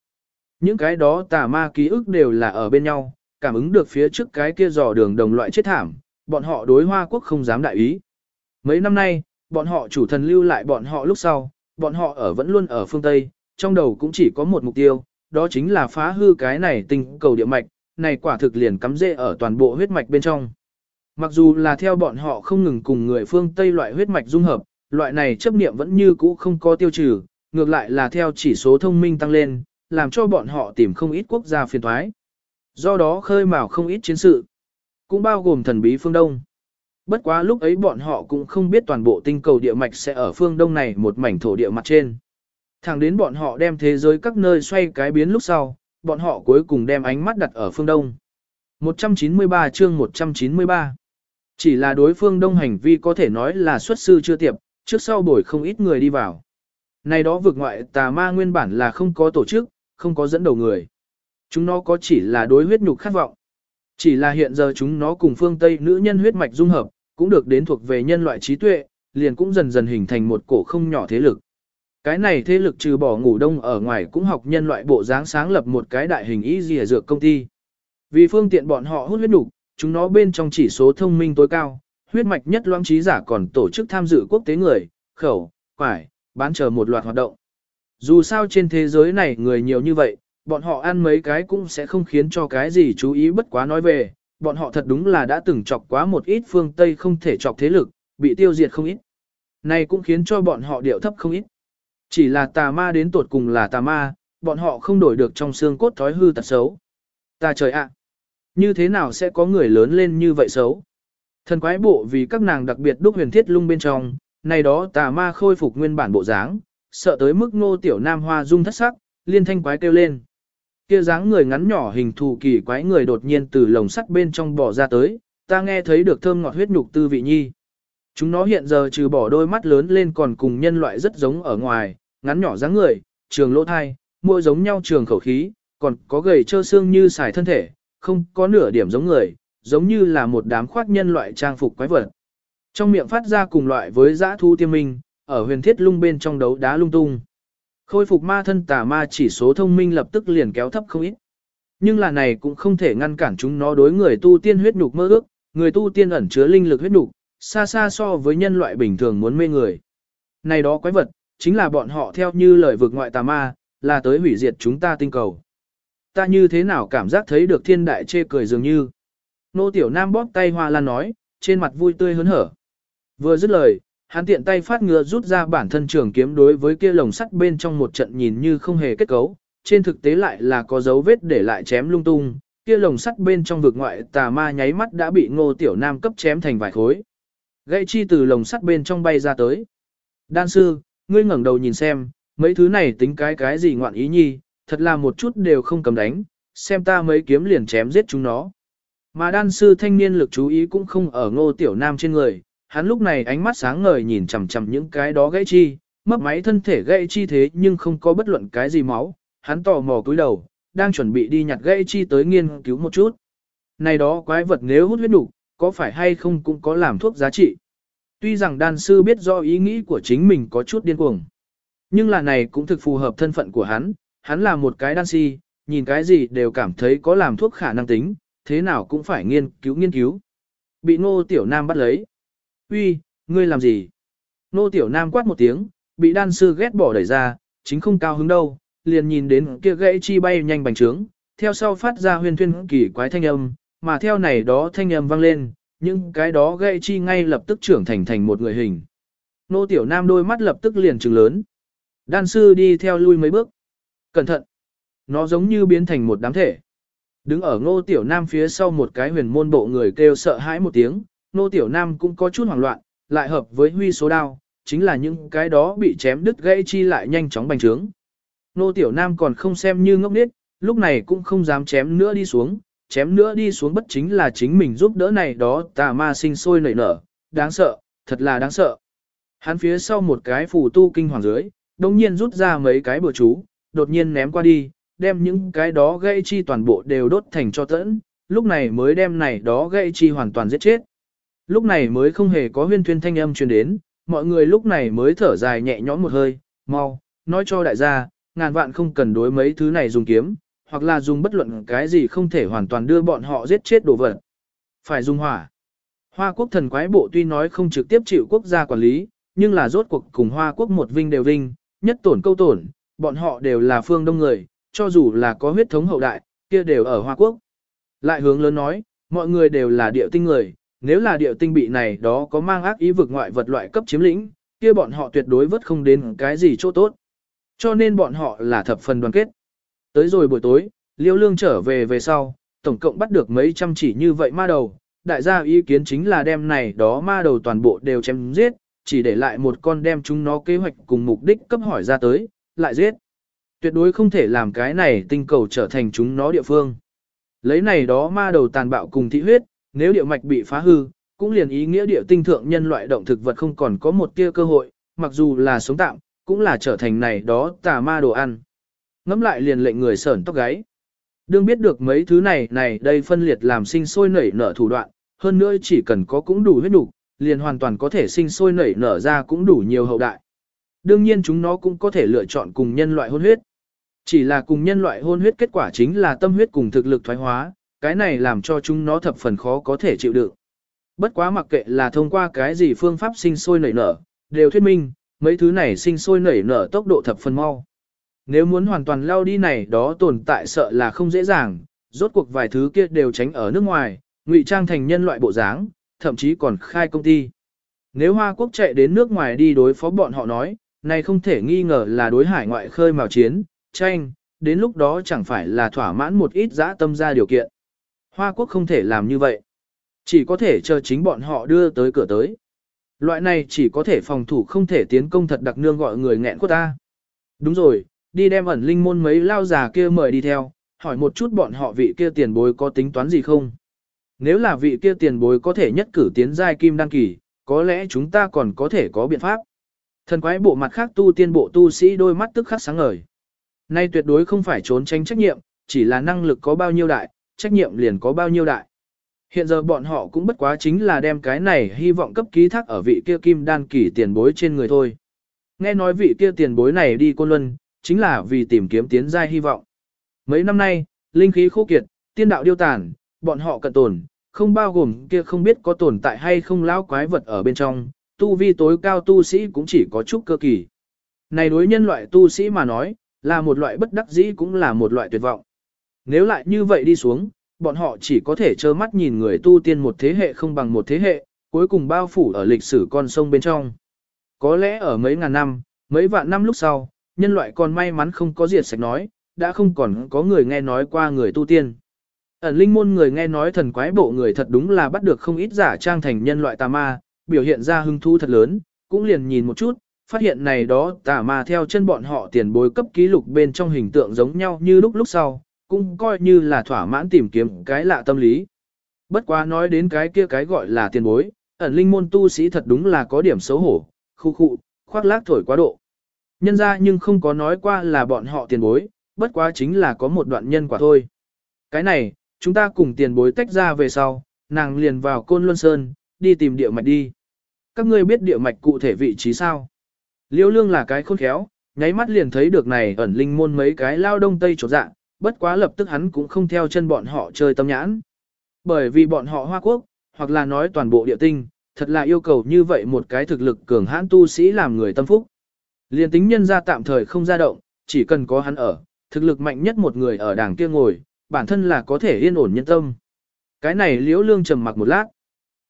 S1: Những cái đó tà ma ký ức đều là ở bên nhau, cảm ứng được phía trước cái kia dò đường đồng loại chết thảm, bọn họ đối Hoa Quốc không dám đại ý. Mấy năm nay, bọn họ chủ thần lưu lại bọn họ lúc sau, bọn họ ở vẫn luôn ở phương Tây, trong đầu cũng chỉ có một mục tiêu, đó chính là phá hư cái này tinh cầu địa mạch, này quả thực liền cắm rễ ở toàn bộ huyết mạch bên trong. Mặc dù là theo bọn họ không ngừng cùng người phương Tây loại huyết mạch dung hợp, loại này chấp niệm vẫn như cũ không có tiêu trừ, ngược lại là theo chỉ số thông minh tăng lên, làm cho bọn họ tìm không ít quốc gia phiền thoái. Do đó khơi mào không ít chiến sự, cũng bao gồm thần bí phương Đông. Bất quá lúc ấy bọn họ cũng không biết toàn bộ tinh cầu địa mạch sẽ ở phương Đông này một mảnh thổ địa mặt trên. Thẳng đến bọn họ đem thế giới các nơi xoay cái biến lúc sau, bọn họ cuối cùng đem ánh mắt đặt ở phương Đông. 193 chương 193 Chỉ là đối phương Đông hành vi có thể nói là xuất sư chưa tiệp, trước sau bổi không ít người đi vào. Này đó vượt ngoại tà ma nguyên bản là không có tổ chức, không có dẫn đầu người. Chúng nó có chỉ là đối huyết nhục khát vọng. Chỉ là hiện giờ chúng nó cùng phương Tây nữ nhân huyết mạch dung hợp, cũng được đến thuộc về nhân loại trí tuệ, liền cũng dần dần hình thành một cổ không nhỏ thế lực. Cái này thế lực trừ bỏ ngủ đông ở ngoài cũng học nhân loại bộ dáng sáng lập một cái đại hình y dìa dược công ty. Vì phương tiện bọn họ hút huyết đủ, chúng nó bên trong chỉ số thông minh tối cao, huyết mạch nhất loãng trí giả còn tổ chức tham dự quốc tế người, khẩu, quải, bán chờ một loạt hoạt động. Dù sao trên thế giới này người nhiều như vậy, bọn họ ăn mấy cái cũng sẽ không khiến cho cái gì chú ý bất quá nói về, bọn họ thật đúng là đã từng chọc quá một ít phương Tây không thể chọc thế lực, bị tiêu diệt không ít. Này cũng khiến cho bọn họ điệu thấp không ít. Chỉ là tà ma đến tột cùng là tà ma, bọn họ không đổi được trong xương cốt thói hư tật xấu. Ta trời ạ! như thế nào sẽ có người lớn lên như vậy xấu? Thần quái bộ vì các nàng đặc biệt đúc huyền thiết lung bên trong, này đó tà ma khôi phục nguyên bản bộ dáng, sợ tới mức ngô tiểu nam hoa dung thất sắc, liên thanh quái kêu lên. Kia dáng người ngắn nhỏ hình thù kỳ quái người đột nhiên từ lồng sắt bên trong bò ra tới, ta nghe thấy được thơm ngọt huyết nhục tư vị nhi. Chúng nó hiện giờ trừ bỏ đôi mắt lớn lên còn cùng nhân loại rất giống ở ngoài, ngắn nhỏ dáng người, trường lỗ thai, môi giống nhau trường khẩu khí, còn có gầy trơ xương như xài thân thể, không có nửa điểm giống người, giống như là một đám khoác nhân loại trang phục quái vật. Trong miệng phát ra cùng loại với dã thu tiêm minh, ở huyền thiết lung bên trong đấu đá lung tung. Khôi phục ma thân tà ma chỉ số thông minh lập tức liền kéo thấp không ít. Nhưng là này cũng không thể ngăn cản chúng nó đối người tu tiên huyết nhục mơ ước, người tu tiên ẩn chứa linh lực huyết nhục, xa xa so với nhân loại bình thường muốn mê người. Này đó quái vật, chính là bọn họ theo như lời vực ngoại tà ma, là tới hủy diệt chúng ta tinh cầu. Ta như thế nào cảm giác thấy được thiên đại chê cười dường như. Nô Tiểu Nam bóp tay hoa lan nói, trên mặt vui tươi hớn hở. Vừa dứt lời, hắn tiện tay phát ngựa rút ra bản thân trường kiếm đối với kia lồng sắt bên trong một trận nhìn như không hề kết cấu, trên thực tế lại là có dấu vết để lại chém lung tung, kia lồng sắt bên trong vực ngoại tà ma nháy mắt đã bị ngô tiểu nam cấp chém thành vài khối. Gãy chi từ lồng sắt bên trong bay ra tới. Đan sư, ngươi ngẩng đầu nhìn xem, mấy thứ này tính cái cái gì ngoạn ý nhi, thật là một chút đều không cầm đánh, xem ta mấy kiếm liền chém giết chúng nó. Mà đan sư thanh niên lực chú ý cũng không ở ngô tiểu nam trên người, hắn lúc này ánh mắt sáng ngời nhìn chằm chằm những cái đó gãy chi, mấp máy thân thể gãy chi thế nhưng không có bất luận cái gì máu, hắn tò mò cúi đầu, đang chuẩn bị đi nhặt gãy chi tới nghiên cứu một chút. Này đó quái vật nếu hút huyết đủ, có phải hay không cũng có làm thuốc giá trị. Tuy rằng đan sư biết do ý nghĩ của chính mình có chút điên cuồng, nhưng là này cũng thực phù hợp thân phận của hắn, hắn là một cái đan si, nhìn cái gì đều cảm thấy có làm thuốc khả năng tính, thế nào cũng phải nghiên cứu nghiên cứu. Bị ngô tiểu nam bắt lấy. Uy, ngươi làm gì? Nô tiểu nam quát một tiếng, bị đan sư ghét bỏ đẩy ra, chính không cao hứng đâu, liền nhìn đến kia gãy chi bay nhanh bành trướng, theo sau phát ra huyền thuyên kỳ quái thanh âm, mà theo này đó thanh âm vang lên, những cái đó gãy chi ngay lập tức trưởng thành thành một người hình. Nô tiểu nam đôi mắt lập tức liền trừng lớn. Đan sư đi theo lui mấy bước. Cẩn thận! Nó giống như biến thành một đám thể. Đứng ở ngô tiểu nam phía sau một cái huyền môn bộ người kêu sợ hãi một tiếng, nô tiểu nam cũng có chút hoảng loạn, lại hợp với huy số đao, chính là những cái đó bị chém đứt gãy chi lại nhanh chóng bành trướng. Nô tiểu nam còn không xem như ngốc nết, lúc này cũng không dám chém nữa đi xuống, chém nữa đi xuống bất chính là chính mình giúp đỡ này đó tà ma sinh sôi nảy nở, đáng sợ, thật là đáng sợ. Hắn phía sau một cái phù tu kinh hoàng dưới, đồng nhiên rút ra mấy cái bừa chú, đột nhiên ném qua đi, đem những cái đó gây chi toàn bộ đều đốt thành cho tẫn, lúc này mới đem này đó gây chi hoàn toàn giết chết. Lúc này mới không hề có huyên thuyên thanh âm truyền đến, mọi người lúc này mới thở dài nhẹ nhõm một hơi, mau, nói cho đại gia, ngàn vạn không cần đối mấy thứ này dùng kiếm, hoặc là dùng bất luận cái gì không thể hoàn toàn đưa bọn họ giết chết đồ vật. Phải dùng hỏa. Hoa quốc thần quái bộ tuy nói không trực tiếp chịu quốc gia quản lý, nhưng là rốt cuộc cùng Hoa quốc một vinh đều vinh, nhất tổn câu tổn, bọn họ đều là phương đông người, cho dù là có huyết thống hậu đại, kia đều ở Hoa quốc. Lại hướng lớn nói, mọi người đều là địa tinh người, nếu là địa tinh bị này đó có mang ác ý vực ngoại vật loại cấp chiếm lĩnh, kia bọn họ tuyệt đối vất không đến cái gì chỗ tốt. Cho nên bọn họ là thập phần đoàn kết. Tới rồi buổi tối, Liêu Lương trở về về sau, tổng cộng bắt được mấy trăm chỉ như vậy ma đầu. Đại gia ý kiến chính là đem này đó ma đầu toàn bộ đều chém giết, chỉ để lại một con đem chúng nó kế hoạch cùng mục đích cấp hỏi ra tới, lại giết. Tuyệt đối không thể làm cái này tinh cầu trở thành chúng nó địa phương. Lấy này đó ma đầu tàn bạo cùng thị huyết, nếu địa mạch bị phá hư, cũng liền ý nghĩa địa tinh thượng nhân loại động thực vật không còn có một tia cơ hội, mặc dù là sống tạm, cũng là trở thành này đó tà ma đồ ăn. Ngắm lại liền lệnh người sởn tóc gáy. Đương biết được mấy thứ này này đây phân liệt làm sinh sôi nảy nở thủ đoạn, hơn nữa chỉ cần có cũng đủ huyết đủ, liền hoàn toàn có thể sinh sôi nảy nở ra cũng đủ nhiều hậu đại. Đương nhiên chúng nó cũng có thể lựa chọn cùng nhân loại hôn huyết. Chỉ là cùng nhân loại hôn huyết kết quả chính là tâm huyết cùng thực lực thoái hóa, cái này làm cho chúng nó thập phần khó có thể chịu đựng. Bất quá mặc kệ là thông qua cái gì phương pháp sinh sôi nảy nở, đều thuyết minh, mấy thứ này sinh sôi nảy nở tốc độ thập phần mau. Nếu muốn hoàn toàn lao đi này đó tồn tại sợ là không dễ dàng, rốt cuộc vài thứ kia đều tránh ở nước ngoài, ngụy trang thành nhân loại bộ dáng, thậm chí còn khai công ty. Nếu Hoa Quốc chạy đến nước ngoài đi đối phó bọn họ nói, này không thể nghi ngờ là đối hải ngoại khơi mào chiến, tranh, đến lúc đó chẳng phải là thỏa mãn một ít dã tâm ra điều kiện. Hoa Quốc không thể làm như vậy. Chỉ có thể chờ chính bọn họ đưa tới cửa tới. Loại này chỉ có thể phòng thủ không thể tiến công thật đặc nương gọi người nghẹn của ta. Đúng rồi, đi đem ẩn linh môn mấy lao già kia mời đi theo, hỏi một chút bọn họ vị kia tiền bối có tính toán gì không. Nếu là vị kia tiền bối có thể nhất cử tiến giai kim đăng kỳ, có lẽ chúng ta còn có thể có biện pháp. Thần quái bộ mặt khác tu tiên bộ tu sĩ đôi mắt tức khắc sáng ngời. Nay tuyệt đối không phải trốn tránh trách nhiệm, chỉ là năng lực có bao nhiêu đại, trách nhiệm liền có bao nhiêu đại. Hiện giờ bọn họ cũng bất quá chính là đem cái này hy vọng cấp ký thác ở vị kia kim đan kỳ tiền bối trên người thôi. Nghe nói vị kia tiền bối này đi côn luân, chính là vì tìm kiếm tiến giai hy vọng. Mấy năm nay, linh khí khô kiệt, tiên đạo điêu tàn, bọn họ cận tồn, không bao gồm kia không biết có tồn tại hay không lão quái vật ở bên trong, tu vi tối cao tu sĩ cũng chỉ có chút cơ kỳ. Này đối nhân loại tu sĩ mà nói, là một loại bất đắc dĩ cũng là một loại tuyệt vọng. Nếu lại như vậy đi xuống, bọn họ chỉ có thể trơ mắt nhìn người tu tiên một thế hệ không bằng một thế hệ, cuối cùng bao phủ ở lịch sử con sông bên trong. Có lẽ ở mấy ngàn năm, mấy vạn năm lúc sau, nhân loại còn may mắn không có diệt sạch nói, đã không còn có người nghe nói qua người tu tiên. Ẩn linh môn người nghe nói thần quái bộ người thật đúng là bắt được không ít giả trang thành nhân loại tà ma, biểu hiện ra hưng thu thật lớn, cũng liền nhìn một chút, phát hiện này đó tà ma theo chân bọn họ tiền bối cấp ký lục bên trong hình tượng giống nhau như lúc lúc sau, cũng coi như là thỏa mãn tìm kiếm cái lạ tâm lý. Bất quá nói đến cái kia cái gọi là tiền bối, ẩn linh môn tu sĩ thật đúng là có điểm xấu hổ, khu khu, khoác lác thổi quá độ. Nhân ra nhưng không có nói qua là bọn họ tiền bối, bất quá chính là có một đoạn nhân quả thôi. Cái này, chúng ta cùng tiền bối tách ra về sau, nàng liền vào Côn Luân Sơn, đi tìm địa mạch đi. Các ngươi biết địa mạch cụ thể vị trí sao? Liêu lương là cái khôn khéo, nháy mắt liền thấy được này ẩn linh môn mấy cái lao đông tây trột dạng, bất quá lập tức hắn cũng không theo chân bọn họ chơi tâm nhãn. Bởi vì bọn họ Hoa Quốc, hoặc là nói toàn bộ địa tinh, thật là yêu cầu như vậy một cái thực lực cường hãn tu sĩ làm người tâm phúc. Liên tính nhân ra tạm thời không ra động, chỉ cần có hắn ở, thực lực mạnh nhất một người ở đảng kia ngồi, bản thân là có thể yên ổn nhân tâm. Cái này liễu lương trầm mặc một lát.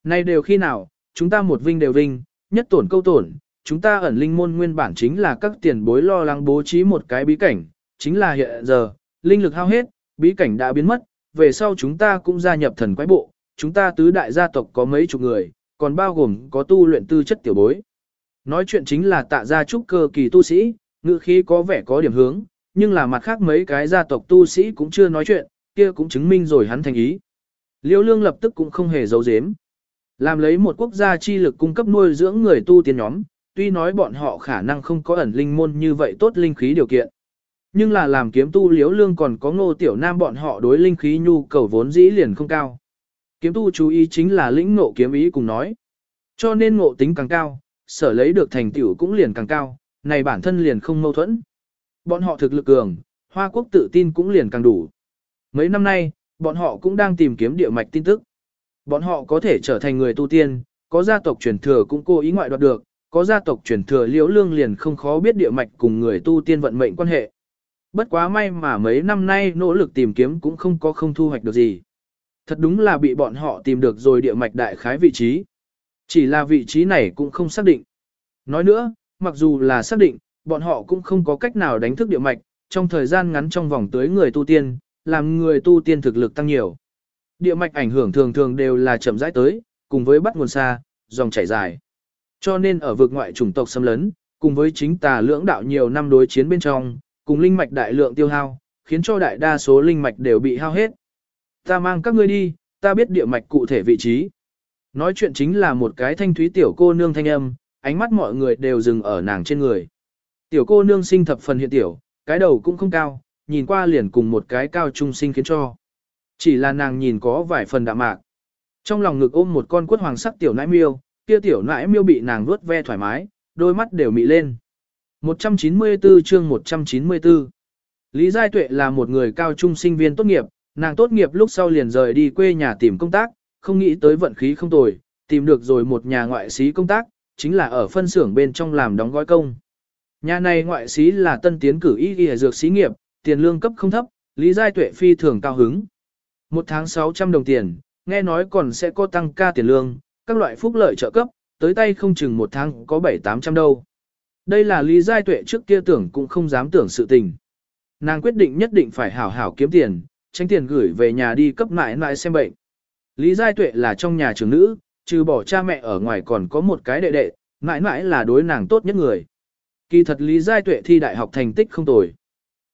S1: Nay đều khi nào, chúng ta một vinh đều vinh, nhất tổn câu tổn, chúng ta ẩn linh môn nguyên bản chính là các tiền bối lo lắng bố trí một cái bí cảnh, chính là hiện giờ, linh lực hao hết, bí cảnh đã biến mất, về sau chúng ta cũng gia nhập thần quái bộ, chúng ta tứ đại gia tộc có mấy chục người, còn bao gồm có tu luyện tư chất tiểu bối. Nói chuyện chính là tạ gia trúc cơ kỳ tu sĩ, ngữ khí có vẻ có điểm hướng, nhưng là mặt khác mấy cái gia tộc tu sĩ cũng chưa nói chuyện, kia cũng chứng minh rồi hắn thành ý. Liêu lương lập tức cũng không hề giấu giếm. Làm lấy một quốc gia chi lực cung cấp nuôi dưỡng người tu tiên nhóm, tuy nói bọn họ khả năng không có ẩn linh môn như vậy tốt linh khí điều kiện. Nhưng là làm kiếm tu liếu lương còn có ngô tiểu nam bọn họ đối linh khí nhu cầu vốn dĩ liền không cao. Kiếm tu chú ý chính là lĩnh ngộ kiếm ý cùng nói. Cho nên ngộ tính càng cao, sở lấy được thành tựu cũng liền càng cao, này bản thân liền không mâu thuẫn. Bọn họ thực lực cường, Hoa Quốc tự tin cũng liền càng đủ. Mấy năm nay, bọn họ cũng đang tìm kiếm địa mạch tin tức. Bọn họ có thể trở thành người tu tiên, có gia tộc truyền thừa cũng cố ý ngoại đoạt được, có gia tộc truyền thừa liễu lương liền không khó biết địa mạch cùng người tu tiên vận mệnh quan hệ. Bất quá may mà mấy năm nay nỗ lực tìm kiếm cũng không có không thu hoạch được gì. Thật đúng là bị bọn họ tìm được rồi địa mạch đại khái vị trí. Chỉ là vị trí này cũng không xác định. Nói nữa, mặc dù là xác định, bọn họ cũng không có cách nào đánh thức địa mạch, trong thời gian ngắn trong vòng tới người tu tiên, làm người tu tiên thực lực tăng nhiều. Địa mạch ảnh hưởng thường thường đều là chậm rãi tới, cùng với bắt nguồn xa, dòng chảy dài. Cho nên ở vực ngoại chủng tộc xâm lấn, cùng với chính tà lưỡng đạo nhiều năm đối chiến bên trong, cùng linh mạch đại lượng tiêu hao, khiến cho đại đa số linh mạch đều bị hao hết. Ta mang các ngươi đi, ta biết địa mạch cụ thể vị trí. Nói chuyện chính là một cái thanh thúy tiểu cô nương thanh âm, ánh mắt mọi người đều dừng ở nàng trên người. Tiểu cô nương sinh thập phần hiện tiểu, cái đầu cũng không cao, nhìn qua liền cùng một cái cao trung sinh khiến cho. Chỉ là nàng nhìn có vài phần đạm mạc. Trong lòng ngực ôm một con quất hoàng sắc tiểu nãi miêu, kia tiểu nãi miêu bị nàng vuốt ve thoải mái, đôi mắt đều mị lên. 194 chương 194 Lý Giai Tuệ là một người cao trung sinh viên tốt nghiệp, nàng tốt nghiệp lúc sau liền rời đi quê nhà tìm công tác, không nghĩ tới vận khí không tồi, tìm được rồi một nhà ngoại sĩ công tác, chính là ở phân xưởng bên trong làm đóng gói công. Nhà này ngoại sĩ là tân tiến cử y y dược xí nghiệp, tiền lương cấp không thấp, Lý Giai Tuệ phi thường cao hứng. Một tháng 600 đồng tiền, nghe nói còn sẽ có tăng ca tiền lương, các loại phúc lợi trợ cấp, tới tay không chừng một tháng có 7-800 đâu. Đây là Lý Giai Tuệ trước kia tưởng cũng không dám tưởng sự tình. Nàng quyết định nhất định phải hảo hảo kiếm tiền, tránh tiền gửi về nhà đi cấp mãi mãi xem bệnh. Lý Giai Tuệ là trong nhà trưởng nữ, trừ bỏ cha mẹ ở ngoài còn có một cái đệ đệ, mãi mãi là đối nàng tốt nhất người. Kỳ thật Lý Giai Tuệ thi đại học thành tích không tồi.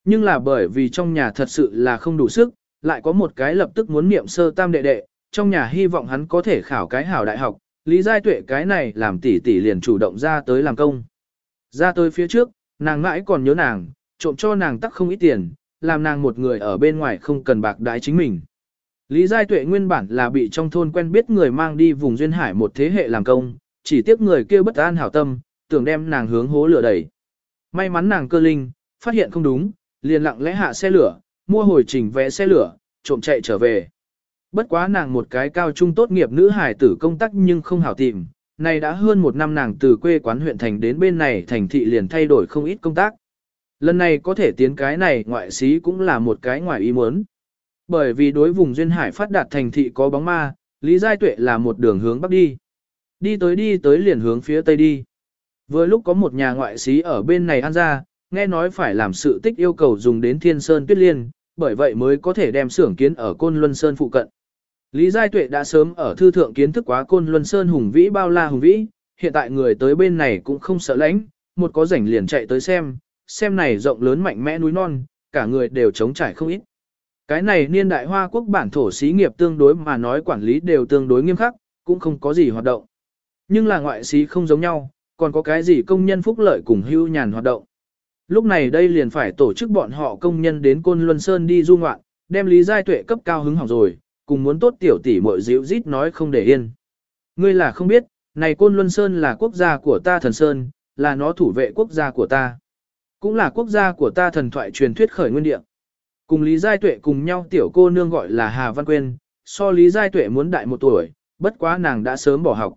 S1: Nhưng là bởi vì trong nhà thật sự là không đủ sức, lại có một cái lập tức muốn niệm sơ tam đệ đệ, trong nhà hy vọng hắn có thể khảo cái hảo đại học, Lý Giai Tuệ cái này làm tỷ tỷ liền chủ động ra tới làm công. Ra tới phía trước, nàng mãi còn nhớ nàng, trộm cho nàng tắc không ít tiền, làm nàng một người ở bên ngoài không cần bạc đái chính mình. Lý Giai Tuệ nguyên bản là bị trong thôn quen biết người mang đi vùng duyên hải một thế hệ làm công, chỉ tiếc người kia bất an hảo tâm, tưởng đem nàng hướng hố lửa đẩy. May mắn nàng cơ linh, phát hiện không đúng, liền lặng lẽ hạ xe lửa, mua hồi trình vé xe lửa, trộm chạy trở về. Bất quá nàng một cái cao trung tốt nghiệp nữ hải tử công tác nhưng không hảo tìm, này đã hơn một năm nàng từ quê quán huyện thành đến bên này thành thị liền thay đổi không ít công tác. Lần này có thể tiến cái này ngoại xí cũng là một cái ngoài ý muốn. Bởi vì đối vùng duyên hải phát đạt thành thị có bóng ma, Lý Giai Tuệ là một đường hướng bắc đi. Đi tới đi tới liền hướng phía tây đi. Vừa lúc có một nhà ngoại xí ở bên này ăn ra, nghe nói phải làm sự tích yêu cầu dùng đến thiên sơn tuyết liên, bởi vậy mới có thể đem xưởng kiến ở Côn Luân Sơn phụ cận. Lý Giai Tuệ đã sớm ở thư thượng kiến thức quá Côn Luân Sơn hùng vĩ bao la hùng vĩ, hiện tại người tới bên này cũng không sợ lãnh, một có rảnh liền chạy tới xem, xem này rộng lớn mạnh mẽ núi non, cả người đều chống trải không ít. Cái này niên đại hoa quốc bản thổ xí nghiệp tương đối mà nói quản lý đều tương đối nghiêm khắc, cũng không có gì hoạt động. Nhưng là ngoại xí không giống nhau, còn có cái gì công nhân phúc lợi cùng hưu nhàn hoạt động. Lúc này đây liền phải tổ chức bọn họ công nhân đến Côn Luân Sơn đi du ngoạn, đem Lý Giai Tuệ cấp cao hứng hỏng rồi, cùng muốn tốt tiểu tỷ muội dịu rít nói không để yên. Ngươi là không biết, này Côn Luân Sơn là quốc gia của ta thần Sơn, là nó thủ vệ quốc gia của ta. Cũng là quốc gia của ta thần thoại truyền thuyết khởi nguyên địa. Cùng Lý Giai Tuệ cùng nhau tiểu cô nương gọi là Hà Văn Quyên, so Lý Giai Tuệ muốn đại một tuổi, bất quá nàng đã sớm bỏ học.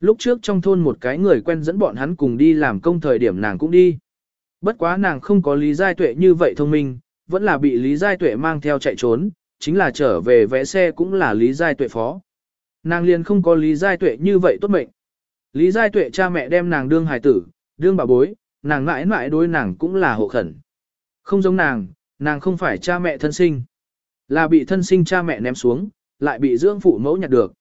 S1: Lúc trước trong thôn một cái người quen dẫn bọn hắn cùng đi làm công thời điểm nàng cũng đi. Bất quá nàng không có Lý Giai Tuệ như vậy thông minh, vẫn là bị Lý Giai Tuệ mang theo chạy trốn, chính là trở về vẽ xe cũng là Lý Giai Tuệ phó. Nàng liền không có Lý Giai Tuệ như vậy tốt mệnh. Lý Giai Tuệ cha mẹ đem nàng đương hài tử, đương bà bối, nàng mãi mãi đối nàng cũng là hộ khẩn. Không giống nàng, nàng không phải cha mẹ thân sinh. Là bị thân sinh cha mẹ ném xuống, lại bị dưỡng phụ mẫu nhặt được.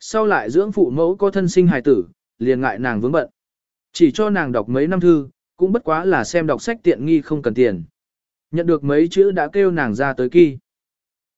S1: Sau lại dưỡng phụ mẫu có thân sinh hài tử, liền ngại nàng vướng bận. Chỉ cho nàng đọc mấy năm thư, cũng bất quá là xem đọc sách tiện nghi không cần tiền. Nhận được mấy chữ đã kêu nàng ra tới kỳ.